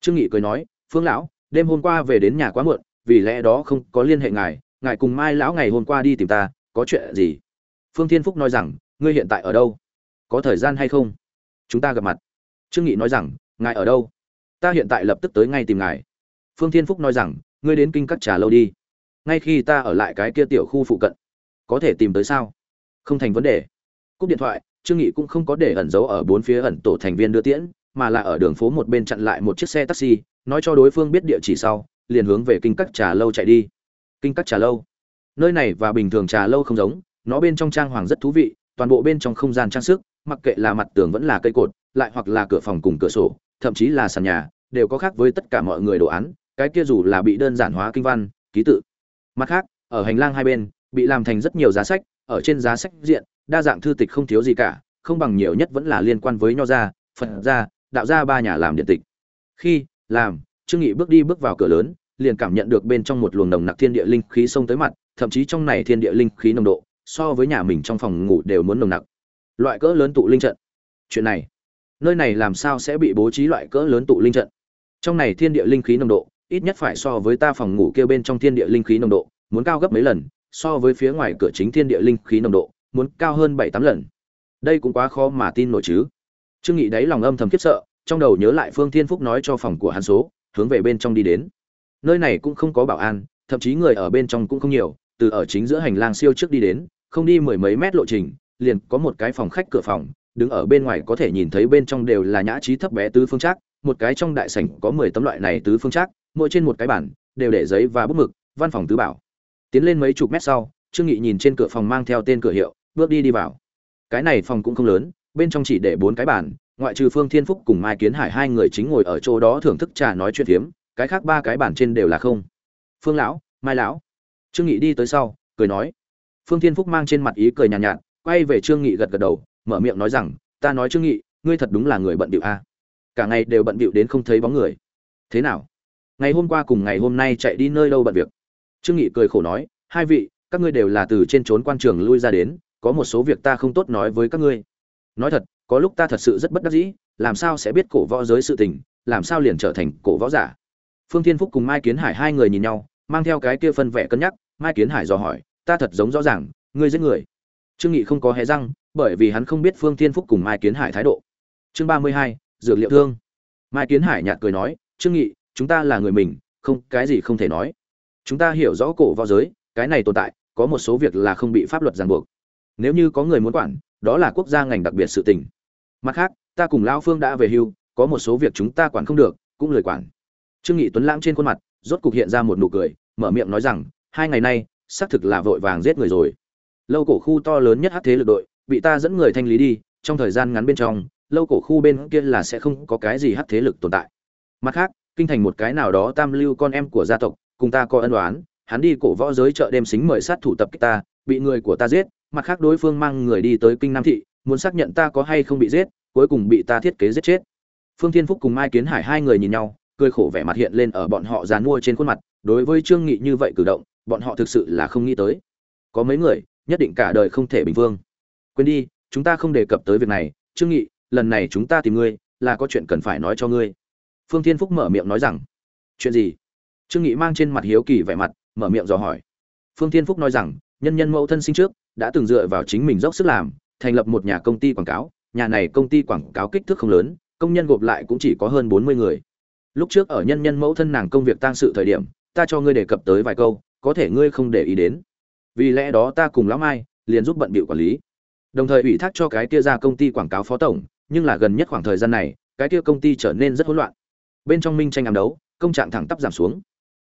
Trương nghị cười nói, phương lão, đêm hôm qua về đến nhà quá muộn, vì lẽ đó không có liên hệ ngài ngài cùng mai lão ngày hôm qua đi tìm ta, có chuyện gì? Phương thiên phúc nói rằng, ngươi hiện tại ở đâu? Có thời gian hay không? Chúng ta gặp mặt. Trương nghị nói rằng, ngài ở đâu? Ta hiện tại lập tức tới ngay tìm ngài. Phương thiên phúc nói rằng, ngươi đến kinh cắt trà lâu đi. Ngay khi ta ở lại cái kia tiểu khu phụ cận, có thể tìm tới sao? Không thành vấn đề. Cúp điện thoại, trương nghị cũng không có để ẩn giấu ở bốn phía ẩn tổ thành viên đưa tiễn, mà là ở đường phố một bên chặn lại một chiếc xe taxi, nói cho đối phương biết địa chỉ sau, liền hướng về kinh cắt trà lâu chạy đi. Kinh cắt trà lâu. Nơi này và bình thường trà lâu không giống, nó bên trong trang hoàng rất thú vị, toàn bộ bên trong không gian trang sức, mặc kệ là mặt tường vẫn là cây cột, lại hoặc là cửa phòng cùng cửa sổ thậm chí là sàn nhà, đều có khác với tất cả mọi người đồ án, cái kia dù là bị đơn giản hóa kinh văn, ký tự. Mặt khác, ở hành lang hai bên, bị làm thành rất nhiều giá sách, ở trên giá sách diện, đa dạng thư tịch không thiếu gì cả, không bằng nhiều nhất vẫn là liên quan với nho gia, phật gia, đạo gia ba nhà làm điện tịch. Khi, làm, trương nghị bước đi bước vào cửa lớn, liền cảm nhận được bên trong một luồng nồng nặc thiên địa linh khí xông tới mặt, thậm chí trong này thiên địa linh khí nồng độ, so với nhà mình trong phòng ngủ đều muốn nồng nặc. Loại cỡ lớn tụ linh trận. Chuyện này nơi này làm sao sẽ bị bố trí loại cỡ lớn tụ linh trận? Trong này thiên địa linh khí nồng độ, ít nhất phải so với ta phòng ngủ kia bên trong thiên địa linh khí nồng độ, muốn cao gấp mấy lần, so với phía ngoài cửa chính thiên địa linh khí nồng độ, muốn cao hơn bảy tám lần. Đây cũng quá khó mà tin nổi chứ. Trương nghị đáy lòng âm thầm khiếp sợ, trong đầu nhớ lại phương thiên phúc nói cho phòng của hắn số, hướng về bên trong đi đến. Nơi này cũng không có bảo an, thậm chí người ở bên trong cũng không nhiều, từ ở chính giữa hành lang siêu trước đi đến, không đi mười mấy mét lộ trình, liền có một cái phòng khách cửa phòng đứng ở bên ngoài có thể nhìn thấy bên trong đều là nhã trí thấp bé tứ phương trác một cái trong đại sảnh có mười tấm loại này tứ phương trác mỗi trên một cái bản đều để giấy và bút mực văn phòng tứ bảo. Tiến lên mấy chục mét sau trương nghị nhìn trên cửa phòng mang theo tên cửa hiệu bước đi đi vào. Cái này phòng cũng không lớn bên trong chỉ để bốn cái bàn ngoại trừ phương thiên phúc cùng mai kiến hải hai người chính ngồi ở chỗ đó thưởng thức trà nói chuyện phiếm cái khác ba cái bàn trên đều là không. Phương lão mai lão. Trương nghị đi tới sau cười nói. Phương thiên phúc mang trên mặt ý cười nhàn nhạt, nhạt quay về trương nghị gật gật đầu mở miệng nói rằng, ta nói trương nghị, ngươi thật đúng là người bận bịu a. Cả ngày đều bận bịu đến không thấy bóng người. Thế nào? Ngày hôm qua cùng ngày hôm nay chạy đi nơi đâu bận việc? Trương nghị cười khổ nói, hai vị, các ngươi đều là từ trên trốn quan trường lui ra đến, có một số việc ta không tốt nói với các ngươi. Nói thật, có lúc ta thật sự rất bất đắc dĩ, làm sao sẽ biết cổ võ giới sự tình, làm sao liền trở thành cổ võ giả? Phương thiên phúc cùng mai kiến hải hai người nhìn nhau, mang theo cái kia phân vẻ cân nhắc, mai kiến hải dò hỏi, ta thật giống rõ ràng, ngươi giết người. Trương nghị không có hé răng bởi vì hắn không biết phương thiên phúc cùng mai kiến hải thái độ. Chương ba mươi hai, dược liệu thương. Mai kiến hải nhạt cười nói trương nghị chúng ta là người mình không cái gì không thể nói. Chúng ta hiểu rõ cổ võ giới cái này tồn tại có một số việc là không bị pháp luật ràng buộc. Nếu như có người muốn quản đó là quốc gia ngành đặc biệt sự tình. Mặt khác ta cùng lão phương đã về hưu có một số việc chúng ta quản không được cũng lười quản. Trương nghị tuấn lãng trên khuôn mặt rốt cục hiện ra một nụ cười mở miệng nói rằng hai ngày nay xác thực là vội vàng giết người rồi. Lâu cổ khu to lớn nhất hắc thế lực đội bị ta dẫn người thanh lý đi, trong thời gian ngắn bên trong, lâu cổ khu bên kia là sẽ không có cái gì hắc thế lực tồn tại. Mặt khác, kinh thành một cái nào đó tam lưu con em của gia tộc, cùng ta có ân đoán hắn đi cổ võ giới chợ đêm xính mời sát thủ tập kích ta, bị người của ta giết, mặt khác đối phương mang người đi tới kinh nam thị, muốn xác nhận ta có hay không bị giết, cuối cùng bị ta thiết kế giết chết. Phương thiên phúc cùng mai kiến hải hai người nhìn nhau, cười khổ vẻ mặt hiện lên ở bọn họ dàn mua trên khuôn mặt, đối với trương nghị như vậy cử động, bọn họ thực sự là không nghĩ tới. Có mấy người, nhất định cả đời không thể bình vương quên đi, chúng ta không đề cập tới việc này. Trương nghị, lần này chúng ta tìm ngươi là có chuyện cần phải nói cho ngươi. Phương thiên phúc mở miệng nói rằng, chuyện gì? Trương nghị mang trên mặt hiếu kỳ vẻ mặt, mở miệng dò hỏi. Phương thiên phúc nói rằng, nhân nhân mẫu thân sinh trước, đã từng dựa vào chính mình dốc sức làm, thành lập một nhà công ty quảng cáo. Nhà này công ty quảng cáo kích thước không lớn, công nhân gộp lại cũng chỉ có hơn bốn mươi người. Lúc trước ở nhân nhân mẫu thân nàng công việc tang sự thời điểm, ta cho ngươi đề cập tới vài câu, có thể ngươi không để ý đến. Vì lẽ đó ta cùng lão mai liền giúp bận bịu quản lý đồng thời ủy thác cho cái kia ra công ty quảng cáo phó tổng, nhưng là gần nhất khoảng thời gian này, cái kia công ty trở nên rất hỗn loạn. Bên trong minh tranh ám đấu, công trạng thẳng tắp giảm xuống.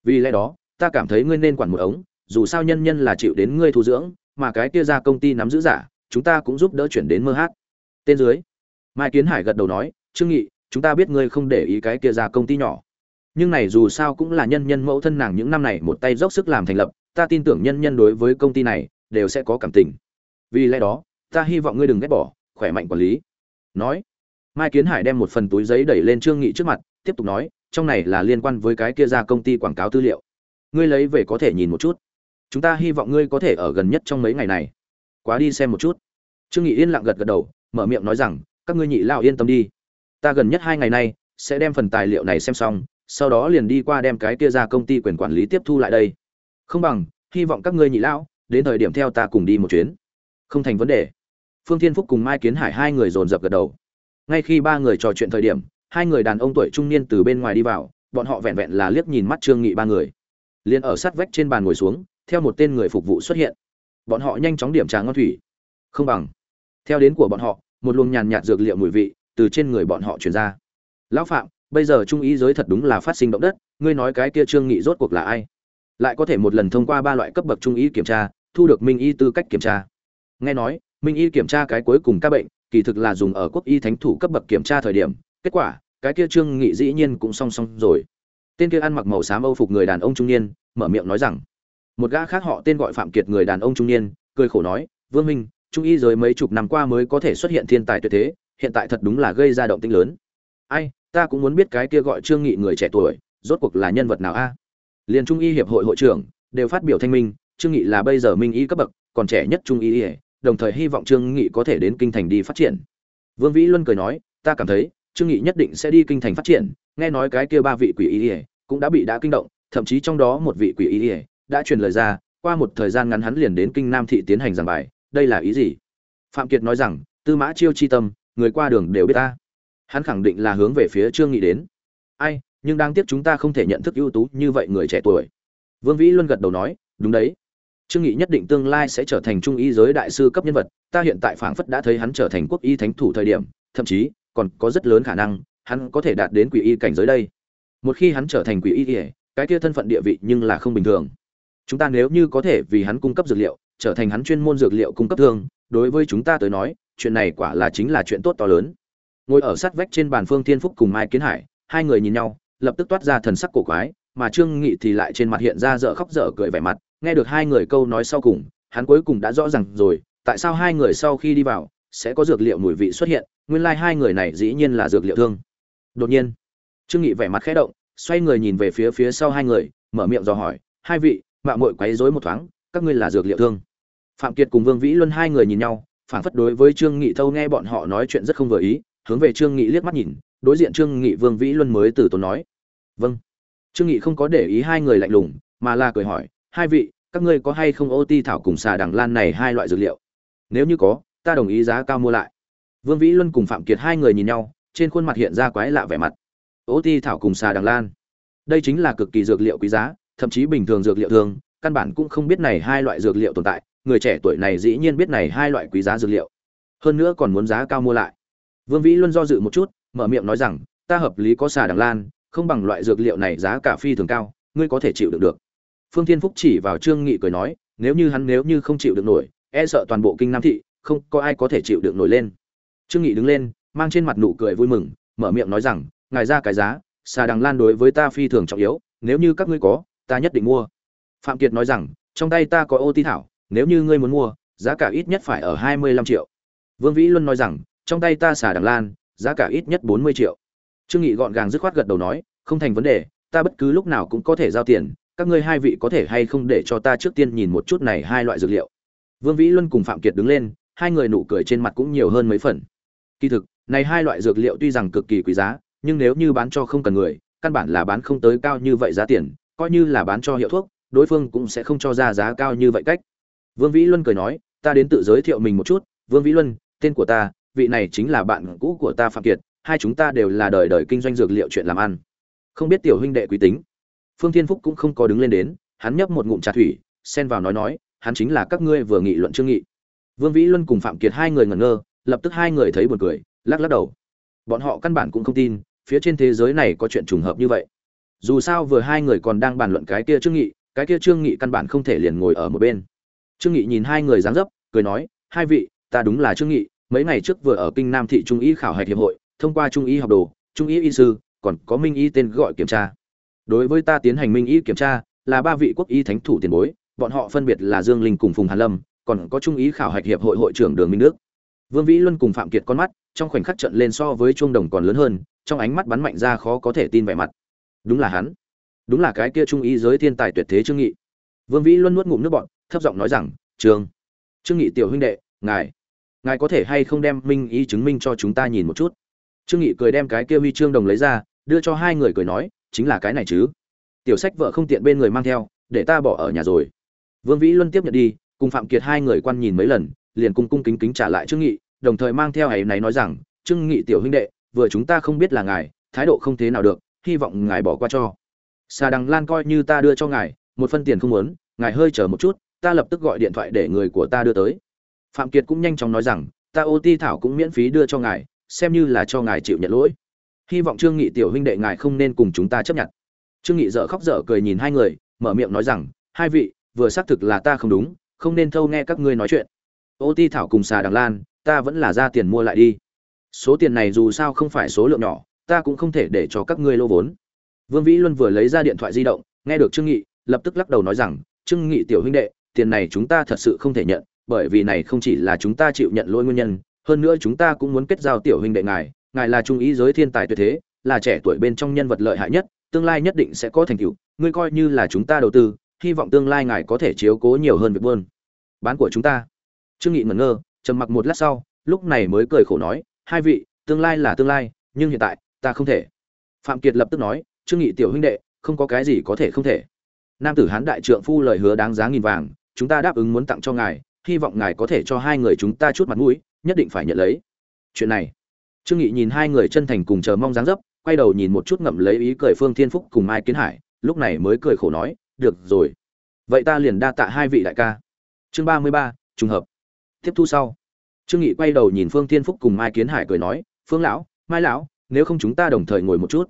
Vì lẽ đó, ta cảm thấy ngươi nên quản một ống, dù sao nhân nhân là chịu đến ngươi thu dưỡng, mà cái kia ra công ty nắm giữ giả, chúng ta cũng giúp đỡ chuyển đến mơ hát. Tên dưới. Mai kiến hải gật đầu nói, trương nghị, chúng ta biết ngươi không để ý cái kia ra công ty nhỏ. Nhưng này dù sao cũng là nhân nhân mẫu thân nàng những năm này một tay dốc sức làm thành lập, ta tin tưởng nhân nhân đối với công ty này, đều sẽ có cảm tình. Vì lẽ đó ta hy vọng ngươi đừng ghét bỏ, khỏe mạnh quản lý. Nói, mai kiến hải đem một phần túi giấy đẩy lên trương nghị trước mặt, tiếp tục nói, trong này là liên quan với cái kia ra công ty quảng cáo tư liệu. Ngươi lấy về có thể nhìn một chút. Chúng ta hy vọng ngươi có thể ở gần nhất trong mấy ngày này. Quá đi xem một chút. Trương nghị yên lặng gật gật đầu, mở miệng nói rằng, các ngươi nhị lao yên tâm đi. Ta gần nhất hai ngày nay sẽ đem phần tài liệu này xem xong, sau đó liền đi qua đem cái kia ra công ty quyền quản lý tiếp thu lại đây. Không bằng, hy vọng các ngươi nhị lão đến thời điểm theo ta cùng đi một chuyến. Không thành vấn đề phương thiên phúc cùng mai kiến hải hai người dồn dập gật đầu. Ngay khi ba người trò chuyện thời điểm, hai người đàn ông tuổi trung niên từ bên ngoài đi vào, bọn họ vẹn vẹn là liếc nhìn mắt trương nghị ba người. Liền ở sát vách trên bàn ngồi xuống, theo một tên người phục vụ xuất hiện. Bọn họ nhanh chóng điểm trà ngon thủy. Không bằng. Theo đến của bọn họ, một luồng nhàn nhạt dược liệu mùi vị từ trên người bọn họ truyền ra. Lão phạm, bây giờ trung ý giới thật đúng là phát sinh động đất, ngươi nói cái kia trương nghị rốt cuộc là ai? Lại có thể một lần thông qua ba loại cấp bậc trung ý kiểm tra, thu được minh y tư cách kiểm tra. Nghe nói minh y kiểm tra cái cuối cùng các bệnh, kỳ thực là dùng ở quốc y thánh thủ cấp bậc kiểm tra thời điểm. Kết quả, cái kia trương nghị dĩ nhiên cũng song song rồi. Tên kia ăn mặc màu xám âu phục người đàn ông trung niên, mở miệng nói rằng, một gã khác họ tên gọi phạm kiệt người đàn ông trung niên, cười khổ nói, vương minh, trung y giới mấy chục năm qua mới có thể xuất hiện thiên tài tuyệt thế, hiện tại thật đúng là gây ra động tĩnh lớn. Ai, ta cũng muốn biết cái kia gọi trương nghị người trẻ tuổi, rốt cuộc là nhân vật nào a? Liền trung y hiệp hội hội trưởng đều phát biểu thanh minh, trương nghị là bây giờ minh y cấp bậc, còn trẻ nhất trung y đồng thời hy vọng trương nghị có thể đến kinh thành đi phát triển. Vương vĩ luân cười nói, ta cảm thấy, trương nghị nhất định sẽ đi kinh thành phát triển. Nghe nói cái kia ba vị quỷ y cũng đã bị đã kinh động, thậm chí trong đó một vị quỷ y đã truyền lời ra, qua một thời gian ngắn hắn liền đến kinh nam thị tiến hành giảng bài, đây là ý gì? Phạm kiệt nói rằng, tư mã chiêu chi tâm, người qua đường đều biết ta. Hắn khẳng định là hướng về phía trương nghị đến. Ai, nhưng đáng tiếc chúng ta không thể nhận thức ưu tú như vậy người trẻ tuổi. Vương vĩ luân gật đầu nói, đúng đấy trương nghị nhất định tương lai sẽ trở thành trung y giới đại sư cấp nhân vật, ta hiện tại phảng phất đã thấy hắn trở thành quốc y thánh thủ thời điểm, thậm chí, còn có rất lớn khả năng, hắn có thể đạt đến quỷ y cảnh giới đây. Một khi hắn trở thành quỷ y cái kia thân phận địa vị nhưng là không bình thường. Chúng ta nếu như có thể vì hắn cung cấp dược liệu, trở thành hắn chuyên môn dược liệu cung cấp thương, đối với chúng ta tới nói, chuyện này quả là chính là chuyện tốt to lớn. Ngồi ở sát vách trên bàn phương thiên phúc cùng mai kiến hải, hai người nhìn nhau, lập tức toát ra thần sắc cổ quái, mà trương nghị thì lại trên mặt hiện ra dở khóc dở cười vẻ mặt nghe được hai người câu nói sau cùng, hắn cuối cùng đã rõ ràng rồi, tại sao hai người sau khi đi vào, sẽ có dược liệu mùi vị xuất hiện, nguyên lai hai người này dĩ nhiên là dược liệu thương. Đột nhiên, trương nghị vẻ mặt khẽ động, xoay người nhìn về phía phía sau hai người, mở miệng dò hỏi, hai vị, mạo muội quấy rối một thoáng, các ngươi là dược liệu thương? Phạm kiệt cùng vương vĩ luân hai người nhìn nhau phản phất đối với trương nghị thâu nghe bọn họ nói chuyện rất không vừa ý, hướng về trương nghị liếc mắt nhìn, đối diện trương nghị vương vĩ luân mới từ tốn nói vâng. Trương nghị không có để ý hai người lạnh lùng, mà là cười hỏi hai vị, các ngươi có hay không ô ti thảo cùng xà đằng lan này hai loại dược liệu? Nếu như có, ta đồng ý giá cao mua lại. Vương vĩ luân cùng phạm kiệt hai người nhìn nhau, trên khuôn mặt hiện ra quái lạ vẻ mặt. Ô ti thảo cùng xà đằng lan. Đây chính là cực kỳ dược liệu quý giá, thậm chí bình thường dược liệu thường, căn bản cũng không biết này hai loại dược liệu tồn tại, người trẻ tuổi này dĩ nhiên biết này hai loại quý giá dược liệu. Hơn nữa còn muốn giá cao mua lại. Vương vĩ luân do dự một chút, mở miệng nói rằng, ta hợp lý có xà đằng lan, không bằng loại dược liệu này giá cả phi thường cao, ngươi có thể chịu được được phương thiên phúc chỉ vào trương nghị cười nói, nếu như hắn nếu như không chịu được nổi e sợ toàn bộ kinh nam thị, không có ai có thể chịu được nổi lên. Trương nghị đứng lên, mang trên mặt nụ cười vui mừng, mở miệng nói rằng, ngài ra cái giá, xà đằng lan đối với ta phi thường trọng yếu, nếu như các ngươi có, ta nhất định mua. Phạm kiệt nói rằng, trong tay ta có ô ti thảo, nếu như ngươi muốn mua, giá cả ít nhất phải ở hai mươi lăm triệu. Vương vĩ luân nói rằng, trong tay ta xà đằng lan, giá cả ít nhất bốn mươi triệu. Trương nghị gọn gàng dứt khoát gật đầu nói, không thành vấn đề, ta bất cứ lúc nào cũng có thể giao tiền các ngươi hai vị có thể hay không để cho ta trước tiên nhìn một chút này hai loại dược liệu? Vương vĩ luân cùng phạm kiệt đứng lên, hai người nụ cười trên mặt cũng nhiều hơn mấy phần. Kỳ thực, này hai loại dược liệu tuy rằng cực kỳ quý giá, nhưng nếu như bán cho không cần người, căn bản là bán không tới cao như vậy giá tiền, coi như là bán cho hiệu thuốc, đối phương cũng sẽ không cho ra giá cao như vậy cách. Vương vĩ luân cười nói, ta đến tự giới thiệu mình một chút, vương vĩ luân, tên của ta, vị này chính là bạn cũ của ta phạm kiệt, hai chúng ta đều là đời đời kinh doanh dược liệu chuyện làm ăn. Không biết tiểu huynh đệ quý tính phương thiên phúc cũng không có đứng lên đến, hắn nhấp một ngụm trà thủy, xen vào nói nói, hắn chính là các ngươi vừa nghị luận trương nghị. Vương vĩ luân cùng phạm kiệt hai người ngẩn ngơ, lập tức hai người thấy buồn cười, lắc lắc đầu. Bọn họ căn bản cũng không tin, phía trên thế giới này có chuyện trùng hợp như vậy. Dù sao vừa hai người còn đang bàn luận cái kia trương nghị, cái kia trương nghị căn bản không thể liền ngồi ở một bên. Trương nghị nhìn hai người dáng dấp, cười nói, hai vị, ta đúng là trương nghị, mấy ngày trước vừa ở kinh nam thị trung y khảo hạch hiệp hội, thông qua trung y học đồ, trung y y sư, còn có minh y tên gọi kiểm tra đối với ta tiến hành minh y kiểm tra, là ba vị quốc y thánh thủ tiền bối, bọn họ phân biệt là dương linh cùng phùng hàn lâm, còn có trung ý khảo hạch hiệp hội hội trưởng đường minh đức. Vương vĩ luân cùng phạm kiệt con mắt, trong khoảnh khắc trận lên so với chuông đồng còn lớn hơn, trong ánh mắt bắn mạnh ra khó có thể tin vẻ mặt. Đúng là hắn. Đúng là cái kia trung ý giới thiên tài tuyệt thế trương nghị. Vương vĩ luân nuốt ngụm nước bọn thấp giọng nói rằng trương trương nghị tiểu huynh đệ, ngài ngài có thể hay không đem minh y chứng minh cho chúng ta nhìn một chút? Trương nghị cười đem cái kia huy chương đồng lấy ra, đưa cho hai người cười nói chính là cái này chứ. Tiểu sách vợ không tiện bên người mang theo, để ta bỏ ở nhà rồi. Vương vĩ luân tiếp nhận đi, cùng phạm kiệt hai người quan nhìn mấy lần, liền cung cung kính kính trả lại trương nghị, đồng thời mang theo ấy náy nói rằng, trương nghị tiểu huynh đệ, vừa chúng ta không biết là ngài, thái độ không thế nào được, hy vọng ngài bỏ qua cho. Xà đằng lan coi như ta đưa cho ngài, một phân tiền không muốn, ngài hơi chờ một chút, ta lập tức gọi điện thoại để người của ta đưa tới. Phạm kiệt cũng nhanh chóng nói rằng, ta ô ti thảo cũng miễn phí đưa cho ngài, xem như là cho ngài chịu nhận lỗi hy vọng trương nghị tiểu huynh đệ ngài không nên cùng chúng ta chấp nhận. Trương nghị dở khóc dở cười nhìn hai người, mở miệng nói rằng, hai vị, vừa xác thực là ta không đúng, không nên thâu nghe các ngươi nói chuyện. Ô ti thảo cùng xà đằng lan, ta vẫn là ra tiền mua lại đi. Số tiền này dù sao không phải số lượng nhỏ, ta cũng không thể để cho các ngươi lô vốn. Vương vĩ luân vừa lấy ra điện thoại di động, nghe được trương nghị, lập tức lắc đầu nói rằng, trương nghị tiểu huynh đệ, tiền này chúng ta thật sự không thể nhận, bởi vì này không chỉ là chúng ta chịu nhận lỗi nguyên nhân, hơn nữa chúng ta cũng muốn kết giao tiểu huynh đệ ngài ngài là trung ý giới thiên tài tuyệt thế, là trẻ tuổi bên trong nhân vật lợi hại nhất, tương lai nhất định sẽ có thành tựu, ngươi coi như là chúng ta đầu tư, hy vọng tương lai ngài có thể chiếu cố nhiều hơn việc buôn. Bán của chúng ta. Trương nghị ngẩn ngơ, trầm mặc một lát sau, lúc này mới cười khổ nói, hai vị, tương lai là tương lai, nhưng hiện tại, ta không thể. Phạm kiệt lập tức nói, trương nghị tiểu huynh đệ, không có cái gì có thể không thể. Nam tử hán đại trượng phu lời hứa đáng giá nghìn vàng, chúng ta đáp ứng muốn tặng cho ngài, hy vọng ngài có thể cho hai người chúng ta chút mặt mũi, nhất định phải nhận lấy. Chuyện này trương nghị nhìn hai người chân thành cùng chờ mong dáng dấp, quay đầu nhìn một chút ngậm lấy ý cười phương thiên phúc cùng mai kiến hải, lúc này mới cười khổ nói, được rồi. Vậy ta liền đa tạ hai vị đại ca. Chương ba mươi ba, trùng hợp. Tiếp thu sau. Trương nghị quay đầu nhìn phương thiên phúc cùng mai kiến hải cười nói, phương lão, mai lão, nếu không chúng ta đồng thời ngồi một chút.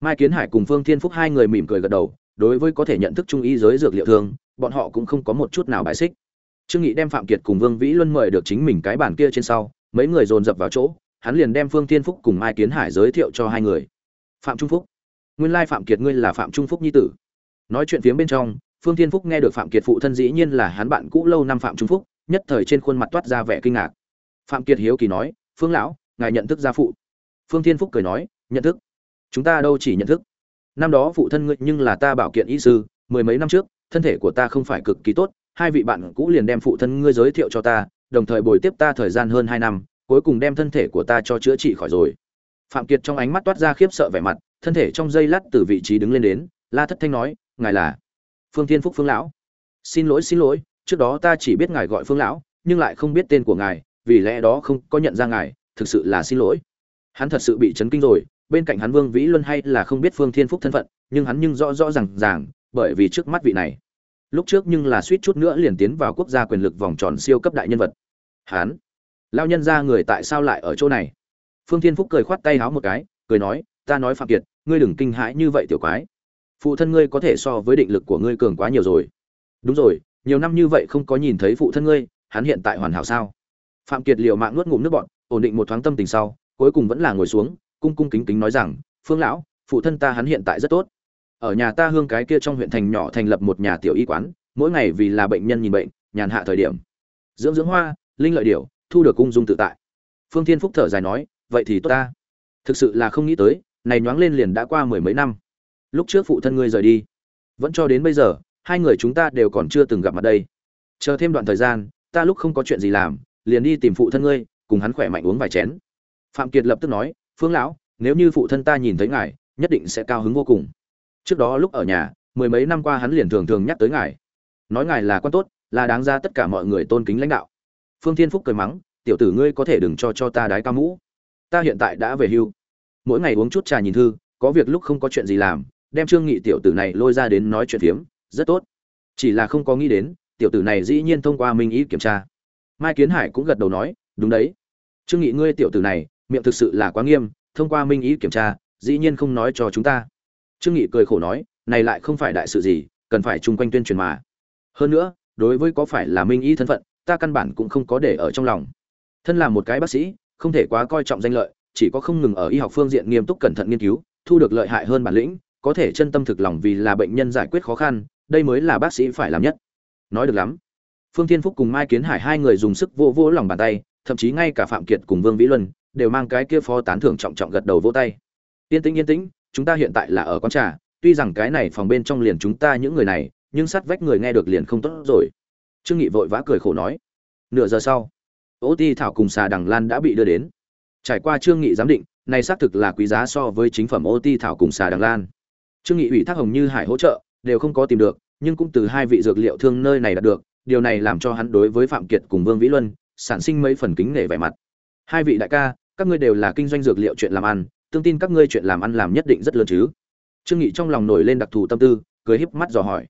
Mai kiến hải cùng phương thiên phúc hai người mỉm cười gật đầu, đối với có thể nhận thức trung ý giới dược liệu thương, bọn họ cũng không có một chút nào bài xích. Trương nghị đem phạm kiệt cùng vương vĩ luân mời được chính mình cái bàn kia trên sau, mấy người dồn dập vào chỗ hắn liền đem phương thiên phúc cùng mai kiến hải giới thiệu cho hai người. Phạm trung phúc. Nguyên lai phạm kiệt ngươi là phạm trung phúc nhi tử. Nói chuyện phía bên trong, phương thiên phúc nghe được phạm kiệt phụ thân dĩ nhiên là hắn bạn cũ lâu năm phạm trung phúc, nhất thời trên khuôn mặt toát ra vẻ kinh ngạc. Phạm kiệt hiếu kỳ nói, phương lão, ngài nhận thức gia phụ? Phương thiên phúc cười nói, nhận thức. Chúng ta đâu chỉ nhận thức. Năm đó phụ thân ngươi nhưng là ta bảo kiện y sư, mười mấy năm trước, thân thể của ta không phải cực kỳ tốt, hai vị bạn cũ liền đem phụ thân ngươi giới thiệu cho ta, đồng thời bồi tiếp ta thời gian hơn hai năm cuối cùng đem thân thể của ta cho chữa trị khỏi rồi. Phạm kiệt trong ánh mắt toát ra khiếp sợ vẻ mặt, thân thể trong dây lát từ vị trí đứng lên đến, la thất thanh nói, ngài là phương thiên phúc phương lão. Xin lỗi xin lỗi, trước đó ta chỉ biết ngài gọi phương lão, nhưng lại không biết tên của ngài, vì lẽ đó không có nhận ra ngài, thực sự là xin lỗi. Hắn thật sự bị chấn kinh rồi, bên cạnh hắn vương vĩ luân hay là không biết phương thiên phúc thân phận, nhưng hắn nhưng rõ rõ r à n g ràng, bởi vì trước mắt vị này, lúc trước nhưng là suýt chút nữa liền tiến vào quốc gia quyền lực vòng tròn siêu cấp đại nhân vật. Hắn lao nhân ra người tại sao lại ở chỗ này? Phương thiên phúc cười khoát tay háo một cái, cười nói, ta nói phạm kiệt, ngươi đừng kinh hãi như vậy tiểu quái. Phụ thân ngươi có thể so với định lực của ngươi cường quá nhiều rồi. Đúng rồi, nhiều năm như vậy không có nhìn thấy phụ thân ngươi, hắn hiện tại hoàn hảo sao? Phạm kiệt liều mạng nuốt ngụm nước bọn ổn định một thoáng tâm tình sau, cuối cùng vẫn là ngồi xuống, cung cung kính kính nói rằng, phương lão, phụ thân ta hắn hiện tại rất tốt. Ở nhà ta hương cái kia trong huyện thành nhỏ thành lập một nhà tiểu y quán, mỗi ngày vì là bệnh nhân nhìn bệnh, nhàn hạ thời điểm. Dưỡng dưỡng hoa, linh lợi điều thu được cung dung tự tại. Phương thiên phúc thở dài nói, vậy thì tốt ta. Thực sự là không nghĩ tới, này nhoáng lên liền đã qua mười mấy năm. Lúc trước phụ thân ngươi rời đi, vẫn cho đến bây giờ, hai người chúng ta đều còn chưa từng gặp mặt đây. Chờ thêm đoạn thời gian, ta lúc không có chuyện gì làm, liền đi tìm phụ thân ngươi, cùng hắn khỏe mạnh uống vài chén. Phạm kiệt lập tức nói, phương lão, nếu như phụ thân ta nhìn thấy ngài, nhất định sẽ cao hứng vô cùng. Trước đó lúc ở nhà, mười mấy năm qua hắn liền thường thường nhắc tới ngài. Nói ngài là quan tốt, là đáng ra tất cả mọi người tôn kính lãnh đạo phương thiên phúc cười mắng, tiểu tử ngươi có thể đừng cho cho ta đái ca mũ. Ta hiện tại đã về hưu. Mỗi ngày uống chút trà nhìn thư, có việc lúc không có chuyện gì làm, đem trương nghị tiểu tử này lôi ra đến nói chuyện phiếm, rất tốt. Chỉ là không có nghĩ đến, tiểu tử này dĩ nhiên thông qua minh ý kiểm tra. Mai kiến hải cũng gật đầu nói, đúng đấy. Trương nghị ngươi tiểu tử này, miệng thực sự là quá nghiêm, thông qua minh ý kiểm tra, dĩ nhiên không nói cho chúng ta. Trương nghị cười khổ nói, này lại không phải đại sự gì, cần phải chung quanh tuyên truyền mà. Hơn nữa, đối với có phải là minh Ý thân phận ta căn bản cũng không có để ở trong lòng. Thân là một cái bác sĩ, không thể quá coi trọng danh lợi, chỉ có không ngừng ở y học phương diện nghiêm túc cẩn thận nghiên cứu, thu được lợi hại hơn bản lĩnh, có thể chân tâm thực lòng vì là bệnh nhân giải quyết khó khăn, đây mới là bác sĩ phải làm nhất. Nói được lắm. Phương thiên phúc cùng mai kiến hải hai người dùng sức vô vô lòng bàn tay, thậm chí ngay cả phạm kiệt cùng vương vĩ luân đều mang cái kia phó tán thưởng trọng trọng gật đầu vỗ tay. Yên tĩnh yên tĩnh, chúng ta hiện tại là ở quán trà, tuy rằng cái này phòng bên trong liền chúng ta những người này, nhưng sát vách người nghe được liền không tốt rồi trương nghị vội vã cười khổ nói, nửa giờ sau, ô ti thảo cùng xà đằng lan đã bị đưa đến. Trải qua trương nghị giám định, này xác thực là quý giá so với chính phẩm ô ti thảo cùng xà đằng lan. Trương nghị ủy thác hồng như hải hỗ trợ, đều không có tìm được, nhưng cũng từ hai vị dược liệu thương nơi này đạt được, điều này làm cho hắn đối với phạm kiệt cùng vương vĩ luân, sản sinh mấy phần kính nể vẻ mặt. Hai vị đại ca, các ngươi đều là kinh doanh dược liệu chuyện làm ăn, tương tin các ngươi chuyện làm ăn làm nhất định rất lớn chứ. Trương nghị trong lòng nổi lên đặc thù tâm tư, cười híp mắt dò hỏi.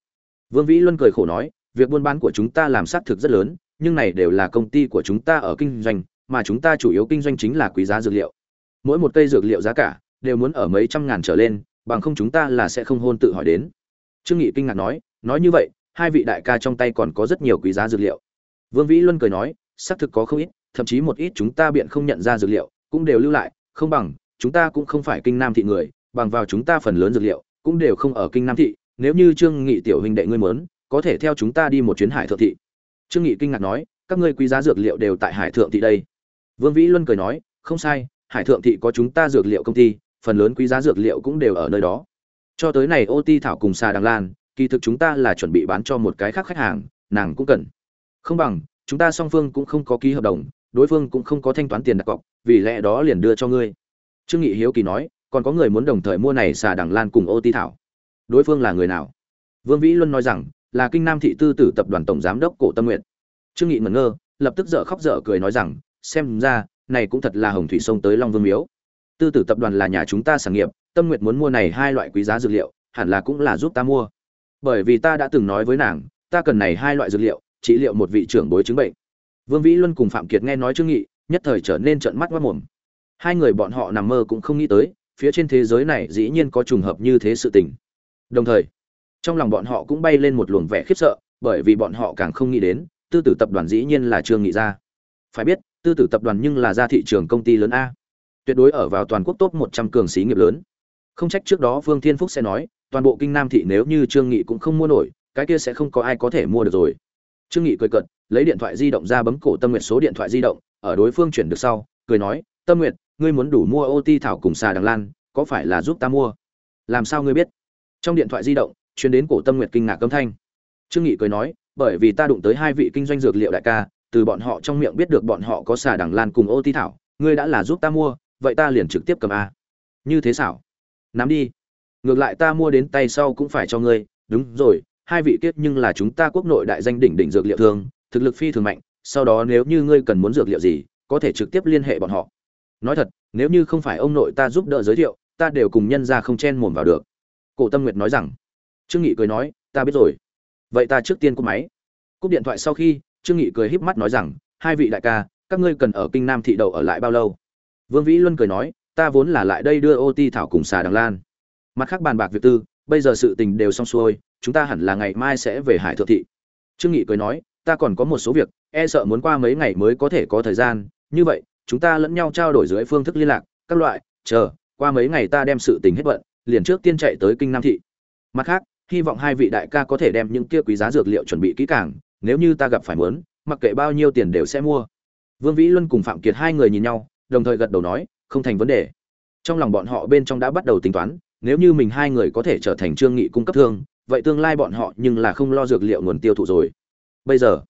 Vương vĩ luân cười khổ nói việc buôn bán của chúng ta làm xác thực rất lớn, nhưng này đều là công ty của chúng ta ở kinh doanh, mà chúng ta chủ yếu kinh doanh chính là quý giá dược liệu. Mỗi một cây dược liệu giá cả đều muốn ở mấy trăm ngàn trở lên, bằng không chúng ta là sẽ không hôn tự hỏi đến. Trương nghị kinh ngạc nói nói như vậy, hai vị đại ca trong tay còn có rất nhiều quý giá dược liệu. Vương vĩ luân cười nói, xác thực có không ít, thậm chí một ít chúng ta biện không nhận ra dược liệu, cũng đều lưu lại, không bằng, chúng ta cũng không phải kinh nam thị người, bằng vào chúng ta phần lớn dược liệu, cũng đều không ở kinh nam thị. Nếu như trương nghị tiểu huynh đệ ngươi muốn có thể theo chúng ta đi một chuyến hải thượng thị. Trương nghị kinh ngạc nói, các ngươi quý giá dược liệu đều tại hải thượng thị đây. Vương vĩ luân cười nói, không sai, hải thượng thị có chúng ta dược liệu công ty, phần lớn quý giá dược liệu cũng đều ở nơi đó. Cho tới này ô ti thảo cùng xà đằng lan, kỳ thực chúng ta là chuẩn bị bán cho một cái khác khách hàng, nàng cũng cần. Không bằng, chúng ta song phương cũng không có ký hợp đồng, đối phương cũng không có thanh toán tiền đặt cọc, vì lẽ đó liền đưa cho ngươi. Trương nghị hiếu kỳ nói, còn có người muốn đồng thời mua này xà đằng lan cùng ô ti thảo. Đối phương là người nào? Vương vĩ luân nói rằng là kinh nam thị tư tử tập đoàn tổng giám đốc cổ tâm nguyện. Trương nghị ngẩn ngơ, lập tức dở khóc dở cười nói rằng, xem ra, này cũng thật là hồng thủy sông tới long vương miếu. Tư tử tập đoàn là nhà chúng ta sản nghiệp, tâm nguyện muốn mua này hai loại quý giá dược liệu, hẳn là cũng là giúp ta mua. Bởi vì ta đã từng nói với nàng, ta cần này hai loại dược liệu, trị liệu một vị trưởng bối chứng bệnh. Vương vĩ luân cùng phạm kiệt nghe nói trương nghị, nhất thời trở nên trợn mắt mắt mồm. Hai người bọn họ nằm mơ cũng không nghĩ tới, phía trên thế giới này dĩ nhiên có trùng hợp như thế sự tình. Đồng thời trong lòng bọn họ cũng bay lên một luồng vẻ khiếp sợ, bởi vì bọn họ càng không nghĩ đến, tư tử tập đoàn dĩ nhiên là trương nghị ra phải biết, tư tử tập đoàn nhưng là ra thị trường công ty lớn a. Tuyệt đối ở vào toàn quốc top một trăm cường xí nghiệp lớn. Không trách trước đó phương thiên phúc sẽ nói, toàn bộ kinh nam thị nếu như trương nghị cũng không mua nổi, cái kia sẽ không có ai có thể mua được rồi. Trương nghị cười cợt, lấy điện thoại di động ra bấm cổ tâm nguyện số điện thoại di động, ở đối phương chuyển được sau, cười nói, tâm nguyện ngươi muốn đủ mua ô ti thảo cùng xà đằng lan, có phải là giúp ta mua? Làm sao ngươi biết? Trong điện thoại di động chuyến đến cổ tâm nguyệt kinh ngạc cấm thanh. Trương nghị cười nói, bởi vì ta đụng tới hai vị kinh doanh dược liệu đại ca, từ bọn họ trong miệng biết được bọn họ có xà đằng lan cùng ô ti thảo, ngươi đã là giúp ta mua, vậy ta liền trực tiếp cầm a. Như thế xảo? Nắm đi. Ngược lại ta mua đến tay sau cũng phải cho ngươi. Đúng rồi, hai vị kiếp nhưng là chúng ta quốc nội đại danh đỉnh đỉnh dược liệu thường, thực lực phi thường mạnh, sau đó nếu như ngươi cần muốn dược liệu gì, có thể trực tiếp liên hệ bọn họ. Nói thật, nếu như không phải ông nội ta giúp đỡ giới thiệu, ta đều cùng nhân ra không chen mồm vào được. Cổ tâm nguyệt nói rằng trương nghị cười nói, ta biết rồi. Vậy ta trước tiên cúp máy. Cúp điện thoại sau khi, trương nghị cười híp mắt nói rằng, hai vị đại ca, các ngươi cần ở kinh nam thị đầu ở lại bao lâu? Vương vĩ luân cười nói, ta vốn là lại đây đưa ô ti thảo cùng xà đằng lan. Mặt khác bàn bạc việc tư, bây giờ sự tình đều xong xuôi, chúng ta hẳn là ngày mai sẽ về hải thượng thị. Trương nghị cười nói, ta còn có một số việc e sợ muốn qua mấy ngày mới có thể có thời gian. Như vậy, chúng ta lẫn nhau trao đổi dưới phương thức liên lạc, các loại, chờ, qua mấy ngày ta đem sự tình hết bận, liền trước tiên chạy tới kinh nam thị. Mặt khác hy vọng hai vị đại ca có thể đem những kia quý giá dược liệu chuẩn bị kỹ càng, nếu như ta gặp phải muốn, mặc kệ bao nhiêu tiền đều sẽ mua. Vương vĩ luân cùng phạm kiệt hai người nhìn nhau, đồng thời gật đầu nói, không thành vấn đề. Trong lòng bọn họ bên trong đã bắt đầu tính toán, nếu như mình hai người có thể trở thành trương nghị cung cấp thương, vậy tương lai bọn họ nhưng là không lo dược liệu nguồn tiêu thụ rồi. Bây giờ,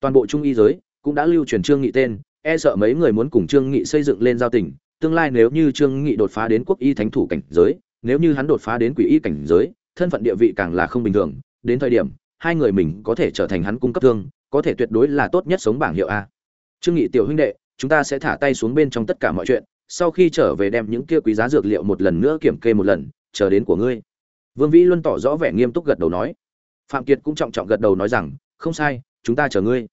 toàn bộ trung y giới cũng đã lưu truyền trương nghị tên e sợ mấy người muốn cùng trương nghị xây dựng lên giao tình, tương lai nếu như trương nghị đột phá đến quốc y thánh thủ cảnh giới, nếu như hắn đột phá đến quỷ y cảnh giới thân phận địa vị càng là không bình thường, đến thời điểm, hai người mình có thể trở thành hắn cung cấp thương, có thể tuyệt đối là tốt nhất sống bảng hiệu a. Trương nghị tiểu huynh đệ, chúng ta sẽ thả tay xuống bên trong tất cả mọi chuyện, sau khi trở về đem những kia quý giá dược liệu một lần nữa kiểm kê một lần, chờ đến của ngươi. Vương vĩ luân tỏ rõ vẻ nghiêm túc gật đầu nói. Phạm kiệt cũng trọng trọng gật đầu nói rằng, không sai, chúng ta chờ ngươi.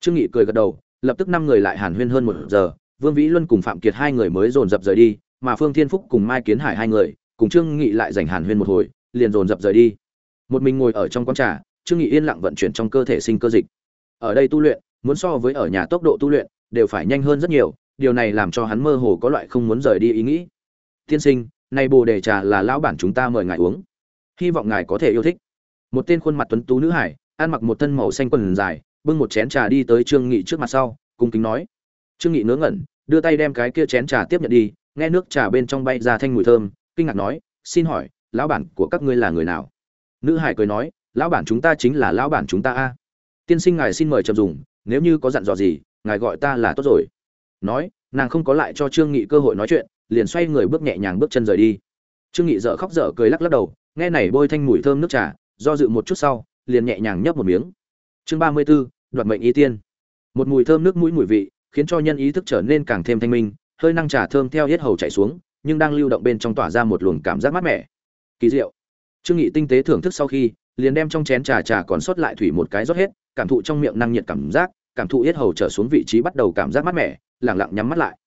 Trương nghị cười gật đầu, lập tức năm người lại hàn huyên hơn một giờ, vương vĩ luân cùng phạm kiệt hai người mới dồn dập rời đi, mà phương thiên phúc cùng mai kiến hải hai người, cùng trương nghị lại giành hàn huyên một hồi liền dồn dập rời đi. Một mình ngồi ở trong quán trà, trương nghị yên lặng vận chuyển trong cơ thể sinh cơ dịch. Ở đây tu luyện, muốn so với ở nhà tốc độ tu luyện, đều phải nhanh hơn rất nhiều, điều này làm cho hắn mơ hồ có loại không muốn rời đi ý nghĩ. Tiên sinh, nay bồ đề trà là lão bản chúng ta mời ngài uống. Hy vọng ngài có thể yêu thích. Một tên khuôn mặt tuấn tú nữ hải, ăn mặc một thân màu xanh quần dài, bưng một chén trà đi tới trương nghị trước mặt sau, cung kính nói. Trương nghị ngớ ngẩn, đưa tay đem cái kia chén trà tiếp nhận đi, nghe nước trà bên trong bay ra thanh mùi thơm, kinh ngạc nói, xin hỏi lão bản của các ngươi là người nào? Nữ hải cười nói lão bản chúng ta chính là lão bản chúng ta a. Tiên sinh ngài xin mời chậm dùng nếu như có dặn dò gì ngài gọi ta là tốt rồi. Nói nàng không có lại cho trương nghị cơ hội nói chuyện liền xoay người bước nhẹ nhàng bước chân rời đi. Trương nghị dở khóc dở cười lắc lắc đầu nghe này bôi thanh mùi thơm nước trà do dự một chút sau liền nhẹ nhàng nhấp một miếng. Chương ba mươi 34, đoạt mệnh ý tiên. Một mùi thơm nước mũi mùi vị khiến cho nhân ý thức trở nên càng thêm thanh minh hơi năng trà thơm theo hết hầu chảy xuống nhưng đang lưu động bên trong tỏa ra một luồng cảm giác mát mẻ kỳ diệu. Trương nghị tinh tế thưởng thức sau khi, liền đem trong chén trà trà còn sót lại thủy một cái rót hết, cảm thụ trong miệng năng nhiệt cảm giác, cảm thụ yết hầu trở xuống vị trí bắt đầu cảm giác mát mẻ, lặng lặng nhắm mắt lại.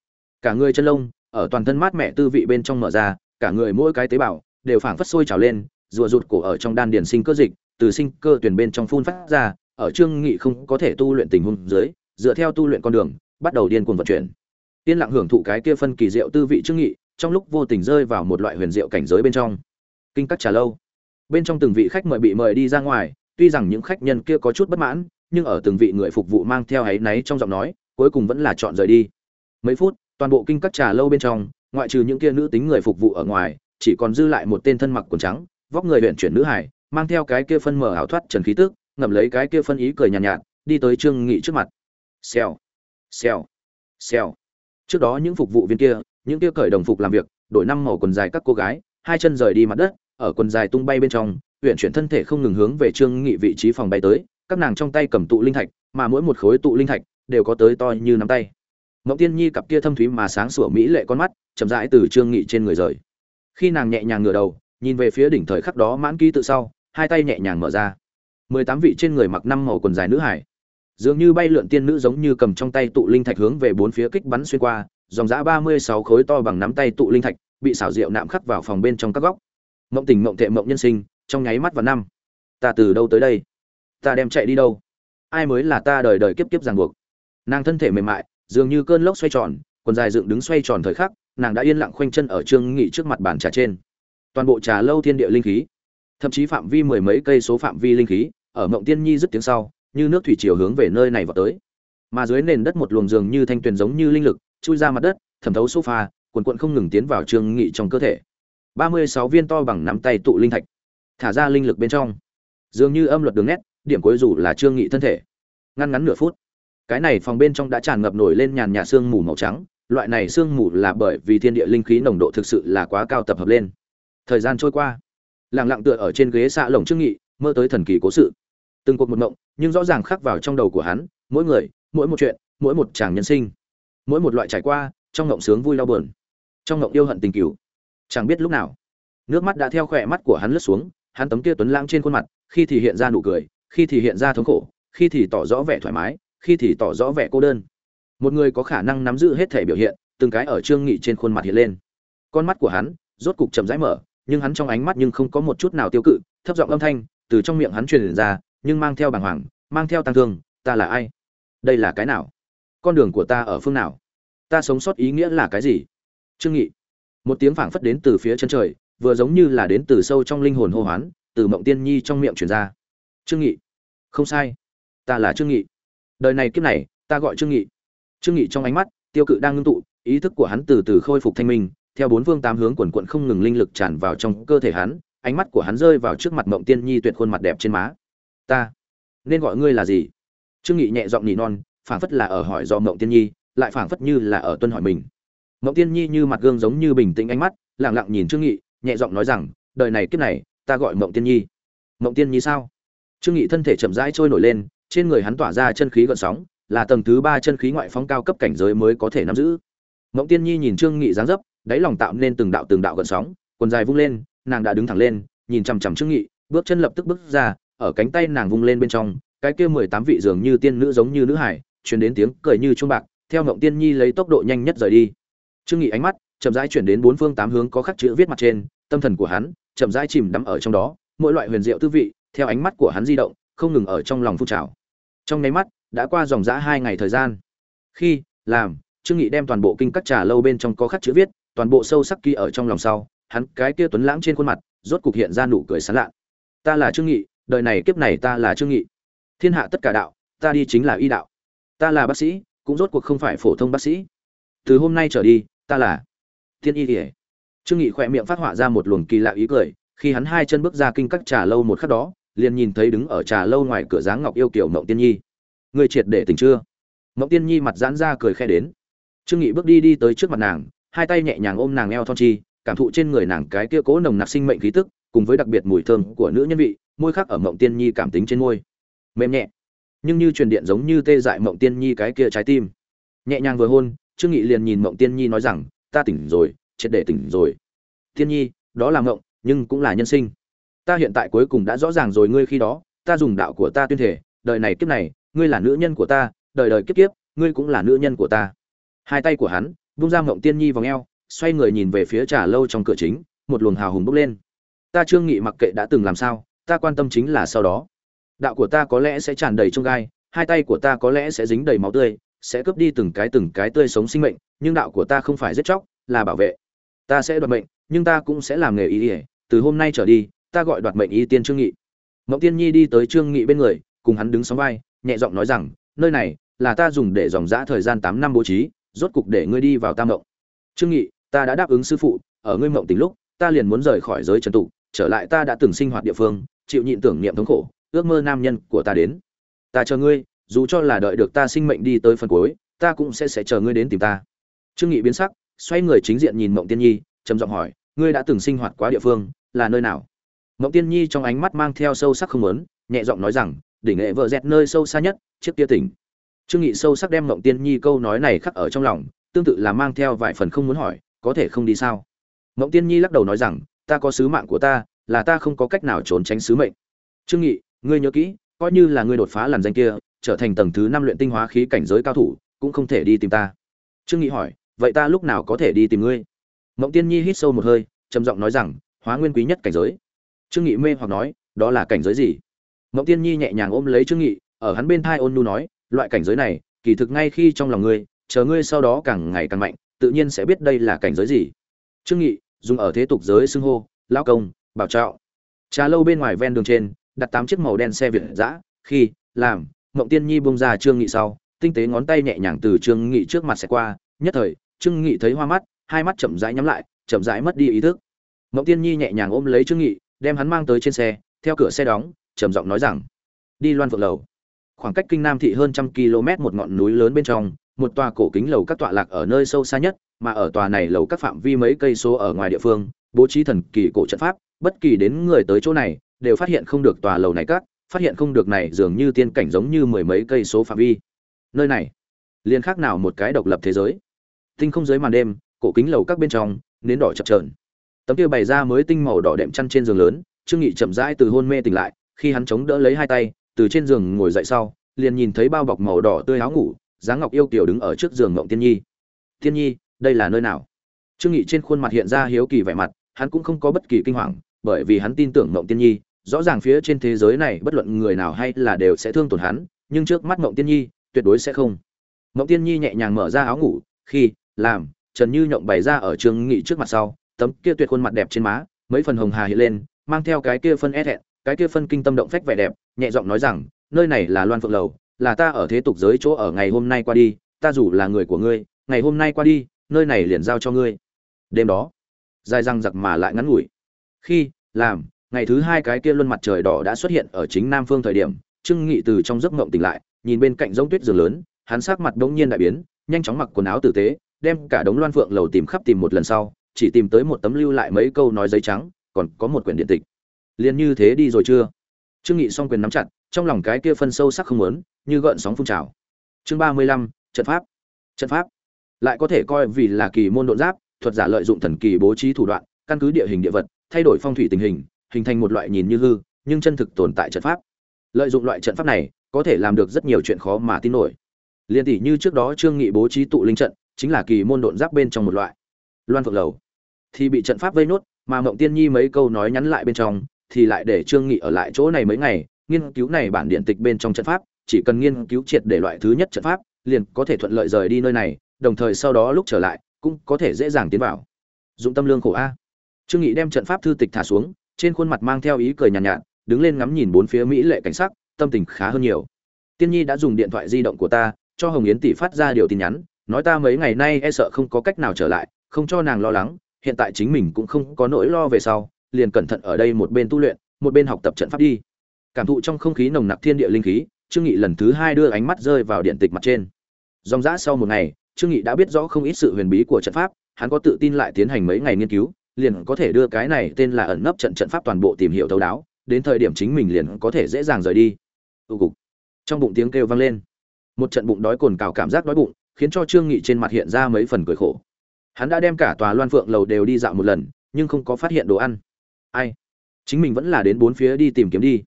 Cả người chân lông, ở toàn thân mát mẻ tư vị bên trong mở ra, cả người mỗi cái tế bào đều phảng phất sôi trào lên, rùa rụt cổ ở trong đan điền sinh cơ dịch, từ sinh cơ tuyển bên trong phun phát ra, ở trương nghị không có thể tu luyện tình huống dưới, dựa theo tu luyện con đường, bắt đầu điên cuồng vận chuyển. Tiên lặng hưởng thụ cái kia phân kỳ diệu tư vị trương nghị, trong lúc vô tình rơi vào một loại huyền diệu cảnh giới bên trong kinh các trà lâu. Bên trong từng vị khách mời bị mời đi ra ngoài tuy rằng những khách nhân kia có chút bất mãn nhưng ở từng vị người phục vụ mang theo áy náy trong giọng nói cuối cùng vẫn là chọn rời đi. Mấy phút toàn bộ kinh các trà lâu bên trong ngoại trừ những kia nữ tính người phục vụ ở ngoài chỉ còn dư lại một tên thân mặc quần trắng vóc người luyện chuyển nữ hải mang theo cái kia phân mở ảo thoát trần khí tức ngậm lấy cái kia phân ý cười nhàn nhạt, nhạt đi tới trương nghị trước mặt. Xèo xèo xèo. Trước đó những phục vụ viên kia những kia cởi đồng phục làm việc đổi năm màu quần dài các cô gái hai chân rời đi mặt đất ở quần dài tung bay bên trong huyện chuyển thân thể không ngừng hướng về trương nghị vị trí phòng bay tới, các nàng trong tay cầm tụ linh thạch, mà mỗi một khối tụ linh thạch đều có tới to như nắm tay. Mộng tiên nhi cặp kia thâm thúy mà sáng sủa mỹ lệ con mắt, chậm rãi từ trương nghị trên người rời. Khi nàng nhẹ nhàng ngửa đầu, nhìn về phía đỉnh thời khắc đó mãn ký tự sau, hai tay nhẹ nhàng mở ra. Mười tám vị trên người mặc năm màu quần dài nữ hải. Dường như bay lượn tiên nữ giống như cầm trong tay tụ linh thạch hướng về bốn phía kích bắn xuyên qua, dòng dã ba mươi sáu khối to bằng nắm tay tụ linh thạch, bị xảo diệu nạm khắc vào phòng bên trong các góc mộng tình mộng tệ mộng nhân sinh, trong nháy mắt và năm. Ta từ đâu tới đây? Ta đem chạy đi đâu? Ai mới là ta đời đời kiếp kiếp ràng buộc? Nàng thân thể mềm mại, dường như cơn lốc xoay tròn, quần dài dựng đứng xoay tròn thời khắc, nàng đã yên lặng khoanh chân ở trương nghị trước mặt bàn trà trên. Toàn bộ trà lâu thiên địa linh khí, thậm chí phạm vi mười mấy cây số phạm vi linh khí, ở mộng tiên nhi dứt tiếng sau, như nước thủy chiều hướng về nơi này vào tới. Mà dưới nền đất một luồng dường như thanh tuyền giống như linh lực, chui ra mặt đất, thẩm thấu sofa, quần quận không ngừng tiến vào trương nghị trong cơ thể ba mươi sáu viên to bằng nắm tay tụ linh thạch. Thả ra linh lực bên trong. Dường như âm luật đường nét, điểm cuối rủ là trương nghị thân thể. Ngăn ngắn nửa phút. Cái này phòng bên trong đã tràn ngập nổi lên nhàn nhạt sương mù màu trắng. Loại này sương mù là bởi vì thiên địa linh khí nồng độ thực sự là quá cao tập hợp lên. Thời gian trôi qua. Lặng lặng tựa ở trên ghế xạ lồng trương nghị, mơ tới thần kỳ cố sự. Từng cuộc một mộng, nhưng rõ ràng khắc vào trong đầu của hắn, mỗi người, mỗi một chuyện, mỗi một chàng nhân sinh. Mỗi một loại trải qua, trong ngộng sướng vui đau buồn. Trong ngộng yêu hận tình cửu chẳng biết lúc nào, nước mắt đã theo khỏe mắt của hắn lướt xuống, hắn tấm kia tuấn lãng trên khuôn mặt, khi thì hiện ra nụ cười, khi thì hiện ra thống khổ, khi thì tỏ rõ vẻ thoải mái, khi thì tỏ rõ vẻ cô đơn. Một người có khả năng nắm giữ hết thể biểu hiện, từng cái ở trương nghị trên khuôn mặt hiện lên. Con mắt của hắn rốt cục chậm rãi mở, nhưng hắn trong ánh mắt nhưng không có một chút nào tiêu cự, thấp giọng âm thanh từ trong miệng hắn truyền ra, nhưng mang theo bàng hoàng, mang theo tăng thương, ta là ai? Đây là cái nào? Con đường của ta ở phương nào? Ta sống sót ý nghĩa là cái gì? Trương nghị một tiếng phảng phất đến từ phía chân trời, vừa giống như là đến từ sâu trong linh hồn hô hoán, từ mộng tiên nhi trong miệng truyền ra. Trương nghị. Không sai. Ta là trương nghị. Đời này kiếp này, ta gọi trương nghị. Trương nghị trong ánh mắt, tiêu cự đang ngưng tụ, ý thức của hắn từ từ khôi phục thanh minh, theo bốn phương tám hướng quần quận không ngừng linh lực tràn vào trong cơ thể hắn, ánh mắt của hắn rơi vào trước mặt mộng tiên nhi tuyệt khuôn mặt đẹp trên má. Ta. Nên gọi ngươi là gì? Trương nghị nhẹ giọng nỉ non, phảng phất là ở hỏi do mộng tiên nhi, lại phảng phất như là ở tuân hỏi mình mộng tiên nhi như mặt gương giống như bình tĩnh ánh mắt, lặng lặng nhìn trương nghị, nhẹ giọng nói rằng, đời này kiếp này, ta gọi mộng tiên nhi. Mộng tiên nhi sao? Trương nghị thân thể chậm rãi trôi nổi lên, trên người hắn tỏa ra chân khí gợn sóng, là tầng thứ ba chân khí ngoại phóng cao cấp cảnh giới mới có thể nắm giữ. Mộng tiên nhi nhìn trương nghị dáng dấp, đáy lòng tạo nên từng đạo từng đạo gợn sóng, quần dài vung lên, nàng đã đứng thẳng lên, nhìn chằm chằm trương nghị, bước chân lập tức bước ra, ở cánh tay nàng vung lên bên trong, cái kia mười tám vị dường như tiên nữ giống như nữ hải, truyền đến tiếng cười như chuông bạc, theo mộng tiên nhi lấy tốc độ nhanh nhất rời đi trương nghị ánh mắt chậm rãi chuyển đến bốn phương tám hướng có khắc chữ viết mặt trên, tâm thần của hắn chậm rãi chìm đắm ở trong đó, mỗi loại huyền diệu tư vị, theo ánh mắt của hắn di động, không ngừng ở trong lòng phun trào. Trong nháy mắt, đã qua dòng dã hai ngày thời gian. Khi làm, trương nghị đem toàn bộ kinh các trà lâu bên trong có khắc chữ viết, toàn bộ sâu sắc ký ở trong lòng sau, hắn cái kia tuấn lãng trên khuôn mặt, rốt cục hiện ra nụ cười sán lạ ta là trương nghị, đời này kiếp này ta là trương nghị. Thiên hạ tất cả đạo, ta đi chính là y đạo. Ta là bác sĩ, cũng rốt cuộc không phải phổ thông bác sĩ. Từ hôm nay trở đi ta là thiên y ỉa trương nghị khỏe miệng phát họa ra một luồng kỳ lạ ý cười, khi hắn hai chân bước ra kinh các trà lâu một khắc đó, liền nhìn thấy đứng ở trà lâu ngoài cửa dáng ngọc yêu kiểu mộng tiên nhi. Người triệt để tỉnh chưa? Mộng tiên nhi mặt giãn ra cười khe đến. Trương nghị bước đi đi tới trước mặt nàng, hai tay nhẹ nhàng ôm nàng eo thon chi, cảm thụ trên người nàng cái kia cố nồng nặc sinh mệnh khí tức, cùng với đặc biệt mùi thơm của nữ nhân vị, môi khắc ở mộng tiên nhi cảm tính trên môi. Mềm nhẹ, nhưng như truyền điện giống như tê dại mộng tiên nhi cái kia trái tim. Nhẹ nhàng vừa hôn trương nghị liền nhìn mộng tiên nhi nói rằng, ta tỉnh rồi, triệt để tỉnh rồi. Tiên nhi, đó là mộng, nhưng cũng là nhân sinh. Ta hiện tại cuối cùng đã rõ ràng rồi ngươi khi đó, ta dùng đạo của ta tuyên thể đời này kiếp này, ngươi là nữ nhân của ta, đời đời kiếp kiếp, ngươi cũng là nữ nhân của ta. Hai tay của hắn vung ra mộng tiên nhi vòng eo, xoay người nhìn về phía trà lâu trong cửa chính, một luồng hào hùng bốc lên. Ta trương nghị mặc kệ đã từng làm sao, ta quan tâm chính là sau đó. Đạo của ta có lẽ sẽ tràn đầy trong gai, hai tay của ta có lẽ sẽ dính đầy máu tươi sẽ cướp đi từng cái từng cái tươi sống sinh mệnh nhưng đạo của ta không phải giết chóc là bảo vệ. Ta sẽ đoạt mệnh nhưng ta cũng sẽ làm nghề ý ỉa từ hôm nay trở đi ta gọi đoạt mệnh y tiên trương nghị. Mộng tiên nhi đi tới trương nghị bên người cùng hắn đứng sóng vai nhẹ giọng nói rằng nơi này là ta dùng để dòng dã thời gian tám năm bố trí rốt cục để ngươi đi vào tam mộng. Trương nghị ta đã đáp ứng sư phụ ở ngươi mộng tình lúc ta liền muốn rời khỏi giới trần tục, trở lại ta đã từng sinh hoạt địa phương chịu nhịn tưởng niệm thống khổ ước mơ nam nhân của ta đến. Ta chờ ngươi dù cho là đợi được ta sinh mệnh đi tới phần cuối ta cũng sẽ sẽ chờ ngươi đến tìm ta. Trương nghị biến sắc xoay người chính diện nhìn mộng tiên nhi trầm giọng hỏi ngươi đã từng sinh hoạt quá địa phương là nơi nào? Mộng tiên nhi trong ánh mắt mang theo sâu sắc không muốn, nhẹ giọng nói rằng đỉnh nghệ vợ dẹt nơi sâu xa nhất chiếc kia tỉnh. Trương nghị sâu sắc đem mộng tiên nhi câu nói này khắc ở trong lòng tương tự là mang theo vài phần không muốn hỏi có thể không đi sao? Mộng tiên nhi lắc đầu nói rằng ta có sứ mạng của ta là ta không có cách nào trốn tránh sứ mệnh. Trương nghị ngươi nhớ kỹ coi như là ngươi đột phá làn danh kia trở thành tầng thứ năm luyện tinh hóa khí cảnh giới cao thủ, cũng không thể đi tìm ta. Trương nghị hỏi, vậy ta lúc nào có thể đi tìm ngươi? Mộng tiên nhi hít sâu một hơi, trầm giọng nói rằng, hóa nguyên quý nhất cảnh giới. Trương nghị mê hoặc nói, đó là cảnh giới gì? Mộng tiên nhi nhẹ nhàng ôm lấy trương nghị, ở hắn bên thai ôn nu nói, loại cảnh giới này, kỳ thực ngay khi trong lòng ngươi, chờ ngươi sau đó càng ngày càng mạnh, tự nhiên sẽ biết đây là cảnh giới gì. Trương nghị, dùng ở thế tục giới xưng hô, lão công, bảo trạo. Trà lâu bên ngoài ven đường trên, đặt tám chiếc màu đen xe việt dã, khi, làm mộng tiên nhi bông ra trương nghị sau, tinh tế ngón tay nhẹ nhàng từ trương nghị trước mặt sẽ qua, nhất thời, trương nghị thấy hoa mắt, hai mắt chậm rãi nhắm lại, chậm rãi mất đi ý thức. Mộng tiên nhi nhẹ nhàng ôm lấy trương nghị, đem hắn mang tới trên xe, theo cửa xe đóng, trầm giọng nói rằng, đi loan phượng lầu. Khoảng cách kinh nam thị hơn trăm km một ngọn núi lớn bên trong, một tòa cổ kính lầu các tọa lạc ở nơi sâu xa nhất, mà ở tòa này lầu các phạm vi mấy cây số ở ngoài địa phương, bố trí thần kỳ cổ trận pháp, bất kỳ đến người tới chỗ này, đều phát hiện không được tòa lầu này các phát hiện không được này dường như tiên cảnh giống như mười mấy cây số phạm vi. Nơi này, liền khác nào một cái độc lập thế giới. Tinh không dưới màn đêm, cổ kính lầu các bên trong, nến đỏ chập trờn tấm kia bày ra mới tinh màu đỏ đệm chăn trên giường lớn, trương nghị chậm rãi từ hôn mê tỉnh lại, khi hắn chống đỡ lấy hai tay, từ trên giường ngồi dậy sau, liền nhìn thấy bao bọc màu đỏ tươi áo ngủ, dáng ngọc yêu kiều đứng ở trước giường ngộng tiên nhi. Tiên nhi, đây là nơi nào? Trương nghị trên khuôn mặt hiện ra hiếu kỳ vẻ mặt, hắn cũng không có bất kỳ kinh hoàng, bởi vì hắn tin tưởng ngộng tiên nhi rõ ràng phía trên thế giới này bất luận người nào hay là đều sẽ thương tổn hắn, nhưng trước mắt mộng tiên nhi, tuyệt đối sẽ không. Mộng tiên nhi nhẹ nhàng mở ra áo ngủ, khi, làm, trần như nhộng bày ra ở trường nghị trước mặt sau, tấm kia tuyệt khuôn mặt đẹp trên má, mấy phần hồng hà hiện lên, mang theo cái kia phân é thẹn, cái kia phân kinh tâm động phách vẻ đẹp, nhẹ giọng nói rằng, nơi này là loan phượng lầu, là ta ở thế tục giới chỗ ở ngày hôm nay qua đi, ta dù là người của ngươi, ngày hôm nay qua đi, nơi này liền giao cho ngươi. Đêm đó, dài răng giặc mà lại ngắn ngủi. Khi, làm ngày thứ hai cái kia luân mặt trời đỏ đã xuất hiện ở chính nam phương thời điểm, trương nghị từ trong giấc ngộng tỉnh lại, nhìn bên cạnh giống tuyết giường lớn, hắn sắc mặt đống nhiên đại biến, nhanh chóng mặc quần áo tử tế, đem cả đống loan phượng lầu tìm khắp tìm một lần sau, chỉ tìm tới một tấm lưu lại mấy câu nói giấy trắng, còn có một quyển điện tịch. Liền như thế đi rồi chưa? Trương nghị song quyền nắm chặt, trong lòng cái kia phân sâu sắc không muốn, như gợn sóng phun trào. Chương ba mươi lăm, trận pháp. Trận pháp. Lại có thể coi vì là kỳ môn độn giáp, thuật giả lợi dụng thần kỳ bố trí thủ đoạn, căn cứ địa hình địa vật, thay đổi phong thủy tình hình hình thành một loại nhìn như hư, nhưng chân thực tồn tại trận pháp. Lợi dụng loại trận pháp này, có thể làm được rất nhiều chuyện khó mà tin nổi. Liên tỷ như trước đó trương nghị bố trí tụ linh trận, chính là kỳ môn độn giáp bên trong một loại. Loan phượng lầu. Thì bị trận pháp vây nốt, mà mộng tiên nhi mấy câu nói nhắn lại bên trong, thì lại để trương nghị ở lại chỗ này mấy ngày, nghiên cứu này bản điện tịch bên trong trận pháp, chỉ cần nghiên cứu triệt để loại thứ nhất trận pháp, liền có thể thuận lợi rời đi nơi này, đồng thời sau đó lúc trở lại, cũng có thể dễ dàng tiến vào. Dụng tâm lương khổ a. Trương nghị đem trận pháp thư tịch thả xuống trên khuôn mặt mang theo ý cười nhàn nhạt, nhạt đứng lên ngắm nhìn bốn phía mỹ lệ cảnh sắc tâm tình khá hơn nhiều. Tiên nhi đã dùng điện thoại di động của ta cho hồng yến tỷ phát ra điều tin nhắn nói ta mấy ngày nay e sợ không có cách nào trở lại không cho nàng lo lắng hiện tại chính mình cũng không có nỗi lo về sau liền cẩn thận ở đây một bên tu luyện một bên học tập trận pháp đi. Cảm thụ trong không khí nồng nặc thiên địa linh khí trương nghị lần thứ hai đưa ánh mắt rơi vào điện tịch mặt trên. Dòng dã sau một ngày trương nghị đã biết rõ không ít sự huyền bí của trận pháp hắn có tự tin lại tiến hành mấy ngày nghiên cứu liền có thể đưa cái này tên là ẩn nấp trận trận pháp toàn bộ tìm hiểu thấu đáo, đến thời điểm chính mình liền có thể dễ dàng rời đi. Ưu cục. Trong bụng tiếng kêu vang lên. Một trận bụng đói cồn cào cảm giác đói bụng, khiến cho trương nghị trên mặt hiện ra mấy phần cười khổ. Hắn đã đem cả tòa loan phượng lầu đều đi dạo một lần, nhưng không có phát hiện đồ ăn. Ai? Chính mình vẫn là đến bốn phía đi tìm kiếm đi.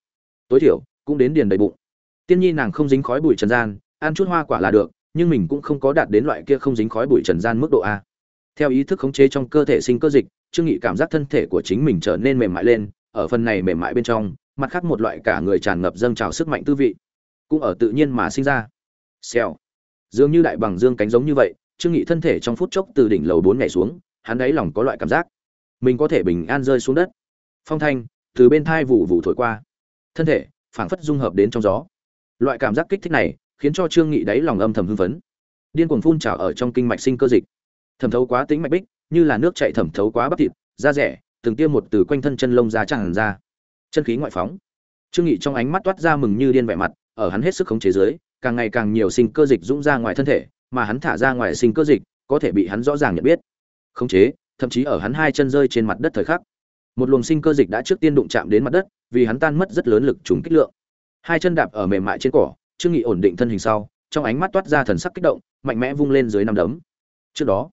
Tối thiểu, cũng đến điền đầy bụng. Tiên nhi nàng không dính khói bụi trần gian, ăn chút hoa quả là được, nhưng mình cũng không có đạt đến loại kia không dính khói bụi trần gian mức độ a. Theo ý thức khống chế trong cơ thể sinh cơ dịch trương nghị cảm giác thân thể của chính mình trở nên mềm mại lên, ở phần này mềm mại bên trong, mặt khác một loại cả người tràn ngập dâng trào sức mạnh tư vị cũng ở tự nhiên mà sinh ra. Xèo. Dường như đại bằng dương cánh giống như vậy, trương nghị thân thể trong phút chốc từ đỉnh lầu bốn nhảy xuống, hắn đáy lòng có loại cảm giác. Mình có thể bình an rơi xuống đất. Phong thanh, từ bên thai vụ vụ thổi qua. Thân thể, phảng phất dung hợp đến trong gió. Loại cảm giác kích thích này, khiến cho trương nghị đáy lòng âm thầm hưng phấn. Điên cuồng phun trào ở trong kinh mạch sinh cơ dịch. Thẩm thấu quá tính mạch bích như là nước chảy thẩm thấu quá bắp thịt, da rẻ, từng tiêm một từ quanh thân chân lông ra tràn ra. Chân khí ngoại phóng. Trương nghị trong ánh mắt toát ra mừng như điên vẻ mặt, ở hắn hết sức khống chế dưới, càng ngày càng nhiều sinh cơ dịch dũng ra ngoài thân thể, mà hắn thả ra ngoài sinh cơ dịch, có thể bị hắn rõ ràng nhận biết. Khống chế, thậm chí ở hắn hai chân rơi trên mặt đất thời khắc. Một luồng sinh cơ dịch đã trước tiên đụng chạm đến mặt đất, vì hắn tan mất rất lớn lực trùng kích lượng. Hai chân đạp ở mềm mại trên cỏ, trương nghị ổn định thân hình sau, trong ánh mắt toát ra thần sắc kích động, mạnh mẽ vung lên dưới năm đấm. Trước đó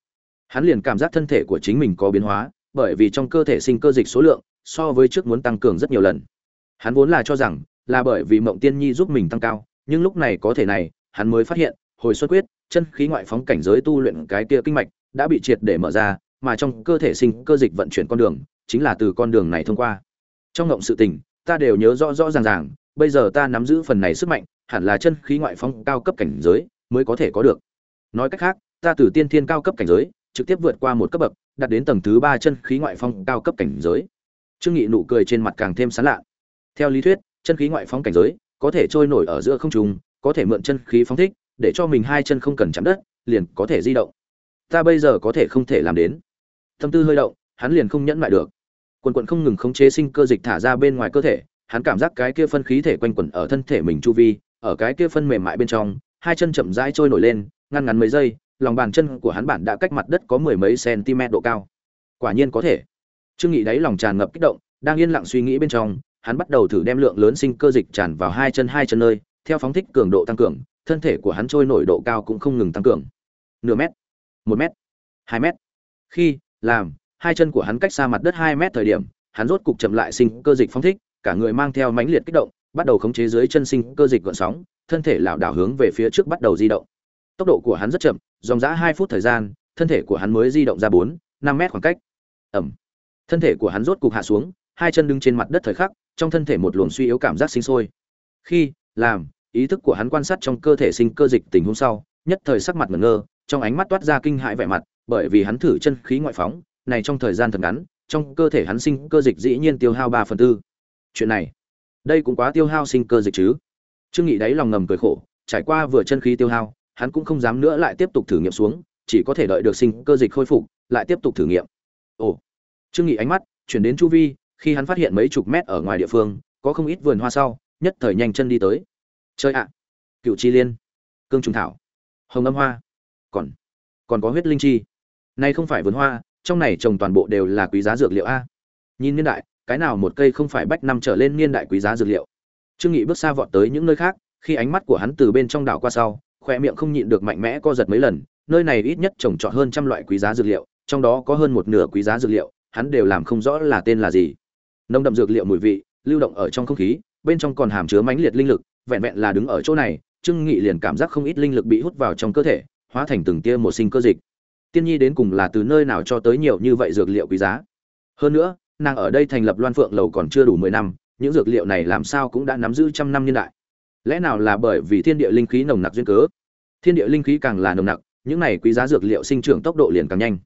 hắn liền cảm giác thân thể của chính mình có biến hóa, bởi vì trong cơ thể sinh cơ dịch số lượng so với trước muốn tăng cường rất nhiều lần. Hắn vốn là cho rằng là bởi vì mộng tiên nhi giúp mình tăng cao, nhưng lúc này có thể này, hắn mới phát hiện, hồi xuất quyết, chân khí ngoại phóng cảnh giới tu luyện cái kia kinh mạch đã bị triệt để mở ra, mà trong cơ thể sinh cơ dịch vận chuyển con đường chính là từ con đường này thông qua. Trong ngộng sự tình, ta đều nhớ rõ rõ ràng ràng, bây giờ ta nắm giữ phần này sức mạnh, hẳn là chân khí ngoại phóng cao cấp cảnh giới mới có thể có được. Nói cách khác, ta từ tiên thiên cao cấp cảnh giới trực tiếp vượt qua một cấp bậc, đạt đến tầng thứ ba chân khí ngoại phong cao cấp cảnh giới. Trương nghị nụ cười trên mặt càng thêm sán lạ theo lý thuyết, chân khí ngoại phong cảnh giới có thể trôi nổi ở giữa không trung, có thể mượn chân khí phóng thích, để cho mình hai chân không cần chạm đất, liền có thể di động. Ta bây giờ có thể không thể làm đến. Tâm tư hơi động, hắn liền không nhẫn lại được. Quần quần không ngừng khống chế sinh cơ dịch thả ra bên ngoài cơ thể, hắn cảm giác cái kia phân khí thể quanh quẩn ở thân thể mình chu vi, ở cái kia phân mềm mại bên trong, hai chân chậm rãi trôi nổi lên, ngăn ngắn mấy giây lòng bàn chân của hắn bản đã cách mặt đất có mười mấy cm độ cao. Quả nhiên có thể. Trương nghị đáy lòng tràn ngập kích động, đang yên lặng suy nghĩ bên trong, hắn bắt đầu thử đem lượng lớn sinh cơ dịch tràn vào hai chân hai chân nơi, theo phóng thích cường độ tăng cường, thân thể của hắn trôi nổi độ cao cũng không ngừng tăng cường. Nửa mét, một mét, hai mét. Khi làm, hai chân của hắn cách xa mặt đất hai mét thời điểm, hắn rốt cục chậm lại sinh cơ dịch phóng thích, cả người mang theo mãnh liệt kích động, bắt đầu khống chế dưới chân sinh cơ dịch gợn sóng, thân thể lảo đảo hướng về phía trước bắt đầu di động. Tốc độ của hắn rất chậm dòng dã hai phút thời gian, thân thể của hắn mới di động ra bốn, năm mét khoảng cách. Ẩm. Thân thể của hắn rốt cục hạ xuống, hai chân đứng trên mặt đất thời khắc, trong thân thể một luồng suy yếu cảm giác sinh sôi. Khi, làm, ý thức của hắn quan sát trong cơ thể sinh cơ dịch tình huống sau, nhất thời sắc mặt ngẩn ngơ, trong ánh mắt toát ra kinh hãi vẻ mặt, bởi vì hắn thử chân khí ngoại phóng, này trong thời gian thật ngắn, trong cơ thể hắn sinh cơ dịch dĩ nhiên tiêu hao ba phần tư. Chuyện này, đây cũng quá tiêu hao sinh cơ dịch chứ. Trương nghị đáy lòng ngầm cười khổ, trải qua vừa chân khí tiêu hao hắn cũng không dám nữa lại tiếp tục thử nghiệm xuống, chỉ có thể đợi được sinh cơ dịch khôi phục, lại tiếp tục thử nghiệm. Ồ. Trương nghị ánh mắt chuyển đến chu vi, khi hắn phát hiện mấy chục mét ở ngoài địa phương, có không ít vườn hoa sau, nhất thời nhanh chân đi tới. Chơi ạ. Cựu chi liên. Cương trùng thảo. Hồng âm hoa. Còn còn có huyết linh chi. Này không phải vườn hoa, trong này trồng toàn bộ đều là quý giá dược liệu a. Nhìn niên đại, cái nào một cây không phải bách năm trở lên niên đại quý giá dược liệu. Trương nghị bước xa vọt tới những nơi khác, khi ánh mắt của hắn từ bên trong đảo qua sau khoe miệng không nhịn được mạnh mẽ co giật mấy lần, nơi này ít nhất trồng trọt hơn trăm loại quý giá dược liệu, trong đó có hơn một nửa quý giá dược liệu, hắn đều làm không rõ là tên là gì. Nông đậm dược liệu mùi vị, lưu động ở trong không khí, bên trong còn hàm chứa mãnh liệt linh lực, vẹn vẹn là đứng ở chỗ này, trương nghị liền cảm giác không ít linh lực bị hút vào trong cơ thể, hóa thành từng tia một sinh cơ dịch. Tiên nhi đến cùng là từ nơi nào cho tới nhiều như vậy dược liệu quý giá? Hơn nữa, nàng ở đây thành lập loan phượng lầu còn chưa đủ mười năm, những dược liệu này làm sao cũng đã nắm giữ trăm năm niên đại. Lẽ nào là bởi vì thiên địa linh khí nồng nặc duyên cớ thiên địa linh khí càng là nồng nặc, những này quý giá dược liệu sinh trưởng tốc độ liền càng nhanh.